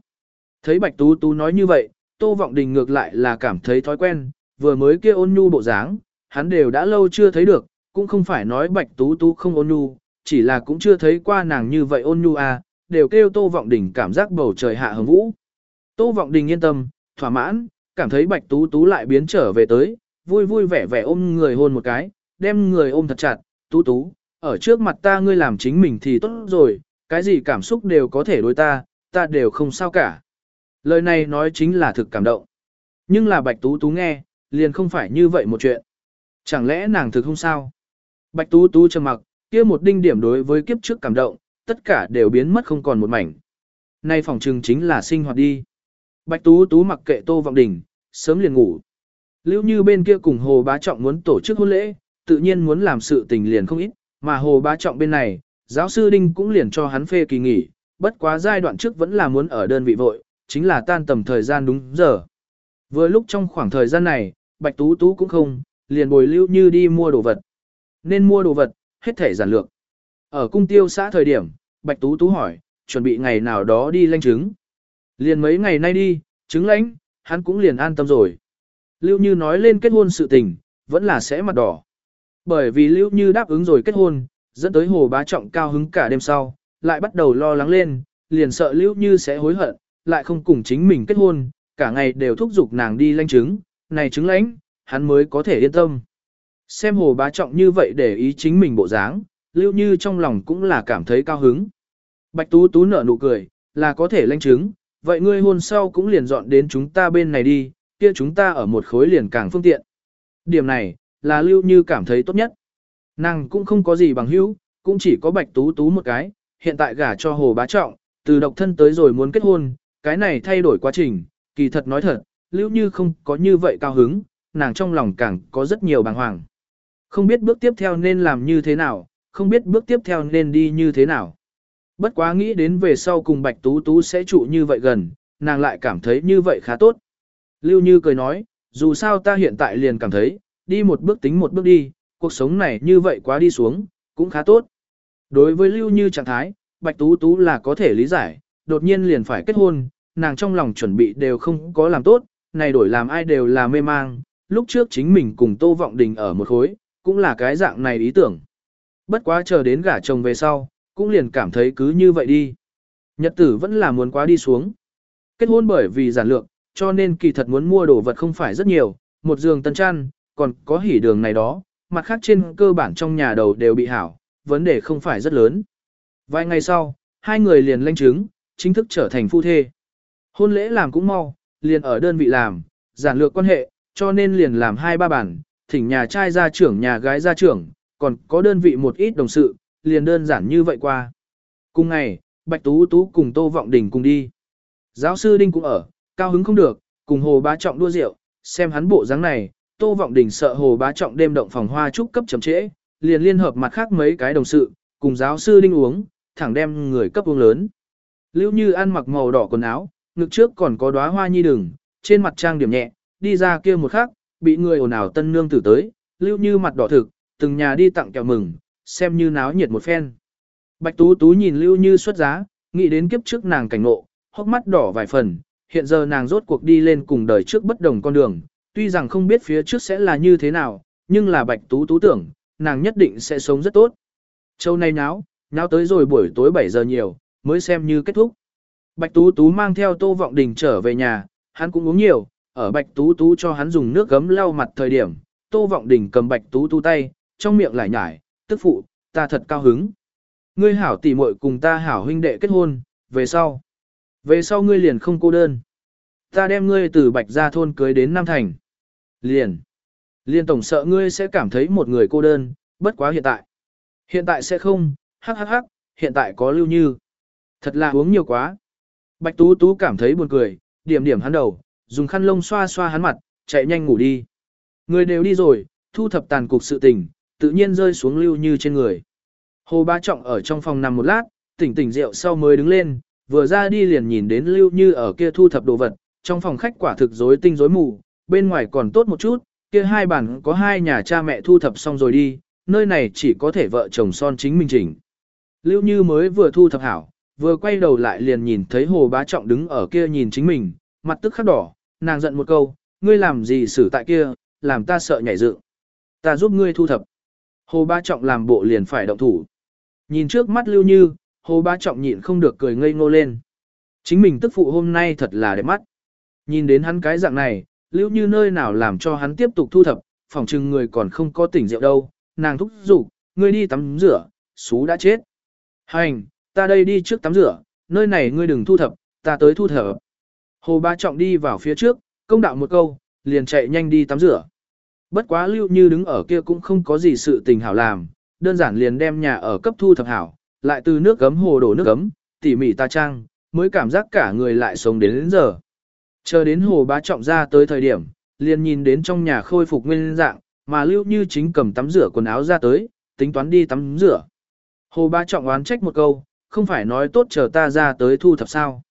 Thấy Bạch Tú Tú nói như vậy, Tô Vọng Đình ngược lại là cảm thấy thói quen, vừa mới kia ôn nhu bộ dáng, hắn đều đã lâu chưa thấy được, cũng không phải nói Bạch Tú Tú không ôn nhu, chỉ là cũng chưa thấy qua nàng như vậy ôn nhu à, đều kêu Tô Vọng Đình cảm giác bầu trời hạ hừng vũ. Tô Vọng Đình yên tâm, thỏa mãn, cảm thấy Bạch Tú Tú lại biến trở về tới, vui vui vẻ vẻ ôm người hôn một cái, đem người ôm thật chặt, Tú Tú, ở trước mặt ta ngươi làm chính mình thì tốt rồi, cái gì cảm xúc đều có thể đối ta, ta đều không sao cả. Lời này nói chính là thực cảm động. Nhưng là Bạch Tú Tú nghe, liền không phải như vậy một chuyện. Chẳng lẽ nàng thực không sao? Bạch Tú Tú trầm mặc, kia một đinh điểm đối với kiếp trước cảm động, tất cả đều biến mất không còn một mảnh. Nay phòng trừng chính là sinh hoạt đi. Bạch Tú Tú mặc kệ Tô Vọng Đình, sớm liền ngủ. Lưu Như bên kia cùng Hồ Bá Trọng muốn tổ chức hôn lễ, tự nhiên muốn làm sự tình liền không ít, mà Hồ Bá Trọng bên này, giáo sư Đinh cũng liền cho hắn phê kỳ nghỉ, bất quá giai đoạn trước vẫn là muốn ở đơn vị vội, chính là tan tầm thời gian đúng giờ. Vừa lúc trong khoảng thời gian này, Bạch Tú Tú cũng không, liền bồi Lưu Như đi mua đồ vật. Nên mua đồ vật, hết thể giản lược. Ở cung tiêu xã thời điểm, Bạch Tú Tú hỏi, chuẩn bị ngày nào đó đi lãnh chứng. Liền mấy ngày nay đi, chứng lãnh, hắn cũng liền an tâm rồi. Lưu Như nói lên kết hôn sự tình, vẫn là sẽ mặt đỏ. Bởi vì Lưu Như đáp ứng rồi kết hôn, dẫn tới Hồ Bá Trọng cao hứng cả đêm sau, lại bắt đầu lo lắng lên, liền sợ Lưu Như sẽ hối hận, lại không cùng chính mình kết hôn, cả ngày đều thúc giục nàng đi lãnh chứng, này chứng lãnh, hắn mới có thể yên tâm. Xem Hồ Bá Trọng như vậy để ý chính mình bộ dáng, Lưu Như trong lòng cũng là cảm thấy cao hứng. Bạch Tú Tú nở nụ cười, là có thể lãnh chứng, vậy ngươi hôn sau cũng liền dọn đến chúng ta bên này đi, kia chúng ta ở một khối liền càng phương tiện. Điểm này, là lưu như cảm thấy tốt nhất. Nàng cũng không có gì bằng hữu, cũng chỉ có bạch tú tú một cái, hiện tại gả cho hồ bá trọng, từ độc thân tới rồi muốn kết hôn, cái này thay đổi quá trình, kỳ thật nói thật, lưu như không có như vậy cao hứng, nàng trong lòng càng có rất nhiều bàng hoàng. Không biết bước tiếp theo nên làm như thế nào, không biết bước tiếp theo nên đi như thế nào. Bất quá nghĩ đến về sau cùng Bạch Tú Tú sẽ trụ như vậy gần, nàng lại cảm thấy như vậy khá tốt. Lưu Như cười nói, dù sao ta hiện tại liền cảm thấy, đi một bước tính một bước đi, cuộc sống này như vậy quá đi xuống, cũng khá tốt. Đối với Lưu Như trạng thái, Bạch Tú Tú là có thể lý giải, đột nhiên liền phải kết hôn, nàng trong lòng chuẩn bị đều không có làm tốt, này đổi làm ai đều là mê mang, lúc trước chính mình cùng Tô Vọng Đình ở một khối, cũng là cái dạng này ý tưởng. Bất quá chờ đến gả chồng về sau, cũng liền cảm thấy cứ như vậy đi. Nhật tử vẫn là muốn quá đi xuống. Kết hôn bởi vì giản lược, cho nên kỳ thật muốn mua đồ vật không phải rất nhiều, một giường tân chăn, còn có hỉ đường này đó, mặt khác trên cơ bản trong nhà đầu đều bị hảo, vấn đề không phải rất lớn. Vài ngày sau, hai người liền lanh chứng, chính thức trở thành phu thê. Hôn lễ làm cũng mau, liền ở đơn vị làm, giản lược quan hệ, cho nên liền làm hai ba bản, thỉnh nhà trai gia trưởng nhà gái gia trưởng, còn có đơn vị một ít đồng sự, liền đơn giản như vậy qua. Cùng ngày, Bạch Tú Tú cùng Tô Vọng Đình cùng đi. Giáo sư Đinh cũng ở, cao hứng không được, cùng Hồ Bá Trọng đua rượu, xem hắn bộ dáng này, Tô Vọng Đình sợ Hồ Bá Trọng đêm động phòng hoa trúc cấp chậm trễ, liền liên hợp mặt khác mấy cái đồng sự, cùng giáo sư Đinh uống, thẳng đem người cấp uống lớn. Lưu Như ăn mặc màu đỏ quần áo, ngực trước còn có đóa hoa nhi đường, trên mặt trang điểm nhẹ, đi ra kia một khắc, bị người ồn ào tân nương tử tới, Lưu Như mặt đỏ thực, từng nhà đi tặng kẹo mừng, xem như náo nhiệt một phen. Bạch Tú Tú nhìn Lưu Như xuất giá, nghĩ đến kiếp trước nàng cảnh ngộ, hốc mắt đỏ vài phần, hiện giờ nàng rốt cuộc đi lên cùng đời trước bất đồng con đường, tuy rằng không biết phía trước sẽ là như thế nào, nhưng là Bạch Tú Tú tưởng, nàng nhất định sẽ sống rất tốt. Châu này náo, náo tới rồi buổi tối 7 giờ nhiều, mới xem như kết thúc. Bạch Tú Tú mang theo Tô Vọng Đình trở về nhà, hắn cũng uống nhiều, ở Bạch Tú Tú cho hắn dùng nước gấm lau mặt thời điểm, Tô Vọng Đình cầm Bạch Tú Tú tay, trong miệng lại nhải, tức phụ, ta thật cao hứng. Ngươi hảo tỷ muội cùng ta hảo huynh đệ kết hôn, về sau. Về sau ngươi liền không cô đơn. Ta đem ngươi từ Bạch Gia thôn cưới đến Nam Thành. Liền. Liền tổng sợ ngươi sẽ cảm thấy một người cô đơn, bất quá hiện tại. Hiện tại sẽ không, hắc hắc hắc, hiện tại có lưu như. Thật là uống nhiều quá. Bạch Tú Tú cảm thấy buồn cười, điểm điểm hắn đầu, dùng khăn lông xoa xoa hắn mặt, chạy nhanh ngủ đi. Người đều đi rồi, thu thập tàn cục sự tình, tự nhiên rơi xuống lưu như trên người. Hồ Ba Trọng ở trong phòng nằm một lát, tỉnh tỉnh rượu sau mới đứng lên, vừa ra đi liền nhìn đến lưu như ở kia thu thập đồ vật, trong phòng khách quả thực rối tinh rối mù, bên ngoài còn tốt một chút, kia hai bản có hai nhà cha mẹ thu thập xong rồi đi, nơi này chỉ có thể vợ chồng son chính mình chỉnh. Lưu như mới vừa thu thập hảo, vừa quay đầu lại liền nhìn thấy Hồ Bá Trọng đứng ở kia nhìn chính mình, mặt tức khắc đỏ, nàng giận một câu, ngươi làm gì xử tại kia, làm ta sợ nhảy dựng. Ta giúp ngươi thu thập. Hồ Bá Trọng làm bộ liền phải động thủ. Nhìn trước mắt Lưu Như, Hồ Bá Trọng nhịn không được cười ngây ngô lên. Chính mình tức phụ hôm nay thật là đẹp mắt. Nhìn đến hắn cái dạng này, Lưu Như nơi nào làm cho hắn tiếp tục thu thập, phòng trừng người còn không có tỉnh rượu đâu, nàng thúc giục, ngươi đi tắm rửa, xú đã chết. Hành, ta đây đi trước tắm rửa, nơi này ngươi đừng thu thập, ta tới thu thập. Hồ Bá Trọng đi vào phía trước, công đạo một câu, liền chạy nhanh đi tắm rửa. Bất quá lưu như đứng ở kia cũng không có gì sự tình hảo làm, đơn giản liền đem nhà ở cấp thu thập hảo, lại từ nước gấm hồ đổ nước gấm, tỉ mỉ ta trang, mới cảm giác cả người lại sống đến đến giờ. Chờ đến hồ bá trọng ra tới thời điểm, liền nhìn đến trong nhà khôi phục nguyên dạng, mà lưu như chính cầm tắm rửa quần áo ra tới, tính toán đi tắm rửa. Hồ bá trọng oán trách một câu, không phải nói tốt chờ ta ra tới thu thập sao.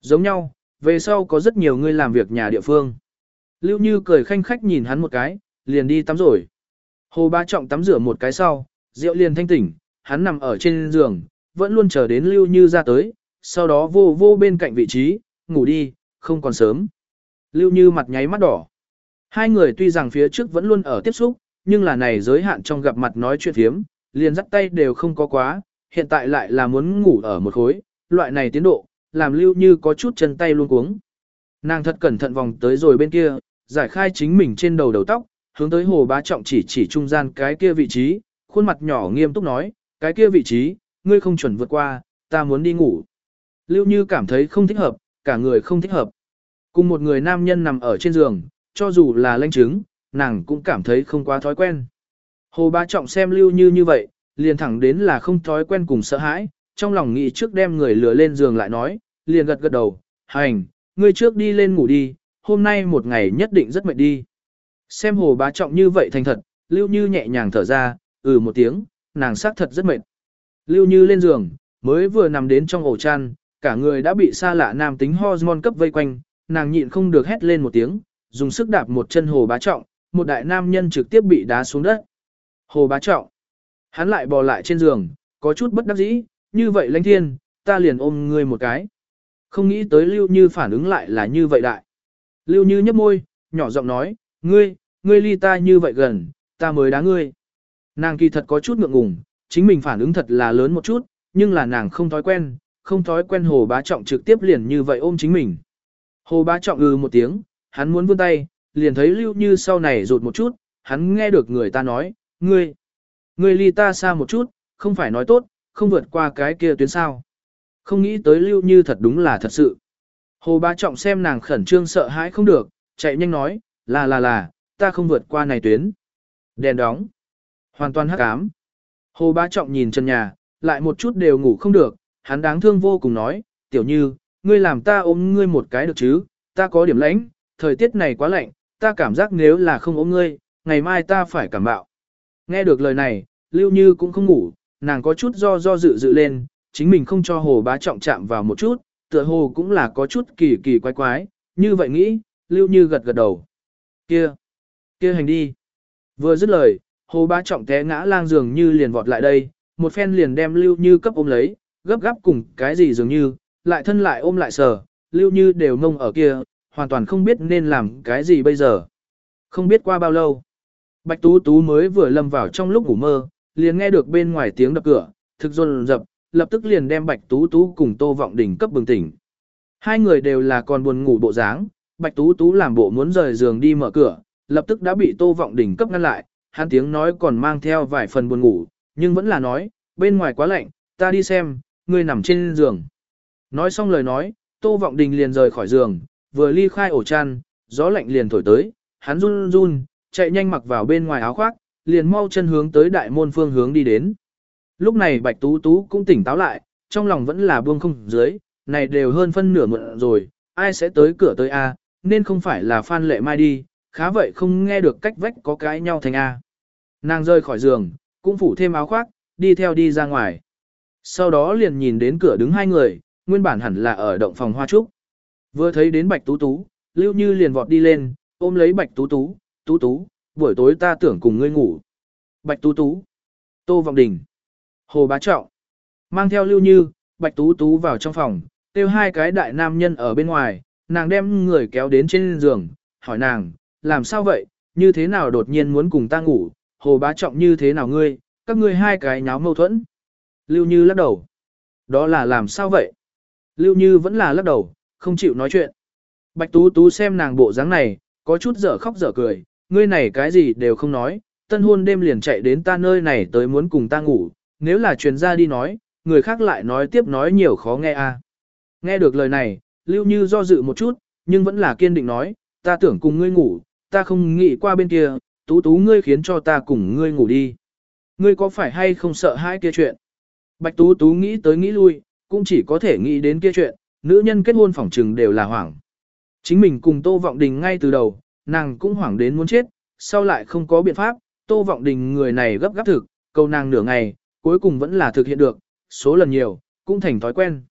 Giống nhau, về sau có rất nhiều người làm việc nhà địa phương. Lưu Như cười khanh khách nhìn hắn một cái, liền đi tắm rồi. Hồ Bá Trọng tắm rửa một cái sau, rượu liền thanh tỉnh, hắn nằm ở trên giường, vẫn luôn chờ đến Lưu Như ra tới, sau đó vô vô bên cạnh vị trí, ngủ đi, không còn sớm. Lưu Như mặt nháy mắt đỏ. Hai người tuy rằng phía trước vẫn luôn ở tiếp xúc, nhưng là này giới hạn trong gặp mặt nói chuyện thiếm, liền dắt tay đều không có quá, hiện tại lại là muốn ngủ ở một khối, loại này tiến độ, làm Lưu Như có chút chân tay luôn cuống. Nàng thật cẩn thận vòng tới rồi bên kia, giải khai chính mình trên đầu đầu tóc, hướng tới hồ bá trọng chỉ chỉ trung gian cái kia vị trí, khuôn mặt nhỏ nghiêm túc nói, cái kia vị trí, ngươi không chuẩn vượt qua, ta muốn đi ngủ. Lưu Như cảm thấy không thích hợp, cả người không thích hợp. Cùng một người nam nhân nằm ở trên giường, cho dù là lanh chứng, nàng cũng cảm thấy không quá thói quen. Hồ bá trọng xem Lưu Như như vậy, liền thẳng đến là không thói quen cùng sợ hãi, trong lòng nghĩ trước đem người lừa lên giường lại nói, liền gật gật đầu, hành, ngươi trước đi lên ngủ đi, hôm nay một ngày nhất định rất mệt đi. Xem hồ bá trọng như vậy thành thật, lưu như nhẹ nhàng thở ra, ừ một tiếng, nàng xác thật rất mệt. Lưu như lên giường, mới vừa nằm đến trong ổ chăn, cả người đã bị xa lạ nam tính hormone cấp vây quanh, nàng nhịn không được hét lên một tiếng, dùng sức đạp một chân hồ bá trọng, một đại nam nhân trực tiếp bị đá xuống đất. Hồ bá trọng, hắn lại bò lại trên giường, có chút bất đắc dĩ, như vậy lãnh thiên, ta liền ôm ngươi một cái. Không nghĩ tới Lưu Như phản ứng lại là như vậy đại. Lưu Như nhấp môi, nhỏ giọng nói, ngươi, ngươi ly ta như vậy gần, ta mới đá ngươi. Nàng kỳ thật có chút ngượng ngùng, chính mình phản ứng thật là lớn một chút, nhưng là nàng không thói quen, không thói quen hồ bá trọng trực tiếp liền như vậy ôm chính mình. Hồ bá trọng ừ một tiếng, hắn muốn vươn tay, liền thấy lưu như sau này rụt một chút, hắn nghe được người ta nói, ngươi, ngươi ly ta xa một chút, không phải nói tốt, không vượt qua cái kia tuyến sao. Không nghĩ tới lưu như thật đúng là thật sự. Hồ bá trọng xem nàng khẩn trương sợ hãi không được, chạy nhanh nói, là là là, ta không vượt qua này tuyến. Đèn đóng. Hoàn toàn hắc ám. Hồ bá trọng nhìn chân nhà, lại một chút đều ngủ không được, hắn đáng thương vô cùng nói, tiểu như, ngươi làm ta ôm ngươi một cái được chứ, ta có điểm lãnh, thời tiết này quá lạnh, ta cảm giác nếu là không ôm ngươi, ngày mai ta phải cảm bạo. Nghe được lời này, Lưu Như cũng không ngủ, nàng có chút do do dự dự lên, chính mình không cho hồ bá trọng chạm vào một chút, tựa hồ cũng là có chút kỳ kỳ quái quái, như vậy nghĩ, Lưu Như gật gật đầu. Kia, kia hành đi. Vừa dứt lời, hồ bá trọng té ngã lang giường như liền vọt lại đây, một phen liền đem Lưu Như cấp ôm lấy, gấp gáp cùng cái gì dường như, lại thân lại ôm lại sờ, Lưu Như đều mông ở kia, hoàn toàn không biết nên làm cái gì bây giờ. Không biết qua bao lâu, Bạch Tú Tú mới vừa lâm vào trong lúc ngủ mơ, liền nghe được bên ngoài tiếng đập cửa, thực dồn dập, lập tức liền đem Bạch Tú Tú cùng Tô Vọng đỉnh cấp bừng tỉnh. Hai người đều là còn buồn ngủ bộ dáng, Bạch Tú Tú làm bộ muốn rời giường đi mở cửa, lập tức đã bị Tô Vọng Đình cấp ngăn lại, hắn tiếng nói còn mang theo vài phần buồn ngủ, nhưng vẫn là nói, bên ngoài quá lạnh, ta đi xem, ngươi nằm trên giường. Nói xong lời nói, Tô Vọng Đình liền rời khỏi giường, vừa ly khai ổ chăn, gió lạnh liền thổi tới, hắn run run, chạy nhanh mặc vào bên ngoài áo khoác, liền mau chân hướng tới đại môn phương hướng đi đến. Lúc này Bạch Tú Tú cũng tỉnh táo lại, trong lòng vẫn là buông không dưới, này đều hơn phân nửa muộn rồi, ai sẽ tới cửa tới A, nên không phải là Phan Lệ Mai đi, khá vậy không nghe được cách vách có cái nhau thành A. Nàng rơi khỏi giường, cũng phủ thêm áo khoác, đi theo đi ra ngoài. Sau đó liền nhìn đến cửa đứng hai người, nguyên bản hẳn là ở động phòng hoa trúc. Vừa thấy đến Bạch Tú Tú, Lưu Như liền vọt đi lên, ôm lấy Bạch Tú Tú, Tú Tú, buổi tối ta tưởng cùng ngươi ngủ. Bạch Tú Tú, Tô Vọng Đình, Hồ Bá Trọng, mang theo Lưu Như, Bạch Tú Tú vào trong phòng, kêu hai cái đại nam nhân ở bên ngoài, nàng đem người kéo đến trên giường, hỏi nàng, làm sao vậy, như thế nào đột nhiên muốn cùng ta ngủ, Hồ Bá Trọng như thế nào ngươi, các ngươi hai cái nháo mâu thuẫn. Lưu Như lắc đầu. Đó là làm sao vậy? Lưu Như vẫn là lắc đầu, không chịu nói chuyện. Bạch Tú Tú xem nàng bộ dáng này, có chút dở khóc dở cười, ngươi này cái gì đều không nói, tân hôn đêm liền chạy đến ta nơi này tới muốn cùng ta ngủ, nếu là truyền ra đi nói, người khác lại nói tiếp nói nhiều khó nghe a. À. Nghe được lời này, Lưu Như do dự một chút, nhưng vẫn là kiên định nói, ta tưởng cùng ngươi ngủ, ta không nghĩ qua bên kia, tú tú ngươi khiến cho ta cùng ngươi ngủ đi. Ngươi có phải hay không sợ hai kia chuyện? Bạch tú tú nghĩ tới nghĩ lui, cũng chỉ có thể nghĩ đến kia chuyện, nữ nhân kết hôn phỏng trừng đều là hoảng. Chính mình cùng Tô Vọng Đình ngay từ đầu, nàng cũng hoảng đến muốn chết, sau lại không có biện pháp, Tô Vọng Đình người này gấp gáp thực, câu nàng nửa ngày, cuối cùng vẫn là thực hiện được, số lần nhiều, cũng thành thói quen.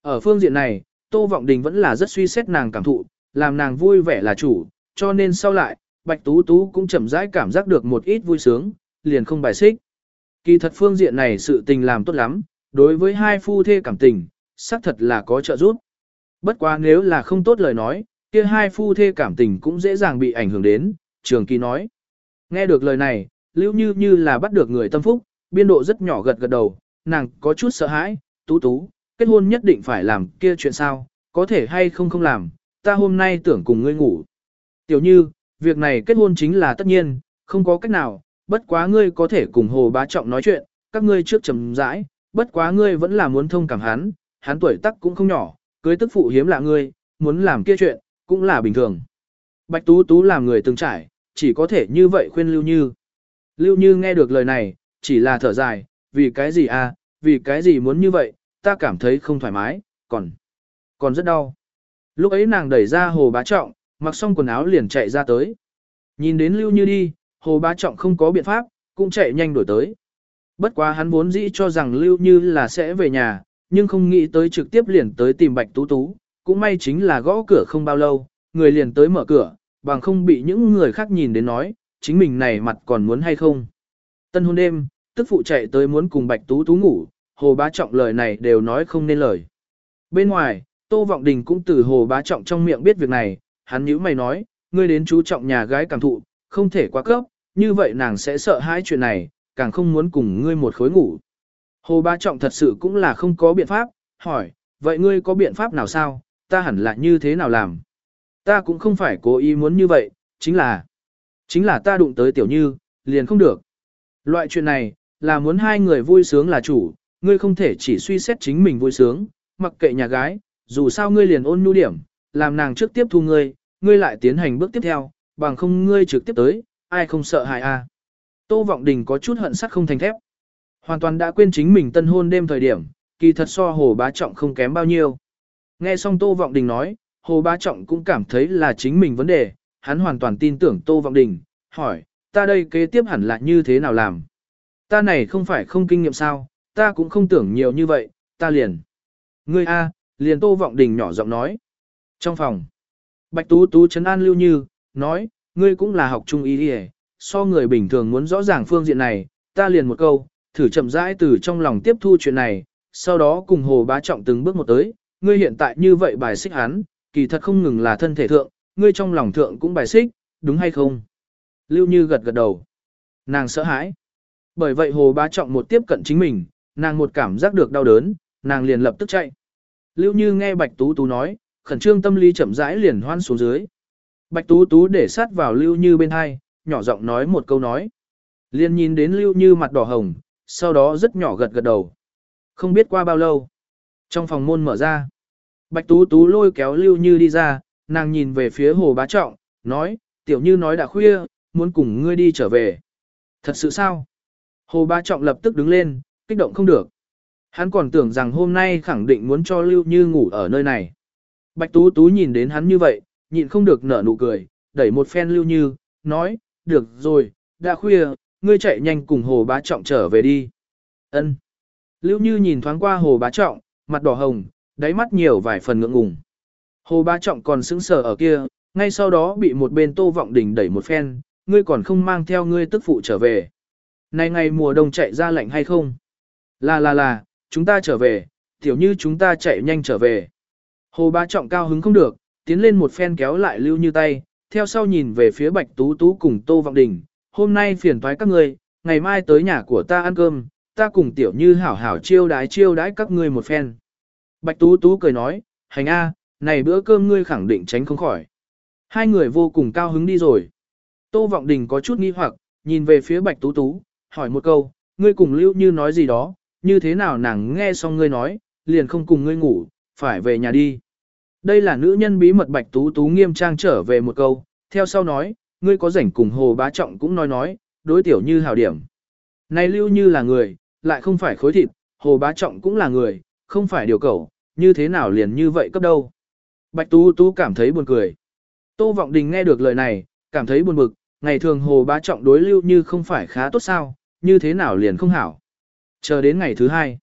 Ở phương diện này, Tô Vọng Đình vẫn là rất suy xét nàng cảm thụ, làm nàng vui vẻ là chủ, cho nên sau lại, Bạch Tú Tú cũng chậm rãi cảm giác được một ít vui sướng, liền không bài xích. Kỳ thật phương diện này sự tình làm tốt lắm, đối với hai phu thê cảm tình, xác thật là có trợ giúp. Bất quá nếu là không tốt lời nói, kia hai phu thê cảm tình cũng dễ dàng bị ảnh hưởng đến, trường kỳ nói. Nghe được lời này, lưu như như là bắt được người tâm phúc, biên độ rất nhỏ gật gật đầu, nàng có chút sợ hãi, tú tú, kết hôn nhất định phải làm kia chuyện sao, có thể hay không không làm, ta hôm nay tưởng cùng ngươi ngủ. Tiểu như, việc này kết hôn chính là tất nhiên, không có cách nào, bất quá ngươi có thể cùng hồ bá trọng nói chuyện, các ngươi trước chầm rãi, bất quá ngươi vẫn là muốn thông cảm hắn, hắn tuổi tác cũng không nhỏ, cưới tức phụ hiếm lạ ngươi, muốn làm kia chuyện, cũng là bình thường. Bạch Tú Tú làm người từng trải, chỉ có thể như vậy khuyên Lưu Như. Lưu Như nghe được lời này, chỉ là thở dài, vì cái gì à, vì cái gì muốn như vậy, ta cảm thấy không thoải mái, còn, còn rất đau. Lúc ấy nàng đẩy ra hồ bá trọng, mặc xong quần áo liền chạy ra tới. Nhìn đến lưu như đi, hồ bá trọng không có biện pháp, cũng chạy nhanh đổi tới. Bất quá hắn vốn dĩ cho rằng lưu như là sẽ về nhà, nhưng không nghĩ tới trực tiếp liền tới tìm bạch tú tú, cũng may chính là gõ cửa không bao lâu, người liền tới mở cửa, bằng không bị những người khác nhìn đến nói, chính mình này mặt còn muốn hay không. Tân hôn đêm, tức phụ chạy tới muốn cùng bạch tú tú ngủ, hồ bá trọng lời này đều nói không nên lời. Bên ngoài, Tô Vọng Đình cũng từ hồ bá trọng trong miệng biết việc này, hắn nhíu mày nói, ngươi đến chú trọng nhà gái cảm thụ, không thể quá cấp, như vậy nàng sẽ sợ hãi chuyện này, càng không muốn cùng ngươi một khối ngủ. Hồ bá trọng thật sự cũng là không có biện pháp, hỏi, vậy ngươi có biện pháp nào sao, ta hẳn là như thế nào làm? Ta cũng không phải cố ý muốn như vậy, chính là, chính là ta đụng tới tiểu như, liền không được. Loại chuyện này, là muốn hai người vui sướng là chủ, ngươi không thể chỉ suy xét chính mình vui sướng, mặc kệ nhà gái, dù sao ngươi liền ôn nhu điểm, làm nàng trước tiếp thu ngươi, ngươi lại tiến hành bước tiếp theo, bằng không ngươi trực tiếp tới, ai không sợ hại a? À? Tô Vọng Đình có chút hận sắt không thành thép. Hoàn toàn đã quên chính mình tân hôn đêm thời điểm, kỳ thật so Hồ Bá Trọng không kém bao nhiêu. Nghe xong Tô Vọng Đình nói, Hồ Bá Trọng cũng cảm thấy là chính mình vấn đề, hắn hoàn toàn tin tưởng Tô Vọng Đình, hỏi, ta đây kế tiếp hẳn là như thế nào làm? Ta này không phải không kinh nghiệm sao, ta cũng không tưởng nhiều như vậy, ta liền. Ngươi A, liền Tô Vọng Đình nhỏ giọng nói. Trong phòng, Bạch Tú Tú chấn an Lưu Như, nói, ngươi cũng là học trung y đi so người bình thường muốn rõ ràng phương diện này, ta liền một câu, thử chậm rãi từ trong lòng tiếp thu chuyện này, sau đó cùng Hồ Bá Trọng từng bước một tới, ngươi hiện tại như vậy bài xích hắn, kỳ thật không ngừng là thân thể thượng, ngươi trong lòng thượng cũng bài xích, đúng hay không? Lưu Như gật gật đầu. Nàng sợ hãi. Bởi vậy Hồ Bá Trọng một tiếp cận chính mình, nàng một cảm giác được đau đớn, nàng liền lập tức chạy. Lưu Như nghe Bạch Tú Tú nói, khẩn trương tâm lý chậm rãi liền hoan xuống dưới. Bạch Tú Tú để sát vào Lưu Như bên hai, nhỏ giọng nói một câu nói. Liền nhìn đến Lưu Như mặt đỏ hồng, sau đó rất nhỏ gật gật đầu. Không biết qua bao lâu. Trong phòng môn mở ra. Bạch Tú Tú lôi kéo Lưu Như đi ra, nàng nhìn về phía Hồ Bá Trọng, nói, tiểu như nói đã khuya, muốn cùng ngươi đi trở về. Thật sự sao? Hồ Bá Trọng lập tức đứng lên, kích động không được. Hắn còn tưởng rằng hôm nay khẳng định muốn cho Lưu Như ngủ ở nơi này. Bạch Tú Tú nhìn đến hắn như vậy, nhịn không được nở nụ cười, đẩy một phen Lưu Như, nói, được rồi, đã khuya, ngươi chạy nhanh cùng Hồ Bá Trọng trở về đi. Ân. Lưu Như nhìn thoáng qua Hồ Bá Trọng, mặt đỏ hồng, đáy mắt nhiều vài phần ngượng ngùng. Hồ Bá Trọng còn sững sờ ở kia, ngay sau đó bị một bên Tô Vọng Đình đẩy một phen, ngươi còn không mang theo ngươi tức phụ trở về. Này ngày mùa đông chạy ra lạnh hay không? Là là là, chúng ta trở về, tiểu như chúng ta chạy nhanh trở về. Hồ Bá Trọng cao hứng không được, tiến lên một phen kéo lại Lưu Như tay, theo sau nhìn về phía Bạch Tú Tú cùng Tô Vọng Đình, hôm nay phiền thoái các ngươi, ngày mai tới nhà của ta ăn cơm, ta cùng tiểu như hảo hảo chiêu đái chiêu đái các ngươi một phen. Bạch Tú Tú cười nói, hành a, này bữa cơm ngươi khẳng định tránh không khỏi. Hai người vô cùng cao hứng đi rồi. Tô Vọng Đình có chút nghi hoặc, nhìn về phía Bạch Tú Tú, hỏi một câu, ngươi cùng Lưu Như nói gì đó, như thế nào nàng nghe xong ngươi nói, liền không cùng ngươi ngủ, phải về nhà đi. Đây là nữ nhân bí mật Bạch Tú Tú nghiêm trang trở về một câu, theo sau nói, ngươi có rảnh cùng Hồ Bá Trọng cũng nói nói, đối tiểu như hảo điểm. Này Lưu Như là người, lại không phải khối thịt, Hồ Bá Trọng cũng là người, không phải điều cẩu, như thế nào liền như vậy cấp đâu. Bạch Tú Tú cảm thấy buồn cười. Tô Vọng Đình nghe được lời này, cảm thấy buồn bực, ngày thường Hồ Bá Trọng đối Lưu Như không phải khá tốt sao, như thế nào liền không hảo. Chờ đến ngày thứ hai,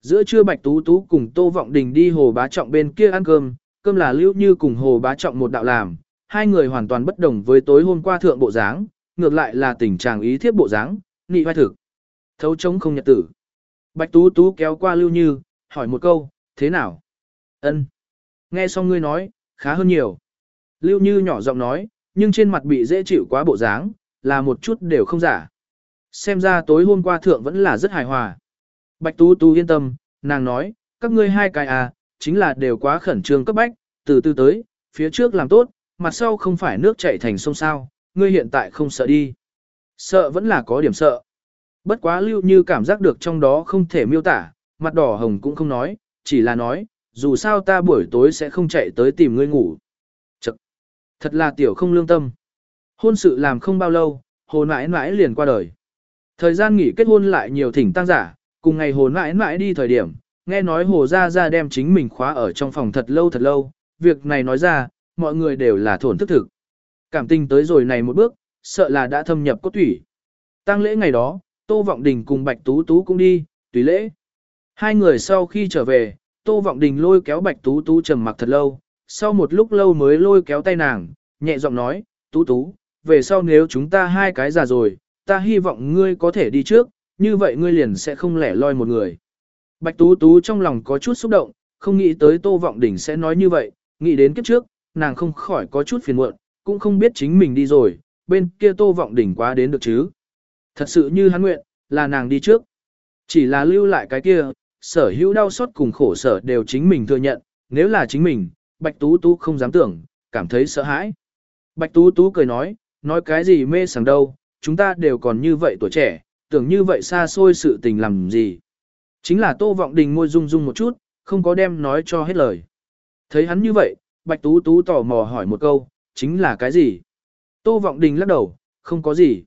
giữa trưa Bạch Tú Tú cùng Tô Vọng Đình đi Hồ Bá Trọng bên kia ăn cơm, cơm là Lưu Như cùng Hồ Bá Trọng một đạo làm, hai người hoàn toàn bất đồng với tối hôm qua thượng bộ dáng, ngược lại là tình trạng ý thiếp bộ dáng, nị vai thực. Thấu trống không nhật tử. Bạch Tú Tú kéo qua Lưu Như, hỏi một câu, thế nào? Ân. Nghe xong ngươi nói, khá hơn nhiều. Lưu Như nhỏ giọng nói, nhưng trên mặt bị dễ chịu quá bộ dáng, là một chút đều không giả. Xem ra tối hôm qua thượng vẫn là rất hài hòa. Bạch Tú Tú yên tâm, nàng nói, các ngươi hai cái à, chính là đều quá khẩn trương cấp bách, từ từ tới, phía trước làm tốt, mặt sau không phải nước chảy thành sông sao, ngươi hiện tại không sợ đi. Sợ vẫn là có điểm sợ. Bất quá lưu như cảm giác được trong đó không thể miêu tả, mặt đỏ hồng cũng không nói, chỉ là nói, dù sao ta buổi tối sẽ không chạy tới tìm ngươi ngủ. Chật! Thật là tiểu không lương tâm. Hôn sự làm không bao lâu, hồ mãi mãi liền qua đời. Thời gian nghỉ kết hôn lại nhiều thỉnh tăng giả, cùng ngày hồ mãi mãi đi thời điểm, nghe nói hồ ra ra đem chính mình khóa ở trong phòng thật lâu thật lâu, việc này nói ra, mọi người đều là thổn thức thực. Cảm tình tới rồi này một bước, sợ là đã thâm nhập cốt thủy. Tăng lễ ngày đó, Tô Vọng Đình cùng Bạch Tú Tú cũng đi, tùy lễ. Hai người sau khi trở về, Tô Vọng Đình lôi kéo Bạch Tú Tú trầm mặc thật lâu, sau một lúc lâu mới lôi kéo tay nàng, nhẹ giọng nói, Tú Tú, về sau nếu chúng ta hai cái già rồi, ta hy vọng ngươi có thể đi trước, như vậy ngươi liền sẽ không lẻ loi một người. Bạch Tú Tú trong lòng có chút xúc động, không nghĩ tới Tô Vọng Đình sẽ nói như vậy, nghĩ đến kiếp trước, nàng không khỏi có chút phiền muộn, cũng không biết chính mình đi rồi, bên kia Tô Vọng Đình quá đến được chứ. Thật sự như hắn nguyện, là nàng đi trước. Chỉ là lưu lại cái kia, sở hữu đau xót cùng khổ sở đều chính mình thừa nhận, nếu là chính mình, Bạch Tú Tú không dám tưởng, cảm thấy sợ hãi. Bạch Tú Tú cười nói, nói cái gì mê sảng đâu, chúng ta đều còn như vậy tuổi trẻ, tưởng như vậy xa xôi sự tình làm gì. Chính là Tô Vọng Đình môi rung rung một chút, không có đem nói cho hết lời. Thấy hắn như vậy, Bạch Tú Tú tò mò hỏi một câu, chính là cái gì? Tô Vọng Đình lắc đầu, không có gì.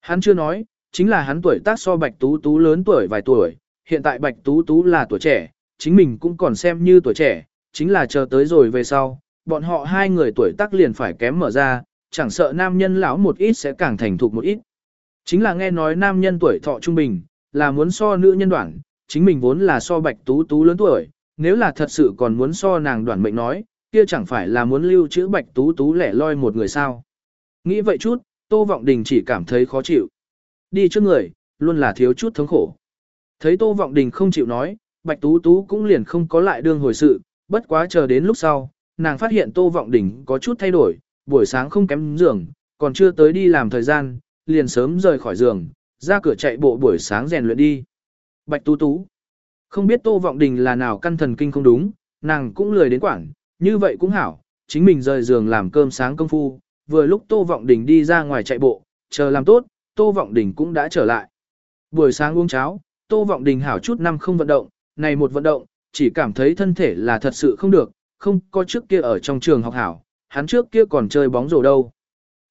Hắn chưa nói, chính là hắn tuổi tác so Bạch Tú Tú lớn tuổi vài tuổi, hiện tại Bạch Tú Tú là tuổi trẻ, chính mình cũng còn xem như tuổi trẻ, chính là chờ tới rồi về sau, bọn họ hai người tuổi tác liền phải kém mở ra, chẳng sợ nam nhân lão một ít sẽ càng thành thục một ít. Chính là nghe nói nam nhân tuổi thọ trung bình, là muốn so nữ nhân đoạn, chính mình vốn là so Bạch Tú Tú lớn tuổi, nếu là thật sự còn muốn so nàng đoạn mệnh nói, kia chẳng phải là muốn lưu trữ Bạch Tú Tú lẻ loi một người sao. Nghĩ vậy chút, Tô Vọng Đình chỉ cảm thấy khó chịu. Đi trước người, luôn là thiếu chút thống khổ. Thấy Tô Vọng Đình không chịu nói, Bạch Tú Tú cũng liền không có lại đương hồi sự, bất quá chờ đến lúc sau, nàng phát hiện Tô Vọng Đình có chút thay đổi, buổi sáng không kém giường, còn chưa tới đi làm thời gian, liền sớm rời khỏi giường, ra cửa chạy bộ buổi sáng rèn luyện đi. Bạch Tú Tú không biết Tô Vọng Đình là nào căn thần kinh không đúng, nàng cũng lười đến quản, như vậy cũng hảo, chính mình rời giường làm cơm sáng công phu, vừa lúc Tô Vọng Đình đi ra ngoài chạy bộ, chờ làm tốt, Tô Vọng Đình cũng đã trở lại. Buổi sáng uống cháo, Tô Vọng Đình hảo chút năm không vận động, này một vận động, chỉ cảm thấy thân thể là thật sự không được, không có trước kia ở trong trường học hảo, hắn trước kia còn chơi bóng rổ đâu.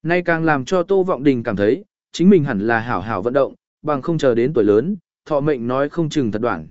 Nay càng làm cho Tô Vọng Đình cảm thấy, chính mình hẳn là hảo hảo vận động, bằng không chờ đến tuổi lớn, thọ mệnh nói không chừng thật đoạn.